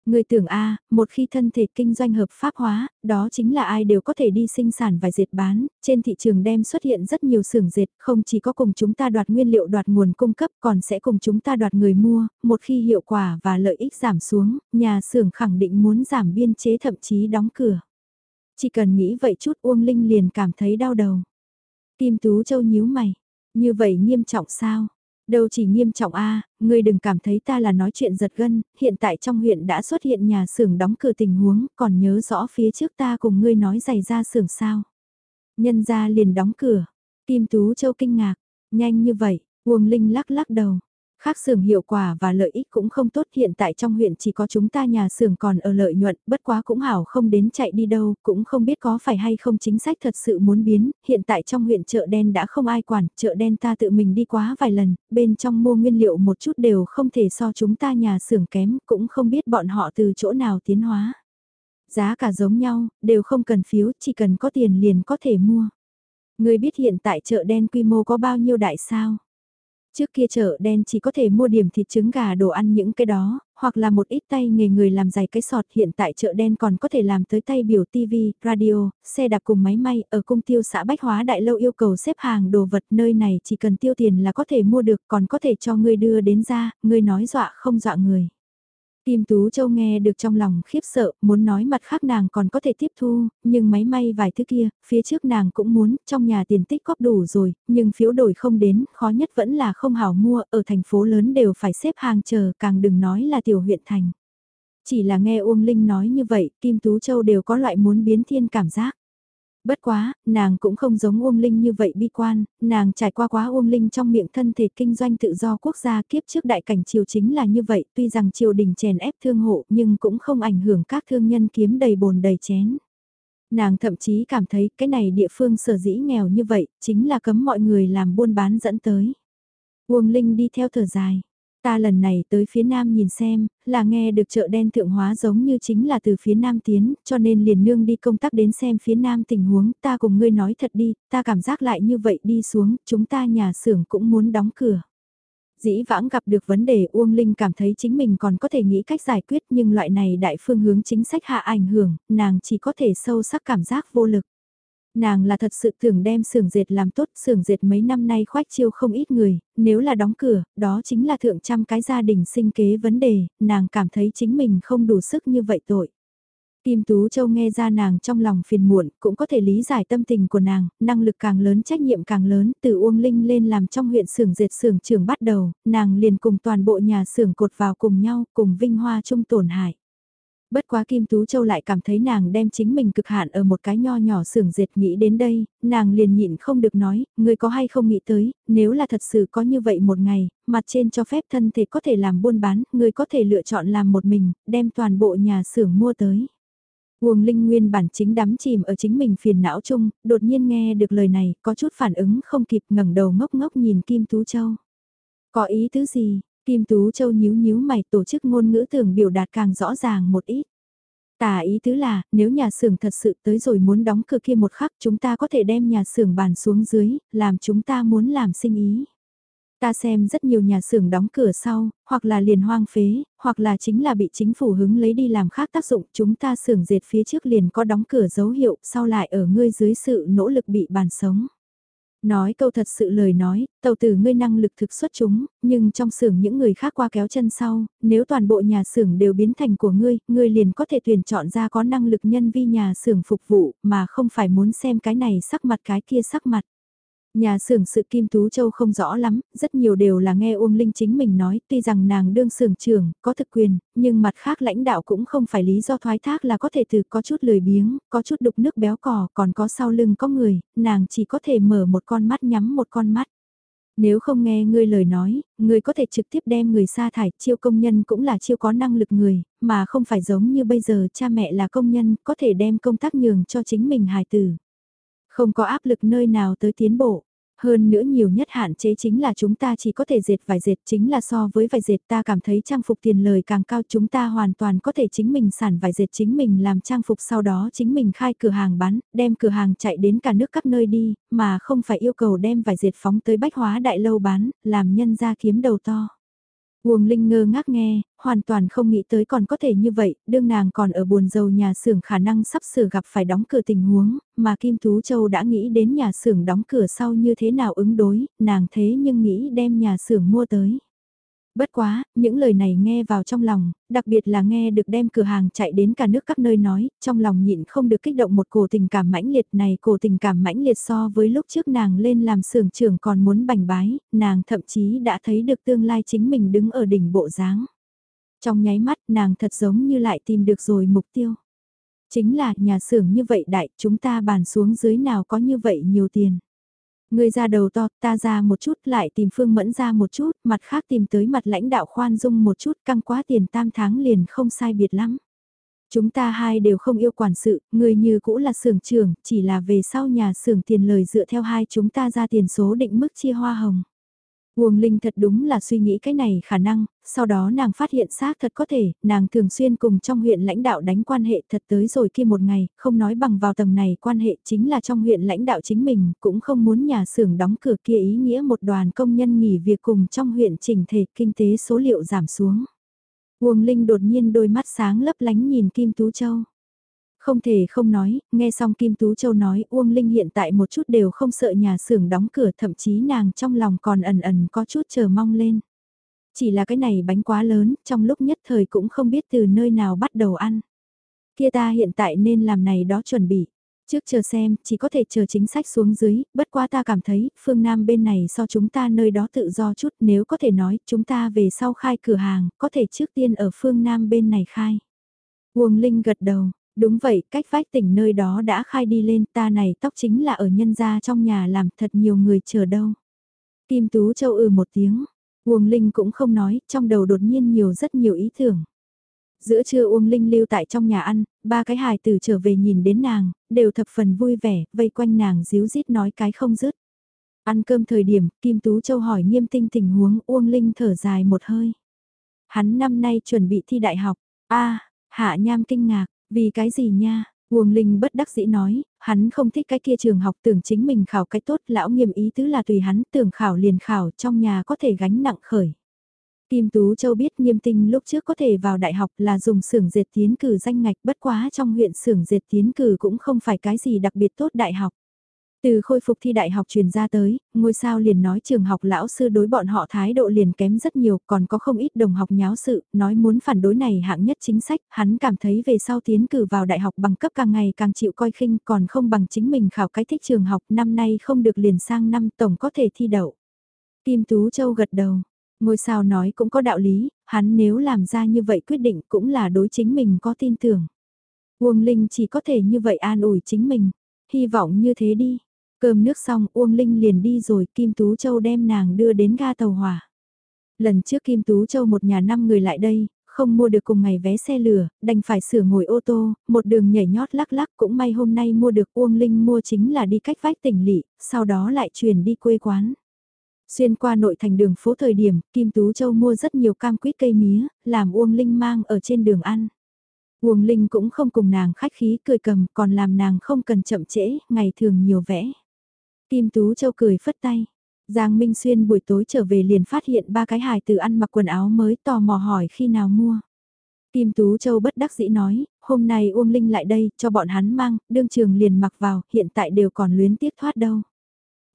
Người tưởng A, một khi thân thể kinh doanh hợp pháp hóa, đó chính là ai đều có thể đi sinh sản và dệt bán, trên thị trường đem xuất hiện rất nhiều xưởng dệt, không chỉ có cùng chúng ta đoạt nguyên liệu đoạt nguồn cung cấp còn sẽ cùng chúng ta đoạt người mua, một khi hiệu quả và lợi ích giảm xuống, nhà xưởng khẳng định muốn giảm biên chế thậm chí đóng cửa. Chỉ cần nghĩ vậy chút Uông Linh liền cảm thấy đau đầu. Kim Tú Châu nhíu mày, như vậy nghiêm trọng sao? Đâu chỉ nghiêm trọng a, ngươi đừng cảm thấy ta là nói chuyện giật gân, hiện tại trong huyện đã xuất hiện nhà xưởng đóng cửa tình huống, còn nhớ rõ phía trước ta cùng ngươi nói giày ra xưởng sao. Nhân ra liền đóng cửa, Kim Tú Châu kinh ngạc, nhanh như vậy, Uông Linh lắc lắc đầu, Khác xưởng hiệu quả và lợi ích cũng không tốt hiện tại trong huyện chỉ có chúng ta nhà xưởng còn ở lợi nhuận, bất quá cũng hảo không đến chạy đi đâu, cũng không biết có phải hay không chính sách thật sự muốn biến, hiện tại trong huyện chợ đen đã không ai quản, chợ đen ta tự mình đi quá vài lần, bên trong mua nguyên liệu một chút đều không thể so chúng ta nhà xưởng kém, cũng không biết bọn họ từ chỗ nào tiến hóa. Giá cả giống nhau, đều không cần phiếu, chỉ cần có tiền liền có thể mua. Người biết hiện tại chợ đen quy mô có bao nhiêu đại sao? Trước kia chợ đen chỉ có thể mua điểm thịt trứng gà đồ ăn những cái đó, hoặc là một ít tay nghề người làm giày cái sọt hiện tại chợ đen còn có thể làm tới tay biểu TV, radio, xe đạp cùng máy may ở cung tiêu xã Bách Hóa Đại Lâu yêu cầu xếp hàng đồ vật nơi này chỉ cần tiêu tiền là có thể mua được còn có thể cho người đưa đến ra, người nói dọa không dọa người. Kim Tú Châu nghe được trong lòng khiếp sợ, muốn nói mặt khác nàng còn có thể tiếp thu, nhưng máy may vài thứ kia, phía trước nàng cũng muốn, trong nhà tiền tích góp đủ rồi, nhưng phiếu đổi không đến, khó nhất vẫn là không hảo mua, ở thành phố lớn đều phải xếp hàng chờ, càng đừng nói là tiểu huyện thành. Chỉ là nghe Uông Linh nói như vậy, Kim Tú Châu đều có loại muốn biến thiên cảm giác. Bất quá, nàng cũng không giống Uông Linh như vậy bi quan, nàng trải qua quá Uông Linh trong miệng thân thể kinh doanh tự do quốc gia kiếp trước đại cảnh triều chính là như vậy, tuy rằng triều đình chèn ép thương hộ nhưng cũng không ảnh hưởng các thương nhân kiếm đầy bồn đầy chén. Nàng thậm chí cảm thấy cái này địa phương sở dĩ nghèo như vậy, chính là cấm mọi người làm buôn bán dẫn tới. Uông Linh đi theo thở dài. Ta lần này tới phía nam nhìn xem, là nghe được chợ đen thượng hóa giống như chính là từ phía nam tiến, cho nên liền nương đi công tác đến xem phía nam tình huống, ta cùng ngươi nói thật đi, ta cảm giác lại như vậy đi xuống, chúng ta nhà xưởng cũng muốn đóng cửa. Dĩ vãng gặp được vấn đề Uông Linh cảm thấy chính mình còn có thể nghĩ cách giải quyết nhưng loại này đại phương hướng chính sách hạ ảnh hưởng, nàng chỉ có thể sâu sắc cảm giác vô lực. Nàng là thật sự tưởng đem xưởng dệt làm tốt, xưởng dệt mấy năm nay khoách chiêu không ít người, nếu là đóng cửa, đó chính là thượng trăm cái gia đình sinh kế vấn đề, nàng cảm thấy chính mình không đủ sức như vậy tội. Kim Tú Châu nghe ra nàng trong lòng phiền muộn, cũng có thể lý giải tâm tình của nàng, năng lực càng lớn trách nhiệm càng lớn, từ Uông Linh lên làm trong huyện xưởng dệt xưởng trưởng bắt đầu, nàng liền cùng toàn bộ nhà xưởng cột vào cùng nhau, cùng vinh hoa chung tổn hại. Bất quá Kim Tú Châu lại cảm thấy nàng đem chính mình cực hạn ở một cái nho nhỏ xưởng dệt nghĩ đến đây, nàng liền nhịn không được nói, người có hay không nghĩ tới, nếu là thật sự có như vậy một ngày, mặt trên cho phép thân thể có thể làm buôn bán, người có thể lựa chọn làm một mình, đem toàn bộ nhà xưởng mua tới. Uông Linh Nguyên bản chính đắm chìm ở chính mình phiền não chung, đột nhiên nghe được lời này, có chút phản ứng không kịp ngẩng đầu ngốc ngốc nhìn Kim Tú Châu. Có ý tứ gì, Kim Tú Châu nhíu nhíu mày tổ chức ngôn ngữ tưởng biểu đạt càng rõ ràng một ít. Tả ý tứ là, nếu nhà xưởng thật sự tới rồi muốn đóng cửa kia một khắc chúng ta có thể đem nhà xưởng bàn xuống dưới, làm chúng ta muốn làm sinh ý. Ta xem rất nhiều nhà xưởng đóng cửa sau, hoặc là liền hoang phế, hoặc là chính là bị chính phủ hứng lấy đi làm khác tác dụng. Chúng ta xưởng dệt phía trước liền có đóng cửa dấu hiệu, sau lại ở ngươi dưới sự nỗ lực bị bàn sống. Nói câu thật sự lời nói, tàu tử ngươi năng lực thực xuất chúng, nhưng trong xưởng những người khác qua kéo chân sau, nếu toàn bộ nhà xưởng đều biến thành của ngươi, ngươi liền có thể tuyển chọn ra có năng lực nhân vi nhà xưởng phục vụ, mà không phải muốn xem cái này sắc mặt cái kia sắc mặt. Nhà xưởng sự Kim Tú Châu không rõ lắm, rất nhiều đều là nghe Uông Linh chính mình nói, tuy rằng nàng đương xưởng trưởng, có thực quyền, nhưng mặt khác lãnh đạo cũng không phải lý do thoái thác là có thể từ có chút lười biếng, có chút đục nước béo cò, còn có sau lưng có người, nàng chỉ có thể mở một con mắt nhắm một con mắt. Nếu không nghe ngươi lời nói, ngươi có thể trực tiếp đem người sa thải, chiêu công nhân cũng là chiêu có năng lực người, mà không phải giống như bây giờ cha mẹ là công nhân, có thể đem công tác nhường cho chính mình hài tử. Không có áp lực nơi nào tới tiến bộ. Hơn nữa nhiều nhất hạn chế chính là chúng ta chỉ có thể dệt vải dệt chính là so với vải dệt ta cảm thấy trang phục tiền lời càng cao chúng ta hoàn toàn có thể chính mình sản vải dệt chính mình làm trang phục sau đó chính mình khai cửa hàng bán, đem cửa hàng chạy đến cả nước các nơi đi, mà không phải yêu cầu đem vải dệt phóng tới bách hóa đại lâu bán, làm nhân ra kiếm đầu to. Uông Linh ngơ ngác nghe, hoàn toàn không nghĩ tới còn có thể như vậy, đương nàng còn ở buồn dầu nhà xưởng khả năng sắp sửa gặp phải đóng cửa tình huống, mà Kim Tú Châu đã nghĩ đến nhà xưởng đóng cửa sau như thế nào ứng đối, nàng thế nhưng nghĩ đem nhà xưởng mua tới. Bất quá, những lời này nghe vào trong lòng, đặc biệt là nghe được đem cửa hàng chạy đến cả nước các nơi nói, trong lòng nhịn không được kích động một cổ tình cảm mãnh liệt này, cổ tình cảm mãnh liệt so với lúc trước nàng lên làm sưởng trưởng còn muốn bành bái, nàng thậm chí đã thấy được tương lai chính mình đứng ở đỉnh bộ dáng. Trong nháy mắt nàng thật giống như lại tìm được rồi mục tiêu. Chính là nhà xưởng như vậy đại, chúng ta bàn xuống dưới nào có như vậy nhiều tiền. Người ra đầu to, ta ra một chút, lại tìm Phương Mẫn ra một chút, mặt khác tìm tới mặt lãnh đạo khoan dung một chút, căng quá tiền tam tháng liền không sai biệt lắm. Chúng ta hai đều không yêu quản sự, người như cũ là xưởng trưởng, chỉ là về sau nhà xưởng tiền lời dựa theo hai chúng ta ra tiền số định mức chia hoa hồng. Uông Linh thật đúng là suy nghĩ cái này khả năng, sau đó nàng phát hiện xác thật có thể, nàng thường xuyên cùng trong huyện lãnh đạo đánh quan hệ thật tới rồi kia một ngày, không nói bằng vào tầng này quan hệ chính là trong huyện lãnh đạo chính mình, cũng không muốn nhà xưởng đóng cửa kia ý nghĩa một đoàn công nhân nghỉ việc cùng trong huyện chỉnh thể kinh tế số liệu giảm xuống. Uông Linh đột nhiên đôi mắt sáng lấp lánh nhìn Kim Tú Châu. Không thể không nói, nghe xong Kim Tú Châu nói Uông Linh hiện tại một chút đều không sợ nhà xưởng đóng cửa thậm chí nàng trong lòng còn ẩn ẩn có chút chờ mong lên. Chỉ là cái này bánh quá lớn, trong lúc nhất thời cũng không biết từ nơi nào bắt đầu ăn. Kia ta hiện tại nên làm này đó chuẩn bị. Trước chờ xem, chỉ có thể chờ chính sách xuống dưới, bất quá ta cảm thấy, phương Nam bên này so chúng ta nơi đó tự do chút, nếu có thể nói, chúng ta về sau khai cửa hàng, có thể trước tiên ở phương Nam bên này khai. Uông Linh gật đầu, Đúng vậy, cách vách tỉnh nơi đó đã khai đi lên, ta này tóc chính là ở nhân gia trong nhà làm thật nhiều người chờ đâu. Kim Tú Châu ừ một tiếng, Uông Linh cũng không nói, trong đầu đột nhiên nhiều rất nhiều ý tưởng. Giữa trưa Uông Linh lưu tại trong nhà ăn, ba cái hài tử trở về nhìn đến nàng, đều thập phần vui vẻ, vây quanh nàng díu dít nói cái không dứt. Ăn cơm thời điểm, Kim Tú Châu hỏi nghiêm tinh tình huống Uông Linh thở dài một hơi. Hắn năm nay chuẩn bị thi đại học, a Hạ Nham kinh ngạc, vì cái gì nha? Uông Linh bất đắc dĩ nói, hắn không thích cái kia trường học tưởng chính mình khảo cái tốt, lão nghiêm ý tứ là tùy hắn tưởng khảo liền khảo trong nhà có thể gánh nặng khởi. Kim Tú Châu biết nghiêm tinh lúc trước có thể vào đại học là dùng xưởng dệt tiến cử danh ngạch bất quá trong huyện xưởng dệt tiến cử cũng không phải cái gì đặc biệt tốt đại học. Từ khôi phục thi đại học truyền ra tới, ngôi sao liền nói trường học lão sư đối bọn họ thái độ liền kém rất nhiều, còn có không ít đồng học nháo sự, nói muốn phản đối này hạng nhất chính sách, hắn cảm thấy về sau tiến cử vào đại học bằng cấp càng ngày càng chịu coi khinh, còn không bằng chính mình khảo cái thích trường học, năm nay không được liền sang năm tổng có thể thi đậu. Kim Tú Châu gật đầu, ngôi sao nói cũng có đạo lý, hắn nếu làm ra như vậy quyết định cũng là đối chính mình có tin tưởng. Uông Linh chỉ có thể như vậy an ủi chính mình, hy vọng như thế đi. Cơm nước xong Uông Linh liền đi rồi Kim Tú Châu đem nàng đưa đến ga tàu hỏa. Lần trước Kim Tú Châu một nhà năm người lại đây, không mua được cùng ngày vé xe lửa, đành phải sửa ngồi ô tô, một đường nhảy nhót lắc lắc cũng may hôm nay mua được Uông Linh mua chính là đi cách vách tỉnh lỵ, sau đó lại chuyển đi quê quán. Xuyên qua nội thành đường phố thời điểm, Kim Tú Châu mua rất nhiều cam quýt cây mía, làm Uông Linh mang ở trên đường ăn. Uông Linh cũng không cùng nàng khách khí cười cầm, còn làm nàng không cần chậm trễ, ngày thường nhiều vẽ. Kim Tú Châu cười phất tay. Giang Minh Xuyên buổi tối trở về liền phát hiện ba cái hài từ ăn mặc quần áo mới tò mò hỏi khi nào mua. Kim Tú Châu bất đắc dĩ nói, hôm nay Uông Linh lại đây, cho bọn hắn mang, đương trường liền mặc vào, hiện tại đều còn luyến tiếc thoát đâu.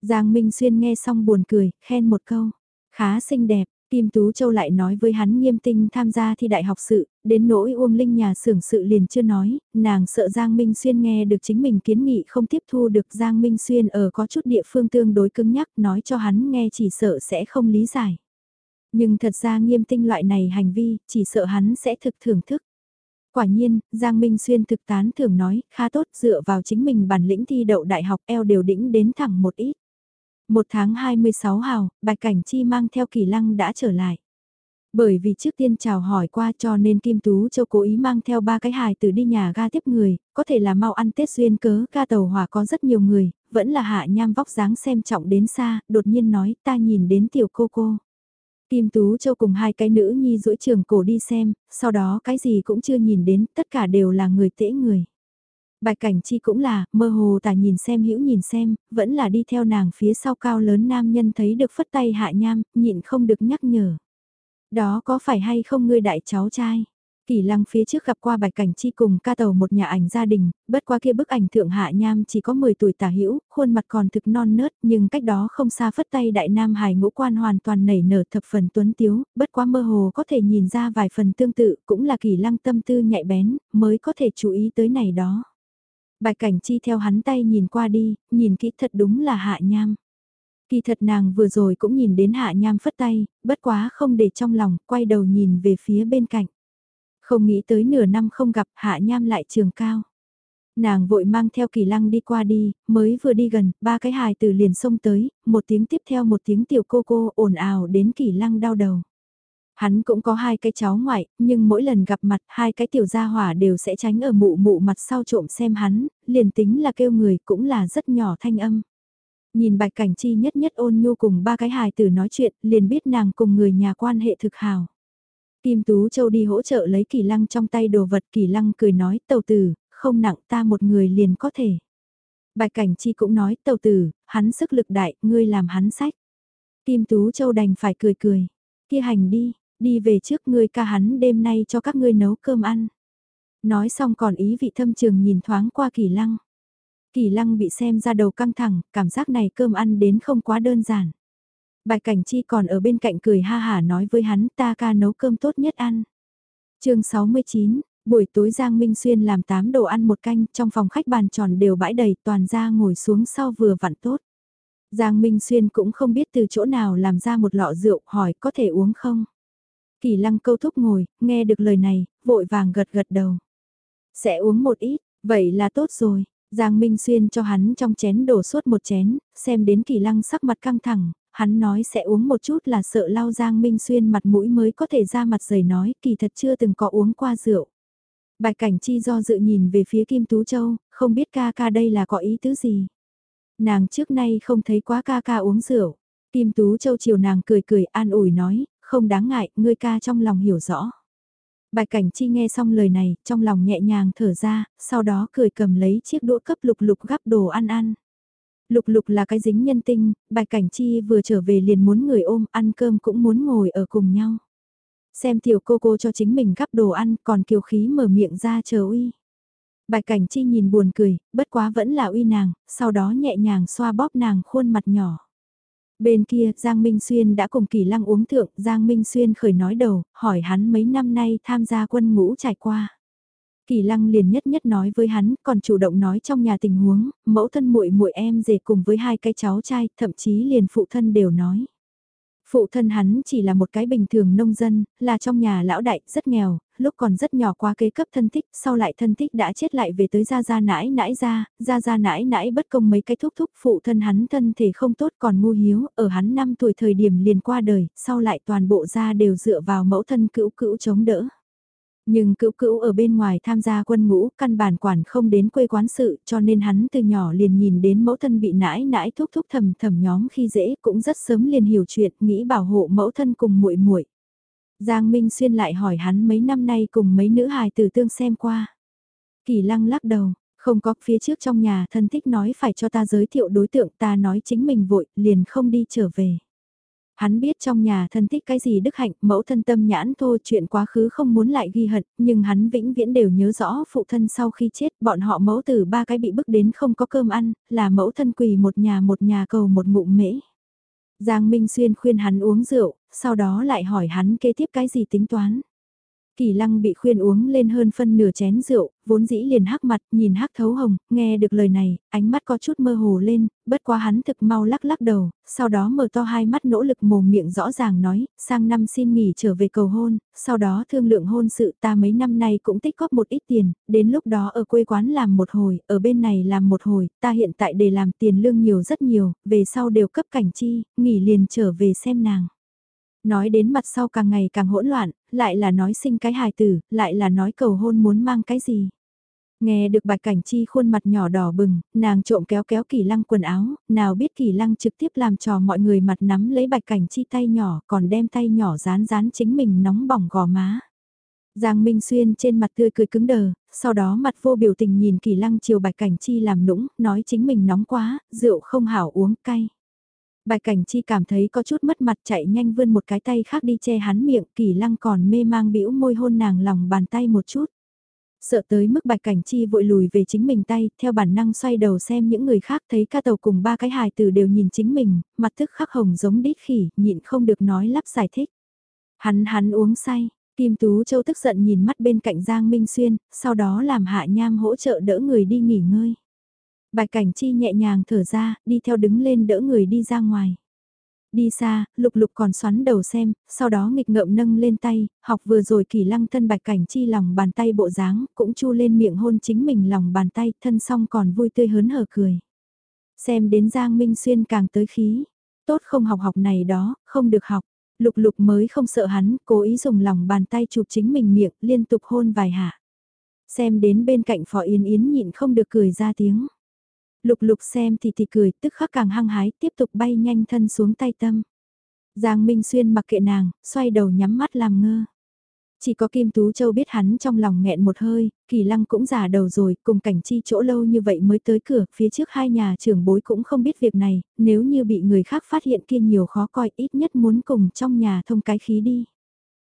Giang Minh Xuyên nghe xong buồn cười, khen một câu, khá xinh đẹp, Kim Tú Châu lại nói với hắn nghiêm tinh tham gia thi đại học sự, đến nỗi Uông Linh nhà xưởng sự liền chưa nói, nàng sợ Giang Minh Xuyên nghe được chính mình kiến nghị không tiếp thu được Giang Minh Xuyên ở có chút địa phương tương đối cứng nhắc nói cho hắn nghe chỉ sợ sẽ không lý giải. Nhưng thật ra nghiêm tinh loại này hành vi, chỉ sợ hắn sẽ thực thưởng thức. Quả nhiên, Giang Minh Xuyên thực tán thường nói, khá tốt dựa vào chính mình bản lĩnh thi đậu đại học eo đều đỉnh đến thẳng một ít. Một tháng 26 hào, Bạch Cảnh Chi mang theo kỳ lăng đã trở lại. Bởi vì trước tiên chào hỏi qua cho nên Kim Tú Châu cố ý mang theo ba cái hài từ đi nhà ga tiếp người, có thể là mau ăn Tết duyên cớ, ga tàu hỏa có rất nhiều người, vẫn là hạ nham vóc dáng xem trọng đến xa, đột nhiên nói ta nhìn đến tiểu cô cô. Kim Tú Châu cùng hai cái nữ nhi duỗi trường cổ đi xem, sau đó cái gì cũng chưa nhìn đến, tất cả đều là người tễ người. Bạch cảnh chi cũng là, mơ hồ tả nhìn xem hữu nhìn xem, vẫn là đi theo nàng phía sau cao lớn nam nhân thấy được phất tay hạ nham, nhịn không được nhắc nhở. Đó có phải hay không ngươi đại cháu trai? Kỳ lăng phía trước gặp qua bạch cảnh chi cùng ca tàu một nhà ảnh gia đình, bất qua kia bức ảnh thượng hạ nham chỉ có 10 tuổi tả hữu khuôn mặt còn thực non nớt nhưng cách đó không xa phất tay đại nam hài ngũ quan hoàn toàn nảy nở thập phần tuấn tiếu, bất quá mơ hồ có thể nhìn ra vài phần tương tự cũng là kỳ lăng tâm tư nhạy bén, mới có thể chú ý tới này đó bài cảnh chi theo hắn tay nhìn qua đi, nhìn kỹ thật đúng là hạ nham. Kỳ thật nàng vừa rồi cũng nhìn đến hạ nham phất tay, bất quá không để trong lòng, quay đầu nhìn về phía bên cạnh. Không nghĩ tới nửa năm không gặp hạ nham lại trường cao. Nàng vội mang theo kỳ lăng đi qua đi, mới vừa đi gần, ba cái hài từ liền xông tới, một tiếng tiếp theo một tiếng tiểu cô cô ồn ào đến kỳ lăng đau đầu. Hắn cũng có hai cái cháu ngoại, nhưng mỗi lần gặp mặt hai cái tiểu gia hỏa đều sẽ tránh ở mụ mụ mặt sau trộm xem hắn, liền tính là kêu người cũng là rất nhỏ thanh âm. Nhìn bạch cảnh chi nhất nhất ôn nhu cùng ba cái hài tử nói chuyện, liền biết nàng cùng người nhà quan hệ thực hào. Kim Tú Châu đi hỗ trợ lấy kỳ lăng trong tay đồ vật kỳ lăng cười nói tàu tử, không nặng ta một người liền có thể. Bạch Cảnh Chi cũng nói tàu tử, hắn sức lực đại, ngươi làm hắn sách. Kim Tú Châu đành phải cười cười. Kia hành đi, đi về trước ngươi ca hắn đêm nay cho các ngươi nấu cơm ăn. Nói xong còn ý vị thâm trường nhìn thoáng qua kỳ lăng. Kỳ lăng bị xem ra đầu căng thẳng, cảm giác này cơm ăn đến không quá đơn giản. Bạch Cảnh Chi còn ở bên cạnh cười ha hả nói với hắn ta ca nấu cơm tốt nhất ăn. chương 69, buổi tối Giang Minh Xuyên làm 8 đồ ăn một canh trong phòng khách bàn tròn đều bãi đầy toàn ra ngồi xuống sau vừa vặn tốt. Giang Minh Xuyên cũng không biết từ chỗ nào làm ra một lọ rượu hỏi có thể uống không. Kỳ lăng câu thúc ngồi, nghe được lời này, vội vàng gật gật đầu. Sẽ uống một ít, vậy là tốt rồi. Giang Minh Xuyên cho hắn trong chén đổ suốt một chén, xem đến kỳ lăng sắc mặt căng thẳng, hắn nói sẽ uống một chút là sợ lau Giang Minh Xuyên mặt mũi mới có thể ra mặt rời nói kỳ thật chưa từng có uống qua rượu. Bạch Cảnh Chi do dự nhìn về phía Kim Tú Châu, không biết ca ca đây là có ý tứ gì. Nàng trước nay không thấy quá ca ca uống rượu. Kim Tú Châu chiều nàng cười cười an ủi nói, không đáng ngại, ngươi ca trong lòng hiểu rõ. Bạch Cảnh Chi nghe xong lời này, trong lòng nhẹ nhàng thở ra, sau đó cười cầm lấy chiếc đũa cấp lục lục gắp đồ ăn ăn. Lục lục là cái dính nhân tinh, Bạch Cảnh Chi vừa trở về liền muốn người ôm, ăn cơm cũng muốn ngồi ở cùng nhau. Xem tiểu cô cô cho chính mình gắp đồ ăn, còn kiều khí mở miệng ra chờ uy. Bạch Cảnh Chi nhìn buồn cười, bất quá vẫn là uy nàng, sau đó nhẹ nhàng xoa bóp nàng khuôn mặt nhỏ. Bên kia, Giang Minh Xuyên đã cùng Kỳ Lăng uống thượng, Giang Minh Xuyên khởi nói đầu, hỏi hắn mấy năm nay tham gia quân ngũ trải qua. Kỳ Lăng liền nhất nhất nói với hắn, còn chủ động nói trong nhà tình huống, mẫu thân muội muội em rể cùng với hai cái cháu trai, thậm chí liền phụ thân đều nói. Phụ thân hắn chỉ là một cái bình thường nông dân, là trong nhà lão đại, rất nghèo, lúc còn rất nhỏ qua kế cấp thân thích, sau lại thân thích đã chết lại về tới gia gia nãi nãi ra, gia gia nãi nãi bất công mấy cái thúc thúc phụ thân hắn thân thể không tốt còn ngu hiếu, ở hắn 5 tuổi thời điểm liền qua đời, sau lại toàn bộ gia đều dựa vào mẫu thân cữu cữu chống đỡ. Nhưng cữu cữu ở bên ngoài tham gia quân ngũ, căn bản quản không đến quê quán sự, cho nên hắn từ nhỏ liền nhìn đến mẫu thân bị nãi nãi thúc thúc thầm thầm nhóm khi dễ, cũng rất sớm liền hiểu chuyện, nghĩ bảo hộ mẫu thân cùng muội muội. Giang Minh Xuyên lại hỏi hắn mấy năm nay cùng mấy nữ hài từ tương xem qua. Kỳ lăng lắc đầu, không có phía trước trong nhà thân thích nói phải cho ta giới thiệu đối tượng ta nói chính mình vội, liền không đi trở về. Hắn biết trong nhà thân thích cái gì đức hạnh, mẫu thân tâm nhãn thô chuyện quá khứ không muốn lại ghi hận, nhưng hắn vĩnh viễn đều nhớ rõ phụ thân sau khi chết, bọn họ mẫu tử ba cái bị bức đến không có cơm ăn, là mẫu thân quỳ một nhà một nhà cầu một ngụm mễ. Giang Minh Xuyên khuyên hắn uống rượu, sau đó lại hỏi hắn kế tiếp cái gì tính toán. Kỳ lăng bị khuyên uống lên hơn phân nửa chén rượu, vốn dĩ liền hắc mặt, nhìn hắc thấu hồng, nghe được lời này, ánh mắt có chút mơ hồ lên, bất quá hắn thực mau lắc lắc đầu, sau đó mở to hai mắt nỗ lực mồm miệng rõ ràng nói, sang năm xin nghỉ trở về cầu hôn, sau đó thương lượng hôn sự ta mấy năm nay cũng tích góp một ít tiền, đến lúc đó ở quê quán làm một hồi, ở bên này làm một hồi, ta hiện tại để làm tiền lương nhiều rất nhiều, về sau đều cấp cảnh chi, nghỉ liền trở về xem nàng. Nói đến mặt sau càng ngày càng hỗn loạn, lại là nói sinh cái hài tử, lại là nói cầu hôn muốn mang cái gì. Nghe được bạch cảnh chi khuôn mặt nhỏ đỏ bừng, nàng trộm kéo kéo kỳ lăng quần áo, nào biết kỳ lăng trực tiếp làm trò mọi người mặt nắm lấy bạch cảnh chi tay nhỏ còn đem tay nhỏ dán dán chính mình nóng bỏng gò má. Giang Minh Xuyên trên mặt tươi cười cứng đờ, sau đó mặt vô biểu tình nhìn kỳ lăng chiều bạch cảnh chi làm nũng, nói chính mình nóng quá, rượu không hảo uống cay. Bạch Cảnh Chi cảm thấy có chút mất mặt chạy nhanh vươn một cái tay khác đi che hắn miệng, Kỳ Lăng còn mê mang bĩu môi hôn nàng lòng bàn tay một chút. Sợ tới mức Bạch Cảnh Chi vội lùi về chính mình tay, theo bản năng xoay đầu xem những người khác thấy ca tàu cùng ba cái hài tử đều nhìn chính mình, mặt tức khắc hồng giống đít khỉ, nhịn không được nói lắp giải thích. Hắn hắn uống say, Kim Tú Châu tức giận nhìn mắt bên cạnh Giang Minh Xuyên, sau đó làm hạ nham hỗ trợ đỡ người đi nghỉ ngơi. Bạch Cảnh Chi nhẹ nhàng thở ra, đi theo đứng lên đỡ người đi ra ngoài. Đi xa, lục lục còn xoắn đầu xem, sau đó nghịch ngợm nâng lên tay, học vừa rồi kỳ lăng thân Bạch Cảnh Chi lòng bàn tay bộ dáng, cũng chu lên miệng hôn chính mình lòng bàn tay, thân xong còn vui tươi hớn hở cười. Xem đến Giang Minh Xuyên càng tới khí, tốt không học học này đó, không được học. Lục lục mới không sợ hắn, cố ý dùng lòng bàn tay chụp chính mình miệng, liên tục hôn vài hạ. Xem đến bên cạnh Phó Yến Yến nhịn không được cười ra tiếng. Lục lục xem thì thì cười, tức khắc càng hăng hái, tiếp tục bay nhanh thân xuống tay tâm. Giang Minh Xuyên mặc kệ nàng, xoay đầu nhắm mắt làm ngơ. Chỉ có Kim Tú Châu biết hắn trong lòng nghẹn một hơi, kỳ lăng cũng già đầu rồi, cùng cảnh chi chỗ lâu như vậy mới tới cửa, phía trước hai nhà trưởng bối cũng không biết việc này, nếu như bị người khác phát hiện kia nhiều khó coi ít nhất muốn cùng trong nhà thông cái khí đi.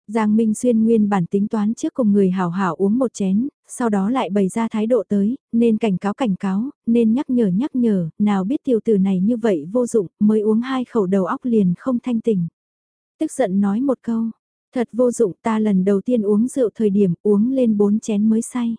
Giang Minh Xuyên nguyên bản tính toán trước cùng người hảo hảo uống một chén, sau đó lại bày ra thái độ tới, nên cảnh cáo cảnh cáo, nên nhắc nhở nhắc nhở, nào biết tiểu tử này như vậy vô dụng, mới uống hai khẩu đầu óc liền không thanh tỉnh. Tức giận nói một câu, Thật vô dụng ta lần đầu tiên uống rượu thời điểm uống lên bốn chén mới say.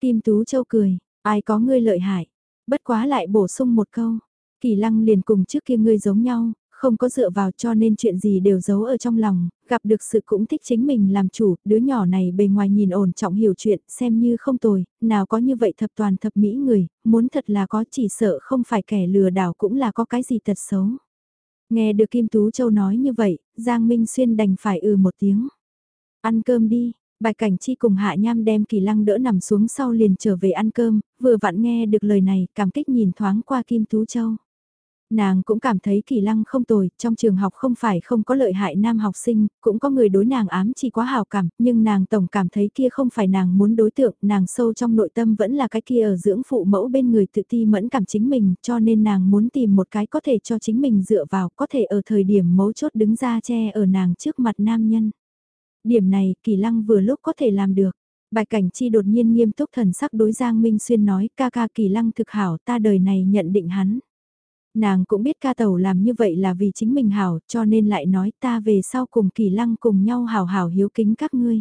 Kim Tú Châu cười, ai có ngươi lợi hại, bất quá lại bổ sung một câu. Kỳ lăng liền cùng trước kia ngươi giống nhau, không có dựa vào cho nên chuyện gì đều giấu ở trong lòng, gặp được sự cũng thích chính mình làm chủ, đứa nhỏ này bề ngoài nhìn ổn trọng hiểu chuyện, xem như không tồi, nào có như vậy thập toàn thập mỹ người, muốn thật là có chỉ sợ không phải kẻ lừa đảo cũng là có cái gì thật xấu. Nghe được Kim Tú Châu nói như vậy, Giang Minh Xuyên đành phải ừ một tiếng. Ăn cơm đi, Bạch Cảnh Chi cùng Hạ Nham đem Kỳ Lăng đỡ nằm xuống sau liền trở về ăn cơm, vừa vặn nghe được lời này, cảm kích nhìn thoáng qua Kim Tú Châu. Nàng cũng cảm thấy kỳ lăng không tồi, trong trường học không phải không có lợi hại nam học sinh, cũng có người đối nàng ám chỉ quá hào cảm, nhưng nàng tổng cảm thấy kia không phải nàng muốn đối tượng, nàng sâu trong nội tâm vẫn là cái kia ở dưỡng phụ mẫu bên người tự ti mẫn cảm chính mình, cho nên nàng muốn tìm một cái có thể cho chính mình dựa vào, có thể ở thời điểm mấu chốt đứng ra che ở nàng trước mặt nam nhân. Điểm này, kỳ lăng vừa lúc có thể làm được. Bạch Cảnh Chi đột nhiên nghiêm túc thần sắc đối Giang Minh Xuyên nói ca ca kỳ lăng thực hảo ta đời này nhận định hắn. Nàng cũng biết ca tẩu làm như vậy là vì chính mình hảo, cho nên lại nói ta về sau cùng kỳ lăng cùng nhau hảo hảo hiếu kính các ngươi.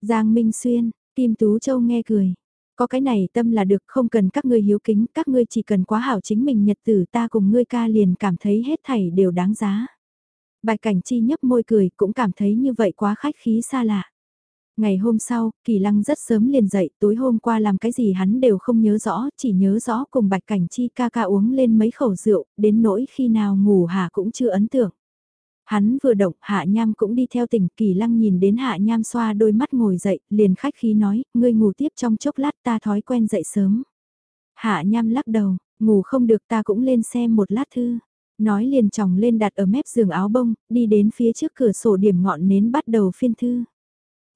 Giang Minh Xuyên, Kim Tú Châu nghe cười. Có cái này tâm là được không cần các ngươi hiếu kính, các ngươi chỉ cần quá hảo chính mình nhật tử ta cùng ngươi ca liền cảm thấy hết thảy đều đáng giá. Bạch Cảnh Chi nhấp môi cười cũng cảm thấy như vậy quá khách khí xa lạ. Ngày hôm sau, Kỳ Lăng rất sớm liền dậy, tối hôm qua làm cái gì hắn đều không nhớ rõ, chỉ nhớ rõ cùng Bạch Cảnh Chi ca ca uống lên mấy khẩu rượu, đến nỗi khi nào ngủ hạ cũng chưa ấn tượng. Hắn vừa động, Hạ Nham cũng đi theo tỉnh, Kỳ Lăng nhìn đến Hạ Nham xoa đôi mắt ngồi dậy, liền khách khí nói, ngươi ngủ tiếp trong chốc lát ta thói quen dậy sớm. Hạ Nham lắc đầu, ngủ không được ta cũng lên xem một lát thư. Nói liền chồng lên đặt ở mép giường áo bông, đi đến phía trước cửa sổ điểm ngọn nến bắt đầu phiên thư.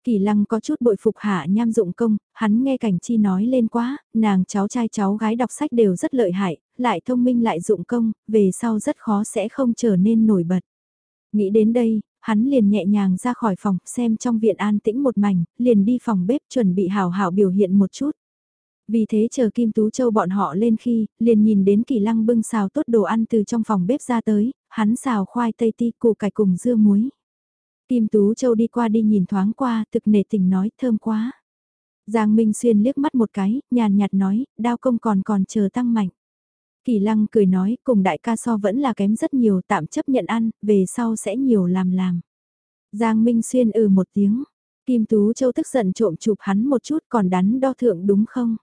Kỳ lăng có chút bội phục hạ nham dụng công, hắn nghe cảnh chi nói lên quá, nàng cháu trai cháu gái đọc sách đều rất lợi hại, lại thông minh lại dụng công, về sau rất khó sẽ không trở nên nổi bật. Nghĩ đến đây, hắn liền nhẹ nhàng ra khỏi phòng xem trong viện an tĩnh một mảnh, liền đi phòng bếp chuẩn bị hào hảo biểu hiện một chút. Vì thế chờ Kim Tú Châu bọn họ lên khi, liền nhìn đến kỳ lăng bưng xào tốt đồ ăn từ trong phòng bếp ra tới, hắn xào khoai tây ti củ cải cùng dưa muối. Kim Tú Châu đi qua đi nhìn thoáng qua, thực nể tình nói thơm quá. Giang Minh Xuyên liếc mắt một cái, nhàn nhạt nói, đao công còn còn chờ tăng mạnh. Kỳ lăng cười nói, cùng đại ca so vẫn là kém rất nhiều, tạm chấp nhận ăn, về sau sẽ nhiều làm làm. Giang Minh Xuyên ừ một tiếng, Kim Tú Châu tức giận trộm chụp hắn một chút còn đắn đo thượng đúng không?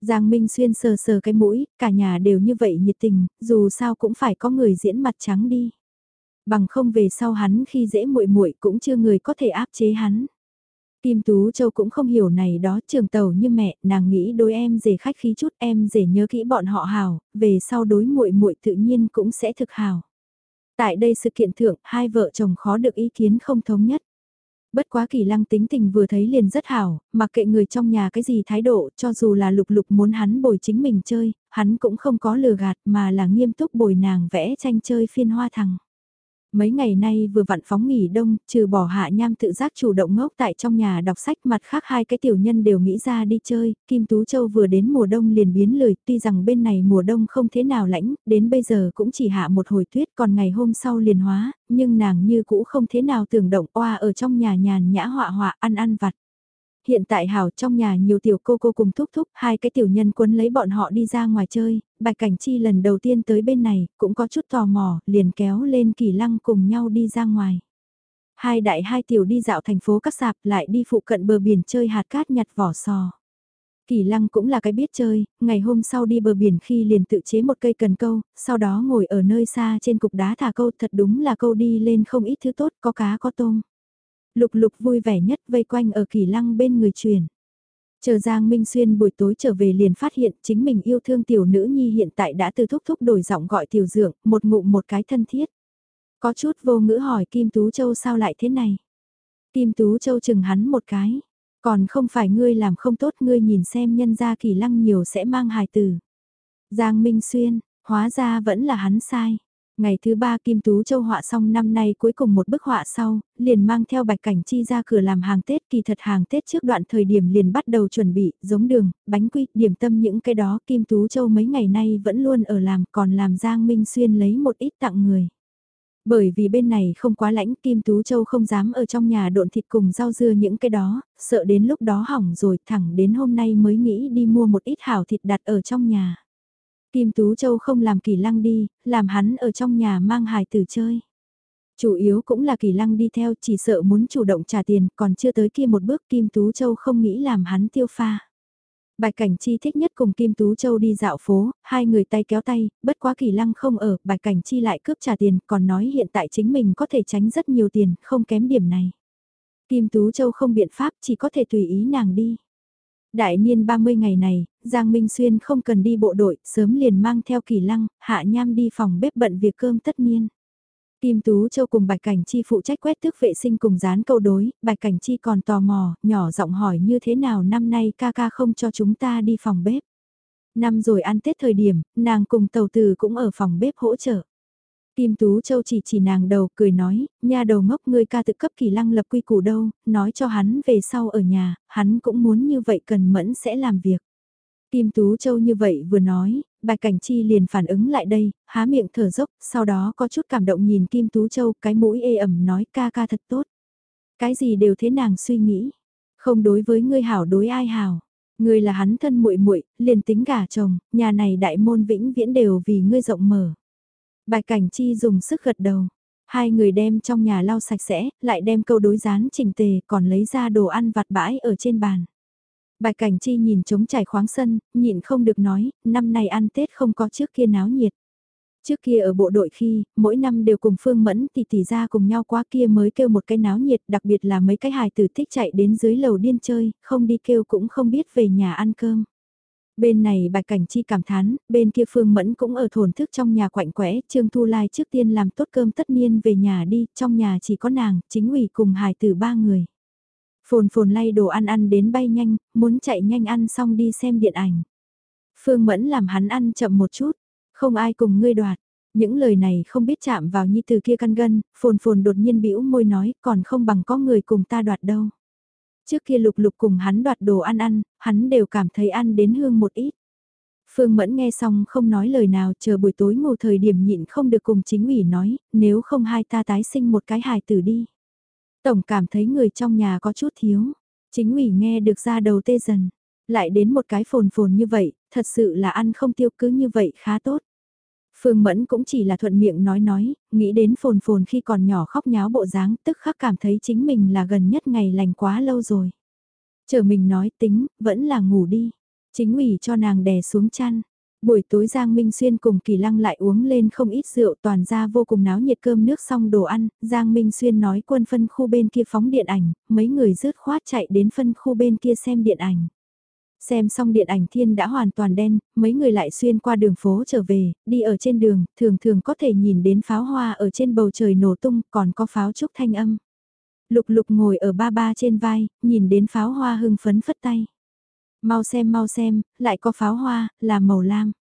Giang Minh Xuyên sờ sờ cái mũi, cả nhà đều như vậy nhiệt tình, dù sao cũng phải có người diễn mặt trắng đi bằng không về sau hắn khi dễ muội muội cũng chưa người có thể áp chế hắn. Kim Tú Châu cũng không hiểu này đó trường tàu như mẹ, nàng nghĩ đối em rể khách khí chút em rể nhớ kỹ bọn họ hào, về sau đối muội muội tự nhiên cũng sẽ thực hào. Tại đây sự kiện thượng, hai vợ chồng khó được ý kiến không thống nhất. Bất quá kỳ lăng tính tình vừa thấy liền rất hảo, mặc kệ người trong nhà cái gì thái độ, cho dù là lục lục muốn hắn bồi chính mình chơi, hắn cũng không có lừa gạt mà là nghiêm túc bồi nàng vẽ tranh chơi phiên hoa thằng. Mấy ngày nay vừa vặn phóng nghỉ đông, trừ bỏ hạ nham tự giác chủ động ngốc tại trong nhà đọc sách mặt khác hai cái tiểu nhân đều nghĩ ra đi chơi, Kim Tú Châu vừa đến mùa đông liền biến lười, tuy rằng bên này mùa đông không thế nào lãnh, đến bây giờ cũng chỉ hạ một hồi tuyết còn ngày hôm sau liền hóa, nhưng nàng như cũ không thế nào tưởng động oa ở trong nhà nhàn nhã họa họa ăn ăn vặt. Hiện tại hảo trong nhà nhiều tiểu cô cô cùng thúc thúc, hai cái tiểu nhân quấn lấy bọn họ đi ra ngoài chơi, Bạch Cảnh Chi lần đầu tiên tới bên này, cũng có chút tò mò, liền kéo lên kỳ lăng cùng nhau đi ra ngoài. Hai đại hai tiểu đi dạo thành phố các sạp lại đi phụ cận bờ biển chơi hạt cát nhặt vỏ sò. Kỳ lăng cũng là cái biết chơi, ngày hôm sau đi bờ biển khi liền tự chế một cây cần câu, sau đó ngồi ở nơi xa trên cục đá thả câu thật đúng là câu đi lên không ít thứ tốt, có cá có tôm. Lục lục vui vẻ nhất vây quanh ở kỳ lăng bên người truyền. Chờ Giang Minh Xuyên buổi tối trở về liền phát hiện chính mình yêu thương tiểu nữ nhi hiện tại đã từ thúc thúc đổi giọng gọi tiểu dưỡng một ngụm một cái thân thiết. Có chút vô ngữ hỏi Kim Tú Châu sao lại thế này. Kim Tú Châu chừng hắn một cái. Còn không phải ngươi làm không tốt ngươi nhìn xem nhân gia kỳ lăng nhiều sẽ mang hài từ. Giang Minh Xuyên, hóa ra vẫn là hắn sai. Ngày thứ ba Kim Tú Châu họa xong năm nay cuối cùng một bức họa sau, liền mang theo bạch cảnh chi ra cửa làm hàng Tết kỳ thật hàng Tết trước đoạn thời điểm liền bắt đầu chuẩn bị, giống đường, bánh quy, điểm tâm những cái đó Kim Tú Châu mấy ngày nay vẫn luôn ở làm còn làm Giang Minh Xuyên lấy một ít tặng người. Bởi vì bên này không quá lãnh Kim Tú Châu không dám ở trong nhà độn thịt cùng rau dưa những cái đó, sợ đến lúc đó hỏng rồi thẳng đến hôm nay mới nghĩ đi mua một ít hảo thịt đặt ở trong nhà. Kim Tú Châu không làm kỳ lăng đi, làm hắn ở trong nhà mang hài tử chơi. Chủ yếu cũng là kỳ lăng đi theo chỉ sợ muốn chủ động trả tiền còn chưa tới kia một bước Kim Tú Châu không nghĩ làm hắn tiêu pha. Bạch Cảnh Chi thích nhất cùng Kim Tú Châu đi dạo phố, hai người tay kéo tay, bất quá kỳ lăng không ở, Bạch Cảnh Chi lại cướp trả tiền, còn nói hiện tại chính mình có thể tránh rất nhiều tiền, không kém điểm này. Kim Tú Châu không biện pháp, chỉ có thể tùy ý nàng đi. Đại niên 30 ngày này, Giang Minh Xuyên không cần đi bộ đội, sớm liền mang theo kỳ lăng, hạ nham đi phòng bếp bận việc cơm tất niên. Kim Tú Châu cùng Bạch Cảnh Chi phụ trách quét tước vệ sinh cùng dán câu đối, Bạch Cảnh Chi còn tò mò, nhỏ giọng hỏi như thế nào năm nay ca ca không cho chúng ta đi phòng bếp. Năm rồi ăn Tết thời điểm, nàng cùng tàu từ cũng ở phòng bếp hỗ trợ. Kim Tú Châu chỉ chỉ nàng đầu cười nói, nha đầu ngốc ngươi ca tự cấp kỳ lăng lập quy củ đâu, nói cho hắn về sau ở nhà, hắn cũng muốn như vậy cần mẫn sẽ làm việc. Kim Tú Châu như vậy vừa nói, Bạch Cảnh Chi liền phản ứng lại đây, há miệng thở dốc, sau đó có chút cảm động nhìn Kim Tú Châu, cái mũi ê ẩm nói ca ca thật tốt. Cái gì đều thế nàng suy nghĩ, không đối với ngươi hảo đối ai hảo. Ngươi là hắn thân muội muội, liền tính gả chồng, nhà này đại môn vĩnh viễn đều vì ngươi rộng mở. Bạch Cảnh Chi dùng sức gật đầu. Hai người đem trong nhà lau sạch sẽ, lại đem câu đối rán chỉnh tề, còn lấy ra đồ ăn vặt bãi ở trên bàn. Bạch Cảnh Chi nhìn trống trải khoáng sân, nhịn không được nói, năm nay ăn Tết không có trước kia náo nhiệt. Trước kia ở bộ đội khi, mỗi năm đều cùng Phương Mẫn tỷ tỷ ra cùng nhau qua kia mới kêu một cái náo nhiệt, đặc biệt là mấy cái hài tử thích chạy đến dưới lầu điên chơi, không đi kêu cũng không biết về nhà ăn cơm. Bên này Bạch Cảnh Chi cảm thán, bên kia Phương Mẫn cũng ở thổn thức trong nhà quạnh quẽ, Trương Thu Lai trước tiên làm tốt cơm tất niên về nhà đi, trong nhà chỉ có nàng, chính ủy cùng hài tử ba người. Phồn phồn lay đồ ăn ăn đến bay nhanh, muốn chạy nhanh ăn xong đi xem điện ảnh. Phương Mẫn làm hắn ăn chậm một chút, không ai cùng ngươi đoạt. Những lời này không biết chạm vào nhi từ kia căn gân, phồn phồn đột nhiên bĩu môi nói còn không bằng có người cùng ta đoạt đâu. Trước kia lục lục cùng hắn đoạt đồ ăn ăn, hắn đều cảm thấy ăn đến hương một ít. Phương Mẫn nghe xong không nói lời nào chờ buổi tối ngủ thời điểm nhịn không được cùng chính ủy nói, nếu không hai ta tái sinh một cái hài tử đi. Tổng cảm thấy người trong nhà có chút thiếu. Chính ủy nghe được ra đầu tê dần. Lại đến một cái phồn phồn như vậy, thật sự là ăn không tiêu cứ như vậy khá tốt. Phương Mẫn cũng chỉ là thuận miệng nói nói, nghĩ đến phồn phồn khi còn nhỏ khóc nháo bộ dáng tức khắc cảm thấy chính mình là gần nhất ngày lành quá lâu rồi. Chờ mình nói tính, vẫn là ngủ đi. Chính ủy cho nàng đè xuống chăn. Buổi tối Giang Minh Xuyên cùng Kỳ Lăng lại uống lên không ít rượu toàn ra vô cùng náo nhiệt cơm nước xong đồ ăn, Giang Minh Xuyên nói quân phân khu bên kia phóng điện ảnh, mấy người rớt khoát chạy đến phân khu bên kia xem điện ảnh. Xem xong điện ảnh thiên đã hoàn toàn đen, mấy người lại xuyên qua đường phố trở về, đi ở trên đường, thường thường có thể nhìn đến pháo hoa ở trên bầu trời nổ tung, còn có pháo trúc thanh âm. Lục lục ngồi ở ba ba trên vai, nhìn đến pháo hoa hưng phấn phất tay. Mau xem mau xem, lại có pháo hoa, là màu lam.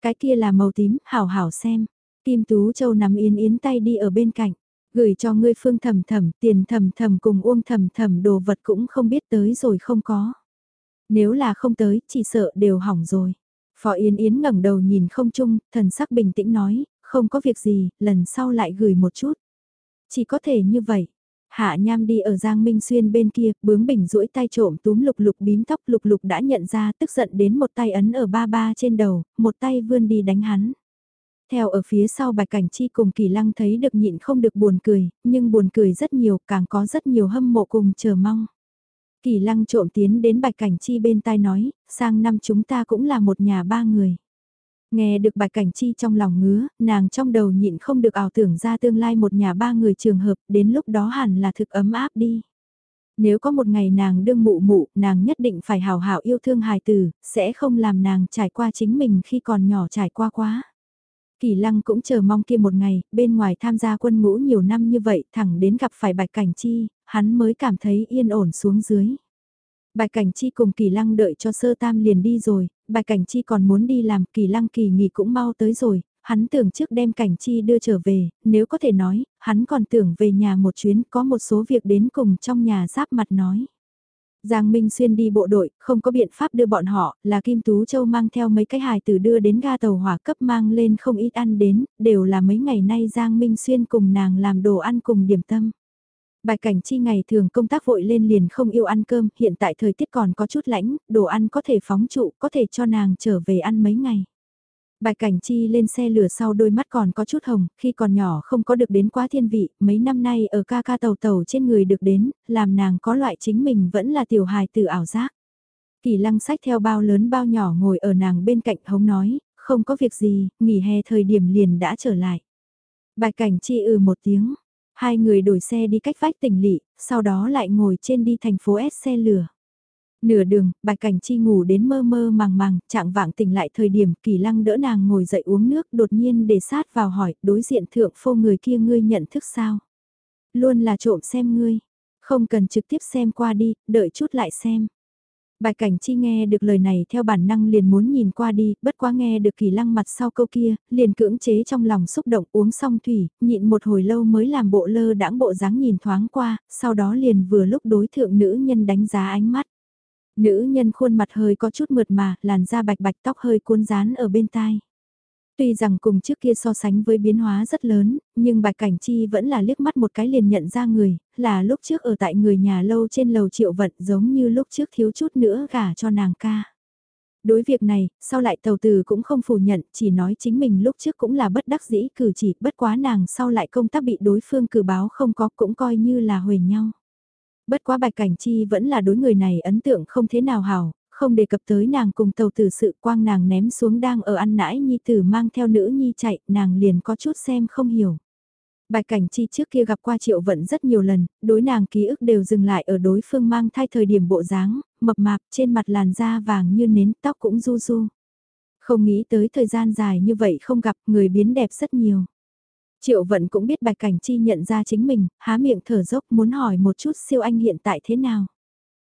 Cái kia là màu tím, hảo hảo xem. Kim Tú Châu nắm Yến Yến tay đi ở bên cạnh, gửi cho ngươi phương thầm thầm, tiền thầm thầm cùng uông thầm thầm đồ vật cũng không biết tới rồi không có. Nếu là không tới, chỉ sợ đều hỏng rồi. Phó Yến Yến ngẩng đầu nhìn không chung, thần sắc bình tĩnh nói, không có việc gì, lần sau lại gửi một chút. Chỉ có thể như vậy. Hạ Nham đi ở Giang Minh Xuyên bên kia, bướng bỉnh duỗi tay trộm túm lục lục bím tóc lục lục đã nhận ra tức giận đến một tay ấn ở ba ba trên đầu, một tay vươn đi đánh hắn. Theo ở phía sau bạch cảnh chi cùng kỳ lăng thấy được nhịn không được buồn cười, nhưng buồn cười rất nhiều, càng có rất nhiều hâm mộ cùng chờ mong. Kỳ lăng trộm tiến đến bạch cảnh chi bên tai nói, sang năm chúng ta cũng là một nhà ba người. Nghe được bạch cảnh chi trong lòng ngứa, nàng trong đầu nhịn không được ảo tưởng ra tương lai một nhà ba người trường hợp, đến lúc đó hẳn là thực ấm áp đi. Nếu có một ngày nàng đương mụ mụ, nàng nhất định phải hào hảo yêu thương hài tử, sẽ không làm nàng trải qua chính mình khi còn nhỏ trải qua quá. Kỳ lăng cũng chờ mong kia một ngày, bên ngoài tham gia quân ngũ nhiều năm như vậy, thẳng đến gặp phải bạch cảnh chi, hắn mới cảm thấy yên ổn xuống dưới. Bạch Cảnh Chi cùng Kỳ Lăng đợi cho sơ tam liền đi rồi, Bạch Cảnh Chi còn muốn đi làm, Kỳ Lăng kỳ nghỉ cũng mau tới rồi, hắn tưởng trước đem Cảnh Chi đưa trở về, nếu có thể nói, hắn còn tưởng về nhà một chuyến, có một số việc đến cùng trong nhà giáp mặt nói. Giang Minh Xuyên đi bộ đội, không có biện pháp đưa bọn họ, là Kim Tú Châu mang theo mấy cái hài tử đưa đến ga tàu hỏa cấp mang lên không ít ăn đến, đều là mấy ngày nay Giang Minh Xuyên cùng nàng làm đồ ăn cùng điểm tâm. Bài cảnh chi ngày thường công tác vội lên liền không yêu ăn cơm, hiện tại thời tiết còn có chút lãnh, đồ ăn có thể phóng trụ, có thể cho nàng trở về ăn mấy ngày. Bài cảnh chi lên xe lửa sau đôi mắt còn có chút hồng, khi còn nhỏ không có được đến quá thiên vị, mấy năm nay ở ca ca tàu tàu trên người được đến, làm nàng có loại chính mình vẫn là tiểu hài từ ảo giác. Kỳ lăng sách theo bao lớn bao nhỏ ngồi ở nàng bên cạnh hống nói, không có việc gì, nghỉ hè thời điểm liền đã trở lại. Bài cảnh chi ừ một tiếng, Hai người đổi xe đi cách vách tỉnh lỵ, sau đó lại ngồi trên đi thành phố S xe lửa. Nửa đường, bạch cảnh chi ngủ đến mơ mơ màng màng, trạng vạng tỉnh lại thời điểm kỳ lăng đỡ nàng ngồi dậy uống nước đột nhiên để sát vào hỏi, đối diện thượng phô người kia ngươi nhận thức sao? Luôn là trộm xem ngươi, không cần trực tiếp xem qua đi, đợi chút lại xem. Bài cảnh chi nghe được lời này theo bản năng liền muốn nhìn qua đi, bất quá nghe được kỳ lăng mặt sau câu kia, liền cưỡng chế trong lòng xúc động uống xong thủy, nhịn một hồi lâu mới làm bộ lơ đãng bộ dáng nhìn thoáng qua, sau đó liền vừa lúc đối thượng nữ nhân đánh giá ánh mắt. Nữ nhân khuôn mặt hơi có chút mượt mà, làn da bạch bạch tóc hơi cuốn rán ở bên tai. Tuy rằng cùng trước kia so sánh với biến hóa rất lớn, nhưng Bạch Cảnh Chi vẫn là liếc mắt một cái liền nhận ra người, là lúc trước ở tại người nhà lâu trên lầu triệu vận giống như lúc trước thiếu chút nữa gả cho nàng ca. Đối việc này, sau lại tàu từ cũng không phủ nhận, chỉ nói chính mình lúc trước cũng là bất đắc dĩ cử chỉ, bất quá nàng sau lại công tác bị đối phương cử báo không có cũng coi như là huề nhau. Bất quá bạch cảnh chi vẫn là đối người này ấn tượng không thế nào hảo, không đề cập tới nàng cùng tàu tử sự quang nàng ném xuống đang ở ăn nãi nhi tử mang theo nữ nhi chạy, nàng liền có chút xem không hiểu. Bạch Cảnh Chi trước kia gặp qua Triệu Vận rất nhiều lần, đối nàng ký ức đều dừng lại ở đối phương mang thai thời điểm bộ dáng, mập mạp trên mặt làn da vàng như nến tóc cũng du du. Không nghĩ tới thời gian dài như vậy không gặp người biến đẹp rất nhiều. Triệu Vận cũng biết Bạch Cảnh Chi nhận ra chính mình, há miệng thở dốc muốn hỏi một chút siêu anh hiện tại thế nào.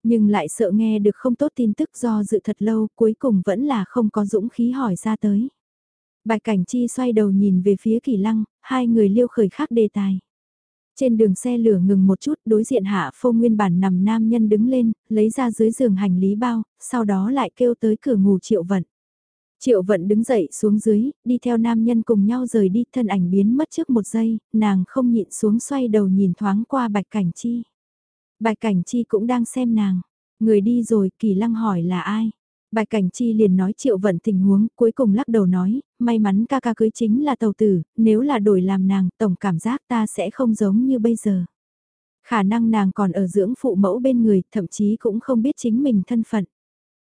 Nhưng lại sợ nghe được không tốt tin tức do dự thật lâu cuối cùng vẫn là không có dũng khí hỏi ra tới. Bạch Cảnh Chi xoay đầu nhìn về phía Kỳ Lăng, hai người liêu khởi khác đề tài. Trên đường xe lửa ngừng một chút đối diện hạ phô nguyên bản nằm nam nhân đứng lên, lấy ra dưới giường hành lý bao, sau đó lại kêu tới cửa ngủ triệu vận. Triệu vận đứng dậy xuống dưới, đi theo nam nhân cùng nhau rời đi thân ảnh biến mất trước một giây, nàng không nhịn xuống xoay đầu nhìn thoáng qua bạch cảnh chi. Bạch Cảnh Chi cũng đang xem nàng. Người đi rồi, Kỳ Lăng hỏi là ai? Bạch Cảnh Chi liền nói triệu vận tình huống, cuối cùng lắc đầu nói, may mắn ca ca cưới chính là tàu tử, nếu là đổi làm nàng, tổng cảm giác ta sẽ không giống như bây giờ. Khả năng nàng còn ở dưỡng phụ mẫu bên người, thậm chí cũng không biết chính mình thân phận.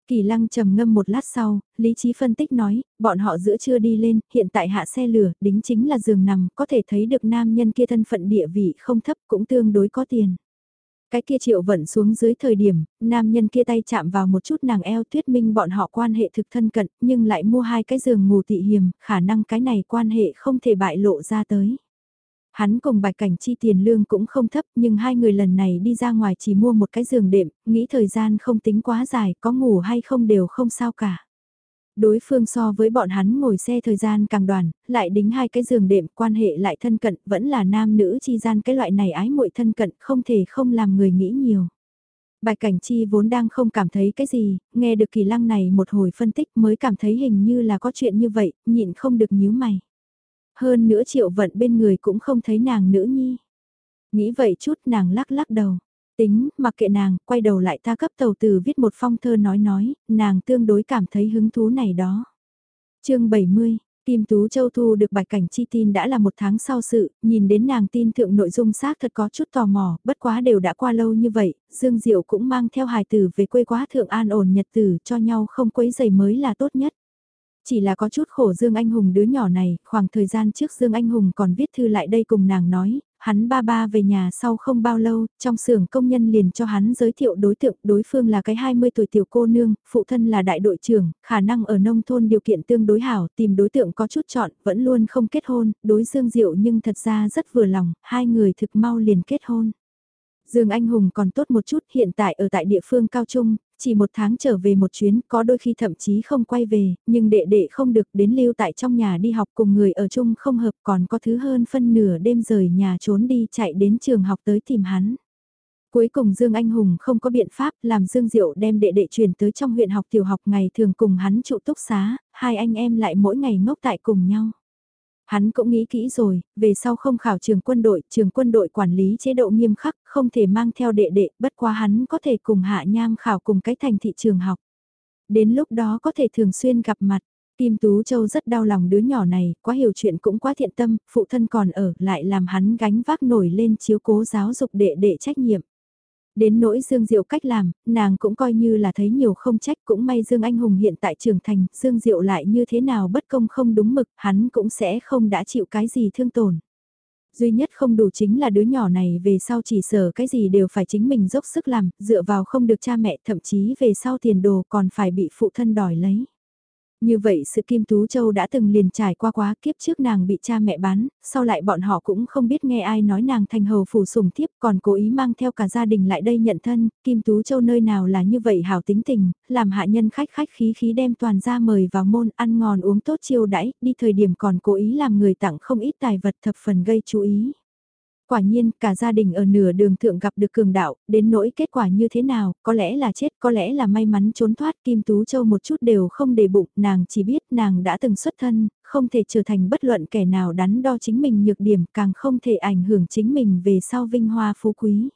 Kỳ lăng trầm ngâm một lát sau, lý trí phân tích nói, bọn họ giữa chưa đi lên, hiện tại hạ xe lửa, đính chính là giường nằm, có thể thấy được nam nhân kia thân phận địa vị không thấp cũng tương đối có tiền. Cái kia triệu vận xuống dưới thời điểm, nam nhân kia tay chạm vào một chút nàng eo thuyết minh bọn họ quan hệ thực thân cận, nhưng lại mua hai cái giường ngủ tị hiểm, khả năng cái này quan hệ không thể bại lộ ra tới. Hắn cùng bạch cảnh chi tiền lương cũng không thấp nhưng hai người lần này đi ra ngoài chỉ mua một cái giường đệm, nghĩ thời gian không tính quá dài, có ngủ hay không đều không sao cả. Đối phương so với bọn hắn ngồi xe thời gian càng đoàn, lại đính hai cái giường đệm quan hệ lại thân cận, vẫn là nam nữ chi gian cái loại này ái muội thân cận, không thể không làm người nghĩ nhiều. Bạch Cảnh Chi vốn đang không cảm thấy cái gì, nghe được kỳ lăng này một hồi phân tích mới cảm thấy hình như là có chuyện như vậy, nhịn không được nhíu mày. Hơn nữa triệu vận bên người cũng không thấy nàng nữ nhi. Nghĩ vậy chút nàng lắc lắc đầu. Tính, mặc kệ nàng, quay đầu lại ta cấp tàu từ viết một phong thơ nói nói, nàng tương đối cảm thấy hứng thú này đó. chương 70, Kim Tú Châu thu được bạch cảnh chi tin đã là một tháng sau sự, nhìn đến nàng tin thượng nội dung xác thật có chút tò mò, bất quá đều đã qua lâu như vậy, Dương Diệu cũng mang theo hài tử về quê quá thượng an ổn nhật tử cho nhau không quấy giày mới là tốt nhất. Chỉ là có chút khổ Dương Anh Hùng đứa nhỏ này, khoảng thời gian trước Dương Anh Hùng còn viết thư lại đây cùng nàng nói, hắn ba ba về nhà sau không bao lâu, trong xưởng công nhân liền cho hắn giới thiệu đối tượng, đối phương là cái 20 tuổi tiểu cô nương, phụ thân là đại đội trưởng, khả năng ở nông thôn điều kiện tương đối hảo, tìm đối tượng có chút chọn, vẫn luôn không kết hôn, đối Dương Diệu nhưng thật ra rất vừa lòng, hai người thực mau liền kết hôn. Dương Anh Hùng còn tốt một chút hiện tại ở tại địa phương cao trung, chỉ một tháng trở về một chuyến, có đôi khi thậm chí không quay về, nhưng đệ đệ không được đến lưu tại trong nhà đi học cùng người ở chung không hợp còn có thứ hơn phân nửa đêm rời nhà trốn đi chạy đến trường học tới tìm hắn. Cuối cùng Dương Anh Hùng không có biện pháp làm Dương Diệu đem đệ đệ chuyển tới trong huyện học tiểu học ngày thường cùng hắn trụ túc xá, hai anh em lại mỗi ngày ngốc tại cùng nhau. Hắn cũng nghĩ kỹ rồi, về sau không khảo trường quân đội, trường quân đội quản lý chế độ nghiêm khắc, không thể mang theo đệ đệ, bất quá hắn có thể cùng hạ nham khảo cùng cái thành thị trường học. Đến lúc đó có thể thường xuyên gặp mặt. Kim Tú Châu rất đau lòng đứa nhỏ này, quá hiểu chuyện cũng quá thiện tâm, phụ thân còn ở, lại làm hắn gánh vác nổi lên chiếu cố giáo dục đệ đệ trách nhiệm. Đến nỗi Dương Diệu cách làm, nàng cũng coi như là thấy nhiều không trách cũng may Dương Anh Hùng hiện tại trưởng thành, Dương Diệu lại như thế nào bất công không đúng mực, hắn cũng sẽ không đã chịu cái gì thương tổn. Duy nhất không đủ chính là đứa nhỏ này về sau chỉ sở cái gì đều phải chính mình dốc sức làm, dựa vào không được cha mẹ thậm chí về sau tiền đồ còn phải bị phụ thân đòi lấy. Như vậy sự Kim Tú Châu đã từng liền trải qua quá kiếp trước nàng bị cha mẹ bán, sau lại bọn họ cũng không biết nghe ai nói nàng thành hầu phủ sủng thiếp còn cố ý mang theo cả gia đình lại đây nhận thân, Kim Tú Châu nơi nào là như vậy hảo tính tình, làm hạ nhân khách khách khí khí đem toàn gia mời vào môn ăn ngon uống tốt chiêu đãi, đi thời điểm còn cố ý làm người tặng không ít tài vật thập phần gây chú ý. Quả nhiên, cả gia đình ở nửa đường thượng gặp được cường đạo, đến nỗi kết quả như thế nào, có lẽ là chết, có lẽ là may mắn trốn thoát Kim Tú Châu một chút đều không để bụng, nàng chỉ biết nàng đã từng xuất thân, không thể trở thành bất luận kẻ nào đắn đo chính mình nhược điểm, càng không thể ảnh hưởng chính mình về sau vinh hoa phú quý.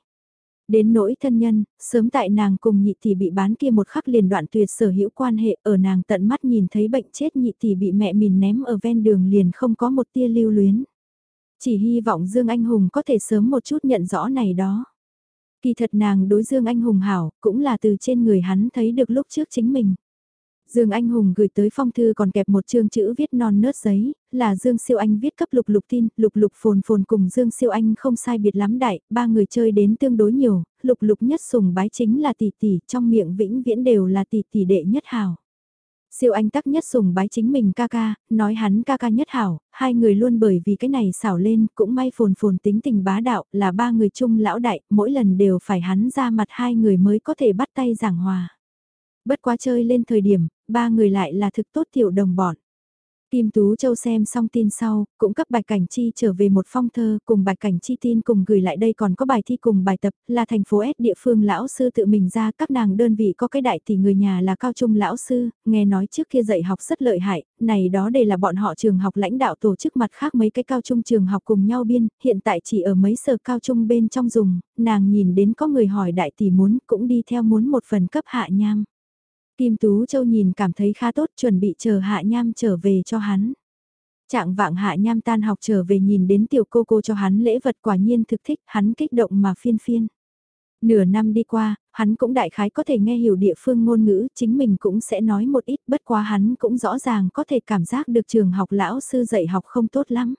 Đến nỗi thân nhân, sớm tại nàng cùng nhị tỷ bị bán kia một khắc liền đoạn tuyệt sở hữu quan hệ ở nàng tận mắt nhìn thấy bệnh chết nhị tỷ bị mẹ mình ném ở ven đường liền không có một tia lưu luyến. Chỉ hy vọng Dương Anh Hùng có thể sớm một chút nhận rõ này đó. Kỳ thật nàng đối Dương Anh Hùng hảo, cũng là từ trên người hắn thấy được lúc trước chính mình. Dương Anh Hùng gửi tới phong thư còn kẹp một chương chữ viết non nớt giấy, là Dương Siêu Anh viết cấp lục lục tin, lục lục phồn phồn cùng Dương Siêu Anh không sai biệt lắm đại, ba người chơi đến tương đối nhiều, lục lục nhất sùng bái chính là tỷ tỷ, trong miệng vĩnh viễn đều là tỷ tỷ đệ nhất hảo. Siêu anh tắc nhất sùng bái chính mình ca ca, nói hắn ca ca nhất hảo, hai người luôn bởi vì cái này xảo lên, cũng may phồn phồn tính tình bá đạo, là ba người chung lão đại, mỗi lần đều phải hắn ra mặt hai người mới có thể bắt tay giảng hòa. Bất quá chơi lên thời điểm, ba người lại là thực tốt tiểu đồng bọn. Kim Tú Châu xem xong tin sau, cũng cấp bài Cảnh Chi trở về một phong thơ, cùng bài Cảnh Chi tin cùng gửi lại đây còn có bài thi cùng bài tập, là thành phố S địa phương lão sư tự mình ra, các nàng đơn vị có cái đại tỷ người nhà là cao trung lão sư, nghe nói trước kia dạy học rất lợi hại, này đó đều là bọn họ trường học lãnh đạo tổ chức mặt khác mấy cái cao trung trường học cùng nhau biên, hiện tại chỉ ở mấy sở cao trung bên trong dùng, nàng nhìn đến có người hỏi đại tỷ muốn, cũng đi theo muốn một phần cấp hạ nham. Kim Tú Châu nhìn cảm thấy khá tốt chuẩn bị chờ Hạ Nham trở về cho hắn. Trạng vạng Hạ Nham tan học trở về nhìn đến tiểu cô cô cho hắn lễ vật quả nhiên thực thích, hắn kích động mà phiên phiên. Nửa năm đi qua, hắn cũng đại khái có thể nghe hiểu địa phương ngôn ngữ, chính mình cũng sẽ nói một ít, bất quá hắn cũng rõ ràng có thể cảm giác được trường học lão sư dạy học không tốt lắm.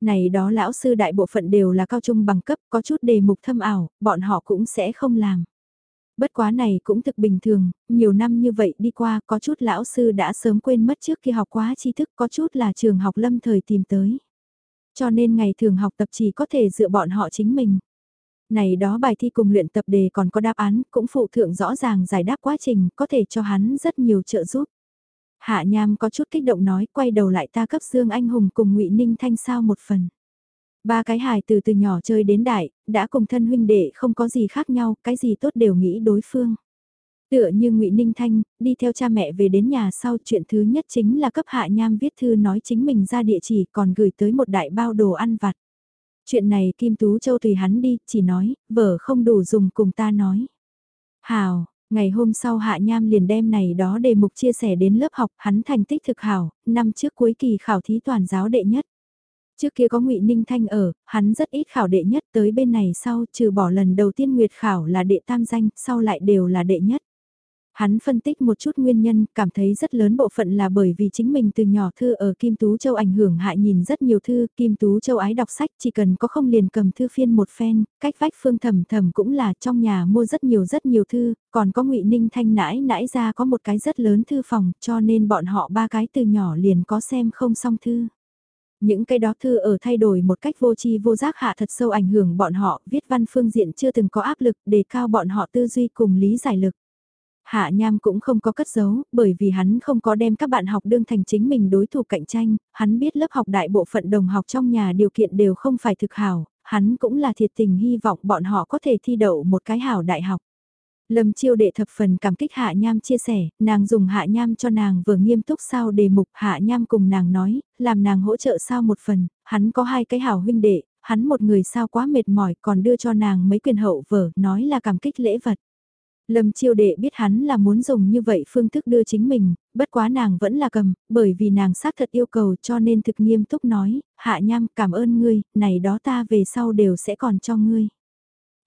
Này đó lão sư đại bộ phận đều là cao trung bằng cấp, có chút đề mục thâm ảo, bọn họ cũng sẽ không làm. Bất quá này cũng thực bình thường, nhiều năm như vậy đi qua có chút lão sư đã sớm quên mất trước khi học quá tri thức có chút là trường học lâm thời tìm tới. Cho nên ngày thường học tập chỉ có thể dựa bọn họ chính mình. Này đó bài thi cùng luyện tập đề còn có đáp án, cũng phụ thượng rõ ràng giải đáp quá trình, có thể cho hắn rất nhiều trợ giúp. Hạ Nham có chút kích động nói, quay đầu lại ta cấp Dương Anh Hùng cùng ngụy Ninh Thanh sao một phần. Ba cái hài từ từ nhỏ chơi đến đại, đã cùng thân huynh đệ không có gì khác nhau, cái gì tốt đều nghĩ đối phương. Tựa như ngụy Ninh Thanh, đi theo cha mẹ về đến nhà sau chuyện thứ nhất chính là cấp hạ nham viết thư nói chính mình ra địa chỉ còn gửi tới một đại bao đồ ăn vặt. Chuyện này Kim Tú Châu tùy hắn đi, chỉ nói, vợ không đủ dùng cùng ta nói. Hào, ngày hôm sau Hạ Nham liền đem này đó đề mục chia sẻ đến lớp học, hắn thành tích thực hảo, năm trước cuối kỳ khảo thí toàn giáo đệ nhất. Trước kia có ngụy Ninh Thanh ở, hắn rất ít khảo đệ nhất tới bên này sau trừ bỏ lần đầu tiên Nguyệt khảo là đệ tam danh, sau lại đều là đệ nhất. Hắn phân tích một chút nguyên nhân, cảm thấy rất lớn bộ phận là bởi vì chính mình từ nhỏ thư ở Kim Tú Châu ảnh hưởng hại nhìn rất nhiều thư, Kim Tú Châu ái đọc sách chỉ cần có không liền cầm thư phiên một phen, cách vách phương thầm thầm cũng là trong nhà mua rất nhiều rất nhiều thư, còn có ngụy Ninh Thanh nãi nãi ra có một cái rất lớn thư phòng cho nên bọn họ ba cái từ nhỏ liền có xem không xong thư. Những cái đó thư ở thay đổi một cách vô tri vô giác hạ thật sâu ảnh hưởng bọn họ, viết văn phương diện chưa từng có áp lực để cao bọn họ tư duy cùng lý giải lực. Hạ Nham cũng không có cất giấu, bởi vì hắn không có đem các bạn học đương thành chính mình đối thủ cạnh tranh, hắn biết lớp học đại bộ phận đồng học trong nhà điều kiện đều không phải thực hảo, hắn cũng là thiệt tình hy vọng bọn họ có thể thi đậu một cái hảo đại học. Lâm chiêu đệ thập phần cảm kích Hạ Nham chia sẻ, nàng dùng Hạ Nham cho nàng vừa nghiêm túc sao đề mục Hạ Nham cùng nàng nói, làm nàng hỗ trợ sao một phần, hắn có hai cái hảo huynh đệ, hắn một người sao quá mệt mỏi còn đưa cho nàng mấy quyền hậu vở, nói là cảm kích lễ vật. Lâm chiêu đệ biết hắn là muốn dùng như vậy phương thức đưa chính mình, bất quá nàng vẫn là cầm, bởi vì nàng xác thật yêu cầu cho nên thực nghiêm túc nói, hạ nham cảm ơn ngươi, này đó ta về sau đều sẽ còn cho ngươi.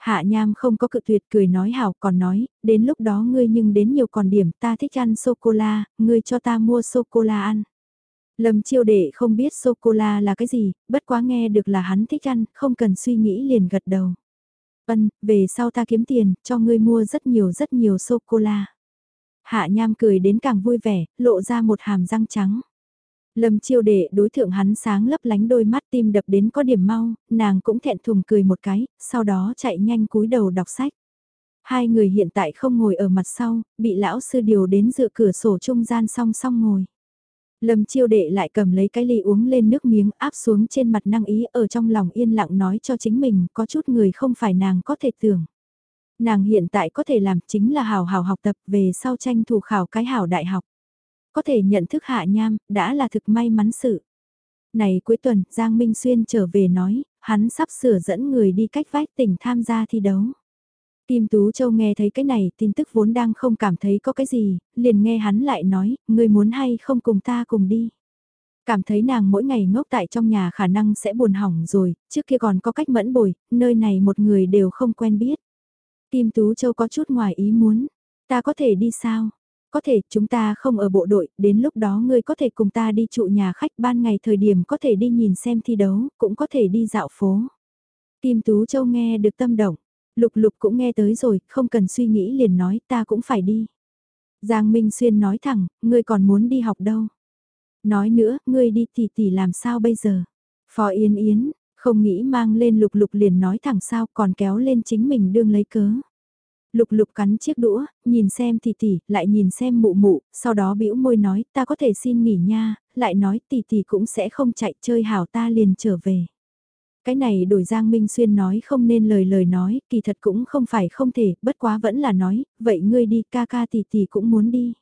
Hạ nham không có cự tuyệt cười nói hảo còn nói, đến lúc đó ngươi nhưng đến nhiều còn điểm ta thích ăn sô-cô-la, ngươi cho ta mua sô-cô-la ăn. Lâm chiêu đệ không biết sô-cô-la là cái gì, bất quá nghe được là hắn thích ăn, không cần suy nghĩ liền gật đầu. Ân, về sau ta kiếm tiền, cho ngươi mua rất nhiều rất nhiều sô-cô-la. Hạ Nham cười đến càng vui vẻ, lộ ra một hàm răng trắng. Lâm chiêu đệ đối thượng hắn sáng lấp lánh đôi mắt tim đập đến có điểm mau, nàng cũng thẹn thùng cười một cái, sau đó chạy nhanh cúi đầu đọc sách. Hai người hiện tại không ngồi ở mặt sau, bị lão sư điều đến dựa cửa sổ trung gian song song ngồi. Lâm chiêu đệ lại cầm lấy cái ly uống lên nước miếng áp xuống trên mặt năng ý ở trong lòng yên lặng nói cho chính mình có chút người không phải nàng có thể tưởng. Nàng hiện tại có thể làm chính là hào hào học tập về sau tranh thủ khảo cái hảo đại học. Có thể nhận thức hạ nham, đã là thực may mắn sự. Này cuối tuần, Giang Minh Xuyên trở về nói, hắn sắp sửa dẫn người đi cách vách tỉnh tham gia thi đấu. Kim Tú Châu nghe thấy cái này tin tức vốn đang không cảm thấy có cái gì, liền nghe hắn lại nói, người muốn hay không cùng ta cùng đi. Cảm thấy nàng mỗi ngày ngốc tại trong nhà khả năng sẽ buồn hỏng rồi, trước kia còn có cách mẫn bồi, nơi này một người đều không quen biết. Kim Tú Châu có chút ngoài ý muốn, ta có thể đi sao? Có thể chúng ta không ở bộ đội, đến lúc đó ngươi có thể cùng ta đi trụ nhà khách ban ngày thời điểm có thể đi nhìn xem thi đấu, cũng có thể đi dạo phố. Kim Tú Châu nghe được tâm động, Lục lục cũng nghe tới rồi, không cần suy nghĩ liền nói ta cũng phải đi. Giang Minh Xuyên nói thẳng, ngươi còn muốn đi học đâu. Nói nữa, ngươi đi tỷ tỷ làm sao bây giờ. Phó Yến Yến, không nghĩ mang lên lục lục liền nói thẳng sao còn kéo lên chính mình đương lấy cớ. Lục lục cắn chiếc đũa, nhìn xem tỷ tỷ, lại nhìn xem mụ mụ, sau đó bĩu môi nói ta có thể xin nghỉ nha, lại nói tỷ tỷ cũng sẽ không chạy chơi hảo ta liền trở về. Cái này đổi Giang Minh Xuyên nói không nên lời lời nói, kỳ thật cũng không phải không thể, bất quá vẫn là nói, vậy ngươi đi ca ca tỷ tỷ cũng muốn đi.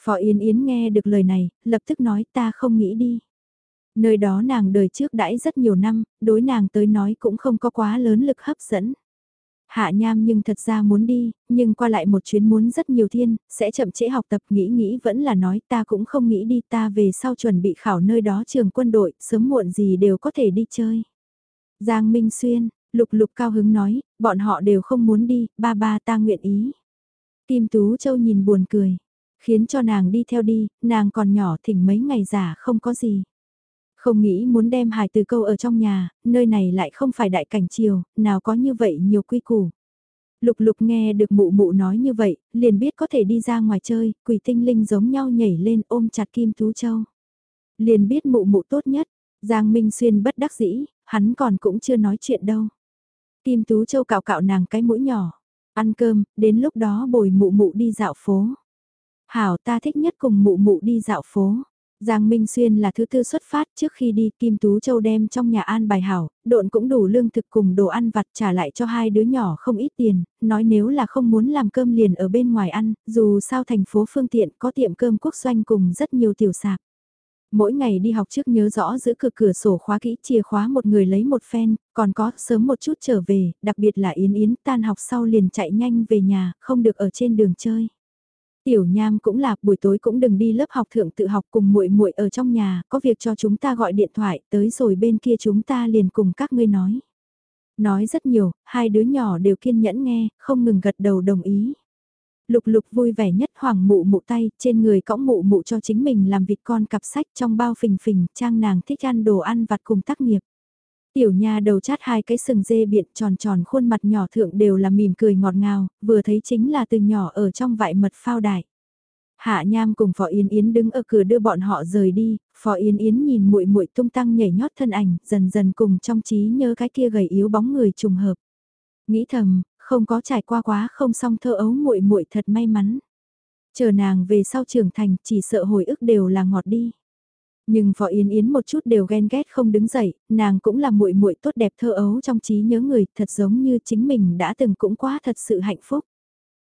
Phó Yến Yến nghe được lời này, lập tức nói ta không nghĩ đi. Nơi đó nàng đời trước đãi rất nhiều năm, đối nàng tới nói cũng không có quá lớn lực hấp dẫn. Hạ nham nhưng thật ra muốn đi, nhưng qua lại một chuyến muốn rất nhiều thiên, sẽ chậm trễ học tập nghĩ nghĩ vẫn là nói ta cũng không nghĩ đi ta về sau chuẩn bị khảo nơi đó trường quân đội, sớm muộn gì đều có thể đi chơi. Giang Minh Xuyên, Lục Lục cao hứng nói, bọn họ đều không muốn đi, ba ba ta nguyện ý. Kim Tú Châu nhìn buồn cười, khiến cho nàng đi theo đi, nàng còn nhỏ thỉnh mấy ngày giả không có gì. Không nghĩ muốn đem hài từ câu ở trong nhà, nơi này lại không phải đại cảnh chiều, nào có như vậy nhiều quy củ. Lục lục nghe được mụ mụ nói như vậy, liền biết có thể đi ra ngoài chơi, quỷ tinh linh giống nhau nhảy lên ôm chặt Kim Tú Châu. Liền biết mụ mụ tốt nhất, Giang Minh Xuyên bất đắc dĩ, hắn còn cũng chưa nói chuyện đâu. Kim Tú Châu cạo cạo nàng cái mũi nhỏ. Ăn cơm, đến lúc đó bồi mụ mụ đi dạo phố. Hảo ta thích nhất cùng mụ mụ đi dạo phố. Giang Minh Xuyên là thứ tư xuất phát trước khi đi Kim Tú Châu đem trong nhà an bài hảo, độn cũng đủ lương thực cùng đồ ăn vặt trả lại cho hai đứa nhỏ không ít tiền, nói nếu là không muốn làm cơm liền ở bên ngoài ăn, dù sao thành phố phương tiện có tiệm cơm quốc doanh cùng rất nhiều tiểu sạp. Mỗi ngày đi học trước nhớ rõ giữ cửa cửa sổ khóa kỹ chìa khóa một người lấy một phen, còn có sớm một chút trở về, đặc biệt là Yến Yến tan học sau liền chạy nhanh về nhà, không được ở trên đường chơi. Tiểu Nham cũng là, buổi tối cũng đừng đi lớp học thượng tự học cùng muội muội ở trong nhà, có việc cho chúng ta gọi điện thoại, tới rồi bên kia chúng ta liền cùng các ngươi nói. Nói rất nhiều, hai đứa nhỏ đều kiên nhẫn nghe, không ngừng gật đầu đồng ý. Lục lục vui vẻ nhất hoàng mụ mụ tay, trên người cõng mụ mụ cho chính mình làm vịt con cặp sách trong bao phình phình, trang nàng thích ăn đồ ăn vặt cùng tác nghiệp. Tiểu nha đầu chát hai cái sừng dê biện tròn tròn khuôn mặt nhỏ thượng đều là mỉm cười ngọt ngào, vừa thấy chính là từ nhỏ ở trong vại mật phao đại. Hạ Nham cùng Phó Yến Yến đứng ở cửa đưa bọn họ rời đi, Phó Yến Yến nhìn muội muội tung tăng nhảy nhót thân ảnh, dần dần cùng trong trí nhớ cái kia gầy yếu bóng người trùng hợp. Nghĩ thầm, không có trải qua quá không xong thơ ấu muội muội thật may mắn. Chờ nàng về sau trưởng thành, chỉ sợ hồi ức đều là ngọt đi. Nhưng Phó Yến Yến một chút đều ghen ghét không đứng dậy, nàng cũng là muội muội tốt đẹp thơ ấu trong trí nhớ người, thật giống như chính mình đã từng cũng quá thật sự hạnh phúc.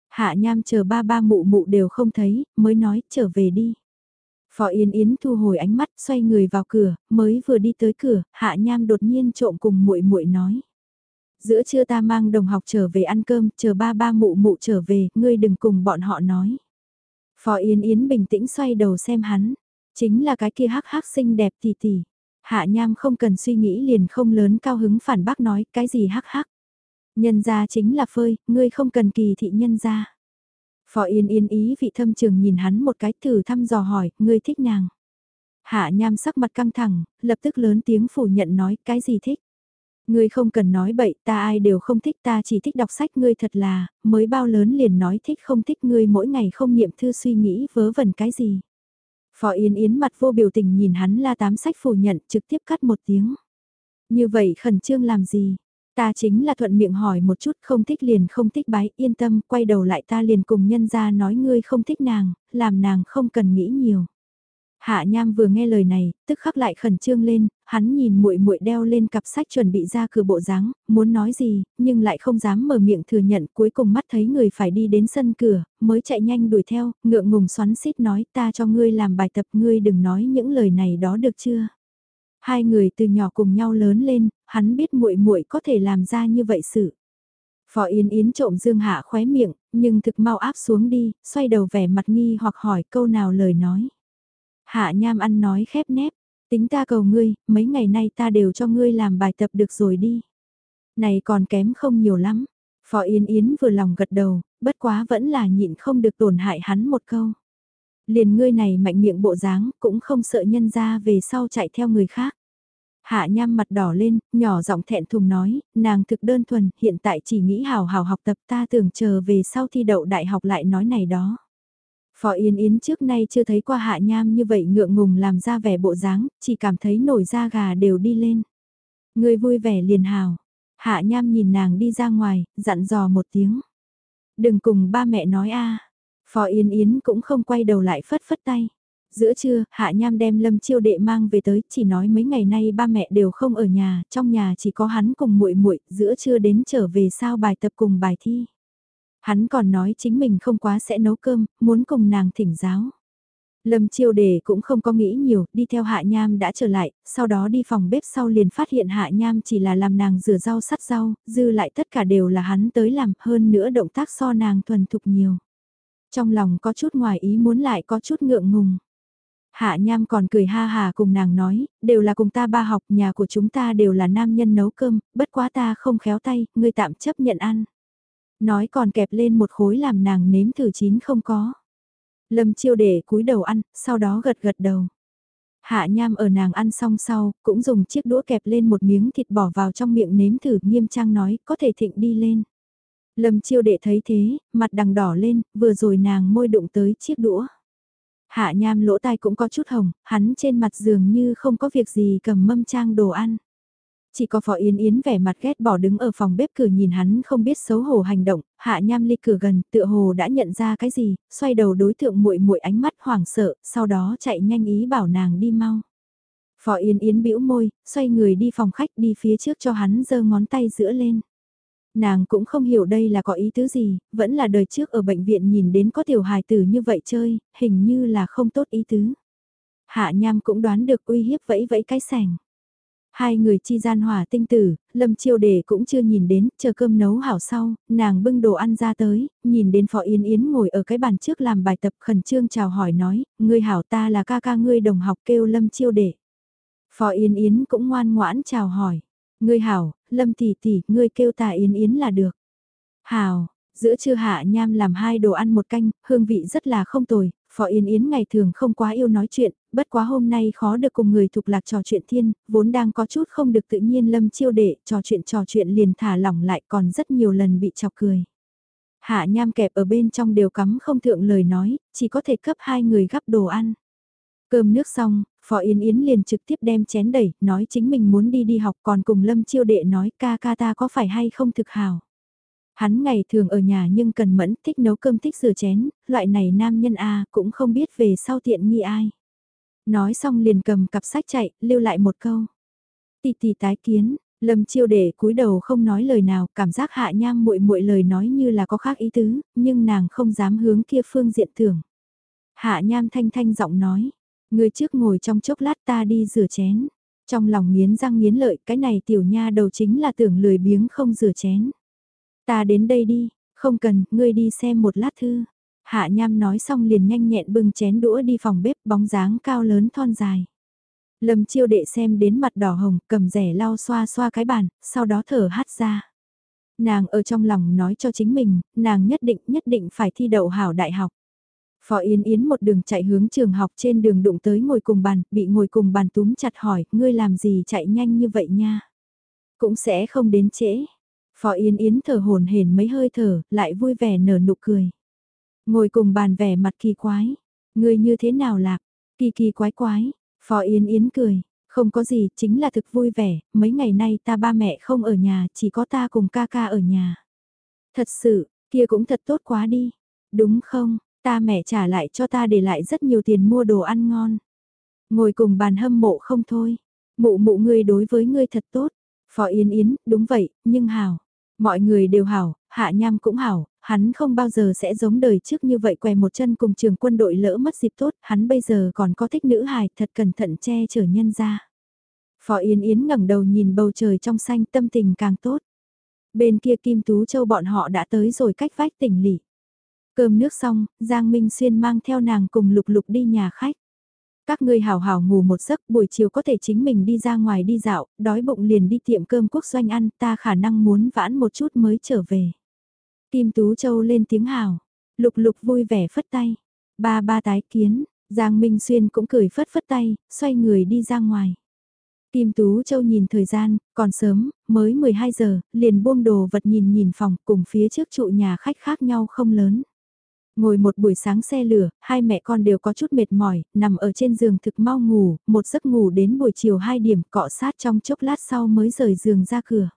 Hạ Nham chờ ba ba mụ mụ đều không thấy, mới nói trở về đi. Phó Yến Yến thu hồi ánh mắt, xoay người vào cửa, mới vừa đi tới cửa, Hạ Nham đột nhiên trộm cùng muội muội nói: "Giữa trưa ta mang đồng học trở về ăn cơm, chờ ba ba mụ mụ trở về, ngươi đừng cùng bọn họ nói." Phó Yến Yến bình tĩnh xoay đầu xem hắn, Chính là cái kia hắc hắc xinh đẹp tỷ tỷ. Hạ Nham không cần suy nghĩ liền không lớn cao hứng phản bác nói cái gì hắc hắc. Nhân gia chính là phơi, ngươi không cần kỳ thị nhân gia. Phó Yên Yên ý vị thâm trường nhìn hắn một cái thử thăm dò hỏi, ngươi thích nàng. Hạ Nham sắc mặt căng thẳng, lập tức lớn tiếng phủ nhận nói cái gì thích. Ngươi không cần nói bậy, ta ai đều không thích ta chỉ thích đọc sách ngươi thật là, mới bao lớn liền nói thích không thích ngươi mỗi ngày không niệm thư suy nghĩ vớ vẩn cái gì. Phó Yến Yến mặt vô biểu tình nhìn hắn la tám sách phủ nhận trực tiếp cắt một tiếng. Như vậy khẩn trương làm gì? Ta chính là thuận miệng hỏi một chút không thích liền không thích bái yên tâm quay đầu lại ta liền cùng nhân ra nói ngươi không thích nàng, làm nàng không cần nghĩ nhiều. Hạ Nham vừa nghe lời này, tức khắc lại khẩn trương lên, hắn nhìn muội muội đeo lên cặp sách chuẩn bị ra cửa bộ dáng, muốn nói gì, nhưng lại không dám mở miệng thừa nhận, cuối cùng mắt thấy người phải đi đến sân cửa, mới chạy nhanh đuổi theo, ngượng ngùng xoắn xít nói, ta cho ngươi làm bài tập, ngươi đừng nói những lời này đó được chưa? Hai người từ nhỏ cùng nhau lớn lên, hắn biết muội muội có thể làm ra như vậy sự. Phó Yến Yến trộm Dương Hạ khóe miệng, nhưng thực mau áp xuống đi, xoay đầu vẻ mặt nghi hoặc hỏi câu nào lời nói. Hạ Nham ăn nói khép nép, tính ta cầu ngươi, mấy ngày nay ta đều cho ngươi làm bài tập được rồi đi. Này còn kém không nhiều lắm. Phó Yến Yến vừa lòng gật đầu, bất quá vẫn là nhịn không được tổn hại hắn một câu. Liền ngươi này mạnh miệng bộ dáng, cũng không sợ nhân ra về sau chạy theo người khác. Hạ nham mặt đỏ lên, nhỏ giọng thẹn thùng nói, nàng thực đơn thuần, hiện tại chỉ nghĩ hào hào học tập ta tưởng chờ về sau thi đậu đại học lại nói này đó. Phó Yến Yến trước nay chưa thấy qua hạ nham như vậy ngượng ngùng làm ra vẻ bộ dáng, chỉ cảm thấy nổi da gà đều đi lên. Người vui vẻ liền hào. Hạ nham nhìn nàng đi ra ngoài, dặn dò một tiếng. Đừng cùng ba mẹ nói a. Phó Yến Yến cũng không quay đầu lại phất phất tay. Giữa trưa, Hạ Nham đem Lâm Chiêu Đệ mang về tới, chỉ nói mấy ngày nay ba mẹ đều không ở nhà, trong nhà chỉ có hắn cùng muội muội, giữa trưa đến trở về sao bài tập cùng bài thi. Hắn còn nói chính mình không quá sẽ nấu cơm, muốn cùng nàng thỉnh giáo. Lâm chiêu đề cũng không có nghĩ nhiều, đi theo hạ nham đã trở lại, sau đó đi phòng bếp sau liền phát hiện hạ nham chỉ là làm nàng rửa rau sắt rau, dư lại tất cả đều là hắn tới làm, hơn nữa động tác so nàng thuần thục nhiều. Trong lòng có chút ngoài ý muốn lại có chút ngượng ngùng. Hạ Nham còn cười ha hà cùng nàng nói, đều là cùng ta ba học, nhà của chúng ta đều là nam nhân nấu cơm, bất quá ta không khéo tay, ngươi tạm chấp nhận ăn. Nói còn kẹp lên một khối làm nàng nếm thử chín không có. Lâm chiêu để cúi đầu ăn, sau đó gật gật đầu. Hạ nham ở nàng ăn xong sau, cũng dùng chiếc đũa kẹp lên một miếng thịt bỏ vào trong miệng nếm thử nghiêm trang nói, có thể thịnh đi lên. Lâm chiêu đệ thấy thế, mặt đằng đỏ lên, vừa rồi nàng môi đụng tới chiếc đũa. Hạ nham lỗ tai cũng có chút hồng, hắn trên mặt dường như không có việc gì cầm mâm trang đồ ăn. Chỉ có Phó Yến Yến vẻ mặt ghét bỏ đứng ở phòng bếp cửa nhìn hắn không biết xấu hổ hành động, Hạ Nham ly cửa gần, tựa hồ đã nhận ra cái gì, xoay đầu đối tượng muội muội ánh mắt hoảng sợ, sau đó chạy nhanh ý bảo nàng đi mau. Phó Yến Yến bĩu môi, xoay người đi phòng khách đi phía trước cho hắn giơ ngón tay giữa lên. Nàng cũng không hiểu đây là có ý tứ gì, vẫn là đời trước ở bệnh viện nhìn đến có tiểu hài tử như vậy chơi, hình như là không tốt ý tứ. Hạ Nham cũng đoán được uy hiếp vẫy vẫy cái sẻng. Hai người chi gian hỏa tinh tử, lâm chiêu đề cũng chưa nhìn đến, chờ cơm nấu hảo sau, nàng bưng đồ ăn ra tới, nhìn đến phó Yến Yến ngồi ở cái bàn trước làm bài tập khẩn trương chào hỏi nói, ngươi hảo ta là ca ca ngươi đồng học kêu lâm chiêu đề. Phó Yến Yến cũng ngoan ngoãn chào hỏi, ngươi hảo, lâm tỷ tỷ, ngươi kêu ta Yến Yến là được. Hảo, giữa trưa hạ nham làm hai đồ ăn một canh, hương vị rất là không tồi, Phó Yến Yến ngày thường không quá yêu nói chuyện, bất quá hôm nay khó được cùng người thuộc lạc trò chuyện thiên, vốn đang có chút không được tự nhiên lâm chiêu đệ, trò chuyện trò chuyện liền thả lỏng lại còn rất nhiều lần bị chọc cười. Hạ nham kẹp ở bên trong đều cắm không thượng lời nói, chỉ có thể cấp hai người gắp đồ ăn. Cơm nước xong, Phó Yến Yến liền trực tiếp đem chén đẩy, nói chính mình muốn đi đi học còn cùng Lâm Chiêu Đệ nói ca ca ta có phải hay không thực hào. Hắn ngày thường ở nhà nhưng cần mẫn, thích nấu cơm thích rửa chén, loại này nam nhân A cũng không biết về sau tiện nghi ai. Nói xong liền cầm cặp sách chạy, lưu lại một câu. Tì tì tái kiến, Lâm chiêu để cúi đầu không nói lời nào, cảm giác hạ nham muội muội lời nói như là có khác ý tứ, nhưng nàng không dám hướng kia phương diện tưởng. Hạ nham thanh thanh giọng nói, người trước ngồi trong chốc lát ta đi rửa chén. Trong lòng nghiến răng nghiến lợi, cái này tiểu nha đầu chính là tưởng lười biếng không rửa chén. Ta đến đây đi, không cần, ngươi đi xem một lát thư. Hạ Nham nói xong liền nhanh nhẹn bưng chén đũa đi phòng bếp bóng dáng cao lớn thon dài. Lâm chiêu đệ xem đến mặt đỏ hồng, cầm rẻ lau xoa xoa cái bàn, sau đó thở hát ra. Nàng ở trong lòng nói cho chính mình, nàng nhất định nhất định phải thi đậu hảo đại học. Phó Yến Yến một đường chạy hướng trường học trên đường đụng tới ngồi cùng bàn, bị ngồi cùng bàn túm chặt hỏi, ngươi làm gì chạy nhanh như vậy nha? Cũng sẽ không đến trễ. Phó Yến Yến thở hồn hển mấy hơi thở, lại vui vẻ nở nụ cười. Ngồi cùng bàn vẻ mặt kỳ quái. Người như thế nào lạc? Kỳ kỳ quái quái. Phó Yến Yến cười. Không có gì, chính là thực vui vẻ, mấy ngày nay ta ba mẹ không ở nhà, chỉ có ta cùng ca ca ở nhà. Thật sự, kia cũng thật tốt quá đi. Đúng không, ta mẹ trả lại cho ta để lại rất nhiều tiền mua đồ ăn ngon. Ngồi cùng bàn hâm mộ không thôi. Mụ mụ ngươi đối với ngươi thật tốt. Phó Yến Yến, đúng vậy, nhưng hào Mọi người đều hảo, hạ nham cũng hảo, hắn không bao giờ sẽ giống đời trước như vậy què một chân cùng trường quân đội lỡ mất dịp tốt, hắn bây giờ còn có thích nữ hài thật cẩn thận che chở nhân ra. Phó Yến Yến ngẩng đầu nhìn bầu trời trong xanh tâm tình càng tốt. Bên kia Kim Tú Châu bọn họ đã tới rồi cách vách tỉnh lỉ. Cơm nước xong, Giang Minh Xuyên mang theo nàng cùng lục lục đi nhà khách. Các ngươi hào hào ngủ một giấc buổi chiều có thể chính mình đi ra ngoài đi dạo, đói bụng liền đi tiệm cơm quốc doanh ăn, ta khả năng muốn vãn một chút mới trở về. Kim Tú Châu lên tiếng hào, lục lục vui vẻ phất tay, ba ba tái kiến, Giang Minh Xuyên cũng cười phất phất tay, xoay người đi ra ngoài. Kim Tú Châu nhìn thời gian, còn sớm, mới 12 giờ, liền buông đồ vật nhìn nhìn phòng cùng phía trước trụ nhà khách khác nhau không lớn. Ngồi một buổi sáng xe lửa, hai mẹ con đều có chút mệt mỏi, nằm ở trên giường thực mau ngủ, một giấc ngủ đến buổi chiều 2 điểm cọ sát trong chốc lát sau mới rời giường ra cửa.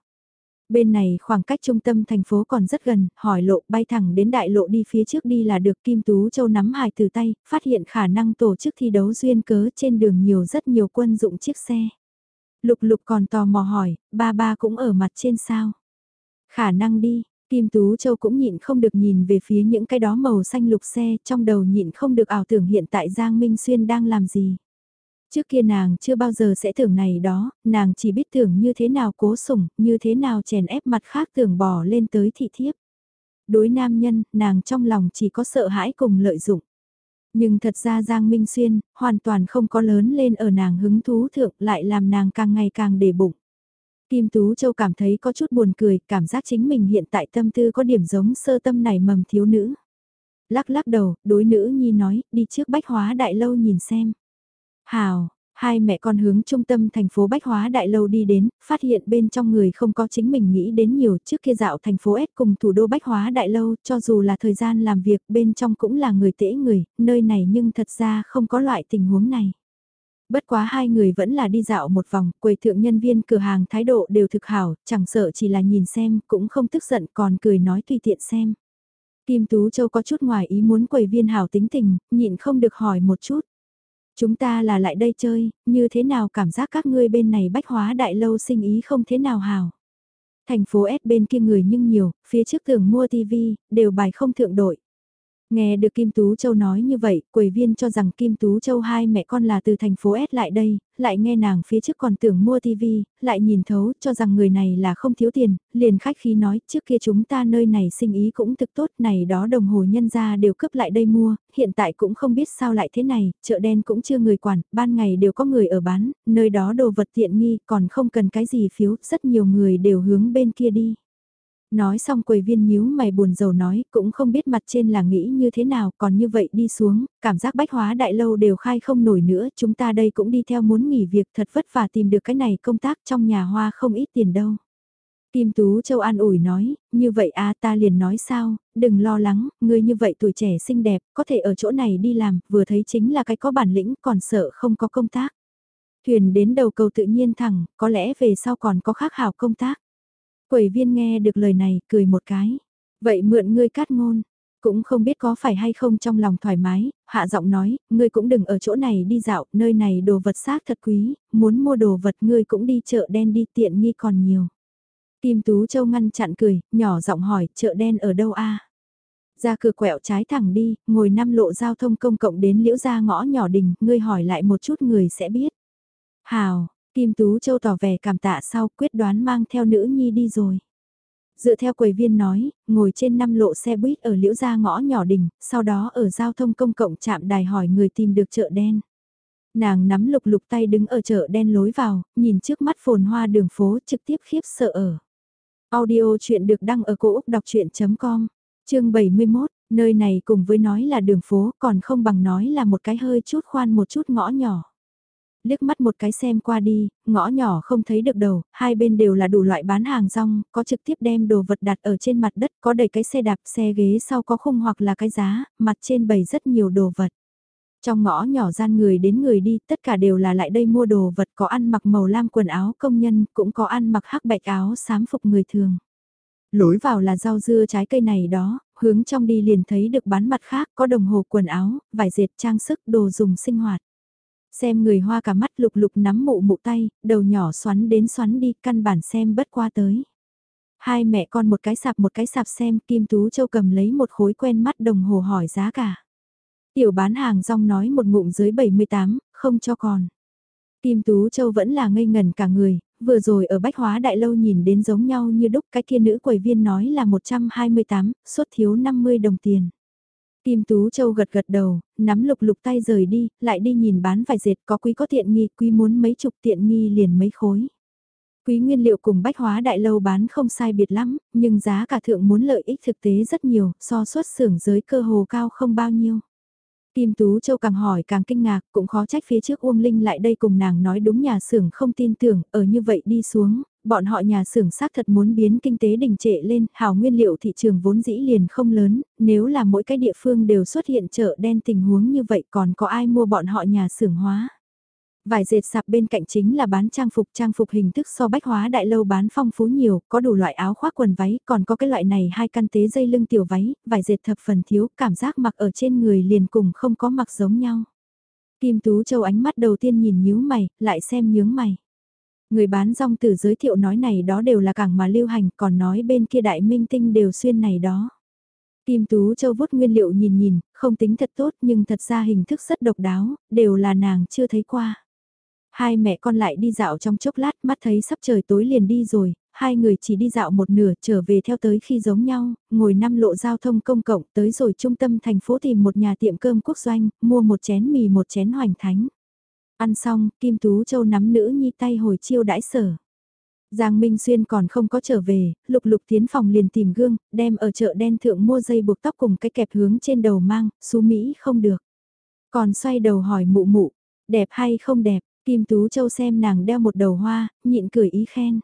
Bên này khoảng cách trung tâm thành phố còn rất gần, hỏi lộ bay thẳng đến đại lộ đi phía trước đi là được Kim Tú Châu nắm hài từ tay, phát hiện khả năng tổ chức thi đấu duyên cớ trên đường nhiều rất nhiều quân dụng chiếc xe. Lục lục còn tò mò hỏi, ba ba cũng ở mặt trên sao? Khả năng đi, Kim Tú Châu cũng nhịn không được nhìn về phía những cái đó màu xanh lục xe, trong đầu nhịn không được ảo tưởng hiện tại Giang Minh Xuyên đang làm gì. Trước kia nàng chưa bao giờ sẽ tưởng này đó, nàng chỉ biết tưởng như thế nào cố sủng, như thế nào chèn ép mặt khác tưởng bỏ lên tới thị thiếp. Đối nam nhân, nàng trong lòng chỉ có sợ hãi cùng lợi dụng. Nhưng thật ra Giang Minh Xuyên, hoàn toàn không có lớn lên ở nàng hứng thú thượng lại làm nàng càng ngày càng để bụng. Kim Tú Châu cảm thấy có chút buồn cười, cảm giác chính mình hiện tại tâm tư có điểm giống sơ tâm này mầm thiếu nữ. Lắc lắc đầu, đối nữ nhi nói, đi trước bách hóa đại lâu nhìn xem. Hào, Hai mẹ con hướng trung tâm thành phố Bách Hóa Đại Lâu đi đến, phát hiện bên trong người không có chính mình nghĩ đến nhiều trước kia dạo thành phố S cùng thủ đô Bách Hóa Đại Lâu, cho dù là thời gian làm việc bên trong cũng là người tễ người, nơi này nhưng thật ra không có loại tình huống này. Bất quá hai người vẫn là đi dạo một vòng, quầy thượng nhân viên cửa hàng thái độ đều thực hảo, chẳng sợ chỉ là nhìn xem, cũng không tức giận còn cười nói tùy tiện xem. Kim Tú Châu có chút ngoài ý muốn quầy viên hảo tính tình, nhịn không được hỏi một chút. Chúng ta là lại đây chơi, như thế nào cảm giác các ngươi bên này bách hóa đại lâu sinh ý không thế nào hảo. Thành phố S bên kia người nhưng nhiều, phía trước tưởng mua TV, đều bài không thượng đội. Nghe được Kim Tú Châu nói như vậy, quầy viên cho rằng Kim Tú Châu hai mẹ con là từ thành phố S lại đây, lại nghe nàng phía trước còn tưởng mua TV, lại nhìn thấu cho rằng người này là không thiếu tiền, liền khách khí nói trước kia chúng ta nơi này sinh ý cũng thực tốt này đó đồng hồ nhân ra đều cướp lại đây mua, hiện tại cũng không biết sao lại thế này, chợ đen cũng chưa người quản, ban ngày đều có người ở bán, nơi đó đồ vật tiện nghi còn không cần cái gì phiếu, rất nhiều người đều hướng bên kia đi. Nói xong quầy viên nhíu mày buồn rầu nói, cũng không biết mặt trên là nghĩ như thế nào, còn như vậy đi xuống, cảm giác bách hóa đại lâu đều khai không nổi nữa, chúng ta đây cũng đi theo muốn nghỉ việc thật vất vả tìm được cái này công tác trong nhà hoa không ít tiền đâu. Kim Tú Châu an ủi nói, như vậy à ta liền nói sao, đừng lo lắng, người như vậy tuổi trẻ xinh đẹp, có thể ở chỗ này đi làm, vừa thấy chính là cái có bản lĩnh, còn sợ không có công tác. Thuyền đến đầu cầu tự nhiên thẳng, có lẽ về sau còn có khác hảo công tác. Quầy viên nghe được lời này, cười một cái. Vậy mượn ngươi cát ngôn, cũng không biết có phải hay không trong lòng thoải mái, hạ giọng nói, ngươi cũng đừng ở chỗ này đi dạo, nơi này đồ vật xác thật quý, muốn mua đồ vật ngươi cũng đi chợ đen đi tiện nghi còn nhiều. Kim Tú Châu ngăn chặn cười, nhỏ giọng hỏi, chợ đen ở đâu a? Ra cửa quẹo trái thẳng đi, ngồi năm lộ giao thông công cộng đến liễu ra ngõ nhỏ đình, ngươi hỏi lại một chút người sẽ biết. Hào, Kim Tú Châu tỏ vẻ cảm tạ sau quyết đoán mang theo nữ nhi đi rồi. Dựa theo quầy viên nói, ngồi trên năm lộ xe buýt ở liễu gia ngõ nhỏ đình, sau đó ở giao thông công cộng chạm đài hỏi người tìm được chợ đen. Nàng nắm lục lục tay đứng ở chợ đen lối vào, nhìn trước mắt phồn hoa đường phố trực tiếp khiếp sợ ở. Audio chuyện được đăng ở cổ Úc đọc chuyện.com, chương 71, nơi này cùng với nói là đường phố còn không bằng nói là một cái hơi chút khoan một chút ngõ nhỏ liếc mắt một cái xem qua đi, ngõ nhỏ không thấy được đầu, hai bên đều là đủ loại bán hàng rong, có trực tiếp đem đồ vật đặt ở trên mặt đất, có đầy cái xe đạp xe ghế sau có khung hoặc là cái giá, mặt trên bày rất nhiều đồ vật. Trong ngõ nhỏ gian người đến người đi, tất cả đều là lại đây mua đồ vật có ăn mặc màu lam quần áo công nhân, cũng có ăn mặc hắc bạch áo xám phục người thường. Lối vào là rau dưa trái cây này đó, hướng trong đi liền thấy được bán mặt khác, có đồng hồ quần áo, vải dệt trang sức, đồ dùng sinh hoạt. Xem người hoa cả mắt lục lục nắm mụ mụ tay, đầu nhỏ xoắn đến xoắn đi, căn bản xem bất qua tới. Hai mẹ con một cái sạp một cái sạp xem, Kim Tú Châu cầm lấy một khối quen mắt đồng hồ hỏi giá cả. Tiểu bán hàng rong nói một ngụm dưới 78, không cho còn. Kim Tú Châu vẫn là ngây ngần cả người, vừa rồi ở Bách Hóa Đại Lâu nhìn đến giống nhau như đúc cái kia nữ quầy viên nói là 128, suốt thiếu 50 đồng tiền. Kim Tú Châu gật gật đầu, nắm lục lục tay rời đi, lại đi nhìn bán vải dệt có quý có tiện nghi, quý muốn mấy chục tiện nghi liền mấy khối. Quý nguyên liệu cùng bách hóa đại lâu bán không sai biệt lắm, nhưng giá cả thượng muốn lợi ích thực tế rất nhiều, so xuất xưởng giới cơ hồ cao không bao nhiêu. Kim Tú Châu càng hỏi càng kinh ngạc, cũng khó trách phía trước Uông Linh lại đây cùng nàng nói đúng nhà xưởng không tin tưởng, ở như vậy đi xuống, bọn họ nhà xưởng xác thật muốn biến kinh tế đình trệ lên, hào nguyên liệu thị trường vốn dĩ liền không lớn, nếu là mỗi cái địa phương đều xuất hiện chợ đen tình huống như vậy còn có ai mua bọn họ nhà xưởng hóa. Vải dệt sạp bên cạnh chính là bán trang phục, trang phục hình thức so bách hóa đại lâu bán phong phú nhiều, có đủ loại áo khoác quần váy, còn có cái loại này hai căn tế dây lưng tiểu váy, vải dệt thập phần thiếu, cảm giác mặc ở trên người liền cùng không có mặc giống nhau. Kim Tú Châu ánh mắt đầu tiên nhìn nhíu mày, lại xem nhướng mày. Người bán rong từ giới thiệu nói này đó đều là cảng mà lưu hành, còn nói bên kia đại minh tinh đều xuyên này đó. Kim Tú Châu vút nguyên liệu nhìn nhìn, không tính thật tốt nhưng thật ra hình thức rất độc đáo, đều là nàng chưa thấy qua. Hai mẹ con lại đi dạo trong chốc lát mắt thấy sắp trời tối liền đi rồi, hai người chỉ đi dạo một nửa trở về theo tới khi giống nhau, ngồi năm lộ giao thông công cộng tới rồi trung tâm thành phố tìm một nhà tiệm cơm quốc doanh, mua một chén mì một chén hoành thánh. Ăn xong, Kim Tú Châu nắm nữ nhi tay hồi chiêu đãi sở. Giang Minh Xuyên còn không có trở về, lục lục tiến phòng liền tìm gương, đem ở chợ đen thượng mua dây buộc tóc cùng cái kẹp hướng trên đầu mang, xú Mỹ không được. Còn xoay đầu hỏi mụ mụ, đẹp hay không đẹp, Kim Tú Châu xem nàng đeo một đầu hoa, nhịn cười ý khen.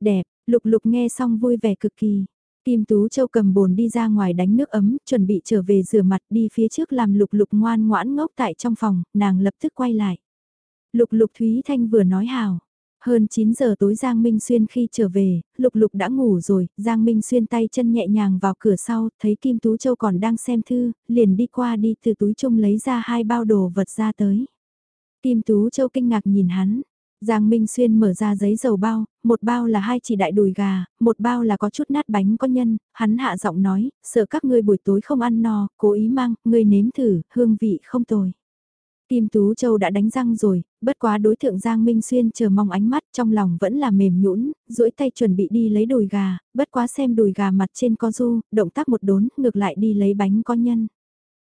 Đẹp, lục lục nghe xong vui vẻ cực kỳ. Kim Tú Châu cầm bồn đi ra ngoài đánh nước ấm, chuẩn bị trở về rửa mặt đi phía trước làm lục lục ngoan ngoãn ngốc tại trong phòng, nàng lập tức quay lại. Lục lục Thúy Thanh vừa nói hào. Hơn 9 giờ tối Giang Minh Xuyên khi trở về, Lục Lục đã ngủ rồi, Giang Minh Xuyên tay chân nhẹ nhàng vào cửa sau, thấy Kim Tú Châu còn đang xem thư, liền đi qua đi từ túi chung lấy ra hai bao đồ vật ra tới. Kim Tú Châu kinh ngạc nhìn hắn, Giang Minh Xuyên mở ra giấy dầu bao, một bao là hai chỉ đại đùi gà, một bao là có chút nát bánh có nhân, hắn hạ giọng nói, sợ các ngươi buổi tối không ăn no, cố ý mang, ngươi nếm thử, hương vị không tồi. Kim Tú Châu đã đánh răng rồi, bất quá đối tượng Giang Minh Xuyên chờ mong ánh mắt trong lòng vẫn là mềm nhũn, duỗi tay chuẩn bị đi lấy đùi gà, bất quá xem đùi gà mặt trên có du, động tác một đốn, ngược lại đi lấy bánh có nhân.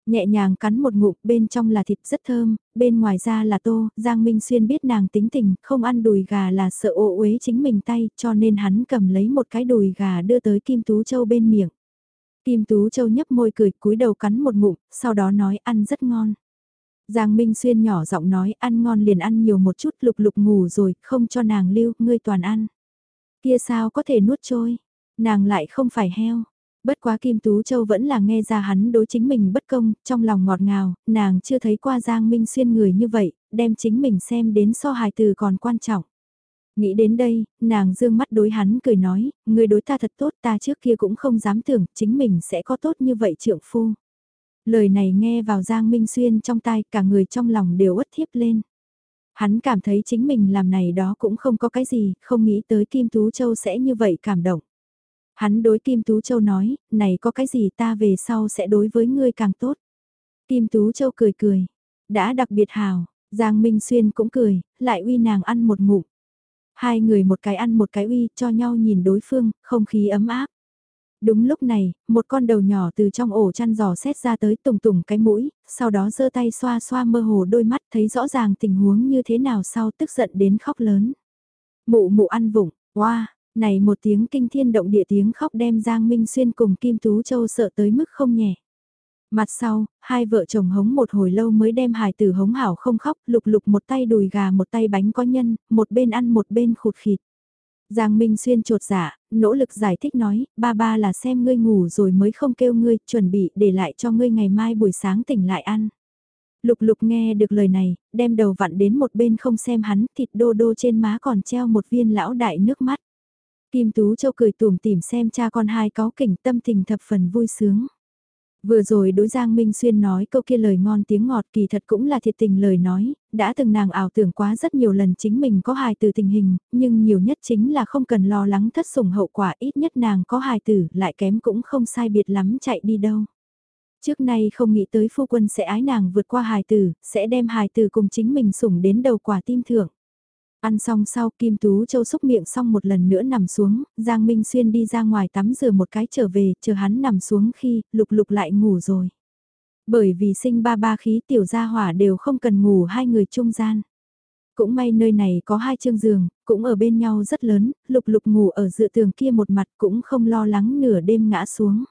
Nhẹ nhàng cắn một ngụm bên trong là thịt rất thơm, bên ngoài ra là tô, Giang Minh Xuyên biết nàng tính tình, không ăn đùi gà là sợ ô uế chính mình tay, cho nên hắn cầm lấy một cái đùi gà đưa tới Kim Tú Châu bên miệng. Kim Tú Châu nhấp môi cười cúi đầu cắn một ngụm, sau đó nói ăn rất ngon. Giang Minh Xuyên nhỏ giọng nói ăn ngon liền ăn nhiều một chút lục lục ngủ rồi, không cho nàng lưu, ngươi toàn ăn. Kia sao có thể nuốt trôi, nàng lại không phải heo. Bất quá Kim Tú Châu vẫn là nghe ra hắn đối chính mình bất công, trong lòng ngọt ngào, nàng chưa thấy qua Giang Minh Xuyên người như vậy, đem chính mình xem đến so hài từ còn quan trọng. Nghĩ đến đây, nàng dương mắt đối hắn cười nói, người đối ta thật tốt ta trước kia cũng không dám tưởng chính mình sẽ có tốt như vậy trượng phu. Lời này nghe vào Giang Minh Xuyên trong tai cả người trong lòng đều uất thiếp lên. Hắn cảm thấy chính mình làm này đó cũng không có cái gì, không nghĩ tới Kim Tú Châu sẽ như vậy cảm động. Hắn đối Kim Tú Châu nói, này có cái gì ta về sau sẽ đối với ngươi càng tốt. Kim Tú Châu cười cười, đã đặc biệt hào, Giang Minh Xuyên cũng cười, lại uy nàng ăn một ngụm. Hai người một cái ăn một cái uy cho nhau nhìn đối phương, không khí ấm áp. Đúng lúc này, một con đầu nhỏ từ trong ổ chăn giò xét ra tới tùng tùng cái mũi, sau đó giơ tay xoa xoa mơ hồ đôi mắt thấy rõ ràng tình huống như thế nào sau tức giận đến khóc lớn. Mụ mụ ăn vụng, wow, này một tiếng kinh thiên động địa tiếng khóc đem Giang Minh Xuyên cùng Kim Tú Châu sợ tới mức không nhẹ. Mặt sau, hai vợ chồng hống một hồi lâu mới đem hài tử hống hảo không khóc, lục lục một tay đùi gà một tay bánh có nhân, một bên ăn một bên khụt khịt. Giang Minh Xuyên trột dạ, nỗ lực giải thích nói, ba ba là xem ngươi ngủ rồi mới không kêu ngươi, chuẩn bị để lại cho ngươi ngày mai buổi sáng tỉnh lại ăn. Lục lục nghe được lời này, đem đầu vặn đến một bên không xem hắn, thịt đô đô trên má còn treo một viên lão đại nước mắt. Kim Tú Châu cười tủm tỉm xem cha con hai có kỉnh tâm tình thập phần vui sướng. Vừa rồi đối Giang Minh Xuyên nói câu kia lời ngon tiếng ngọt kỳ thật cũng là thiệt tình lời nói, đã từng nàng ảo tưởng quá rất nhiều lần chính mình có hài từ tình hình, nhưng nhiều nhất chính là không cần lo lắng thất sủng hậu quả ít nhất nàng có hài tử lại kém cũng không sai biệt lắm chạy đi đâu. Trước nay không nghĩ tới phu quân sẽ ái nàng vượt qua hài tử, sẽ đem hài tử cùng chính mình sủng đến đầu quả tim thưởng. Ăn xong sau Kim Tú Châu xúc miệng xong một lần nữa nằm xuống, Giang Minh Xuyên đi ra ngoài tắm rửa một cái trở về, chờ hắn nằm xuống khi lục lục lại ngủ rồi. Bởi vì sinh ba ba khí tiểu gia hỏa đều không cần ngủ hai người trung gian. Cũng may nơi này có hai chương giường, cũng ở bên nhau rất lớn, lục lục ngủ ở dựa tường kia một mặt cũng không lo lắng nửa đêm ngã xuống.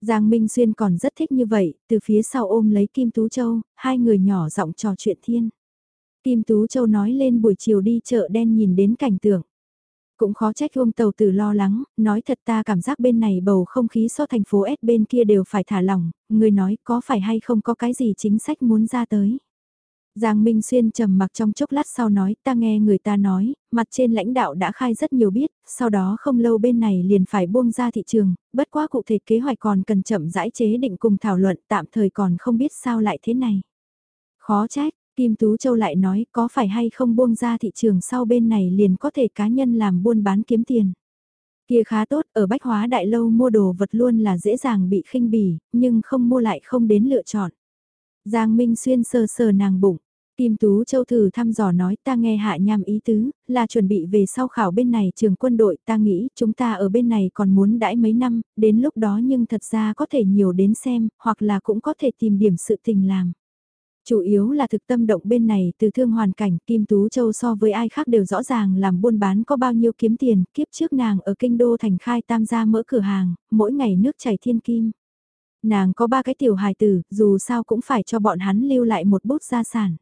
Giang Minh Xuyên còn rất thích như vậy, từ phía sau ôm lấy Kim Tú Châu, hai người nhỏ giọng trò chuyện thiên. Kim Tú Châu nói lên buổi chiều đi chợ đen nhìn đến cảnh tượng. Cũng khó trách ông tàu tử lo lắng, nói thật ta cảm giác bên này bầu không khí so thành phố S bên kia đều phải thả lỏng, người nói có phải hay không có cái gì chính sách muốn ra tới. Giang Minh Xuyên trầm mặc trong chốc lát sau nói ta nghe người ta nói, mặt trên lãnh đạo đã khai rất nhiều biết, sau đó không lâu bên này liền phải buông ra thị trường, bất quá cụ thể kế hoạch còn cần chậm rãi chế định cùng thảo luận tạm thời còn không biết sao lại thế này. Khó trách, Kim Tú Châu lại nói có phải hay không buông ra thị trường sau bên này liền có thể cá nhân làm buôn bán kiếm tiền. Kia khá tốt, ở bách hóa đại lâu mua đồ vật luôn là dễ dàng bị khinh bỉ, nhưng không mua lại không đến lựa chọn. Giang Minh Xuyên sờ sờ nàng bụng. Kim Tú Châu thử thăm dò nói ta nghe hạ nham ý tứ, là chuẩn bị về sau khảo bên này trường quân đội ta nghĩ chúng ta ở bên này còn muốn đãi mấy năm, đến lúc đó nhưng thật ra có thể nhiều đến xem, hoặc là cũng có thể tìm điểm sự tình làm. Chủ yếu là thực tâm động bên này từ thương hoàn cảnh Kim Tú Châu so với ai khác đều rõ ràng làm buôn bán có bao nhiêu kiếm tiền, kiếp trước nàng ở kinh đô thành khai tam gia mỡ cửa hàng, mỗi ngày nước chảy thiên kim. Nàng có ba cái tiểu hài tử, dù sao cũng phải cho bọn hắn lưu lại một bút gia sản.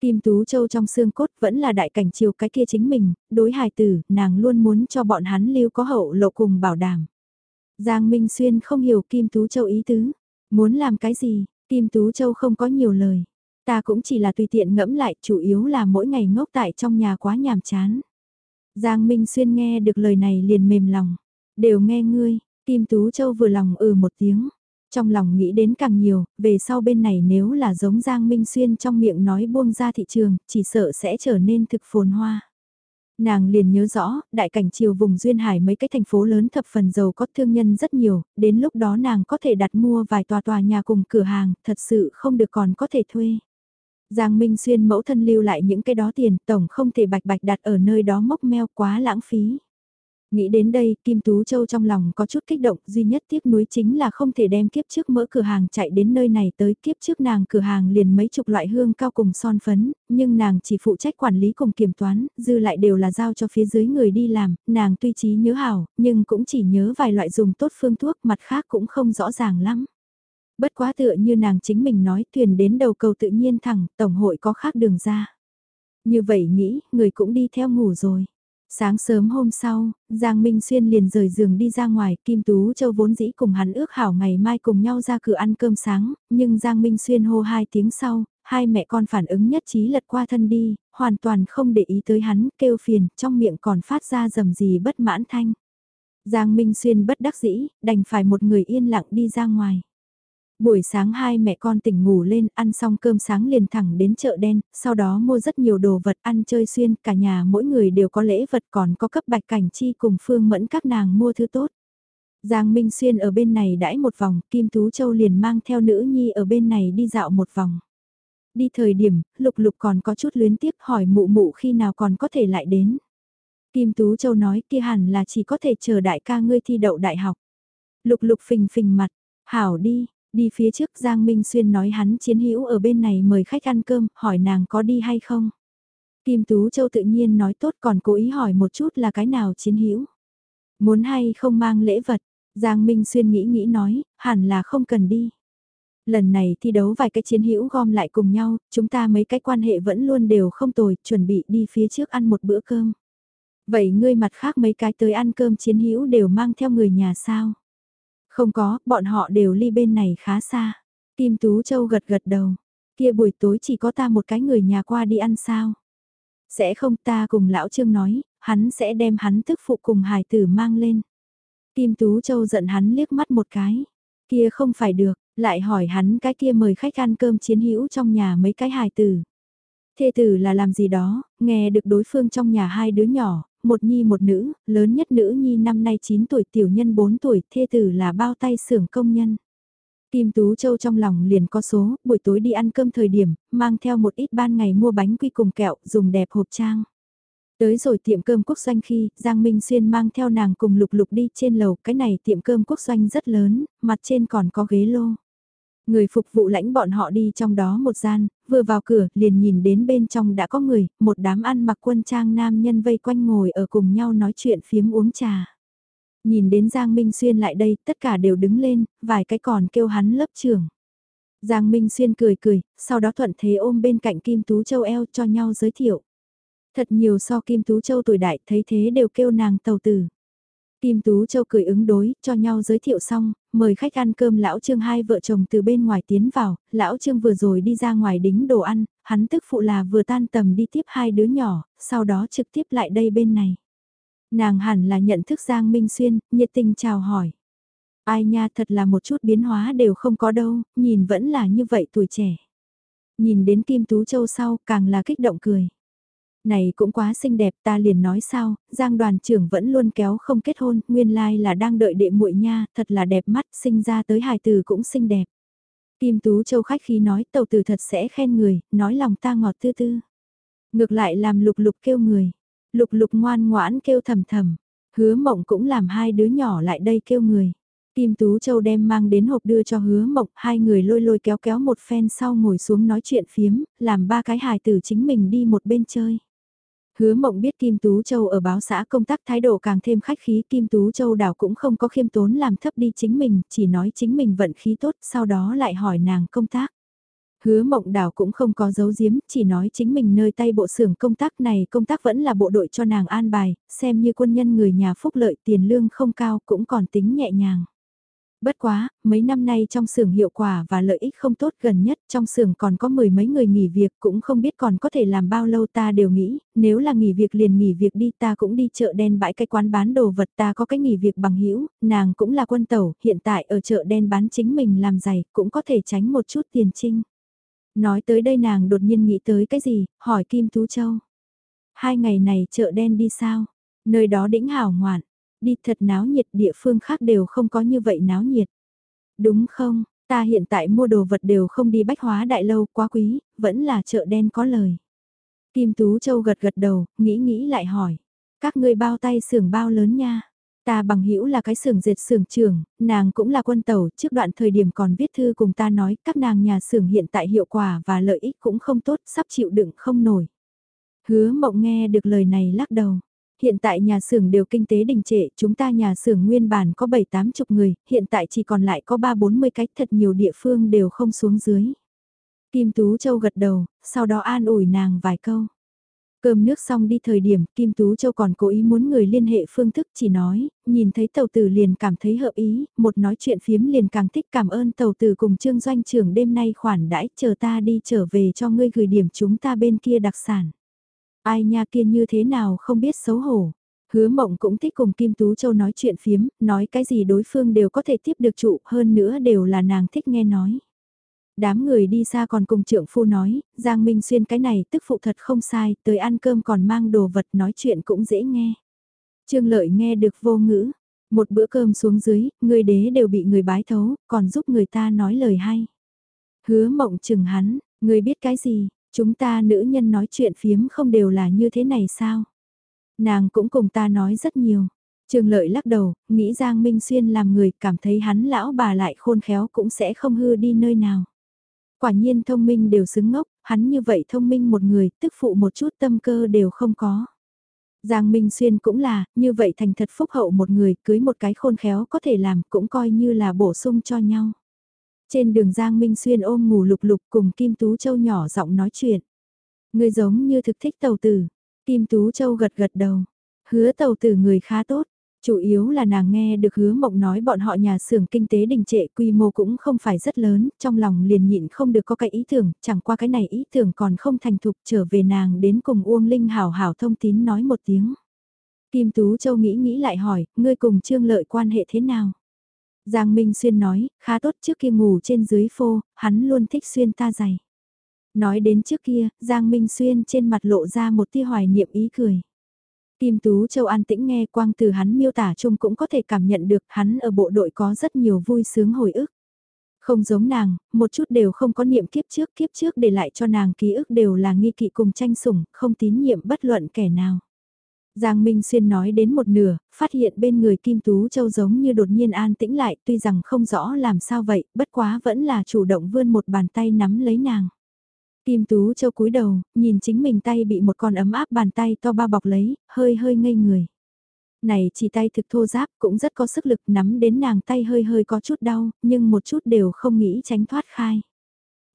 Kim Tú Châu trong xương cốt vẫn là đại cảnh chiều cái kia chính mình, đối hài tử, nàng luôn muốn cho bọn hắn lưu có hậu lộ cùng bảo đảm. Giang Minh Xuyên không hiểu Kim Tú Châu ý tứ, muốn làm cái gì, Kim Tú Châu không có nhiều lời. Ta cũng chỉ là tùy tiện ngẫm lại, chủ yếu là mỗi ngày ngốc tại trong nhà quá nhàm chán. Giang Minh Xuyên nghe được lời này liền mềm lòng. Đều nghe ngươi, Kim Tú Châu vừa lòng ừ một tiếng. Trong lòng nghĩ đến càng nhiều, về sau bên này nếu là giống Giang Minh Xuyên trong miệng nói buông ra thị trường, chỉ sợ sẽ trở nên thực phồn hoa. Nàng liền nhớ rõ, đại cảnh chiều vùng Duyên Hải mấy cái thành phố lớn thập phần giàu có thương nhân rất nhiều, đến lúc đó nàng có thể đặt mua vài tòa tòa nhà cùng cửa hàng, thật sự không được còn có thể thuê. Giang Minh Xuyên mẫu thân lưu lại những cái đó tiền, tổng không thể bạch bạch đặt ở nơi đó mốc meo quá lãng phí. Nghĩ đến đây, Kim Tú Châu trong lòng có chút kích động, duy nhất tiếc nuối chính là không thể đem kiếp trước mỡ cửa hàng chạy đến nơi này tới kiếp trước nàng cửa hàng liền mấy chục loại hương cao cùng son phấn, nhưng nàng chỉ phụ trách quản lý cùng kiểm toán, dư lại đều là giao cho phía dưới người đi làm, nàng tuy trí nhớ hảo, nhưng cũng chỉ nhớ vài loại dùng tốt phương thuốc, mặt khác cũng không rõ ràng lắm. Bất quá tựa như nàng chính mình nói thuyền đến đầu cầu tự nhiên thẳng, tổng hội có khác đường ra. Như vậy nghĩ, người cũng đi theo ngủ rồi. Sáng sớm hôm sau, Giang Minh Xuyên liền rời giường đi ra ngoài, Kim Tú Châu vốn dĩ cùng hắn ước hảo ngày mai cùng nhau ra cửa ăn cơm sáng, nhưng Giang Minh Xuyên hô hai tiếng sau, hai mẹ con phản ứng nhất trí lật qua thân đi, hoàn toàn không để ý tới hắn, kêu phiền, trong miệng còn phát ra dầm gì bất mãn thanh. Giang Minh Xuyên bất đắc dĩ, đành phải một người yên lặng đi ra ngoài. Buổi sáng hai mẹ con tỉnh ngủ lên, ăn xong cơm sáng liền thẳng đến chợ đen, sau đó mua rất nhiều đồ vật ăn chơi xuyên, cả nhà mỗi người đều có lễ vật còn có cấp bạch cảnh chi cùng phương mẫn các nàng mua thứ tốt. Giang Minh Xuyên ở bên này đãi một vòng, Kim Tú Châu liền mang theo nữ nhi ở bên này đi dạo một vòng. Đi thời điểm, lục lục còn có chút luyến tiếc hỏi mụ mụ khi nào còn có thể lại đến. Kim Tú Châu nói kia hẳn là chỉ có thể chờ đại ca ngươi thi đậu đại học. Lục lục phình phình mặt, hảo đi, Đi phía trước Giang Minh Xuyên nói hắn chiến hữu ở bên này mời khách ăn cơm, hỏi nàng có đi hay không. Kim Tú Châu tự nhiên nói tốt còn cố ý hỏi một chút là cái nào chiến hữu. Muốn hay không mang lễ vật, Giang Minh Xuyên nghĩ nghĩ nói, hẳn là không cần đi. Lần này thi đấu vài cái chiến hữu gom lại cùng nhau, chúng ta mấy cái quan hệ vẫn luôn đều không tồi, chuẩn bị đi phía trước ăn một bữa cơm. Vậy ngươi mặt khác mấy cái tới ăn cơm chiến hữu đều mang theo người nhà sao? Không có, bọn họ đều ly bên này khá xa. Kim Tú Châu gật gật đầu. Kia buổi tối chỉ có ta một cái người nhà qua đi ăn sao. Sẽ không ta cùng lão Trương nói, hắn sẽ đem hắn tức phụ cùng hài tử mang lên. Kim Tú Châu giận hắn liếc mắt một cái. Kia không phải được, lại hỏi hắn cái kia mời khách ăn cơm chiến hữu trong nhà mấy cái hài tử. Thê tử là làm gì đó, nghe được đối phương trong nhà hai đứa nhỏ, một nhi một nữ, lớn nhất nữ nhi năm nay 9 tuổi tiểu nhân 4 tuổi, thê tử là bao tay xưởng công nhân. Kim Tú Châu trong lòng liền có số, buổi tối đi ăn cơm thời điểm, mang theo một ít ban ngày mua bánh quy cùng kẹo, dùng đẹp hộp trang. Tới rồi tiệm cơm quốc doanh khi, Giang Minh Xuyên mang theo nàng cùng lục lục đi trên lầu, cái này tiệm cơm quốc doanh rất lớn, mặt trên còn có ghế lô. Người phục vụ lãnh bọn họ đi trong đó một gian, vừa vào cửa liền nhìn đến bên trong đã có người, một đám ăn mặc quân trang nam nhân vây quanh ngồi ở cùng nhau nói chuyện phiếm uống trà. Nhìn đến Giang Minh Xuyên lại đây, tất cả đều đứng lên, vài cái còn kêu hắn lớp trưởng. Giang Minh Xuyên cười cười, sau đó thuận thế ôm bên cạnh Kim Tú Châu eo cho nhau giới thiệu. Thật nhiều so Kim Tú Châu tuổi đại thấy thế đều kêu nàng tàu tử. Kim Tú Châu cười ứng đối, cho nhau giới thiệu xong, mời khách ăn cơm lão Trương hai vợ chồng từ bên ngoài tiến vào, lão Trương vừa rồi đi ra ngoài đính đồ ăn, hắn tức phụ là vừa tan tầm đi tiếp hai đứa nhỏ, sau đó trực tiếp lại đây bên này. Nàng hẳn là nhận thức Giang Minh Xuyên, nhiệt tình chào hỏi. Ai nha thật là một chút biến hóa đều không có đâu, nhìn vẫn là như vậy tuổi trẻ. Nhìn đến Kim Tú Châu sau càng là kích động cười. Này cũng quá xinh đẹp ta liền nói sao, Giang đoàn trưởng vẫn luôn kéo không kết hôn, nguyên lai là đang đợi đệ muội nha, thật là đẹp mắt, sinh ra tới hài từ cũng xinh đẹp. Kim Tú Châu khách khí nói tàu từ thật sẽ khen người, nói lòng ta ngọt tư tư. Ngược lại làm lục lục kêu người, lục lục ngoan ngoãn kêu thầm thầm, hứa mộng cũng làm hai đứa nhỏ lại đây kêu người. Kim Tú Châu đem mang đến hộp đưa cho hứa mộng, hai người lôi lôi kéo kéo một phen sau ngồi xuống nói chuyện phiếm, làm ba cái hài tử chính mình đi một bên chơi. Hứa mộng biết Kim Tú Châu ở báo xã công tác thái độ càng thêm khách khí Kim Tú Châu đảo cũng không có khiêm tốn làm thấp đi chính mình, chỉ nói chính mình vận khí tốt, sau đó lại hỏi nàng công tác. Hứa mộng đảo cũng không có giấu giếm, chỉ nói chính mình nơi tay bộ xưởng công tác này công tác vẫn là bộ đội cho nàng an bài, xem như quân nhân người nhà phúc lợi tiền lương không cao cũng còn tính nhẹ nhàng. Bất quá, mấy năm nay trong xưởng hiệu quả và lợi ích không tốt gần nhất trong xưởng còn có mười mấy người nghỉ việc cũng không biết còn có thể làm bao lâu ta đều nghĩ, nếu là nghỉ việc liền nghỉ việc đi ta cũng đi chợ đen bãi cái quán bán đồ vật ta có cái nghỉ việc bằng hữu nàng cũng là quân tàu, hiện tại ở chợ đen bán chính mình làm giày cũng có thể tránh một chút tiền trinh. Nói tới đây nàng đột nhiên nghĩ tới cái gì, hỏi Kim Tú Châu. Hai ngày này chợ đen đi sao? Nơi đó đĩnh hảo ngoạn, đi thật náo nhiệt địa phương khác đều không có như vậy náo nhiệt. Đúng không, ta hiện tại mua đồ vật đều không đi bách hóa đại lâu quá quý, vẫn là chợ đen có lời. Kim Tú Châu gật gật đầu, nghĩ nghĩ lại hỏi. Các ngươi bao tay xưởng bao lớn nha. Ta bằng hữu là cái xưởng dệt xưởng trưởng, nàng cũng là quân tàu, trước đoạn thời điểm còn viết thư cùng ta nói các nàng nhà xưởng hiện tại hiệu quả và lợi ích cũng không tốt, sắp chịu đựng không nổi. Hứa mộng nghe được lời này lắc đầu. Hiện tại nhà xưởng đều kinh tế đình trệ, chúng ta nhà xưởng nguyên bản có 7-8 chục người, hiện tại chỉ còn lại có 3-40 cách thật nhiều địa phương đều không xuống dưới. Kim Tú Châu gật đầu, sau đó an ủi nàng vài câu. Cơm nước xong đi thời điểm, Kim Tú Châu còn cố ý muốn người liên hệ phương thức chỉ nói, nhìn thấy tàu tử liền cảm thấy hợp ý, một nói chuyện phiếm liền càng thích cảm ơn tàu tử cùng trương doanh trưởng đêm nay khoản đãi, chờ ta đi trở về cho ngươi gửi điểm chúng ta bên kia đặc sản. Ai nha kia như thế nào không biết xấu hổ. Hứa mộng cũng thích cùng Kim Tú Châu nói chuyện phiếm, nói cái gì đối phương đều có thể tiếp được trụ, hơn nữa đều là nàng thích nghe nói. Đám người đi xa còn cùng trưởng phu nói, Giang Minh Xuyên cái này tức phụ thật không sai, tới ăn cơm còn mang đồ vật nói chuyện cũng dễ nghe. Trương Lợi nghe được vô ngữ, một bữa cơm xuống dưới, người đế đều bị người bái thấu, còn giúp người ta nói lời hay. Hứa mộng chừng hắn, người biết cái gì, chúng ta nữ nhân nói chuyện phiếm không đều là như thế này sao? Nàng cũng cùng ta nói rất nhiều. Trường lợi lắc đầu, nghĩ Giang Minh Xuyên làm người cảm thấy hắn lão bà lại khôn khéo cũng sẽ không hư đi nơi nào. Quả nhiên thông minh đều xứng ngốc, hắn như vậy thông minh một người, tức phụ một chút tâm cơ đều không có. Giang Minh Xuyên cũng là, như vậy thành thật phúc hậu một người, cưới một cái khôn khéo có thể làm, cũng coi như là bổ sung cho nhau. Trên đường Giang Minh Xuyên ôm ngủ lục lục cùng Kim Tú Châu nhỏ giọng nói chuyện. Người giống như thực thích tàu tử. Kim Tú Châu gật gật đầu. Hứa tàu tử người khá tốt, Chủ yếu là nàng nghe được hứa mộng nói bọn họ nhà xưởng kinh tế đình trệ quy mô cũng không phải rất lớn, trong lòng liền nhịn không được có cái ý tưởng, chẳng qua cái này ý tưởng còn không thành thục trở về nàng đến cùng Uông Linh hảo hảo thông tín nói một tiếng. Kim Tú Châu nghĩ nghĩ lại hỏi, ngươi cùng Trương Lợi quan hệ thế nào? Giang Minh Xuyên nói, khá tốt trước kia ngủ trên dưới phô, hắn luôn thích xuyên ta giày. Nói đến trước kia, Giang Minh Xuyên trên mặt lộ ra một tia hoài niệm ý cười. Kim Tú Châu an tĩnh nghe quang từ hắn miêu tả chung cũng có thể cảm nhận được hắn ở bộ đội có rất nhiều vui sướng hồi ức. Không giống nàng, một chút đều không có niệm kiếp trước, kiếp trước để lại cho nàng ký ức đều là nghi kỵ cùng tranh sủng, không tín nhiệm bất luận kẻ nào. Giang Minh Xuyên nói đến một nửa, phát hiện bên người Kim Tú Châu giống như đột nhiên an tĩnh lại, tuy rằng không rõ làm sao vậy, bất quá vẫn là chủ động vươn một bàn tay nắm lấy nàng. Kim Tú Châu cúi đầu, nhìn chính mình tay bị một con ấm áp bàn tay to bao bọc lấy, hơi hơi ngây người. Này chỉ tay thực thô giáp cũng rất có sức lực nắm đến nàng tay hơi hơi có chút đau, nhưng một chút đều không nghĩ tránh thoát khai.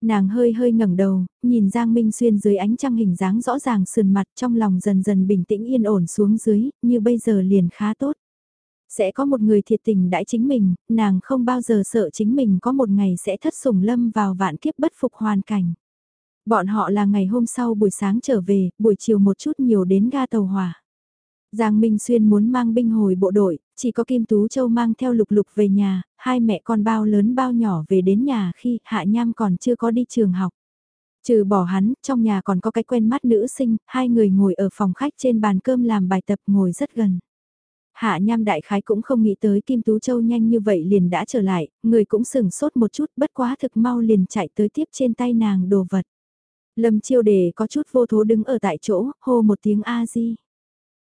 Nàng hơi hơi ngẩng đầu, nhìn Giang Minh Xuyên dưới ánh trăng hình dáng rõ ràng sườn mặt trong lòng dần dần bình tĩnh yên ổn xuống dưới, như bây giờ liền khá tốt. Sẽ có một người thiệt tình đãi chính mình, nàng không bao giờ sợ chính mình có một ngày sẽ thất sủng lâm vào vạn kiếp bất phục hoàn cảnh. Bọn họ là ngày hôm sau buổi sáng trở về, buổi chiều một chút nhiều đến ga tàu hỏa. Giang Minh Xuyên muốn mang binh hồi bộ đội, chỉ có Kim Tú Châu mang theo lục lục về nhà, hai mẹ con bao lớn bao nhỏ về đến nhà khi Hạ Nham còn chưa có đi trường học. Trừ bỏ hắn, trong nhà còn có cái quen mắt nữ sinh, hai người ngồi ở phòng khách trên bàn cơm làm bài tập ngồi rất gần. Hạ Nham đại khái cũng không nghĩ tới Kim Tú Châu nhanh như vậy liền đã trở lại, người cũng sừng sốt một chút bất quá thực mau liền chạy tới tiếp trên tay nàng đồ vật. Lâm chiêu đề có chút vô thố đứng ở tại chỗ, hô một tiếng A-di.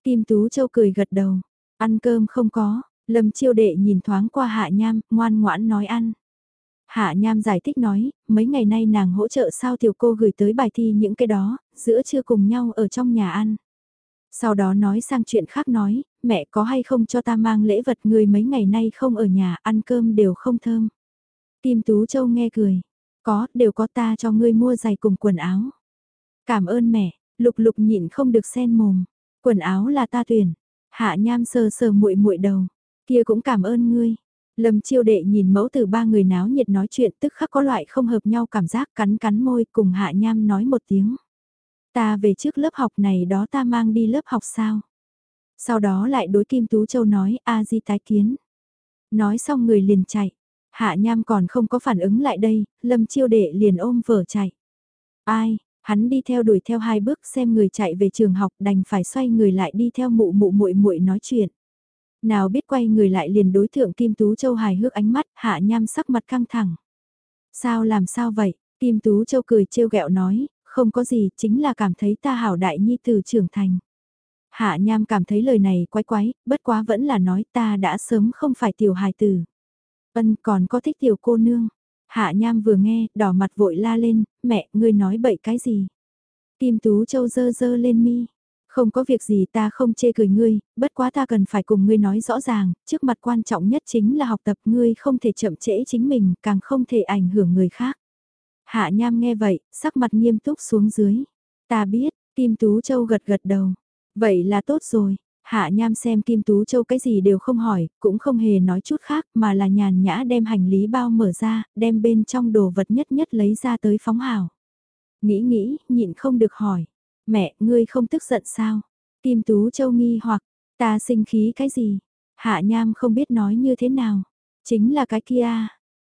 Kim Tú Châu cười gật đầu, ăn cơm không có, Lâm chiêu đệ nhìn thoáng qua Hạ Nham, ngoan ngoãn nói ăn. Hạ Nham giải thích nói, mấy ngày nay nàng hỗ trợ sao tiểu cô gửi tới bài thi những cái đó, giữa trưa cùng nhau ở trong nhà ăn. Sau đó nói sang chuyện khác nói, mẹ có hay không cho ta mang lễ vật người mấy ngày nay không ở nhà ăn cơm đều không thơm. Kim Tú Châu nghe cười, Có, đều có ta cho ngươi mua giày cùng quần áo. Cảm ơn mẹ, lục lục nhịn không được sen mồm. Quần áo là ta tuyển. Hạ nham sờ sờ muội muội đầu. Kia cũng cảm ơn ngươi. Lâm chiêu đệ nhìn mẫu từ ba người náo nhiệt nói chuyện tức khắc có loại không hợp nhau cảm giác cắn cắn môi cùng hạ nham nói một tiếng. Ta về trước lớp học này đó ta mang đi lớp học sao? Sau đó lại đối Kim Tú Châu nói a di tái kiến. Nói xong người liền chạy. Hạ nham còn không có phản ứng lại đây, lâm chiêu đệ liền ôm vở chạy. Ai, hắn đi theo đuổi theo hai bước xem người chạy về trường học đành phải xoay người lại đi theo mụ mụ muội muội nói chuyện. Nào biết quay người lại liền đối thượng Kim Tú Châu hài hước ánh mắt, hạ nham sắc mặt căng thẳng. Sao làm sao vậy? Kim Tú Châu cười trêu ghẹo nói, không có gì, chính là cảm thấy ta hảo đại nhi từ trưởng thành. Hạ nham cảm thấy lời này quái quái, bất quá vẫn là nói ta đã sớm không phải tiểu hài tử. Ân còn có thích tiểu cô nương. Hạ nham vừa nghe, đỏ mặt vội la lên, mẹ, ngươi nói bậy cái gì? Kim Tú Châu dơ dơ lên mi. Không có việc gì ta không chê cười ngươi, bất quá ta cần phải cùng ngươi nói rõ ràng, trước mặt quan trọng nhất chính là học tập ngươi không thể chậm trễ chính mình, càng không thể ảnh hưởng người khác. Hạ Nham nghe vậy, sắc mặt nghiêm túc xuống dưới. Ta biết, Kim Tú Châu gật gật đầu. Vậy là tốt rồi. Hạ Nham xem Kim Tú Châu cái gì đều không hỏi, cũng không hề nói chút khác mà là nhàn nhã đem hành lý bao mở ra, đem bên trong đồ vật nhất nhất lấy ra tới phóng hào. Nghĩ nghĩ, nhịn không được hỏi. Mẹ, ngươi không tức giận sao? Kim Tú Châu nghi hoặc, ta sinh khí cái gì? Hạ Nham không biết nói như thế nào. Chính là cái kia.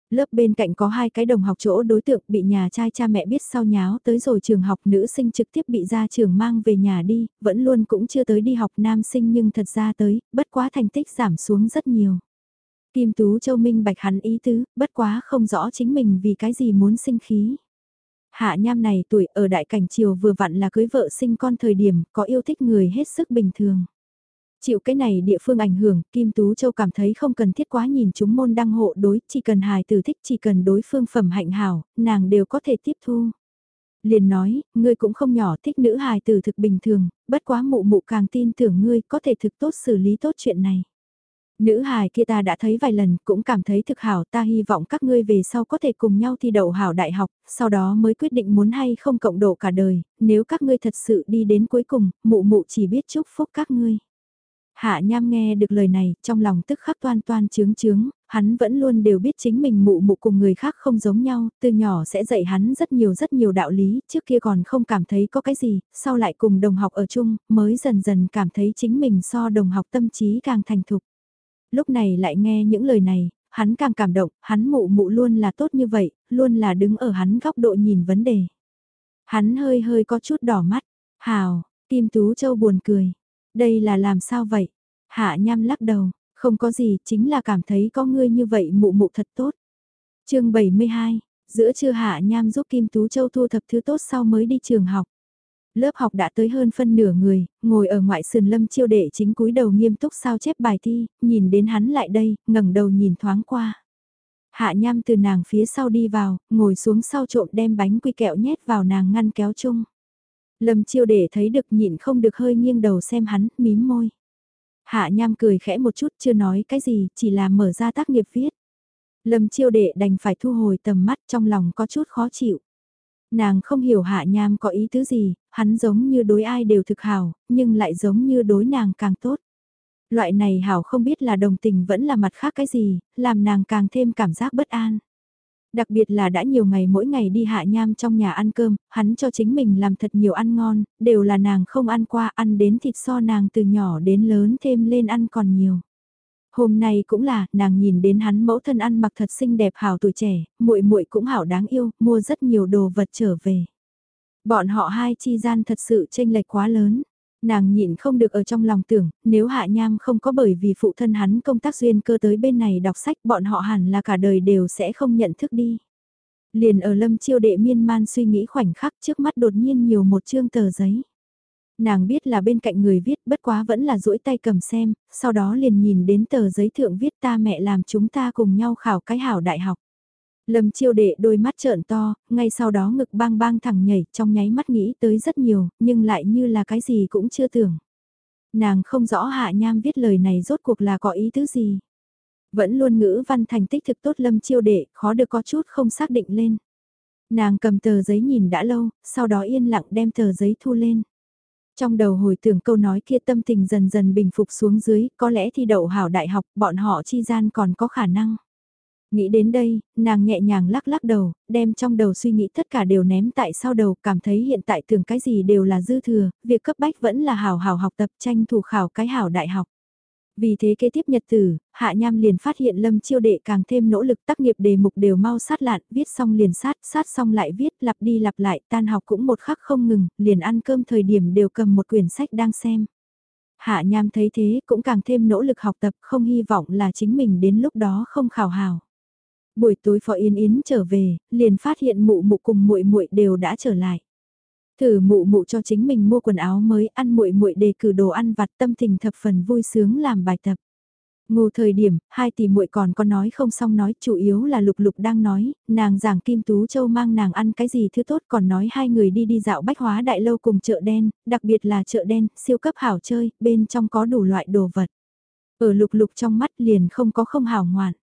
Lớp bên cạnh có hai cái đồng học chỗ đối tượng bị nhà trai cha mẹ biết sau nháo tới rồi trường học nữ sinh trực tiếp bị ra trường mang về nhà đi, vẫn luôn cũng chưa tới đi học nam sinh nhưng thật ra tới, bất quá thành tích giảm xuống rất nhiều. Kim Tú Châu Minh bạch hắn ý tứ, bất quá không rõ chính mình vì cái gì muốn sinh khí. Hạ nham này tuổi ở đại cảnh triều vừa vặn là cưới vợ sinh con thời điểm có yêu thích người hết sức bình thường. Chịu cái này địa phương ảnh hưởng, Kim Tú Châu cảm thấy không cần thiết quá nhìn chúng môn đăng hộ đối, chỉ cần hài tử thích, chỉ cần đối phương phẩm hạnh hảo, nàng đều có thể tiếp thu. Liền nói, ngươi cũng không nhỏ thích nữ hài tử thực bình thường, bất quá mụ mụ càng tin tưởng ngươi có thể thực tốt xử lý tốt chuyện này. Nữ hài kia ta đã thấy vài lần, cũng cảm thấy thực hảo ta hy vọng các ngươi về sau có thể cùng nhau thi đậu hảo đại học, sau đó mới quyết định muốn hay không cộng độ cả đời, nếu các ngươi thật sự đi đến cuối cùng, mụ mụ chỉ biết chúc phúc các ngươi. Hạ Nham nghe được lời này, trong lòng tức khắc toan toan chướng chướng, hắn vẫn luôn đều biết chính mình mụ mụ cùng người khác không giống nhau, từ nhỏ sẽ dạy hắn rất nhiều rất nhiều đạo lý, trước kia còn không cảm thấy có cái gì, sau lại cùng đồng học ở chung, mới dần dần cảm thấy chính mình so đồng học tâm trí càng thành thục. Lúc này lại nghe những lời này, hắn càng cảm động, hắn mụ mụ luôn là tốt như vậy, luôn là đứng ở hắn góc độ nhìn vấn đề. Hắn hơi hơi có chút đỏ mắt, hào, Kim Tú Châu buồn cười, đây là làm sao vậy? Hạ nham lắc đầu, không có gì, chính là cảm thấy có ngươi như vậy mụ mụ thật tốt. chương 72, giữa trưa Hạ nham giúp Kim Tú Châu thu thập thứ tốt sau mới đi trường học. Lớp học đã tới hơn phân nửa người, ngồi ở ngoại sườn lâm chiêu đệ chính cúi đầu nghiêm túc sao chép bài thi, nhìn đến hắn lại đây, ngẩng đầu nhìn thoáng qua. Hạ nham từ nàng phía sau đi vào, ngồi xuống sau trộm đem bánh quy kẹo nhét vào nàng ngăn kéo chung. Lâm chiêu để thấy được nhịn không được hơi nghiêng đầu xem hắn, mím môi. Hạ nham cười khẽ một chút chưa nói cái gì, chỉ là mở ra tác nghiệp viết. Lâm chiêu đệ đành phải thu hồi tầm mắt trong lòng có chút khó chịu. Nàng không hiểu hạ nham có ý tứ gì, hắn giống như đối ai đều thực hảo, nhưng lại giống như đối nàng càng tốt. Loại này hảo không biết là đồng tình vẫn là mặt khác cái gì, làm nàng càng thêm cảm giác bất an. Đặc biệt là đã nhiều ngày mỗi ngày đi hạ nham trong nhà ăn cơm, hắn cho chính mình làm thật nhiều ăn ngon, đều là nàng không ăn qua ăn đến thịt so nàng từ nhỏ đến lớn thêm lên ăn còn nhiều. Hôm nay cũng là, nàng nhìn đến hắn mẫu thân ăn mặc thật xinh đẹp hảo tuổi trẻ, muội muội cũng hảo đáng yêu, mua rất nhiều đồ vật trở về. Bọn họ hai chi gian thật sự tranh lệch quá lớn. Nàng nhịn không được ở trong lòng tưởng, nếu Hạ Nham không có bởi vì phụ thân hắn công tác duyên cơ tới bên này đọc sách bọn họ hẳn là cả đời đều sẽ không nhận thức đi. Liền ở lâm chiêu đệ miên man suy nghĩ khoảnh khắc trước mắt đột nhiên nhiều một chương tờ giấy. Nàng biết là bên cạnh người viết bất quá vẫn là duỗi tay cầm xem, sau đó liền nhìn đến tờ giấy thượng viết ta mẹ làm chúng ta cùng nhau khảo cái hảo đại học. Lâm chiêu đệ đôi mắt trợn to, ngay sau đó ngực bang bang thẳng nhảy trong nháy mắt nghĩ tới rất nhiều, nhưng lại như là cái gì cũng chưa tưởng. Nàng không rõ hạ nham viết lời này rốt cuộc là có ý tứ gì. Vẫn luôn ngữ văn thành tích thực tốt lâm chiêu đệ, khó được có chút không xác định lên. Nàng cầm tờ giấy nhìn đã lâu, sau đó yên lặng đem tờ giấy thu lên. Trong đầu hồi tưởng câu nói kia tâm tình dần dần bình phục xuống dưới, có lẽ thi đậu hảo đại học bọn họ chi gian còn có khả năng. Nghĩ đến đây, nàng nhẹ nhàng lắc lắc đầu, đem trong đầu suy nghĩ tất cả đều ném tại sau đầu, cảm thấy hiện tại tưởng cái gì đều là dư thừa, việc cấp bách vẫn là hảo hảo học tập tranh thủ khảo cái hảo đại học. Vì thế kế tiếp nhật tử, Hạ Nham liền phát hiện Lâm Chiêu Đệ càng thêm nỗ lực tác nghiệp đề mục đều mau sát lạn, viết xong liền sát, sát xong lại viết, lặp đi lặp lại, tan học cũng một khắc không ngừng, liền ăn cơm thời điểm đều cầm một quyển sách đang xem. Hạ Nham thấy thế cũng càng thêm nỗ lực học tập, không hy vọng là chính mình đến lúc đó không khảo hào. Buổi tối Phó Yên Yến trở về, liền phát hiện mụ mụ cùng muội muội đều đã trở lại. Thử mụ mụ cho chính mình mua quần áo mới ăn muội muội đề cử đồ ăn vặt tâm tình thập phần vui sướng làm bài tập. Ngủ thời điểm, hai tỷ muội còn có nói không xong nói, chủ yếu là lục lục đang nói, nàng giảng Kim Tú Châu mang nàng ăn cái gì thứ tốt còn nói hai người đi đi dạo bách hóa đại lâu cùng chợ đen, đặc biệt là chợ đen, siêu cấp hảo chơi, bên trong có đủ loại đồ vật. Ở lục lục trong mắt liền không có không hảo ngoạn.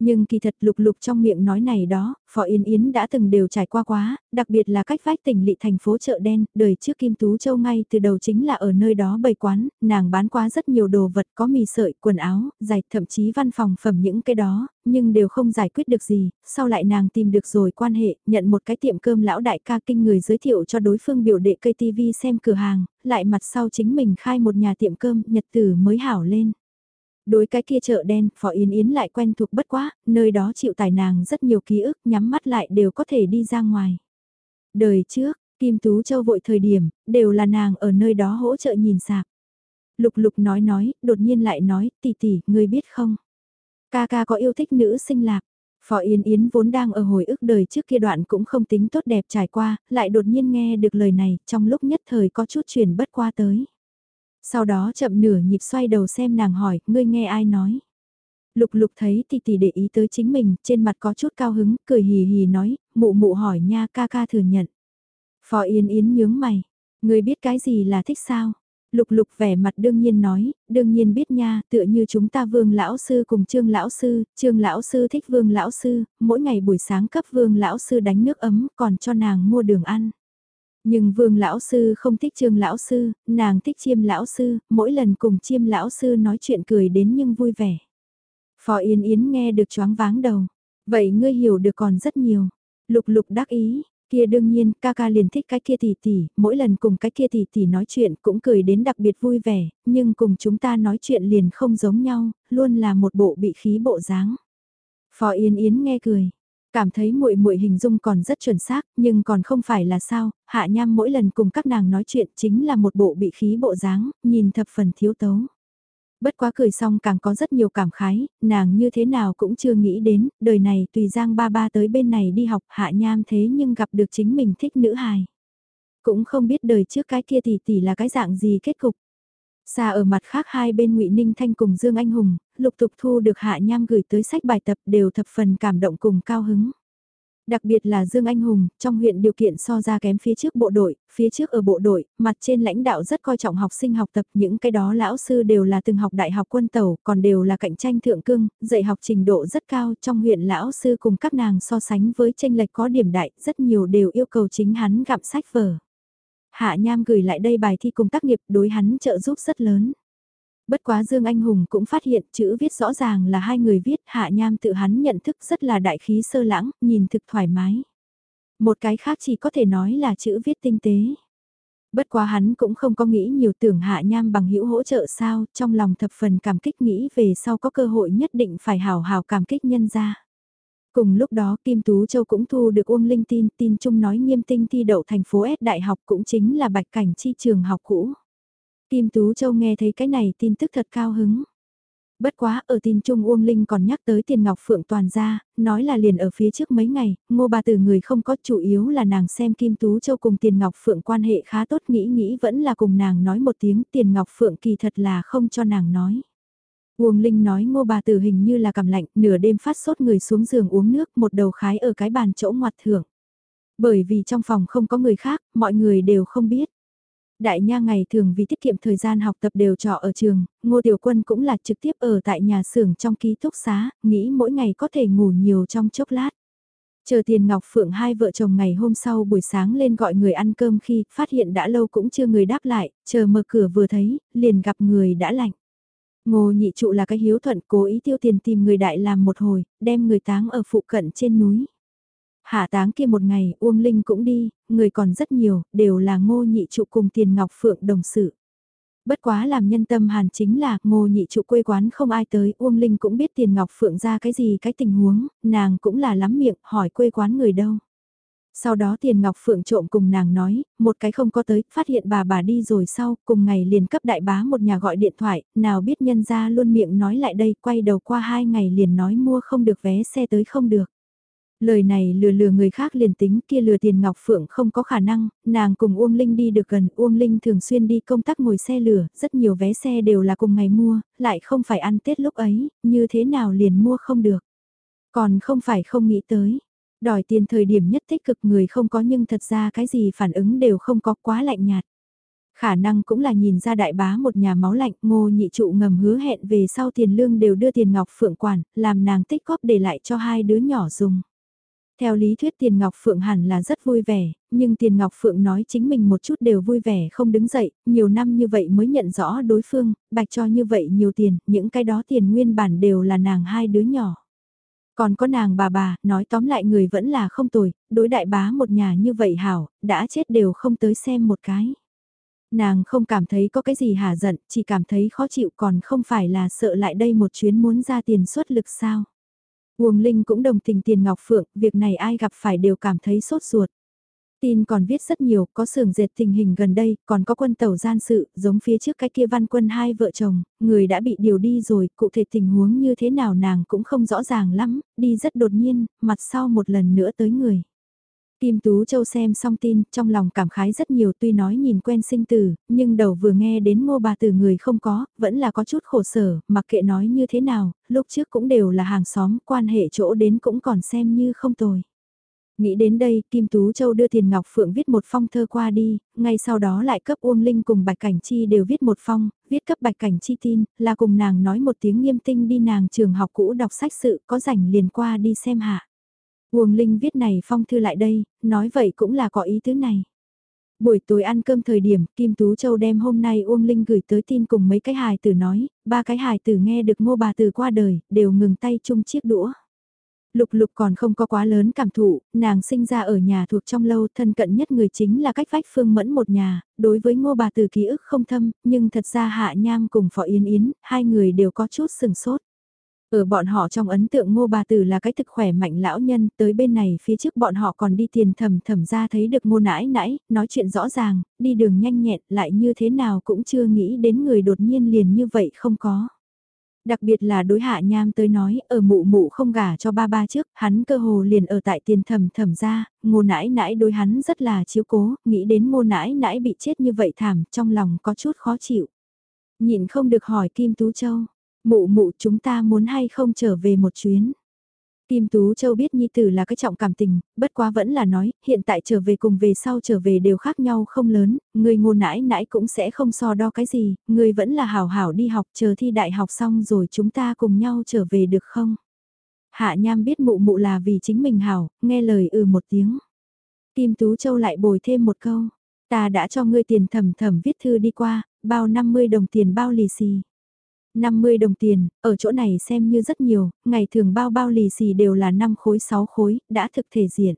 Nhưng kỳ thật lục lục trong miệng nói này đó, Phó Yên Yến đã từng đều trải qua quá, đặc biệt là cách vách tỉnh lị thành phố chợ đen, đời trước Kim Tú Châu ngay từ đầu chính là ở nơi đó bày quán, nàng bán quá rất nhiều đồ vật có mì sợi, quần áo, giày, thậm chí văn phòng phẩm những cái đó, nhưng đều không giải quyết được gì, sau lại nàng tìm được rồi quan hệ, nhận một cái tiệm cơm lão đại ca kinh người giới thiệu cho đối phương biểu đệ cây TV xem cửa hàng, lại mặt sau chính mình khai một nhà tiệm cơm, nhật tử mới hảo lên. Đối cái kia chợ đen, Phó Yến Yến lại quen thuộc bất quá, nơi đó chịu tài nàng rất nhiều ký ức, nhắm mắt lại đều có thể đi ra ngoài. Đời trước, Kim Tú Châu vội thời điểm, đều là nàng ở nơi đó hỗ trợ nhìn sạc. Lục lục nói nói, đột nhiên lại nói, tỷ tỷ, ngươi biết không? Ca ca có yêu thích nữ sinh lạc. Phó Yến Yến vốn đang ở hồi ức đời trước kia đoạn cũng không tính tốt đẹp trải qua, lại đột nhiên nghe được lời này, trong lúc nhất thời có chút chuyển bất qua tới. Sau đó chậm nửa nhịp xoay đầu xem nàng hỏi, ngươi nghe ai nói. Lục lục thấy tỷ tỷ để ý tới chính mình, trên mặt có chút cao hứng, cười hì hì nói, mụ mụ hỏi nha ca ca thừa nhận. Phó Yên Yến nhướng mày, ngươi biết cái gì là thích sao? Lục lục vẻ mặt đương nhiên nói, đương nhiên biết nha, tựa như chúng ta vương lão sư cùng trương lão sư, trương lão sư thích vương lão sư, mỗi ngày buổi sáng cấp vương lão sư đánh nước ấm còn cho nàng mua đường ăn. Nhưng vương lão sư không thích trương lão sư, nàng thích chiêm lão sư, mỗi lần cùng chiêm lão sư nói chuyện cười đến nhưng vui vẻ. phò Yên Yến nghe được choáng váng đầu. Vậy ngươi hiểu được còn rất nhiều. Lục lục đắc ý, kia đương nhiên ca ca liền thích cái kia tỷ tỷ, mỗi lần cùng cái kia tỷ tỷ nói chuyện cũng cười đến đặc biệt vui vẻ, nhưng cùng chúng ta nói chuyện liền không giống nhau, luôn là một bộ bị khí bộ dáng. phò Yên Yến nghe cười, Cảm thấy muội muội hình dung còn rất chuẩn xác, nhưng còn không phải là sao, Hạ Nham mỗi lần cùng các nàng nói chuyện chính là một bộ bị khí bộ dáng, nhìn thập phần thiếu tấu. Bất quá cười xong càng có rất nhiều cảm khái, nàng như thế nào cũng chưa nghĩ đến, đời này tùy Giang ba ba tới bên này đi học Hạ Nham thế nhưng gặp được chính mình thích nữ hài. Cũng không biết đời trước cái kia tỷ tỷ là cái dạng gì kết cục. Xa ở mặt khác hai bên ngụy Ninh Thanh cùng Dương Anh Hùng, lục tục thu được Hạ Nham gửi tới sách bài tập đều thập phần cảm động cùng cao hứng. Đặc biệt là Dương Anh Hùng, trong huyện điều kiện so ra kém phía trước bộ đội, phía trước ở bộ đội, mặt trên lãnh đạo rất coi trọng học sinh học tập, những cái đó lão sư đều là từng học đại học quân tàu, còn đều là cạnh tranh thượng cương, dạy học trình độ rất cao, trong huyện lão sư cùng các nàng so sánh với tranh lệch có điểm đại, rất nhiều đều yêu cầu chính hắn gặm sách vở. Hạ Nham gửi lại đây bài thi cùng tác nghiệp đối hắn trợ giúp rất lớn. Bất quá Dương Anh Hùng cũng phát hiện chữ viết rõ ràng là hai người viết Hạ Nham tự hắn nhận thức rất là đại khí sơ lãng, nhìn thực thoải mái. Một cái khác chỉ có thể nói là chữ viết tinh tế. Bất quá hắn cũng không có nghĩ nhiều tưởng Hạ Nham bằng hữu hỗ trợ sao, trong lòng thập phần cảm kích nghĩ về sau có cơ hội nhất định phải hào hào cảm kích nhân ra. Cùng lúc đó Kim Tú Châu cũng thu được Uông Linh tin, tin chung nói nghiêm tinh thi đậu thành phố S đại học cũng chính là bạch cảnh chi trường học cũ. Kim Tú Châu nghe thấy cái này tin tức thật cao hứng. Bất quá ở tin chung Uông Linh còn nhắc tới tiền ngọc phượng toàn ra, nói là liền ở phía trước mấy ngày, ngô bà từ người không có chủ yếu là nàng xem Kim Tú Châu cùng tiền ngọc phượng quan hệ khá tốt nghĩ nghĩ vẫn là cùng nàng nói một tiếng tiền ngọc phượng kỳ thật là không cho nàng nói. Uông Linh nói ngô bà tử hình như là cảm lạnh, nửa đêm phát sốt người xuống giường uống nước, một đầu khái ở cái bàn chỗ ngoặt thưởng. Bởi vì trong phòng không có người khác, mọi người đều không biết. Đại nha ngày thường vì tiết kiệm thời gian học tập đều trọ ở trường, ngô tiểu quân cũng là trực tiếp ở tại nhà xưởng trong ký túc xá, nghĩ mỗi ngày có thể ngủ nhiều trong chốc lát. Chờ tiền Ngọc Phượng hai vợ chồng ngày hôm sau buổi sáng lên gọi người ăn cơm khi phát hiện đã lâu cũng chưa người đáp lại, chờ mở cửa vừa thấy, liền gặp người đã lạnh. Ngô nhị trụ là cái hiếu thuận cố ý tiêu tiền tìm người đại làm một hồi, đem người táng ở phụ cận trên núi. Hạ táng kia một ngày, Uông Linh cũng đi, người còn rất nhiều, đều là ngô nhị trụ cùng tiền ngọc phượng đồng sự. Bất quá làm nhân tâm hàn chính là ngô nhị trụ quê quán không ai tới, Uông Linh cũng biết tiền ngọc phượng ra cái gì cái tình huống, nàng cũng là lắm miệng hỏi quê quán người đâu. Sau đó tiền ngọc phượng trộm cùng nàng nói, một cái không có tới, phát hiện bà bà đi rồi sau, cùng ngày liền cấp đại bá một nhà gọi điện thoại, nào biết nhân ra luôn miệng nói lại đây, quay đầu qua hai ngày liền nói mua không được vé xe tới không được. Lời này lừa lừa người khác liền tính kia lừa tiền Ngọc Phượng không có khả năng, nàng cùng Uông Linh đi được gần, Uông Linh thường xuyên đi công tác ngồi xe lửa, rất nhiều vé xe đều là cùng ngày mua, lại không phải ăn Tết lúc ấy, như thế nào liền mua không được. Còn không phải không nghĩ tới, đòi tiền thời điểm nhất tích cực người không có nhưng thật ra cái gì phản ứng đều không có quá lạnh nhạt. Khả năng cũng là nhìn ra đại bá một nhà máu lạnh, ngô nhị trụ ngầm hứa hẹn về sau tiền lương đều đưa tiền ngọc phượng quản, làm nàng tích góp để lại cho hai đứa nhỏ dùng. Theo lý thuyết Tiền Ngọc Phượng hẳn là rất vui vẻ, nhưng Tiền Ngọc Phượng nói chính mình một chút đều vui vẻ không đứng dậy, nhiều năm như vậy mới nhận rõ đối phương, bạch cho như vậy nhiều tiền, những cái đó tiền nguyên bản đều là nàng hai đứa nhỏ. Còn có nàng bà bà, nói tóm lại người vẫn là không tồi, đối đại bá một nhà như vậy hảo, đã chết đều không tới xem một cái. Nàng không cảm thấy có cái gì hả giận, chỉ cảm thấy khó chịu còn không phải là sợ lại đây một chuyến muốn ra tiền suất lực sao. Uông Linh cũng đồng tình tiền Ngọc Phượng, việc này ai gặp phải đều cảm thấy sốt ruột. Tin còn viết rất nhiều, có sưởng dệt tình hình gần đây, còn có quân tàu gian sự, giống phía trước cái kia văn quân hai vợ chồng, người đã bị điều đi rồi, cụ thể tình huống như thế nào nàng cũng không rõ ràng lắm, đi rất đột nhiên, mặt sau một lần nữa tới người. Kim Tú Châu xem xong tin, trong lòng cảm khái rất nhiều tuy nói nhìn quen sinh tử, nhưng đầu vừa nghe đến ngô bà tử người không có, vẫn là có chút khổ sở, mặc kệ nói như thế nào, lúc trước cũng đều là hàng xóm, quan hệ chỗ đến cũng còn xem như không tồi. Nghĩ đến đây, Kim Tú Châu đưa Tiền Ngọc Phượng viết một phong thơ qua đi, ngay sau đó lại cấp Uông Linh cùng Bạch Cảnh Chi đều viết một phong, viết cấp Bạch Cảnh Chi tin, là cùng nàng nói một tiếng nghiêm tinh đi nàng trường học cũ đọc sách sự, có rảnh liền qua đi xem hạ. Uông Linh viết này phong thư lại đây, nói vậy cũng là có ý tứ này. Buổi tối ăn cơm thời điểm, Kim Tú Châu đem hôm nay Uông Linh gửi tới tin cùng mấy cái hài tử nói, ba cái hài tử nghe được ngô bà tử qua đời, đều ngừng tay chung chiếc đũa. Lục lục còn không có quá lớn cảm thụ, nàng sinh ra ở nhà thuộc trong lâu thân cận nhất người chính là cách vách phương mẫn một nhà, đối với ngô bà Từ ký ức không thâm, nhưng thật ra hạ nham cùng phỏ yến yến, hai người đều có chút sừng sốt. Ở bọn họ trong ấn tượng ngô bà tử là cái thực khỏe mạnh lão nhân, tới bên này phía trước bọn họ còn đi tiền thầm thầm ra thấy được ngô nãi nãi, nói chuyện rõ ràng, đi đường nhanh nhẹn lại như thế nào cũng chưa nghĩ đến người đột nhiên liền như vậy không có. Đặc biệt là đối hạ nham tới nói, ở mụ mụ không gả cho ba ba trước, hắn cơ hồ liền ở tại tiền thầm thầm ra, ngô nãi nãi đối hắn rất là chiếu cố, nghĩ đến ngô nãi nãi bị chết như vậy thảm, trong lòng có chút khó chịu. Nhịn không được hỏi Kim Tú Châu, Mụ mụ chúng ta muốn hay không trở về một chuyến. Kim Tú Châu biết Nhi Tử là cái trọng cảm tình, bất quá vẫn là nói, hiện tại trở về cùng về sau trở về đều khác nhau không lớn, người ngô nãi nãi cũng sẽ không so đo cái gì, người vẫn là hảo hảo đi học chờ thi đại học xong rồi chúng ta cùng nhau trở về được không? Hạ Nham biết mụ mụ là vì chính mình hảo, nghe lời ừ một tiếng. Kim Tú Châu lại bồi thêm một câu, ta đã cho ngươi tiền thầm thầm viết thư đi qua, bao 50 đồng tiền bao lì xì. 50 đồng tiền, ở chỗ này xem như rất nhiều, ngày thường bao bao lì xì đều là 5 khối 6 khối, đã thực thể diện.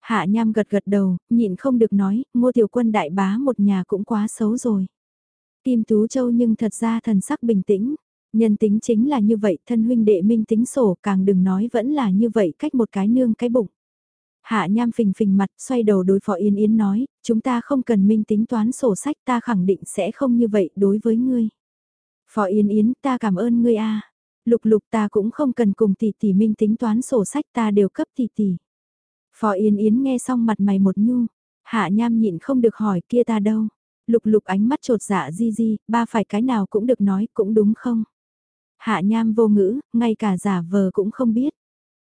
Hạ Nham gật gật đầu, nhịn không được nói, ngô tiểu quân đại bá một nhà cũng quá xấu rồi. Kim Tú Châu nhưng thật ra thần sắc bình tĩnh, nhân tính chính là như vậy, thân huynh đệ minh tính sổ càng đừng nói vẫn là như vậy cách một cái nương cái bụng. Hạ Nham phình phình mặt xoay đầu đối phó Yên Yến nói, chúng ta không cần minh tính toán sổ sách ta khẳng định sẽ không như vậy đối với ngươi. Phó Yên Yến, ta cảm ơn ngươi a. Lục lục ta cũng không cần cùng tỷ tỷ minh tính toán sổ sách ta đều cấp tỷ tỷ. Phó Yên Yến nghe xong mặt mày một nhu, hạ nham nhịn không được hỏi kia ta đâu. Lục lục ánh mắt trột dạ di di, ba phải cái nào cũng được nói cũng đúng không? Hạ nham vô ngữ, ngay cả giả vờ cũng không biết.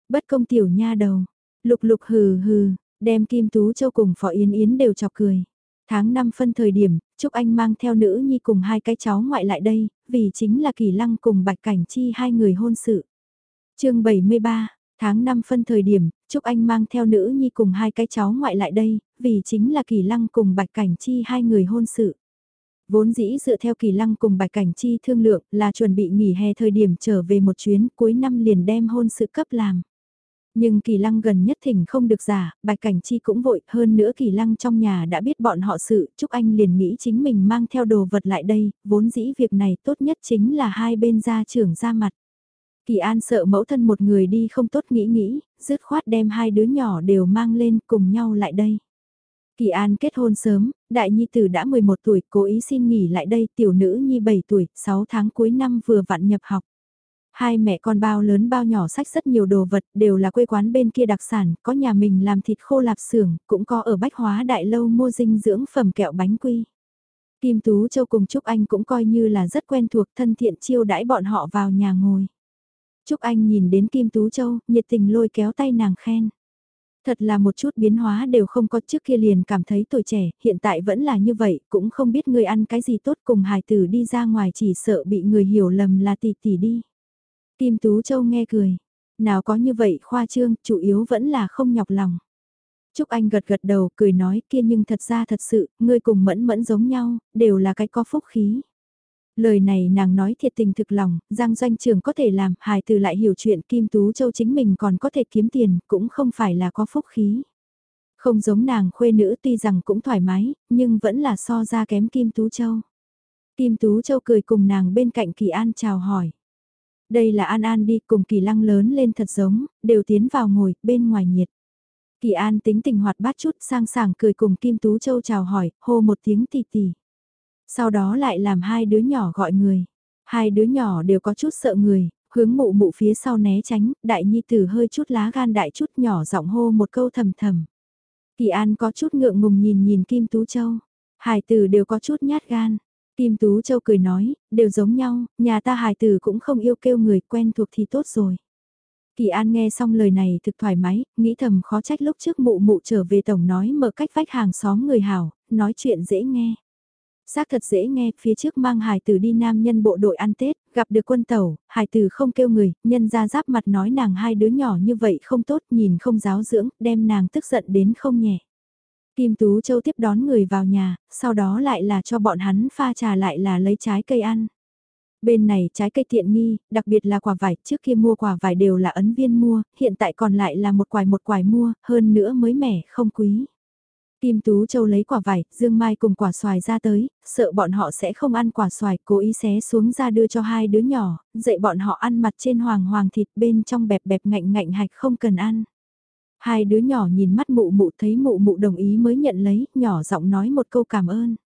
Bất công tiểu nha đầu, lục lục hừ hừ, đem Kim Tú Châu cùng Phó Yên Yến đều chọc cười. Tháng 5 phân thời điểm, Trúc Anh mang theo nữ nhi cùng hai cái cháu ngoại lại đây, vì chính là Kỳ Lăng cùng Bạch Cảnh Chi hai người hôn sự. chương 73, Tháng 5 phân thời điểm, Trúc Anh mang theo nữ nhi cùng hai cái cháu ngoại lại đây, vì chính là Kỳ Lăng cùng Bạch Cảnh Chi hai người hôn sự. Vốn dĩ dựa theo Kỳ Lăng cùng Bạch Cảnh Chi thương lượng là chuẩn bị nghỉ hè thời điểm trở về một chuyến cuối năm liền đem hôn sự cấp làm. Nhưng Kỳ Lăng gần nhất thỉnh không được giả, Bạch Cảnh Chi cũng vội, hơn nữa Kỳ Lăng trong nhà đã biết bọn họ sự, Trúc Anh liền nghĩ chính mình mang theo đồ vật lại đây, vốn dĩ việc này tốt nhất chính là hai bên gia trưởng ra mặt. Kỳ An sợ mẫu thân một người đi không tốt nghĩ nghĩ, dứt khoát đem hai đứa nhỏ đều mang lên cùng nhau lại đây. Kỳ An kết hôn sớm, đại nhi tử đã 11 tuổi, cố ý xin nghỉ lại đây, tiểu nữ nhi 7 tuổi, 6 tháng cuối năm vừa vặn nhập học. Hai mẹ con bao lớn bao nhỏ sách rất nhiều đồ vật, đều là quê quán bên kia đặc sản, có nhà mình làm thịt khô lạp xưởng, cũng có ở bách hóa đại lâu mua dinh dưỡng phẩm kẹo bánh quy. Kim Tú Châu cùng Trúc Anh cũng coi như là rất quen thuộc thân thiện chiêu đãi bọn họ vào nhà ngồi. Trúc Anh nhìn đến Kim Tú Châu, nhiệt tình lôi kéo tay nàng khen. Thật là một chút biến hóa đều không có trước kia liền cảm thấy tuổi trẻ, hiện tại vẫn là như vậy, cũng không biết người ăn cái gì tốt cùng hài tử đi ra ngoài chỉ sợ bị người hiểu lầm là tỷ tỷ đi. Kim Tú Châu nghe cười, nào có như vậy khoa trương, chủ yếu vẫn là không nhọc lòng. Trúc Anh gật gật đầu, cười nói kia nhưng thật ra thật sự, ngươi cùng mẫn mẫn giống nhau, đều là cái có phúc khí. Lời này nàng nói thiệt tình thực lòng, Giang doanh trường có thể làm, hài từ lại hiểu chuyện Kim Tú Châu chính mình còn có thể kiếm tiền, cũng không phải là có phúc khí. Không giống nàng khuê nữ tuy rằng cũng thoải mái, nhưng vẫn là so ra kém Kim Tú Châu. Kim Tú Châu cười cùng nàng bên cạnh Kỳ An chào hỏi. Đây là An An đi cùng Kỳ Lăng lớn lên thật giống, đều tiến vào ngồi, bên ngoài nhiệt. Kỳ An tính tình hoạt bát chút sang sảng cười cùng Kim Tú Châu chào hỏi, hô một tiếng tì tì. Sau đó lại làm hai đứa nhỏ gọi người. Hai đứa nhỏ đều có chút sợ người, hướng mụ mụ phía sau né tránh, đại nhi tử hơi chút lá gan đại chút nhỏ giọng hô một câu thầm thầm. Kỳ An có chút ngượng ngùng nhìn nhìn Kim Tú Châu. Hải tử đều có chút nhát gan. Kim Tú Châu cười nói, đều giống nhau, nhà ta hài tử cũng không yêu kêu người quen thuộc thì tốt rồi. Kỳ An nghe xong lời này thực thoải mái, nghĩ thầm khó trách lúc trước mụ mụ trở về tổng nói mở cách vách hàng xóm người hảo, nói chuyện dễ nghe. Xác thật dễ nghe, phía trước mang hài tử đi nam nhân bộ đội ăn Tết, gặp được quân tàu, hài tử không kêu người, nhân ra giáp mặt nói nàng hai đứa nhỏ như vậy không tốt, nhìn không giáo dưỡng, đem nàng tức giận đến không nhẹ. Kim Tú Châu tiếp đón người vào nhà, sau đó lại là cho bọn hắn pha trà lại là lấy trái cây ăn. Bên này trái cây tiện nghi, đặc biệt là quả vải, trước kia mua quả vải đều là ấn viên mua, hiện tại còn lại là một quài một quài mua, hơn nữa mới mẻ, không quý. Kim Tú Châu lấy quả vải, Dương Mai cùng quả xoài ra tới, sợ bọn họ sẽ không ăn quả xoài, cố ý xé xuống ra đưa cho hai đứa nhỏ, dạy bọn họ ăn mặt trên hoàng hoàng thịt bên trong bẹp bẹp ngạnh ngạnh hạch không cần ăn. Hai đứa nhỏ nhìn mắt mụ mụ thấy mụ mụ đồng ý mới nhận lấy, nhỏ giọng nói một câu cảm ơn.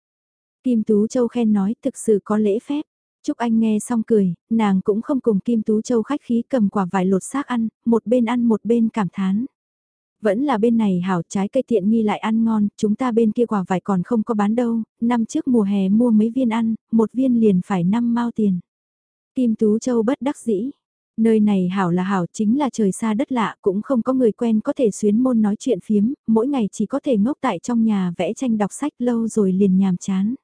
Kim Tú Châu khen nói thực sự có lễ phép. Trúc Anh nghe xong cười, nàng cũng không cùng Kim Tú Châu khách khí cầm quả vải lột xác ăn, một bên ăn một bên cảm thán. Vẫn là bên này hảo trái cây tiện nghi lại ăn ngon, chúng ta bên kia quả vải còn không có bán đâu, năm trước mùa hè mua mấy viên ăn, một viên liền phải năm mao tiền. Kim Tú Châu bất đắc dĩ. Nơi này hảo là hảo chính là trời xa đất lạ cũng không có người quen có thể xuyến môn nói chuyện phiếm, mỗi ngày chỉ có thể ngốc tại trong nhà vẽ tranh đọc sách lâu rồi liền nhàm chán.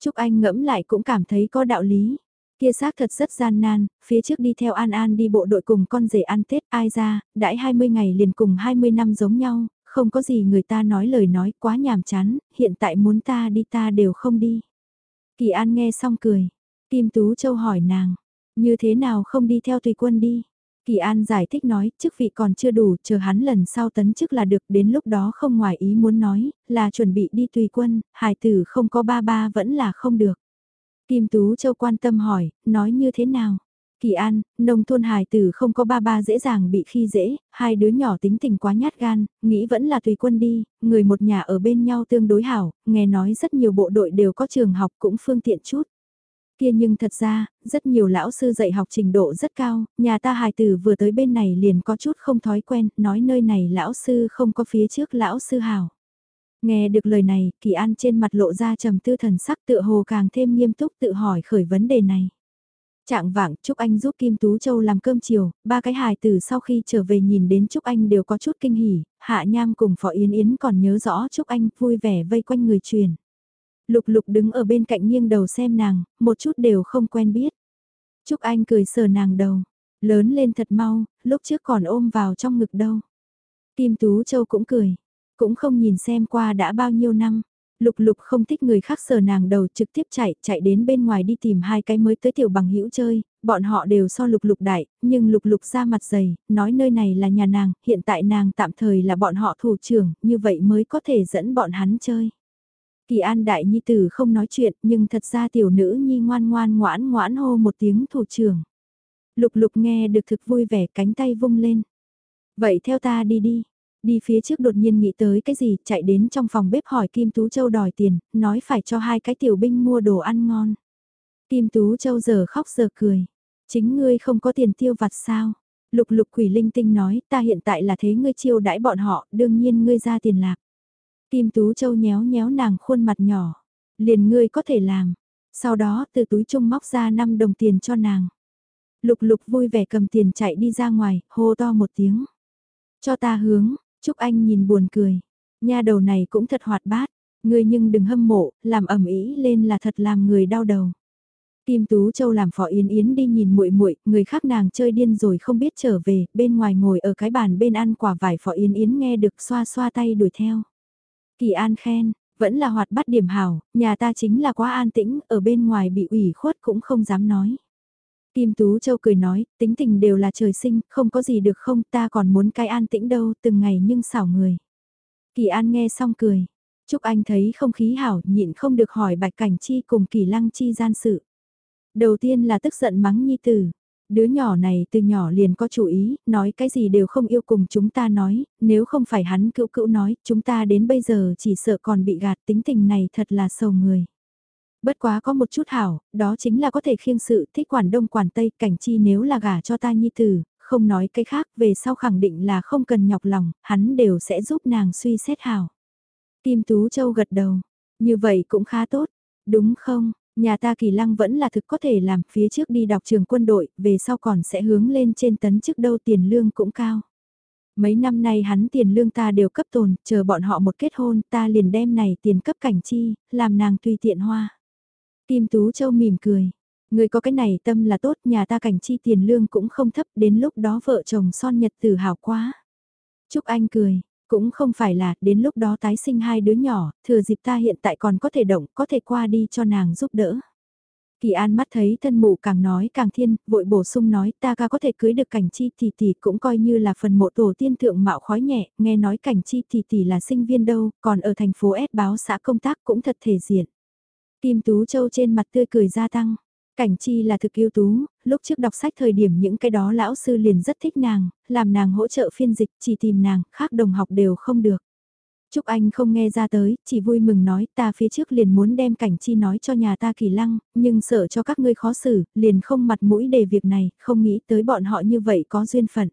Trúc Anh ngẫm lại cũng cảm thấy có đạo lý. Kia xác thật rất gian nan, phía trước đi theo An An đi bộ đội cùng con rể ăn Tết ai ra, đãi 20 ngày liền cùng 20 năm giống nhau, không có gì người ta nói lời nói quá nhàm chán, hiện tại muốn ta đi ta đều không đi. Kỳ An nghe xong cười, Kim Tú Châu hỏi nàng, như thế nào không đi theo tùy quân đi? Kỳ An giải thích nói, chức vị còn chưa đủ, chờ hắn lần sau tấn chức là được, đến lúc đó không ngoài ý muốn nói, là chuẩn bị đi tùy quân, hài tử không có ba ba vẫn là không được. Kim Tú Châu quan tâm hỏi, nói như thế nào? Kỳ An, nông thôn hài tử không có ba ba dễ dàng bị khi dễ, hai đứa nhỏ tính tình quá nhát gan, nghĩ vẫn là tùy quân đi, người một nhà ở bên nhau tương đối hảo, nghe nói rất nhiều bộ đội đều có trường học cũng phương tiện chút. Kia nhưng thật ra, rất nhiều lão sư dạy học trình độ rất cao, nhà ta hài tử vừa tới bên này liền có chút không thói quen, nói nơi này lão sư không có phía trước lão sư hảo. Nghe được lời này, Kỳ An trên mặt lộ ra trầm tư thần sắc tựa hồ càng thêm nghiêm túc tự hỏi khởi vấn đề này. Trạng vạng, Trúc Anh giúp Kim Tú Châu làm cơm chiều, ba cái hài từ sau khi trở về nhìn đến Trúc Anh đều có chút kinh hỉ, Hạ Nham cùng Phó Yến Yến còn nhớ rõ Trúc Anh vui vẻ vây quanh người truyền. Lục lục đứng ở bên cạnh nghiêng đầu xem nàng, một chút đều không quen biết. Trúc Anh cười sờ nàng đầu. Lớn lên thật mau, lúc trước còn ôm vào trong ngực đâu. Kim Tú Châu cũng cười, cũng không nhìn xem qua đã bao nhiêu năm. Lục lục không thích người khác sờ nàng đầu trực tiếp chạy, chạy đến bên ngoài đi tìm hai cái mới tới tiểu bằng hữu chơi, bọn họ đều so lục lục đại, nhưng lục lục ra mặt dày, nói nơi này là nhà nàng, hiện tại nàng tạm thời là bọn họ thủ trưởng, như vậy mới có thể dẫn bọn hắn chơi. Kỳ an đại nhi tử không nói chuyện, nhưng thật ra tiểu nữ nhi ngoan ngoan ngoãn ngoãn hô một tiếng thủ trưởng. Lục lục nghe được thực vui vẻ cánh tay vung lên. Vậy theo ta đi đi, Đi phía trước đột nhiên nghĩ tới cái gì, chạy đến trong phòng bếp hỏi Kim Tú Châu đòi tiền, nói phải cho hai cái tiểu binh mua đồ ăn ngon. Kim Tú Châu giờ khóc giờ cười. Chính ngươi không có tiền tiêu vặt sao? Lục lục quỷ linh tinh nói, ta hiện tại là thế ngươi chiêu đãi bọn họ, đương nhiên ngươi ra tiền lạc. Kim Tú Châu nhéo nhéo nàng khuôn mặt nhỏ. Liền ngươi có thể làm. Sau đó từ túi trung móc ra 5 đồng tiền cho nàng. Lục lục vui vẻ cầm tiền chạy đi ra ngoài, hô to một tiếng. Cho ta hướng, Trúc Anh nhìn buồn cười, nha đầu này cũng thật hoạt bát, ngươi nhưng đừng hâm mộ, làm ẩm ý lên là thật làm người đau đầu. Kim Tú Châu làm phỏ Yến Yến đi nhìn muội muội, người khác nàng chơi điên rồi không biết trở về, bên ngoài ngồi ở cái bàn bên ăn quả vải phỏ Yến Yến nghe được xoa xoa tay đuổi theo. Kỳ An khen, vẫn là hoạt bát điểm hảo, nhà ta chính là quá an tĩnh, ở bên ngoài bị ủy khuất cũng không dám nói. Kim Tú Châu cười nói, tính tình đều là trời sinh, không có gì được không, ta còn muốn cái an tĩnh đâu, từng ngày nhưng xảo người. Kỳ An nghe xong cười. Trúc Anh thấy không khí hảo, nhịn không được hỏi Bạch Cảnh Chi cùng Kỳ Lăng Chi gian sự. Đầu tiên là tức giận mắng Nhi Tử. Đứa nhỏ này từ nhỏ liền có chủ ý, nói cái gì đều không yêu cùng chúng ta nói, nếu không phải hắn cữu cữu nói, chúng ta đến bây giờ chỉ sợ còn bị gạt tính tình này thật là sầu người. Bất quá có một chút hảo, đó chính là có thể khiêng sự thích quản đông quản tây, cảnh chi nếu là gả cho ta nhi tử, không nói cái khác, về sau khẳng định là không cần nhọc lòng, hắn đều sẽ giúp nàng suy xét hảo. Kim Tú Châu gật đầu, như vậy cũng khá tốt, đúng không? Nhà ta kỳ lăng vẫn là thực có thể làm phía trước đi đọc trường quân đội, về sau còn sẽ hướng lên trên tấn chức đâu tiền lương cũng cao. Mấy năm nay hắn tiền lương ta đều cấp tồn, chờ bọn họ một kết hôn ta liền đem này tiền cấp cảnh chi, làm nàng tùy tiện hoa. Kim Tú Châu mỉm cười. Người có cái này tâm là tốt, nhà ta cảnh chi tiền lương cũng không thấp, đến lúc đó vợ chồng son nhật tử hào quá. Trúc Anh cười, cũng không phải là, đến lúc đó tái sinh hai đứa nhỏ, thừa dịp ta hiện tại còn có thể động, có thể qua đi cho nàng giúp đỡ. Kỳ An mắt thấy thân mụ càng nói càng thiên, vội bổ sung nói ta ca có thể cưới được cảnh chi tỷ tỷ cũng coi như là phần mộ tổ tiên thượng mạo khói nhẹ, nghe nói cảnh chi tỷ tỷ là sinh viên đâu, còn ở thành phố S báo xã công tác cũng thật thể diện. Kim Tú Châu trên mặt tươi cười gia tăng. Cảnh chi là thực yêu tú, lúc trước đọc sách thời điểm những cái đó lão sư liền rất thích nàng, làm nàng hỗ trợ phiên dịch, chỉ tìm nàng, khác đồng học đều không được. Trúc Anh không nghe ra tới, chỉ vui mừng nói ta phía trước liền muốn đem cảnh chi nói cho nhà ta kỳ lăng, nhưng sợ cho các ngươi khó xử, liền không mặt mũi để việc này, không nghĩ tới bọn họ như vậy có duyên phận.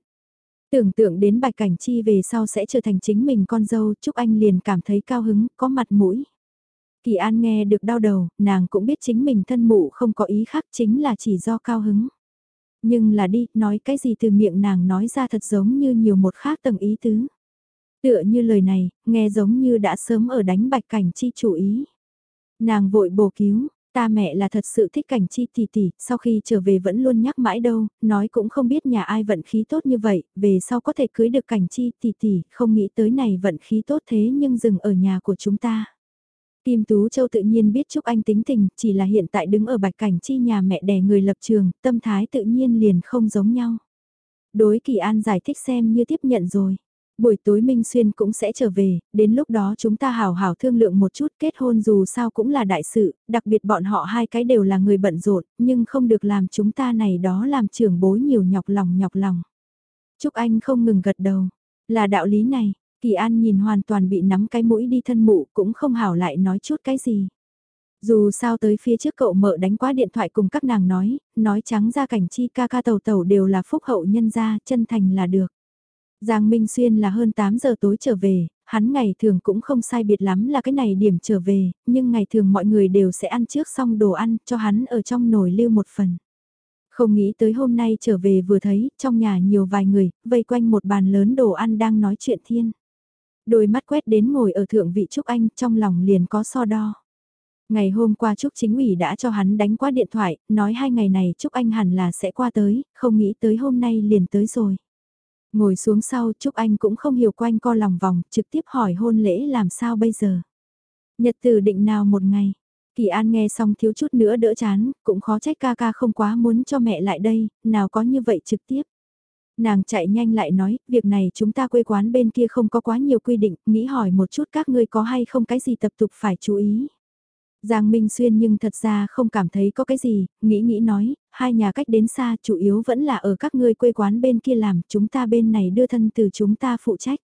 Tưởng tượng đến bạch cảnh chi về sau sẽ trở thành chính mình con dâu, Trúc Anh liền cảm thấy cao hứng, có mặt mũi. Kỳ An nghe được đau đầu, nàng cũng biết chính mình thân mụ không có ý khác chính là chỉ do cao hứng. Nhưng là đi, nói cái gì từ miệng nàng nói ra thật giống như nhiều một khác tầng ý tứ. Tựa như lời này, nghe giống như đã sớm ở đánh bạch cảnh chi chủ ý. Nàng vội bổ cứu, ta mẹ là thật sự thích cảnh chi tỷ tỷ, sau khi trở về vẫn luôn nhắc mãi đâu, nói cũng không biết nhà ai vận khí tốt như vậy, về sau có thể cưới được cảnh chi tỷ tỷ, không nghĩ tới này vận khí tốt thế nhưng dừng ở nhà của chúng ta. Kim Tú Châu tự nhiên biết Trúc Anh tính tình, chỉ là hiện tại đứng ở bạch cảnh chi nhà mẹ đẻ người lập trường, tâm thái tự nhiên liền không giống nhau. Đối Kỳ An giải thích xem như tiếp nhận rồi. Buổi tối Minh Xuyên cũng sẽ trở về, đến lúc đó chúng ta hào hào thương lượng một chút kết hôn dù sao cũng là đại sự, đặc biệt bọn họ hai cái đều là người bận rộn, nhưng không được làm chúng ta này đó làm trưởng bối nhiều nhọc lòng nhọc lòng. Trúc Anh không ngừng gật đầu, là đạo lý này, Kỳ An nhìn hoàn toàn bị nắm cái mũi đi thân mụ cũng không hảo lại nói chút cái gì. Dù sao tới phía trước cậu mợ đánh qua điện thoại cùng các nàng nói, nói trắng ra cảnh chi ca ca tàu tàu đều là phúc hậu nhân gia, chân thành là được. Giang Minh Xuyên là hơn 8 giờ tối trở về, hắn ngày thường cũng không sai biệt lắm là cái này điểm trở về, nhưng ngày thường mọi người đều sẽ ăn trước xong đồ ăn cho hắn ở trong nồi lưu một phần. Không nghĩ tới hôm nay trở về vừa thấy, trong nhà nhiều vài người, vây quanh một bàn lớn đồ ăn đang nói chuyện thiên. Đôi mắt quét đến ngồi ở thượng vị Trúc Anh trong lòng liền có so đo. Ngày hôm qua Trúc Chính ủy đã cho hắn đánh qua điện thoại, nói hai ngày này Trúc Anh hẳn là sẽ qua tới, không nghĩ tới hôm nay liền tới rồi. Ngồi xuống sau Trúc Anh cũng không hiểu quanh co lòng vòng, trực tiếp hỏi hôn lễ làm sao bây giờ. Nhật từ định nào một ngày, Kỳ An nghe xong thiếu chút nữa đỡ chán, cũng khó trách ca ca không quá muốn cho mẹ lại đây, nào có như vậy trực tiếp. Nàng chạy nhanh lại nói, việc này chúng ta quê quán bên kia không có quá nhiều quy định, nghĩ hỏi một chút các ngươi có hay không cái gì tập tục phải chú ý. Giang Minh Xuyên nhưng thật ra không cảm thấy có cái gì, nghĩ nghĩ nói, hai nhà cách đến xa chủ yếu vẫn là ở các ngươi quê quán bên kia làm, chúng ta bên này đưa thân từ chúng ta phụ trách.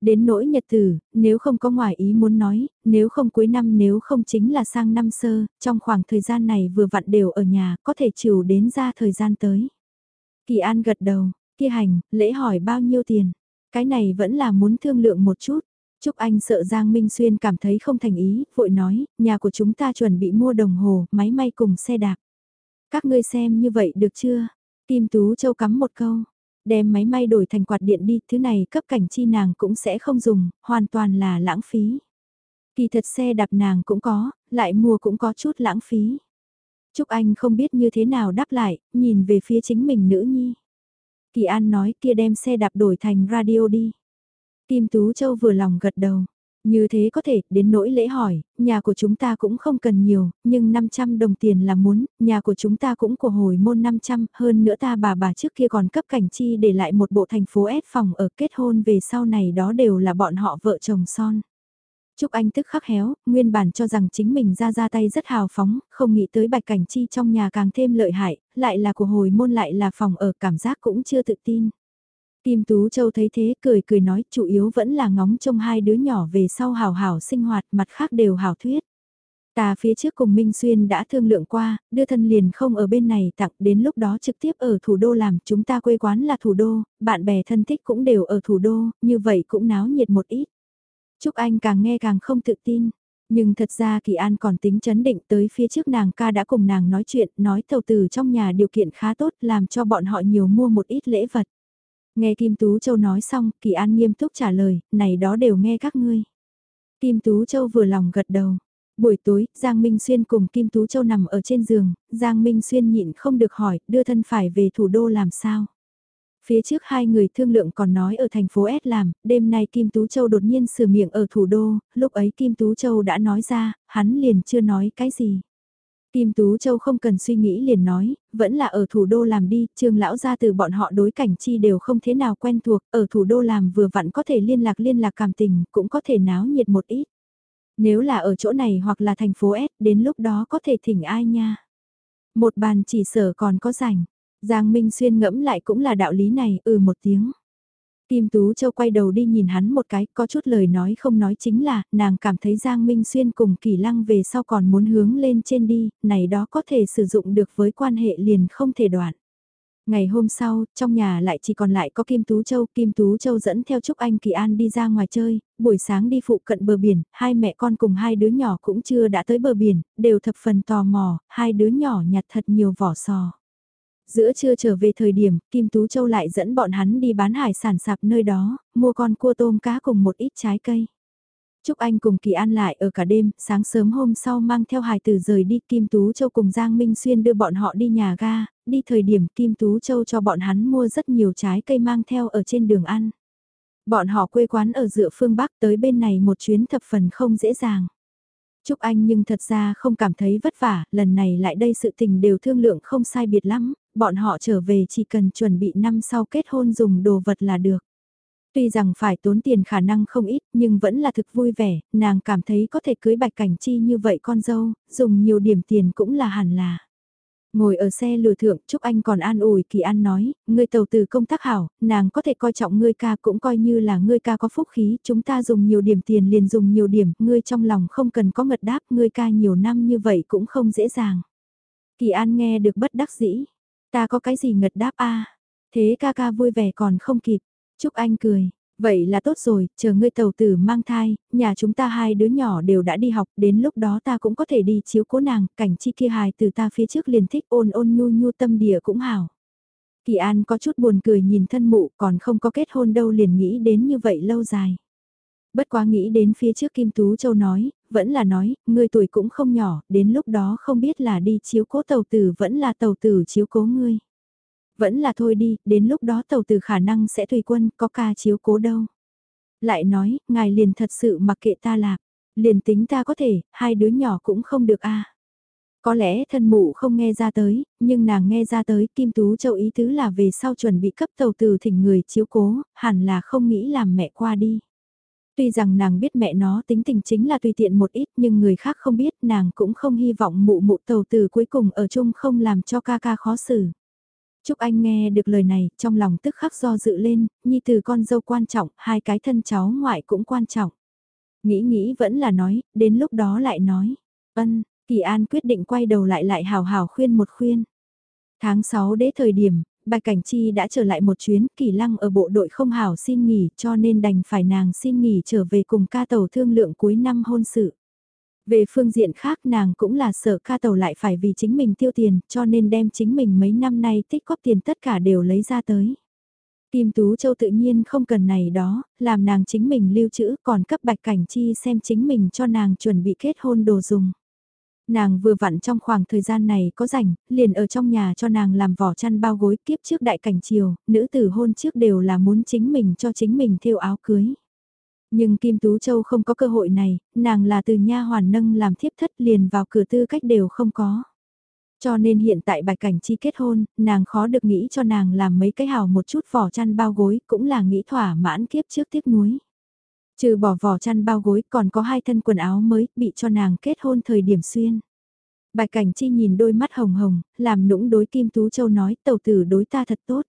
Đến nỗi nhật tử, nếu không có ngoài ý muốn nói, nếu không cuối năm nếu không chính là sang năm sơ, trong khoảng thời gian này vừa vặn đều ở nhà, có thể chịu đến ra thời gian tới. Kỳ An gật đầu, kia hành, lễ hỏi bao nhiêu tiền, cái này vẫn là muốn thương lượng một chút. Trúc Anh sợ Giang Minh Xuyên cảm thấy không thành ý, vội nói, nhà của chúng ta chuẩn bị mua đồng hồ, máy may cùng xe đạp. Các ngươi xem như vậy được chưa? Kim Tú Châu cắm một câu, đem máy may đổi thành quạt điện đi, thứ này cấp cảnh chi nàng cũng sẽ không dùng, hoàn toàn là lãng phí. Kỳ thật xe đạp nàng cũng có, lại mua cũng có chút lãng phí. Trúc Anh không biết như thế nào đáp lại, nhìn về phía chính mình nữ nhi. Kỳ An nói kia đem xe đạp đổi thành radio đi. Kim Tú Châu vừa lòng gật đầu. Như thế có thể, đến nỗi lễ hỏi, nhà của chúng ta cũng không cần nhiều, nhưng 500 đồng tiền là muốn, nhà của chúng ta cũng của hồi môn 500, hơn nữa ta bà bà trước kia còn cấp cảnh chi để lại một bộ thành phố S phòng ở kết hôn về sau này đó đều là bọn họ vợ chồng son. Trúc Anh tức khắc héo, nguyên bản cho rằng chính mình ra ra tay rất hào phóng, không nghĩ tới bạch cảnh chi trong nhà càng thêm lợi hại, lại là của hồi môn lại là phòng ở cảm giác cũng chưa tự tin. Kim Tú Châu thấy thế cười cười nói chủ yếu vẫn là ngóng trông hai đứa nhỏ về sau hào hào sinh hoạt mặt khác đều hào thuyết. Ta phía trước cùng Minh Xuyên đã thương lượng qua, đưa thân liền không ở bên này tặng đến lúc đó trực tiếp ở thủ đô làm chúng ta quê quán là thủ đô, bạn bè thân thích cũng đều ở thủ đô, như vậy cũng náo nhiệt một ít. Trúc Anh càng nghe càng không tự tin. Nhưng thật ra Kỳ An còn tính chấn định tới phía trước nàng ca đã cùng nàng nói chuyện, nói thầu từ trong nhà điều kiện khá tốt làm cho bọn họ nhiều mua một ít lễ vật. Nghe Kim Tú Châu nói xong, Kỳ An nghiêm túc trả lời, này đó đều nghe các ngươi. Kim Tú Châu vừa lòng gật đầu. Buổi tối, Giang Minh Xuyên cùng Kim Tú Châu nằm ở trên giường, Giang Minh Xuyên nhịn không được hỏi, đưa thân phải về thủ đô làm sao. Phía trước hai người thương lượng còn nói ở thành phố S làm, đêm nay Kim Tú Châu đột nhiên sửa miệng ở thủ đô, lúc ấy Kim Tú Châu đã nói ra, hắn liền chưa nói cái gì. Kim Tú Châu không cần suy nghĩ liền nói, vẫn là ở thủ đô làm đi, trương lão gia từ bọn họ đối cảnh chi đều không thế nào quen thuộc, ở thủ đô làm vừa vặn có thể liên lạc liên lạc cảm tình, cũng có thể náo nhiệt một ít. Nếu là ở chỗ này hoặc là thành phố S, đến lúc đó có thể thỉnh ai nha. Một bàn chỉ sở còn có rảnh, Giang Minh Xuyên ngẫm lại cũng là đạo lý này, ừ một tiếng. Kim Tú Châu quay đầu đi nhìn hắn một cái, có chút lời nói không nói chính là, nàng cảm thấy Giang Minh Xuyên cùng Kỳ Lăng về sau còn muốn hướng lên trên đi, này đó có thể sử dụng được với quan hệ liền không thể đoạn. Ngày hôm sau, trong nhà lại chỉ còn lại có Kim Tú Châu, Kim Tú Châu dẫn theo Trúc Anh Kỳ An đi ra ngoài chơi, buổi sáng đi phụ cận bờ biển, hai mẹ con cùng hai đứa nhỏ cũng chưa đã tới bờ biển, đều thập phần tò mò, hai đứa nhỏ nhặt thật nhiều vỏ sò. Giữa trưa trở về thời điểm, Kim Tú Châu lại dẫn bọn hắn đi bán hải sản sạp nơi đó, mua con cua tôm cá cùng một ít trái cây. Trúc Anh cùng Kỳ An lại ở cả đêm, sáng sớm hôm sau mang theo hài tử rời đi Kim Tú Châu cùng Giang Minh Xuyên đưa bọn họ đi nhà ga, đi thời điểm Kim Tú Châu cho bọn hắn mua rất nhiều trái cây mang theo ở trên đường ăn. Bọn họ quê quán ở dựa phương Bắc tới bên này một chuyến thập phần không dễ dàng. Trúc Anh nhưng thật ra không cảm thấy vất vả, lần này lại đây sự tình đều thương lượng không sai biệt lắm, bọn họ trở về chỉ cần chuẩn bị năm sau kết hôn dùng đồ vật là được. Tuy rằng phải tốn tiền khả năng không ít nhưng vẫn là thực vui vẻ, nàng cảm thấy có thể cưới bạch cảnh chi như vậy con dâu, dùng nhiều điểm tiền cũng là hẳn là. Ngồi ở xe lừa thượng, Trúc Anh còn an ủi Kỳ An nói, ngươi tàu từ công tác hảo, nàng có thể coi trọng ngươi ca cũng coi như là ngươi ca có phúc khí, chúng ta dùng nhiều điểm tiền liền dùng nhiều điểm, ngươi trong lòng không cần có ngật đáp, ngươi ca nhiều năm như vậy cũng không dễ dàng. Kỳ An nghe được bất đắc dĩ, ta có cái gì ngật đáp a thế ca ca vui vẻ còn không kịp, Trúc Anh cười, Vậy là tốt rồi, chờ ngươi tàu tử mang thai, nhà chúng ta hai đứa nhỏ đều đã đi học, đến lúc đó ta cũng có thể đi chiếu cố nàng, cảnh chi kia hài từ ta phía trước liền thích ôn ôn nhu nhu tâm địa cũng hảo. Kỳ An có chút buồn cười nhìn thân mụ còn không có kết hôn đâu liền nghĩ đến như vậy lâu dài. Bất quá nghĩ đến phía trước Kim Tú Châu nói, vẫn là nói, ngươi tuổi cũng không nhỏ, đến lúc đó không biết là đi chiếu cố tàu tử vẫn là tàu tử chiếu cố ngươi. Vẫn là thôi đi, đến lúc đó tàu tử khả năng sẽ tùy quân, có ca chiếu cố đâu. Lại nói, ngài liền thật sự mặc kệ ta lạc, liền tính ta có thể, hai đứa nhỏ cũng không được a có lẽ thân mụ không nghe ra tới, nhưng nàng nghe ra tới Kim Tú Châu ý tứ là về sau chuẩn bị cấp tàu từ thỉnh người chiếu cố, hẳn là không nghĩ làm mẹ qua đi. Tuy rằng nàng biết mẹ nó tính tình chính là tùy tiện một ít nhưng người khác không biết nàng cũng không hy vọng mụ mụ tàu từ cuối cùng ở chung không làm cho ca ca khó xử. Trúc Anh nghe được lời này, trong lòng tức khắc do dự lên, nhi từ con dâu quan trọng, hai cái thân cháu ngoại cũng quan trọng. Nghĩ nghĩ vẫn là nói, đến lúc đó lại nói. Ân, Kỳ An quyết định quay đầu lại lại hào hào khuyên một khuyên. Tháng 6 đế thời điểm, Bạch Cảnh Chi đã trở lại một chuyến, Kỳ Lăng ở bộ đội không hảo xin nghỉ cho nên đành phải nàng xin nghỉ trở về cùng ca tàu thương lượng cuối năm hôn sự. Về phương diện khác nàng cũng là sợ ca tàu lại phải vì chính mình tiêu tiền cho nên đem chính mình mấy năm nay tích góp tiền tất cả đều lấy ra tới. Kim Tú Châu tự nhiên không cần này đó, làm nàng chính mình lưu trữ còn cấp Bạch Cảnh Chi xem chính mình cho nàng chuẩn bị kết hôn đồ dùng. Nàng vừa vặn trong khoảng thời gian này có rảnh, liền ở trong nhà cho nàng làm vỏ chăn bao gối kiếp trước đại cảnh chiều, nữ tử hôn trước đều là muốn chính mình cho chính mình thêu áo cưới. Nhưng Kim Tú Châu không có cơ hội này, nàng là từ nha hoàn nâng làm thiếp thất liền vào cửa tư cách đều không có. Cho nên hiện tại bạch cảnh chi kết hôn, nàng khó được nghĩ cho nàng làm mấy cái hào một chút vỏ chăn bao gối cũng là nghĩ thỏa mãn kiếp trước tiếc nuối. Trừ bỏ vỏ chăn bao gối còn có hai thân quần áo mới bị cho nàng kết hôn thời điểm xuyên. Bạch Cảnh Chi nhìn đôi mắt hồng hồng, làm nũng đối Kim Tú Châu nói tàu tử đối ta thật tốt.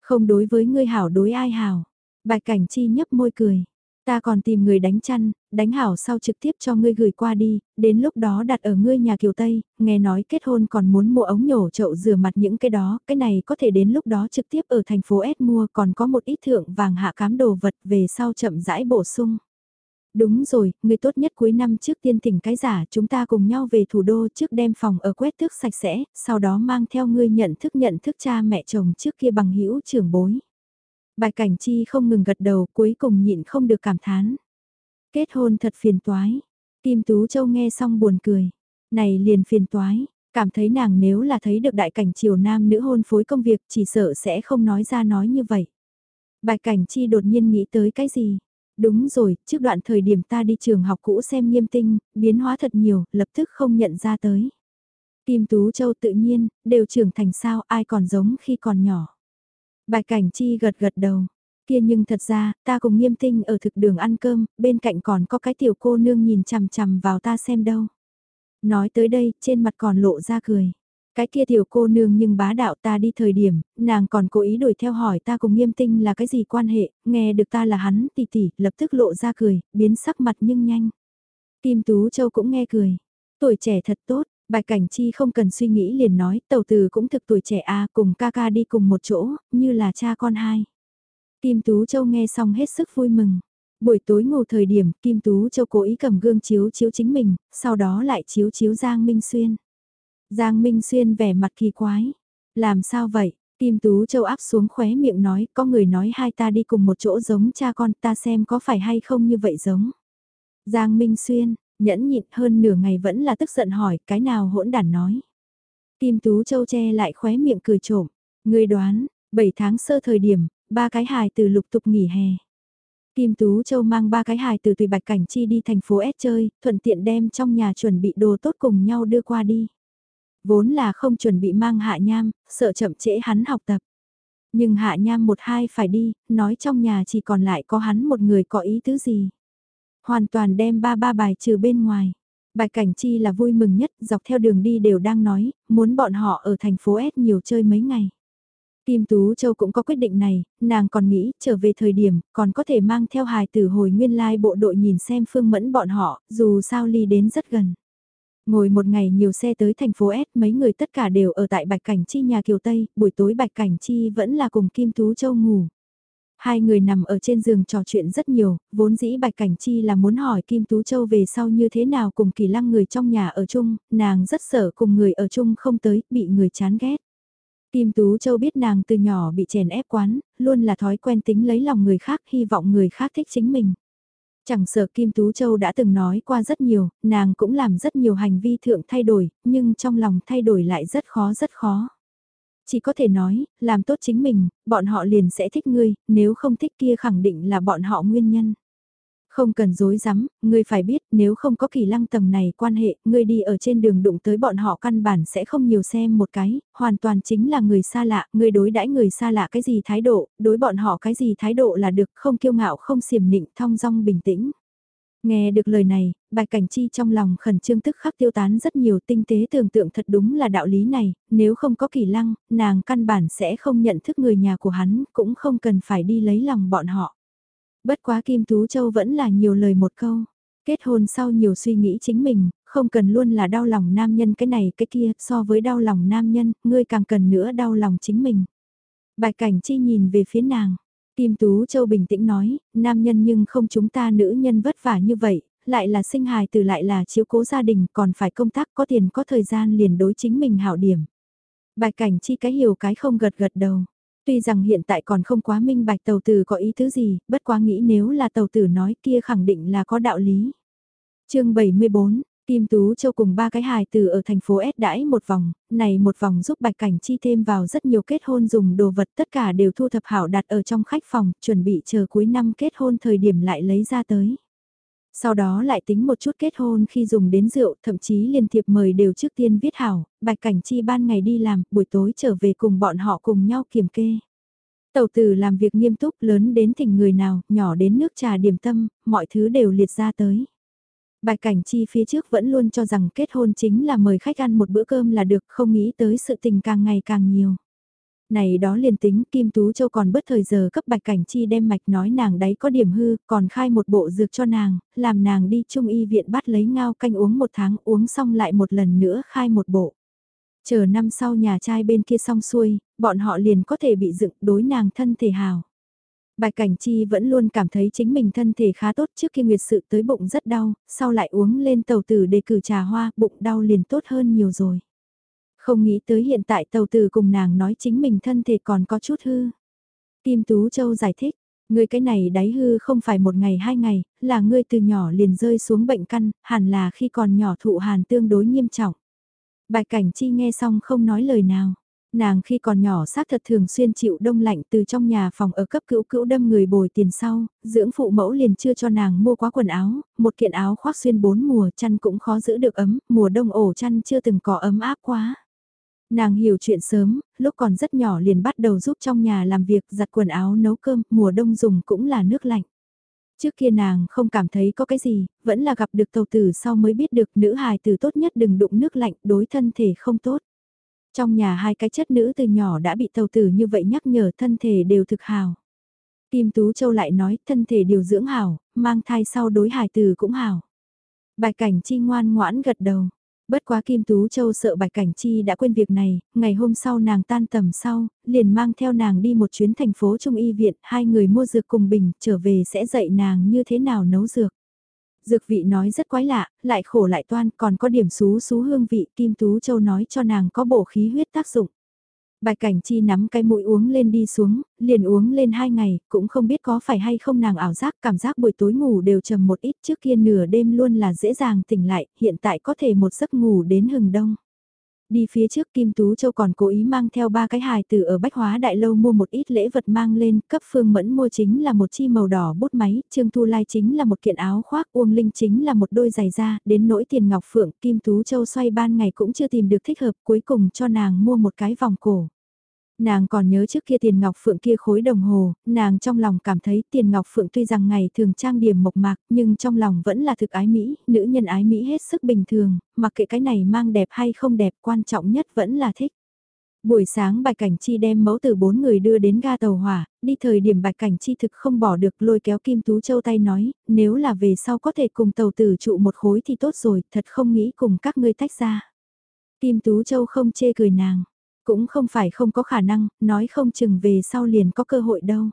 Không đối với ngươi hảo đối ai hảo. Bạch Cảnh Chi nhấp môi cười. Ta còn tìm người đánh chăn, đánh hảo sau trực tiếp cho ngươi gửi qua đi, đến lúc đó đặt ở ngươi nhà Kiều Tây, nghe nói kết hôn còn muốn mua ống nhổ chậu rửa mặt những cái đó, cái này có thể đến lúc đó trực tiếp ở thành phố S mua còn có một ít thượng vàng hạ cám đồ vật về sau chậm rãi bổ sung. Đúng rồi, người tốt nhất cuối năm trước tiên tỉnh cái giả chúng ta cùng nhau về thủ đô trước đem phòng ở quét tước sạch sẽ, sau đó mang theo ngươi nhận thức nhận thức cha mẹ chồng trước kia bằng hữu trưởng bối. Bài cảnh chi không ngừng gật đầu cuối cùng nhịn không được cảm thán. Kết hôn thật phiền toái. Kim Tú Châu nghe xong buồn cười. Này liền phiền toái, cảm thấy nàng nếu là thấy được đại cảnh triều nam nữ hôn phối công việc chỉ sợ sẽ không nói ra nói như vậy. Bài cảnh chi đột nhiên nghĩ tới cái gì? Đúng rồi, trước đoạn thời điểm ta đi trường học cũ xem nghiêm tinh, biến hóa thật nhiều, lập tức không nhận ra tới. Kim Tú Châu tự nhiên, đều trưởng thành sao ai còn giống khi còn nhỏ. Bài cảnh chi gật gật đầu. Kia nhưng thật ra, ta cùng nghiêm tinh ở thực đường ăn cơm, bên cạnh còn có cái tiểu cô nương nhìn chằm chằm vào ta xem đâu. Nói tới đây, trên mặt còn lộ ra cười. Cái kia tiểu cô nương nhưng bá đạo ta đi thời điểm, nàng còn cố ý đuổi theo hỏi ta cùng nghiêm tinh là cái gì quan hệ, nghe được ta là hắn tỷ tỷ, lập tức lộ ra cười, biến sắc mặt nhưng nhanh. Kim Tú Châu cũng nghe cười. Tuổi trẻ thật tốt, Bạch Cảnh Chi không cần suy nghĩ liền nói, tàu từ cũng thực tuổi trẻ a cùng ca ca đi cùng một chỗ, như là cha con hai. Kim Tú Châu nghe xong hết sức vui mừng. Buổi tối ngủ thời điểm, Kim Tú Châu cố ý cầm gương chiếu chiếu chính mình, sau đó lại chiếu chiếu Giang Minh Xuyên. Giang Minh Xuyên vẻ mặt kỳ quái. Làm sao vậy? Kim Tú Châu áp xuống khóe miệng nói, có người nói hai ta đi cùng một chỗ giống cha con ta xem có phải hay không như vậy giống. Giang Minh Xuyên, nhẫn nhịn hơn nửa ngày vẫn là tức giận hỏi cái nào hỗn đản nói. Kim Tú Châu che lại khóe miệng cười trộm, người đoán, 7 tháng sơ thời điểm, ba cái hài từ lục tục nghỉ hè. Kim Tú Châu mang ba cái hài từ tùy Bạch Cảnh Chi đi thành phố S chơi, thuận tiện đem trong nhà chuẩn bị đồ tốt cùng nhau đưa qua đi. Vốn là không chuẩn bị mang hạ nham, sợ chậm trễ hắn học tập. Nhưng hạ nham một hai phải đi, nói trong nhà chỉ còn lại có hắn một người có ý tứ gì. Hoàn toàn đem ba ba bài trừ bên ngoài. Bạch Cảnh Chi là vui mừng nhất, dọc theo đường đi đều đang nói, muốn bọn họ ở thành phố S nhiều chơi mấy ngày. Kim Tú Châu cũng có quyết định này, nàng còn nghĩ trở về thời điểm còn có thể mang theo hài tử hồi nguyên lai bộ đội nhìn xem phương mẫn bọn họ, dù sao ly đến rất gần. Ngồi một ngày nhiều xe tới thành phố S mấy người tất cả đều ở tại Bạch Cảnh Chi nhà Kiều Tây, buổi tối Bạch Cảnh Chi vẫn là cùng Kim Tú Châu ngủ. Hai người nằm ở trên giường trò chuyện rất nhiều, vốn dĩ Bạch Cảnh Chi là muốn hỏi Kim Tú Châu về sau như thế nào cùng kỳ lăng người trong nhà ở chung, nàng rất sợ cùng người ở chung không tới, bị người chán ghét. Kim Tú Châu biết nàng từ nhỏ bị chèn ép quán, luôn là thói quen tính lấy lòng người khác, hy vọng người khác thích chính mình. Chẳng sợ Kim Tú Châu đã từng nói qua rất nhiều, nàng cũng làm rất nhiều hành vi thượng thay đổi, nhưng trong lòng thay đổi lại rất khó rất khó. Chỉ có thể nói, làm tốt chính mình, bọn họ liền sẽ thích ngươi, nếu không thích kia khẳng định là bọn họ nguyên nhân. Không cần dối rắm ngươi phải biết nếu không có kỳ lăng tầng này quan hệ, ngươi đi ở trên đường đụng tới bọn họ căn bản sẽ không nhiều xem một cái, hoàn toàn chính là người xa lạ, ngươi đối đãi người xa lạ cái gì thái độ, đối bọn họ cái gì thái độ là được, không kiêu ngạo không xiểm nịnh, thong dong bình tĩnh. Nghe được lời này, bạch cảnh chi trong lòng khẩn trương tức khắc tiêu tán rất nhiều tinh tế tưởng tượng thật đúng là đạo lý này, nếu không có kỳ lăng, nàng căn bản sẽ không nhận thức người nhà của hắn, cũng không cần phải đi lấy lòng bọn họ. Bất quá Kim Tú Châu vẫn là nhiều lời một câu. Kết hôn sau nhiều suy nghĩ chính mình, không cần luôn là đau lòng nam nhân cái này cái kia, so với đau lòng nam nhân, ngươi càng cần nữa đau lòng chính mình. Bạch Cảnh Chi nhìn về phía nàng. Kim Tú Châu bình tĩnh nói, nam nhân nhưng không chúng ta nữ nhân vất vả như vậy, lại là sinh hài từ lại là chiếu cố gia đình, còn phải công tác có tiền có thời gian liền đối chính mình hảo điểm. Bài Cảnh Chi cái hiểu cái không gật gật đầu. Tuy rằng hiện tại còn không quá minh bạch tàu tử có ý thứ gì, bất quá nghĩ nếu là tàu tử nói kia khẳng định là có đạo lý. chương 74, Kim Tú Châu cùng ba cái hài từ ở thành phố S đãi một vòng, này một vòng giúp Bạch Cảnh Chi thêm vào rất nhiều kết hôn dùng đồ vật tất cả đều thu thập hảo đặt ở trong khách phòng, chuẩn bị chờ cuối năm kết hôn thời điểm lại lấy ra tới. Sau đó lại tính một chút kết hôn khi dùng đến rượu, thậm chí liên thiệp mời đều trước tiên viết hảo, Bạch Cảnh Chi ban ngày đi làm, buổi tối trở về cùng bọn họ cùng nhau kiểm kê. Tàu tử làm việc nghiêm túc lớn đến thỉnh người nào, nhỏ đến nước trà điểm tâm, mọi thứ đều liệt ra tới. Bạch Cảnh Chi phía trước vẫn luôn cho rằng kết hôn chính là mời khách ăn một bữa cơm là được, không nghĩ tới sự tình càng ngày càng nhiều. Này đó liền tính Kim Tú Châu còn bất thời giờ cấp Bạch Cảnh Chi đem mạch nói nàng đấy có điểm hư, còn khai một bộ dược cho nàng, làm nàng đi trung y viện bắt lấy ngao canh uống một tháng uống xong lại một lần nữa khai một bộ. Chờ năm sau nhà trai bên kia xong xuôi, bọn họ liền có thể bị dựng đối nàng thân thể hào. Bạch Cảnh Chi vẫn luôn cảm thấy chính mình thân thể khá tốt trước khi nguyệt sự tới bụng rất đau, sau lại uống lên tàu tử để cử trà hoa, bụng đau liền tốt hơn nhiều rồi. Không nghĩ tới hiện tại tàu tử cùng nàng nói chính mình thân thể còn có chút hư. Kim Tú Châu giải thích, người cái này đáy hư không phải một ngày hai ngày, là ngươi từ nhỏ liền rơi xuống bệnh căn, hẳn là khi còn nhỏ thụ hàn tương đối nghiêm trọng. Bạch Cảnh Chi nghe xong không nói lời nào. Nàng khi còn nhỏ xác thật thường xuyên chịu đông lạnh từ trong nhà phòng ở cấp cữu cữu đâm người bồi tiền sau, dưỡng phụ mẫu liền chưa cho nàng mua quá quần áo, một kiện áo khoác xuyên bốn mùa chăn cũng khó giữ được ấm, mùa đông ổ chăn chưa từng có ấm áp quá. Nàng hiểu chuyện sớm, lúc còn rất nhỏ liền bắt đầu giúp trong nhà làm việc giặt quần áo nấu cơm, mùa đông dùng cũng là nước lạnh. Trước kia nàng không cảm thấy có cái gì, vẫn là gặp được tàu tử sau mới biết được nữ hài tử tốt nhất đừng đụng nước lạnh đối thân thể không tốt. Trong nhà hai cái chất nữ từ nhỏ đã bị tàu tử như vậy nhắc nhở thân thể đều thực hào. Kim Tú Châu lại nói thân thể điều dưỡng hảo, mang thai sau đối hài tử cũng hảo. Bài cảnh chi ngoan ngoãn gật đầu. Bất quá Kim Tú Châu sợ Bạch Cảnh Chi đã quên việc này, ngày hôm sau nàng tan tầm sau, liền mang theo nàng đi một chuyến thành phố Trung Y Viện, hai người mua dược cùng bình, trở về sẽ dạy nàng như thế nào nấu dược. Dược vị nói rất quái lạ, lại khổ lại toan, còn có điểm xú xú hương vị, Kim Tú Châu nói cho nàng có bổ khí huyết tác dụng. Bạch Cảnh Chi nắm cái mũi uống lên đi xuống, liền uống lên hai ngày, cũng không biết có phải hay không nàng ảo giác, cảm giác buổi tối ngủ đều trầm một ít trước kia nửa đêm luôn là dễ dàng tỉnh lại, hiện tại có thể một giấc ngủ đến hừng đông. Đi phía trước Kim Tú Châu còn cố ý mang theo ba cái hài từ ở Bách Hóa Đại Lâu mua một ít lễ vật mang lên, cấp Phương Mẫn mua chính là một chi màu đỏ bút máy, Trương Thu Lai chính là một kiện áo khoác, Uông Linh chính là một đôi giày da, đến nỗi tiền ngọc phượng, Kim Tú Châu xoay ban ngày cũng chưa tìm được thích hợp, cuối cùng cho nàng mua một cái vòng cổ. Nàng còn nhớ trước kia tiền ngọc phượng kia khối đồng hồ, nàng trong lòng cảm thấy tiền ngọc phượng tuy rằng ngày thường trang điểm mộc mạc nhưng trong lòng vẫn là thực ái Mỹ, nữ nhân ái Mỹ hết sức bình thường, mặc kệ cái này mang đẹp hay không đẹp quan trọng nhất vẫn là thích. Buổi sáng Bạch Cảnh Chi đem mẫu từ bốn người đưa đến ga tàu hỏa, đi thời điểm Bạch Cảnh Chi thực không bỏ được lôi kéo Kim Tú Châu tay nói, nếu là về sau có thể cùng tàu tử trụ một khối thì tốt rồi, thật không nghĩ cùng các ngươi tách ra. Kim Tú Châu không chê cười nàng, cũng không phải không có khả năng, nói không chừng về sau liền có cơ hội đâu.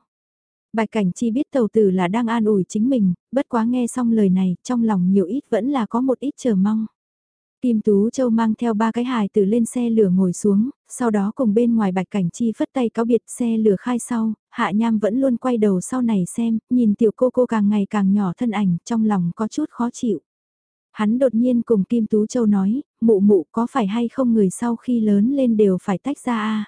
Bạch Cảnh Chi biết tàu tử là đang an ủi chính mình, bất quá nghe xong lời này, trong lòng nhiều ít vẫn là có một ít chờ mong. Kim Tú Châu mang theo ba cái hài từ lên xe lửa ngồi xuống, sau đó cùng bên ngoài bạch cảnh chi phất tay cáo biệt xe lửa khai sau, hạ nham vẫn luôn quay đầu sau này xem, nhìn tiểu cô cô càng ngày càng nhỏ thân ảnh, trong lòng có chút khó chịu. Hắn đột nhiên cùng Kim Tú Châu nói, mụ mụ có phải hay không người sau khi lớn lên đều phải tách ra a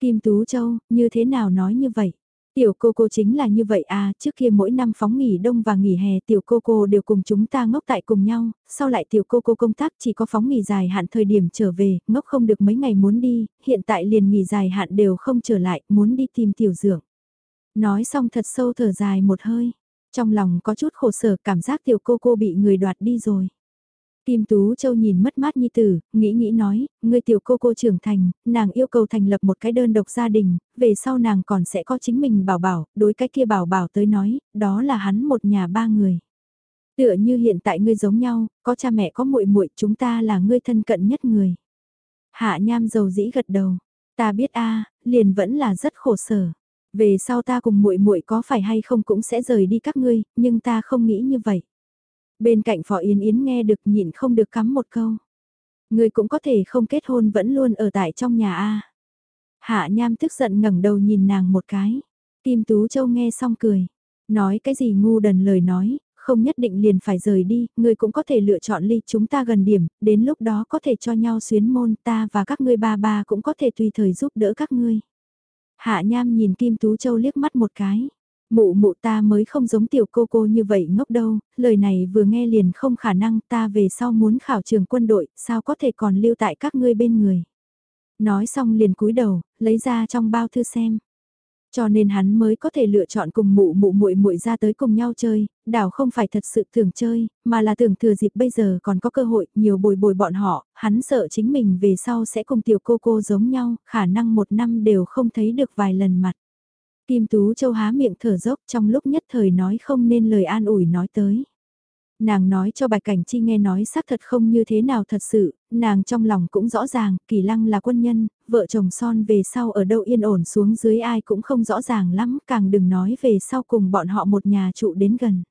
Kim Tú Châu, như thế nào nói như vậy? Tiểu cô cô chính là như vậy à, trước kia mỗi năm phóng nghỉ đông và nghỉ hè tiểu cô cô đều cùng chúng ta ngốc tại cùng nhau, sau lại tiểu cô cô công tác chỉ có phóng nghỉ dài hạn thời điểm trở về, ngốc không được mấy ngày muốn đi, hiện tại liền nghỉ dài hạn đều không trở lại, muốn đi tìm tiểu dưỡng. Nói xong thật sâu thở dài một hơi, trong lòng có chút khổ sở cảm giác tiểu cô cô bị người đoạt đi rồi. Kim Tú Châu nhìn mất mát Nhi Tử, nghĩ nghĩ nói, người tiểu cô cô trưởng thành, nàng yêu cầu thành lập một cái đơn độc gia đình, về sau nàng còn sẽ có chính mình bảo bảo, đối cái kia bảo bảo tới nói, đó là hắn một nhà ba người. Tựa như hiện tại ngươi giống nhau, có cha mẹ có muội muội, chúng ta là ngươi thân cận nhất người. Hạ Nham dầu dĩ gật đầu, ta biết a, liền vẫn là rất khổ sở. Về sau ta cùng muội muội có phải hay không cũng sẽ rời đi các ngươi, nhưng ta không nghĩ như vậy. Bên cạnh Phó Yến Yến nghe được nhịn không được cắm một câu. Người cũng có thể không kết hôn vẫn luôn ở tại trong nhà A. Hạ Nham tức giận ngẩng đầu nhìn nàng một cái. Kim Tú Châu nghe xong cười. Nói cái gì ngu đần lời nói, không nhất định liền phải rời đi, người cũng có thể lựa chọn ly chúng ta gần điểm, đến lúc đó có thể cho nhau xuyến môn ta và các ngươi ba ba cũng có thể tùy thời giúp đỡ các ngươi. Hạ Nham nhìn Kim Tú Châu liếc mắt một cái. Mụ mụ ta mới không giống tiểu cô cô như vậy ngốc đâu, lời này vừa nghe liền không khả năng ta về sau muốn khảo trường quân đội, sao có thể còn lưu tại các ngươi bên người. Nói xong liền cúi đầu, lấy ra trong bao thư xem. Cho nên hắn mới có thể lựa chọn cùng mụ mụ muội muội ra tới cùng nhau chơi, đảo không phải thật sự thường chơi, mà là tưởng thừa dịp bây giờ còn có cơ hội nhiều bồi bồi bọn họ, hắn sợ chính mình về sau sẽ cùng tiểu cô cô giống nhau, khả năng một năm đều không thấy được vài lần mặt. Kim Tú Châu há miệng thở dốc trong lúc nhất thời nói không nên lời an ủi nói tới. Nàng nói cho Bạch Cảnh Chi nghe nói xác thật không như thế nào thật sự, nàng trong lòng cũng rõ ràng, Kỳ Lăng là quân nhân, vợ chồng son về sau ở đâu yên ổn xuống dưới ai cũng không rõ ràng lắm, càng đừng nói về sau cùng bọn họ một nhà trụ đến gần.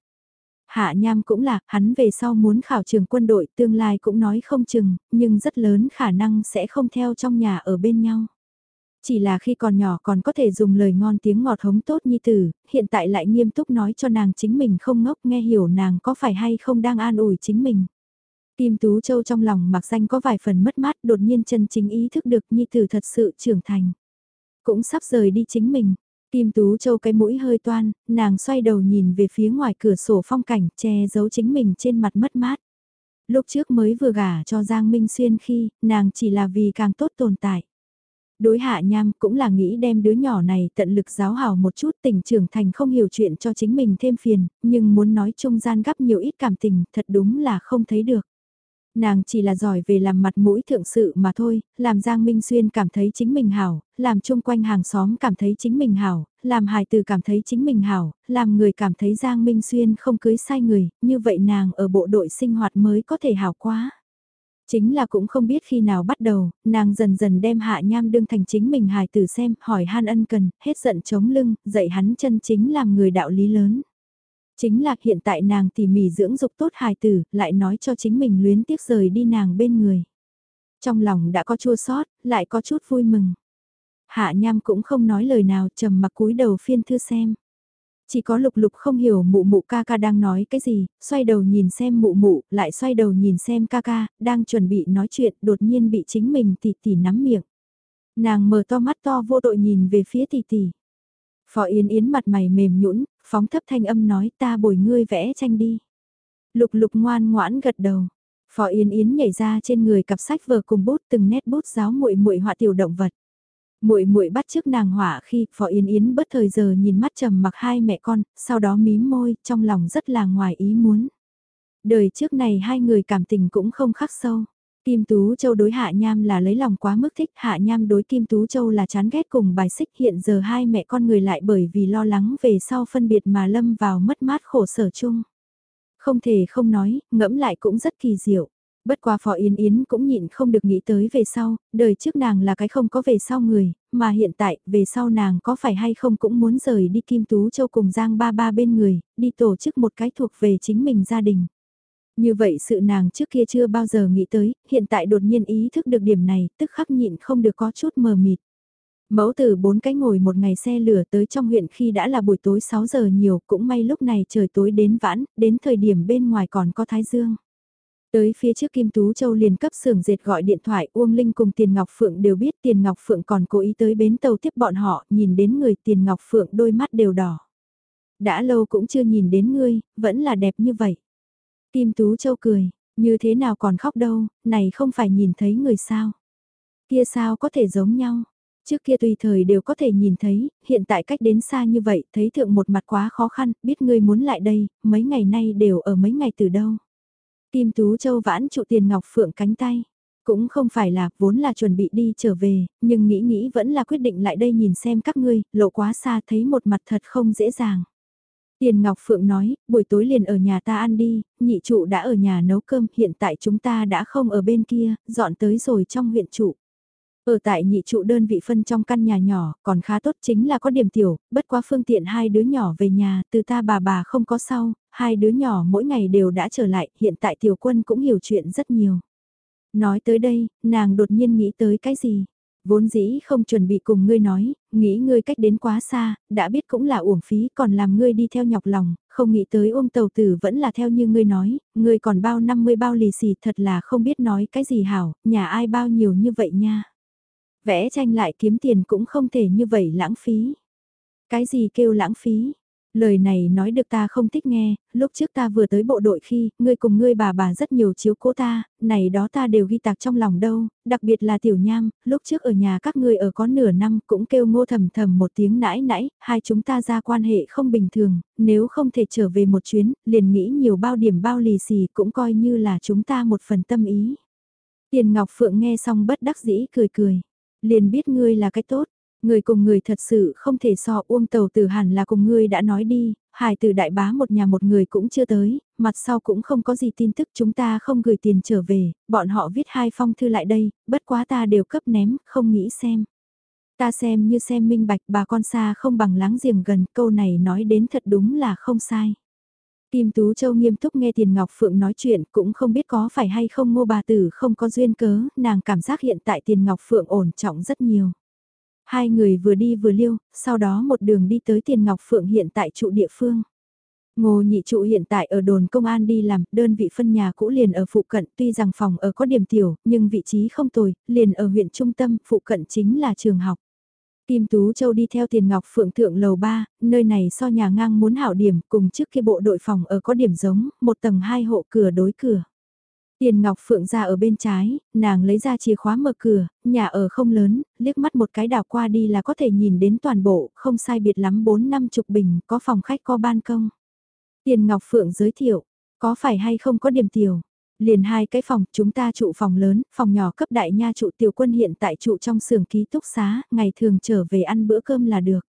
Hạ Nham cũng là, hắn về sau muốn khảo trường quân đội tương lai cũng nói không chừng, nhưng rất lớn khả năng sẽ không theo trong nhà ở bên nhau. Chỉ là khi còn nhỏ còn có thể dùng lời ngon tiếng ngọt hống tốt như tử, hiện tại lại nghiêm túc nói cho nàng chính mình không ngốc nghe hiểu nàng có phải hay không đang an ủi chính mình. Kim Tú Châu trong lòng mặc danh có vài phần mất mát đột nhiên chân chính ý thức được Nhi Tử thật sự trưởng thành. Cũng sắp rời đi chính mình. Kim Tú Châu cái mũi hơi toan, nàng xoay đầu nhìn về phía ngoài cửa sổ phong cảnh che giấu chính mình trên mặt mất mát. Lúc trước mới vừa gả cho Giang Minh Xuyên khi nàng chỉ là vì càng tốt tồn tại. Đối hạ nham cũng là nghĩ đem đứa nhỏ này tận lực giáo hảo một chút tình trưởng thành không hiểu chuyện cho chính mình thêm phiền, nhưng muốn nói trung gian gấp nhiều ít cảm tình thật đúng là không thấy được. Nàng chỉ là giỏi về làm mặt mũi thượng sự mà thôi, làm Giang Minh Xuyên cảm thấy chính mình hảo, làm chung quanh hàng xóm cảm thấy chính mình hảo, làm hài từ cảm thấy chính mình hảo, làm người cảm thấy Giang Minh Xuyên không cưới sai người, như vậy nàng ở bộ đội sinh hoạt mới có thể hảo quá. Chính là cũng không biết khi nào bắt đầu, nàng dần dần đem hạ nham đương thành chính mình hài tử xem, hỏi han ân cần, hết giận chống lưng, dạy hắn chân chính làm người đạo lý lớn. Chính là hiện tại nàng tỉ mỉ dưỡng dục tốt hài tử, lại nói cho chính mình luyến tiếc rời đi nàng bên người. Trong lòng đã có chua sót, lại có chút vui mừng. Hạ nham cũng không nói lời nào trầm mặc cúi đầu phiên thư xem. Chỉ có lục lục không hiểu mụ mụ ca ca đang nói cái gì, xoay đầu nhìn xem mụ mụ, lại xoay đầu nhìn xem ca ca, đang chuẩn bị nói chuyện, đột nhiên bị chính mình tỷ tỷ nắm miệng. Nàng mở to mắt to vô đội nhìn về phía tỷ tỷ. Phó Yến Yến mặt mày mềm nhũn, phóng thấp thanh âm nói ta bồi ngươi vẽ tranh đi. Lục lục ngoan ngoãn gật đầu. Phó Yến Yến nhảy ra trên người cặp sách vở cùng bút từng nét bút giáo muội muội họa tiểu động vật muội muội bắt trước nàng hỏa khi Phó Yến Yến bất thời giờ nhìn mắt trầm mặc hai mẹ con, sau đó mím môi, trong lòng rất là ngoài ý muốn. Đời trước này hai người cảm tình cũng không khắc sâu. Kim Tú Châu đối Hạ Nham là lấy lòng quá mức thích, Hạ Nham đối Kim Tú Châu là chán ghét cùng bài xích hiện giờ hai mẹ con người lại bởi vì lo lắng về sau phân biệt mà lâm vào mất mát khổ sở chung. Không thể không nói, ngẫm lại cũng rất kỳ diệu. Bất qua Phó Yến Yến cũng nhịn không được nghĩ tới về sau, đời trước nàng là cái không có về sau người, mà hiện tại, về sau nàng có phải hay không cũng muốn rời đi Kim Tú Châu cùng Giang Ba Ba bên người, đi tổ chức một cái thuộc về chính mình gia đình. Như vậy sự nàng trước kia chưa bao giờ nghĩ tới, hiện tại đột nhiên ý thức được điểm này, tức khắc nhịn không được có chút mờ mịt. Mẫu tử bốn cái ngồi một ngày xe lửa tới trong huyện khi đã là buổi tối 6 giờ nhiều, cũng may lúc này trời tối đến vãn, đến thời điểm bên ngoài còn có thái dương. Tới phía trước Kim Tú Châu liền cấp xưởng dệt gọi điện thoại Uông Linh cùng Tiền Ngọc Phượng đều biết Tiền Ngọc Phượng còn cố ý tới bến tàu tiếp bọn họ, nhìn đến người Tiền Ngọc Phượng đôi mắt đều đỏ. Đã lâu cũng chưa nhìn đến ngươi, vẫn là đẹp như vậy. Kim Tú Châu cười, như thế nào còn khóc đâu, này không phải nhìn thấy người sao. Kia sao có thể giống nhau. Trước kia tùy thời đều có thể nhìn thấy, hiện tại cách đến xa như vậy, thấy thượng một mặt quá khó khăn, biết ngươi muốn lại đây, mấy ngày nay đều ở mấy ngày từ đâu. Kim Tú Châu vãn trụ tiền ngọc phượng cánh tay. Cũng không phải là, vốn là chuẩn bị đi trở về, nhưng nghĩ nghĩ vẫn là quyết định lại đây nhìn xem các ngươi, lộ quá xa thấy một mặt thật không dễ dàng. Tiền Ngọc Phượng nói, buổi tối liền ở nhà ta ăn đi, nhị trụ đã ở nhà nấu cơm, hiện tại chúng ta đã không ở bên kia, dọn tới rồi trong huyện trụ. Ở tại nhị trụ đơn vị phân trong căn nhà nhỏ, còn khá tốt chính là có điểm tiểu, bất quá phương tiện hai đứa nhỏ về nhà, từ ta bà bà không có sau, hai đứa nhỏ mỗi ngày đều đã trở lại, hiện tại tiểu quân cũng hiểu chuyện rất nhiều. Nói tới đây, nàng đột nhiên nghĩ tới cái gì? Vốn dĩ không chuẩn bị cùng ngươi nói, nghĩ ngươi cách đến quá xa, đã biết cũng là uổng phí còn làm ngươi đi theo nhọc lòng, không nghĩ tới ôm tàu tử vẫn là theo như ngươi nói, ngươi còn bao 50 bao lì xì thật là không biết nói cái gì hảo, nhà ai bao nhiều như vậy nha. Vẽ tranh lại kiếm tiền cũng không thể như vậy lãng phí. Cái gì kêu lãng phí? Lời này nói được ta không thích nghe, lúc trước ta vừa tới bộ đội khi, ngươi cùng ngươi bà bà rất nhiều chiếu cố ta, này đó ta đều ghi tạc trong lòng đâu, đặc biệt là tiểu nham, lúc trước ở nhà các ngươi ở có nửa năm cũng kêu ngô thầm thầm một tiếng nãi nãi, hai chúng ta ra quan hệ không bình thường, nếu không thể trở về một chuyến, liền nghĩ nhiều bao điểm bao lì xì cũng coi như là chúng ta một phần tâm ý. Tiền Ngọc Phượng nghe xong bất đắc dĩ cười cười, liền biết ngươi là cái tốt, Người cùng người thật sự không thể so uông tàu từ hẳn là cùng ngươi đã nói đi, hài từ đại bá một nhà một người cũng chưa tới, mặt sau cũng không có gì tin tức chúng ta không gửi tiền trở về, bọn họ viết hai phong thư lại đây, bất quá ta đều cấp ném, không nghĩ xem. Ta xem như xem minh bạch bà con xa không bằng láng giềng gần, câu này nói đến thật đúng là không sai. Kim Tú Châu nghiêm túc nghe Tiền Ngọc Phượng nói chuyện cũng không biết có phải hay không ngô bà tử không có duyên cớ, nàng cảm giác hiện tại Tiền Ngọc Phượng ổn trọng rất nhiều. Hai người vừa đi vừa liêu, sau đó một đường đi tới Tiền Ngọc Phượng hiện tại trụ địa phương. Ngô nhị trụ hiện tại ở đồn công an đi làm, đơn vị phân nhà cũ liền ở phụ cận, tuy rằng phòng ở có điểm tiểu, nhưng vị trí không tồi, liền ở huyện trung tâm, phụ cận chính là trường học. Kim Tú Châu đi theo Tiền Ngọc Phượng thượng lầu 3, nơi này so nhà ngang muốn hảo điểm, cùng trước kia bộ đội phòng ở có điểm giống, một tầng hai hộ cửa đối cửa. Tiền Ngọc Phượng ra ở bên trái, nàng lấy ra chìa khóa mở cửa, nhà ở không lớn, liếc mắt một cái đảo qua đi là có thể nhìn đến toàn bộ, không sai biệt lắm 4 năm chục bình, có phòng khách có ban công. Tiền Ngọc Phượng giới thiệu, có phải hay không có điểm tiểu? Liền hai cái phòng, chúng ta trụ phòng lớn, phòng nhỏ cấp đại nha trụ tiểu quân hiện tại trụ trong xưởng ký túc xá, ngày thường trở về ăn bữa cơm là được.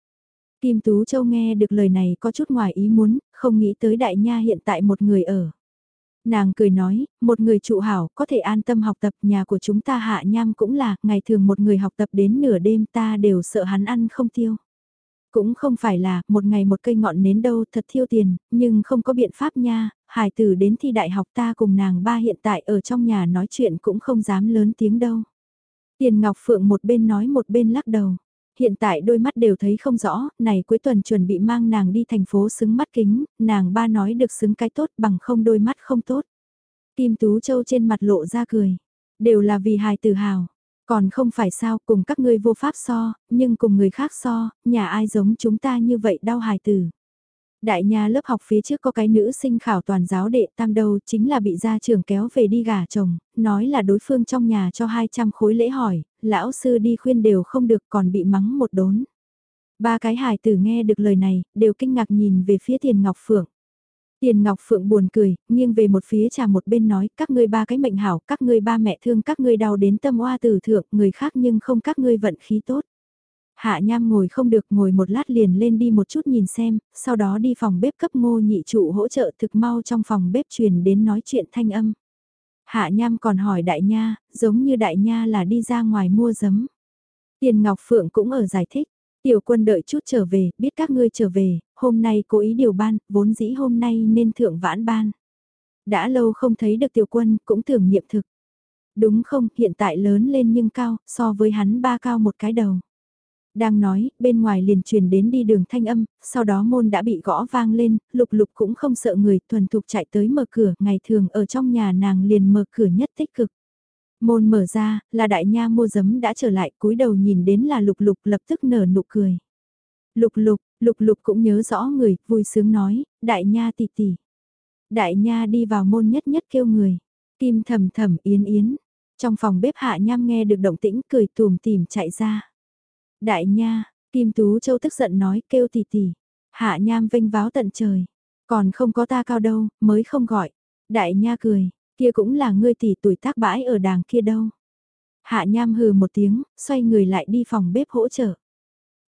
Kim Tú Châu nghe được lời này có chút ngoài ý muốn, không nghĩ tới đại nha hiện tại một người ở. Nàng cười nói, một người trụ hảo có thể an tâm học tập nhà của chúng ta hạ nham cũng là, ngày thường một người học tập đến nửa đêm ta đều sợ hắn ăn không tiêu. Cũng không phải là, một ngày một cây ngọn nến đâu thật thiêu tiền, nhưng không có biện pháp nha, hải tử đến thi đại học ta cùng nàng ba hiện tại ở trong nhà nói chuyện cũng không dám lớn tiếng đâu. Tiền Ngọc Phượng một bên nói một bên lắc đầu. Hiện tại đôi mắt đều thấy không rõ, này cuối tuần chuẩn bị mang nàng đi thành phố xứng mắt kính, nàng ba nói được xứng cái tốt bằng không đôi mắt không tốt. Kim Tú Châu trên mặt lộ ra cười, đều là vì hài tự hào, còn không phải sao cùng các ngươi vô pháp so, nhưng cùng người khác so, nhà ai giống chúng ta như vậy đau hài tử. Đại nhà lớp học phía trước có cái nữ sinh khảo toàn giáo đệ tam đầu chính là bị gia trưởng kéo về đi gả chồng, nói là đối phương trong nhà cho 200 khối lễ hỏi, lão sư đi khuyên đều không được còn bị mắng một đốn. Ba cái hài tử nghe được lời này, đều kinh ngạc nhìn về phía Tiền Ngọc Phượng. Tiền Ngọc Phượng buồn cười, nghiêng về một phía trà một bên nói, các ngươi ba cái mệnh hảo, các ngươi ba mẹ thương các ngươi đau đến tâm oa tử thượng, người khác nhưng không các ngươi vận khí tốt. Hạ Nham ngồi không được ngồi một lát liền lên đi một chút nhìn xem, sau đó đi phòng bếp cấp ngô nhị trụ hỗ trợ thực mau trong phòng bếp truyền đến nói chuyện thanh âm. Hạ Nham còn hỏi đại nha, giống như đại nha là đi ra ngoài mua giấm. Tiền Ngọc Phượng cũng ở giải thích, tiểu quân đợi chút trở về, biết các ngươi trở về, hôm nay cố ý điều ban, vốn dĩ hôm nay nên thượng vãn ban. Đã lâu không thấy được tiểu quân, cũng tưởng niệm thực. Đúng không, hiện tại lớn lên nhưng cao, so với hắn ba cao một cái đầu. Đang nói, bên ngoài liền truyền đến đi đường thanh âm, sau đó môn đã bị gõ vang lên, lục lục cũng không sợ người, thuần thục chạy tới mở cửa, ngày thường ở trong nhà nàng liền mở cửa nhất tích cực. Môn mở ra, là đại nha mua giấm đã trở lại, cúi đầu nhìn đến là lục lục lập tức nở nụ cười. Lục lục, lục lục cũng nhớ rõ người, vui sướng nói, đại nha tỷ tỷ. Đại nha đi vào môn nhất nhất kêu người, kim thầm thầm yến yến. Trong phòng bếp hạ nham nghe được động tĩnh cười tùm tìm chạy ra. Đại nha, Kim Tú Châu tức giận nói kêu tỷ tỷ. Hạ nham vinh váo tận trời. Còn không có ta cao đâu, mới không gọi. Đại nha cười, kia cũng là ngươi tỷ tuổi tác bãi ở đàng kia đâu. Hạ nham hừ một tiếng, xoay người lại đi phòng bếp hỗ trợ.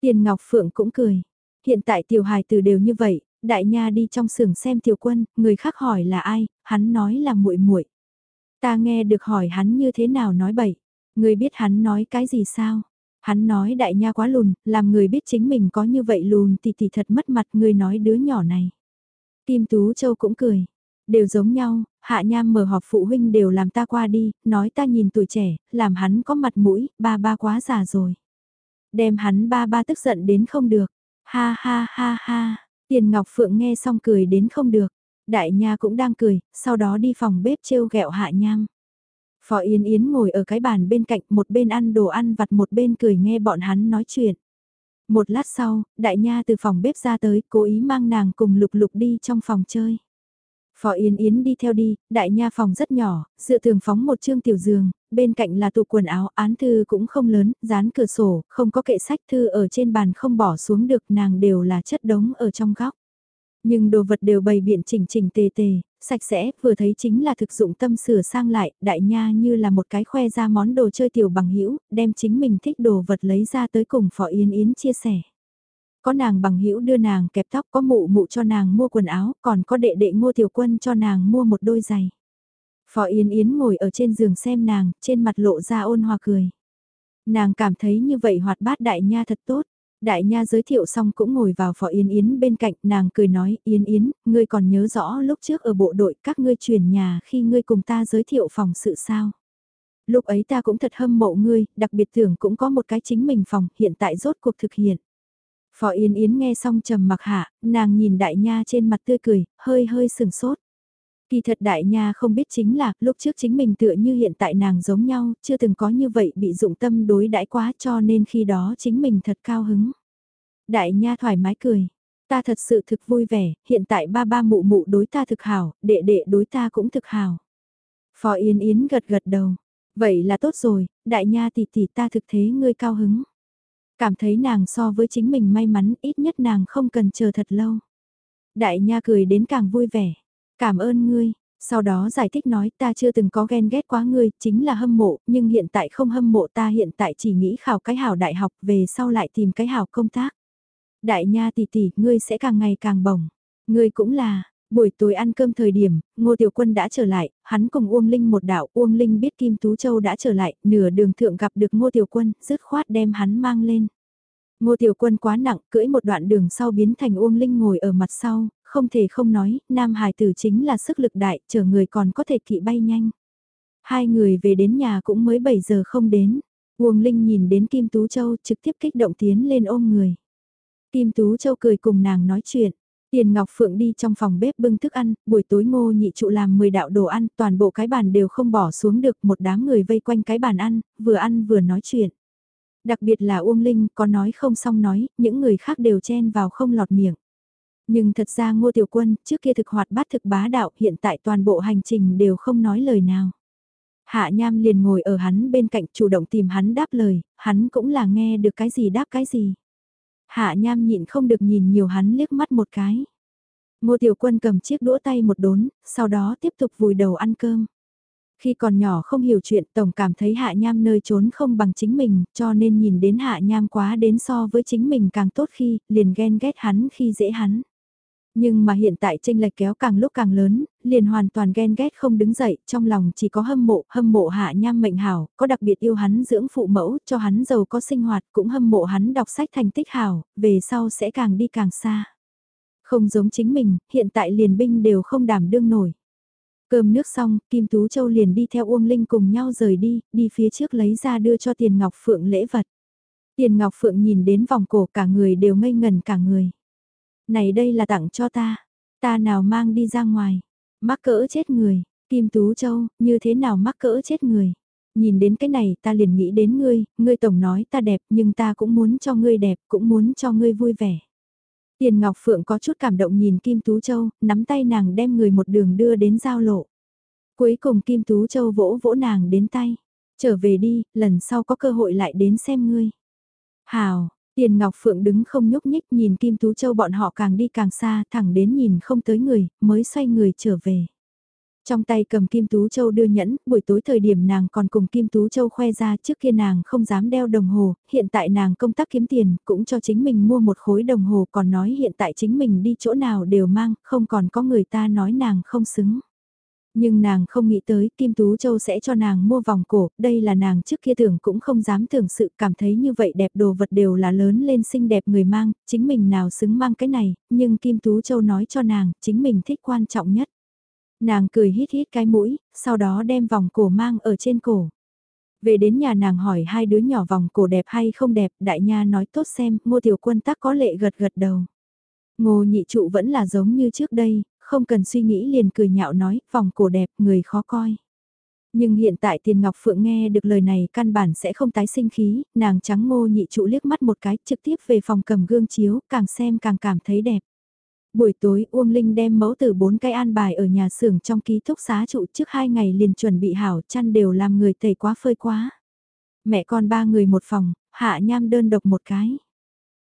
Tiền Ngọc Phượng cũng cười. Hiện tại tiểu hài tử đều như vậy, đại nha đi trong xưởng xem tiểu quân, người khác hỏi là ai, hắn nói là muội muội. Ta nghe được hỏi hắn như thế nào nói bậy, người biết hắn nói cái gì sao? Hắn nói đại nha quá lùn, làm người biết chính mình có như vậy lùn thì thì thật mất mặt người nói đứa nhỏ này. Kim Tú Châu cũng cười, đều giống nhau, hạ nham mở họp phụ huynh đều làm ta qua đi, nói ta nhìn tuổi trẻ, làm hắn có mặt mũi, ba ba quá già rồi. Đem hắn ba ba tức giận đến không được, ha ha ha ha, tiền ngọc phượng nghe xong cười đến không được, đại nha cũng đang cười, sau đó đi phòng bếp trêu ghẹo hạ nham. Phó Yến Yến ngồi ở cái bàn bên cạnh một bên ăn đồ ăn vặt một bên cười nghe bọn hắn nói chuyện. Một lát sau, đại nha từ phòng bếp ra tới, cố ý mang nàng cùng lục lục đi trong phòng chơi. Phó Yến Yến đi theo đi, đại nha phòng rất nhỏ, dựa tường phóng một chương tiểu giường, bên cạnh là tủ quần áo, án thư cũng không lớn, dán cửa sổ, không có kệ sách thư ở trên bàn không bỏ xuống được, nàng đều là chất đống ở trong góc. Nhưng đồ vật đều bày biện chỉnh chỉnh tề tề, sạch sẽ, vừa thấy chính là thực dụng tâm sửa sang lại, đại nha như là một cái khoe ra món đồ chơi tiểu bằng hữu đem chính mình thích đồ vật lấy ra tới cùng Phó Yến Yến chia sẻ. Có nàng bằng hữu đưa nàng kẹp tóc, có mụ mụ cho nàng mua quần áo, còn có đệ đệ ngô tiểu quân cho nàng mua một đôi giày. Phó Yến Yến ngồi ở trên giường xem nàng, trên mặt lộ ra ôn hòa cười. Nàng cảm thấy như vậy hoạt bát đại nha thật tốt. Đại Nha giới thiệu xong cũng ngồi vào phò Yến Yến bên cạnh, nàng cười nói, Yến Yến, ngươi còn nhớ rõ lúc trước ở bộ đội các ngươi chuyển nhà khi ngươi cùng ta giới thiệu phòng sự sao. Lúc ấy ta cũng thật hâm mộ ngươi, đặc biệt tưởng cũng có một cái chính mình phòng, hiện tại rốt cuộc thực hiện. Phò Yến Yến nghe xong trầm mặc hạ, nàng nhìn đại nha trên mặt tươi cười, hơi hơi sừng sốt. Kỳ thật đại nha không biết chính là, lúc trước chính mình tựa như hiện tại nàng giống nhau, chưa từng có như vậy bị dụng tâm đối đãi quá cho nên khi đó chính mình thật cao hứng. Đại nha thoải mái cười, ta thật sự thực vui vẻ, hiện tại ba ba mụ mụ đối ta thực hảo, đệ đệ đối ta cũng thực hảo. Phó Yên Yến gật gật đầu, vậy là tốt rồi, đại nha tỷ tỷ ta thực thế ngươi cao hứng. Cảm thấy nàng so với chính mình may mắn ít nhất nàng không cần chờ thật lâu. Đại nha cười đến càng vui vẻ. Cảm ơn ngươi. Sau đó giải thích nói ta chưa từng có ghen ghét quá ngươi, chính là hâm mộ, nhưng hiện tại không hâm mộ ta hiện tại chỉ nghĩ khảo cái hảo đại học về sau lại tìm cái hảo công tác. Đại nha tỷ tỷ, ngươi sẽ càng ngày càng bổng. Ngươi cũng là, buổi tối ăn cơm thời điểm, Ngô Tiểu Quân đã trở lại, hắn cùng Uông Linh một đạo, Uông Linh biết Kim Tú Châu đã trở lại, nửa đường thượng gặp được Ngô Tiểu Quân, dứt khoát đem hắn mang lên. Ngô Tiểu Quân quá nặng, cưỡi một đoạn đường sau biến thành Uông Linh ngồi ở mặt sau, không thể không nói, nam hài tử chính là sức lực đại, chở người còn có thể kỵ bay nhanh. Hai người về đến nhà cũng mới 7 giờ không đến. Uông Linh nhìn đến Kim Tú Châu trực tiếp kích động tiến lên ôm người. Kim Tú Châu cười cùng nàng nói chuyện. Tiền Ngọc Phượng đi trong phòng bếp bưng thức ăn, buổi tối ngô nhị trụ làm 10 đạo đồ ăn, toàn bộ cái bàn đều không bỏ xuống được, một đám người vây quanh cái bàn ăn, vừa ăn vừa nói chuyện. Đặc biệt là Uông Linh có nói không xong nói, những người khác đều chen vào không lọt miệng. Nhưng thật ra Ngô Tiểu Quân, trước kia thực hoạt bát thực bá đạo, hiện tại toàn bộ hành trình đều không nói lời nào. Hạ Nham liền ngồi ở hắn bên cạnh chủ động tìm hắn đáp lời, hắn cũng là nghe được cái gì đáp cái gì. Hạ Nham nhịn không được nhìn nhiều hắn liếc mắt một cái. Ngô Tiểu Quân cầm chiếc đũa tay một đốn, sau đó tiếp tục vùi đầu ăn cơm. Khi còn nhỏ không hiểu chuyện tổng cảm thấy Hạ Nham nơi trốn không bằng chính mình, cho nên nhìn đến Hạ Nham quá đến so với chính mình càng tốt khi, liền ghen ghét hắn khi dễ hắn. Nhưng mà hiện tại tranh lệch kéo càng lúc càng lớn, liền hoàn toàn ghen ghét không đứng dậy, trong lòng chỉ có hâm mộ, hâm mộ hạ nham mệnh hảo, có đặc biệt yêu hắn dưỡng phụ mẫu, cho hắn giàu có sinh hoạt, cũng hâm mộ hắn đọc sách thành tích hảo, về sau sẽ càng đi càng xa. Không giống chính mình, hiện tại liền binh đều không đảm đương nổi. Cơm nước xong, Kim Tú Châu liền đi theo Uông Linh cùng nhau rời đi, đi phía trước lấy ra đưa cho Tiền Ngọc Phượng lễ vật. Tiền Ngọc Phượng nhìn đến vòng cổ cả người đều ngây ngần cả người. Này đây là tặng cho ta, ta nào mang đi ra ngoài, mắc cỡ chết người, Kim Tú Châu, như thế nào mắc cỡ chết người. Nhìn đến cái này ta liền nghĩ đến ngươi, ngươi tổng nói ta đẹp nhưng ta cũng muốn cho ngươi đẹp, cũng muốn cho ngươi vui vẻ. Tiền Ngọc Phượng có chút cảm động nhìn Kim Tú Châu, nắm tay nàng đem người một đường đưa đến giao lộ. Cuối cùng Kim Tú Châu vỗ vỗ nàng đến tay. Trở về đi, lần sau có cơ hội lại đến xem ngươi. Hào, Tiền Ngọc Phượng đứng không nhúc nhích nhìn Kim Tú Châu bọn họ càng đi càng xa thẳng đến nhìn không tới người, mới xoay người trở về. Trong tay cầm Kim Tú Châu đưa nhẫn, buổi tối thời điểm nàng còn cùng Kim Tú Châu khoe ra trước kia nàng không dám đeo đồng hồ, hiện tại nàng công tác kiếm tiền, cũng cho chính mình mua một khối đồng hồ còn nói hiện tại chính mình đi chỗ nào đều mang, không còn có người ta nói nàng không xứng. Nhưng nàng không nghĩ tới Kim Tú Châu sẽ cho nàng mua vòng cổ, đây là nàng trước kia tưởng cũng không dám tưởng sự cảm thấy như vậy đẹp đồ vật đều là lớn lên xinh đẹp người mang, chính mình nào xứng mang cái này, nhưng Kim Tú Châu nói cho nàng, chính mình thích quan trọng nhất. Nàng cười hít hít cái mũi, sau đó đem vòng cổ mang ở trên cổ. Về đến nhà nàng hỏi hai đứa nhỏ vòng cổ đẹp hay không đẹp, đại nha nói tốt xem, ngô tiểu quân tắc có lệ gật gật đầu. Ngô nhị trụ vẫn là giống như trước đây, không cần suy nghĩ liền cười nhạo nói, vòng cổ đẹp, người khó coi. Nhưng hiện tại Tiền Ngọc Phượng nghe được lời này căn bản sẽ không tái sinh khí, nàng trắng ngô nhị trụ liếc mắt một cái trực tiếp về phòng cầm gương chiếu, càng xem càng cảm thấy đẹp. Buổi tối Uông Linh đem mẫu từ bốn cái an bài ở nhà xưởng trong ký túc xá trụ trước hai ngày liền chuẩn bị hảo chăn đều làm người tẩy quá phơi quá. Mẹ con ba người một phòng, hạ nham đơn độc một cái.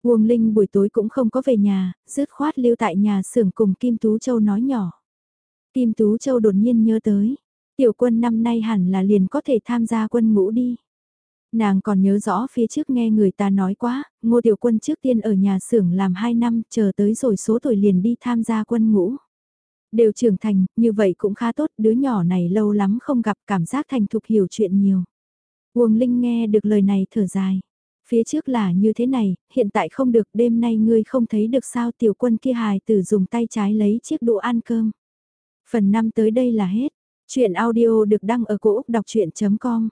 Uông Linh buổi tối cũng không có về nhà, dứt khoát lưu tại nhà xưởng cùng Kim Tú Châu nói nhỏ. Kim Tú Châu đột nhiên nhớ tới, tiểu quân năm nay hẳn là liền có thể tham gia quân ngũ đi. Nàng còn nhớ rõ phía trước nghe người ta nói quá, ngô tiểu quân trước tiên ở nhà xưởng làm 2 năm, chờ tới rồi số tuổi liền đi tham gia quân ngũ. Đều trưởng thành, như vậy cũng khá tốt, đứa nhỏ này lâu lắm không gặp cảm giác thành thục hiểu chuyện nhiều. Uông Linh nghe được lời này thở dài. Phía trước là như thế này, hiện tại không được, đêm nay ngươi không thấy được sao tiểu quân kia hài tử dùng tay trái lấy chiếc đũa ăn cơm. Phần 5 tới đây là hết. Chuyện audio được đăng ở cổ Úc đọc chuyện.com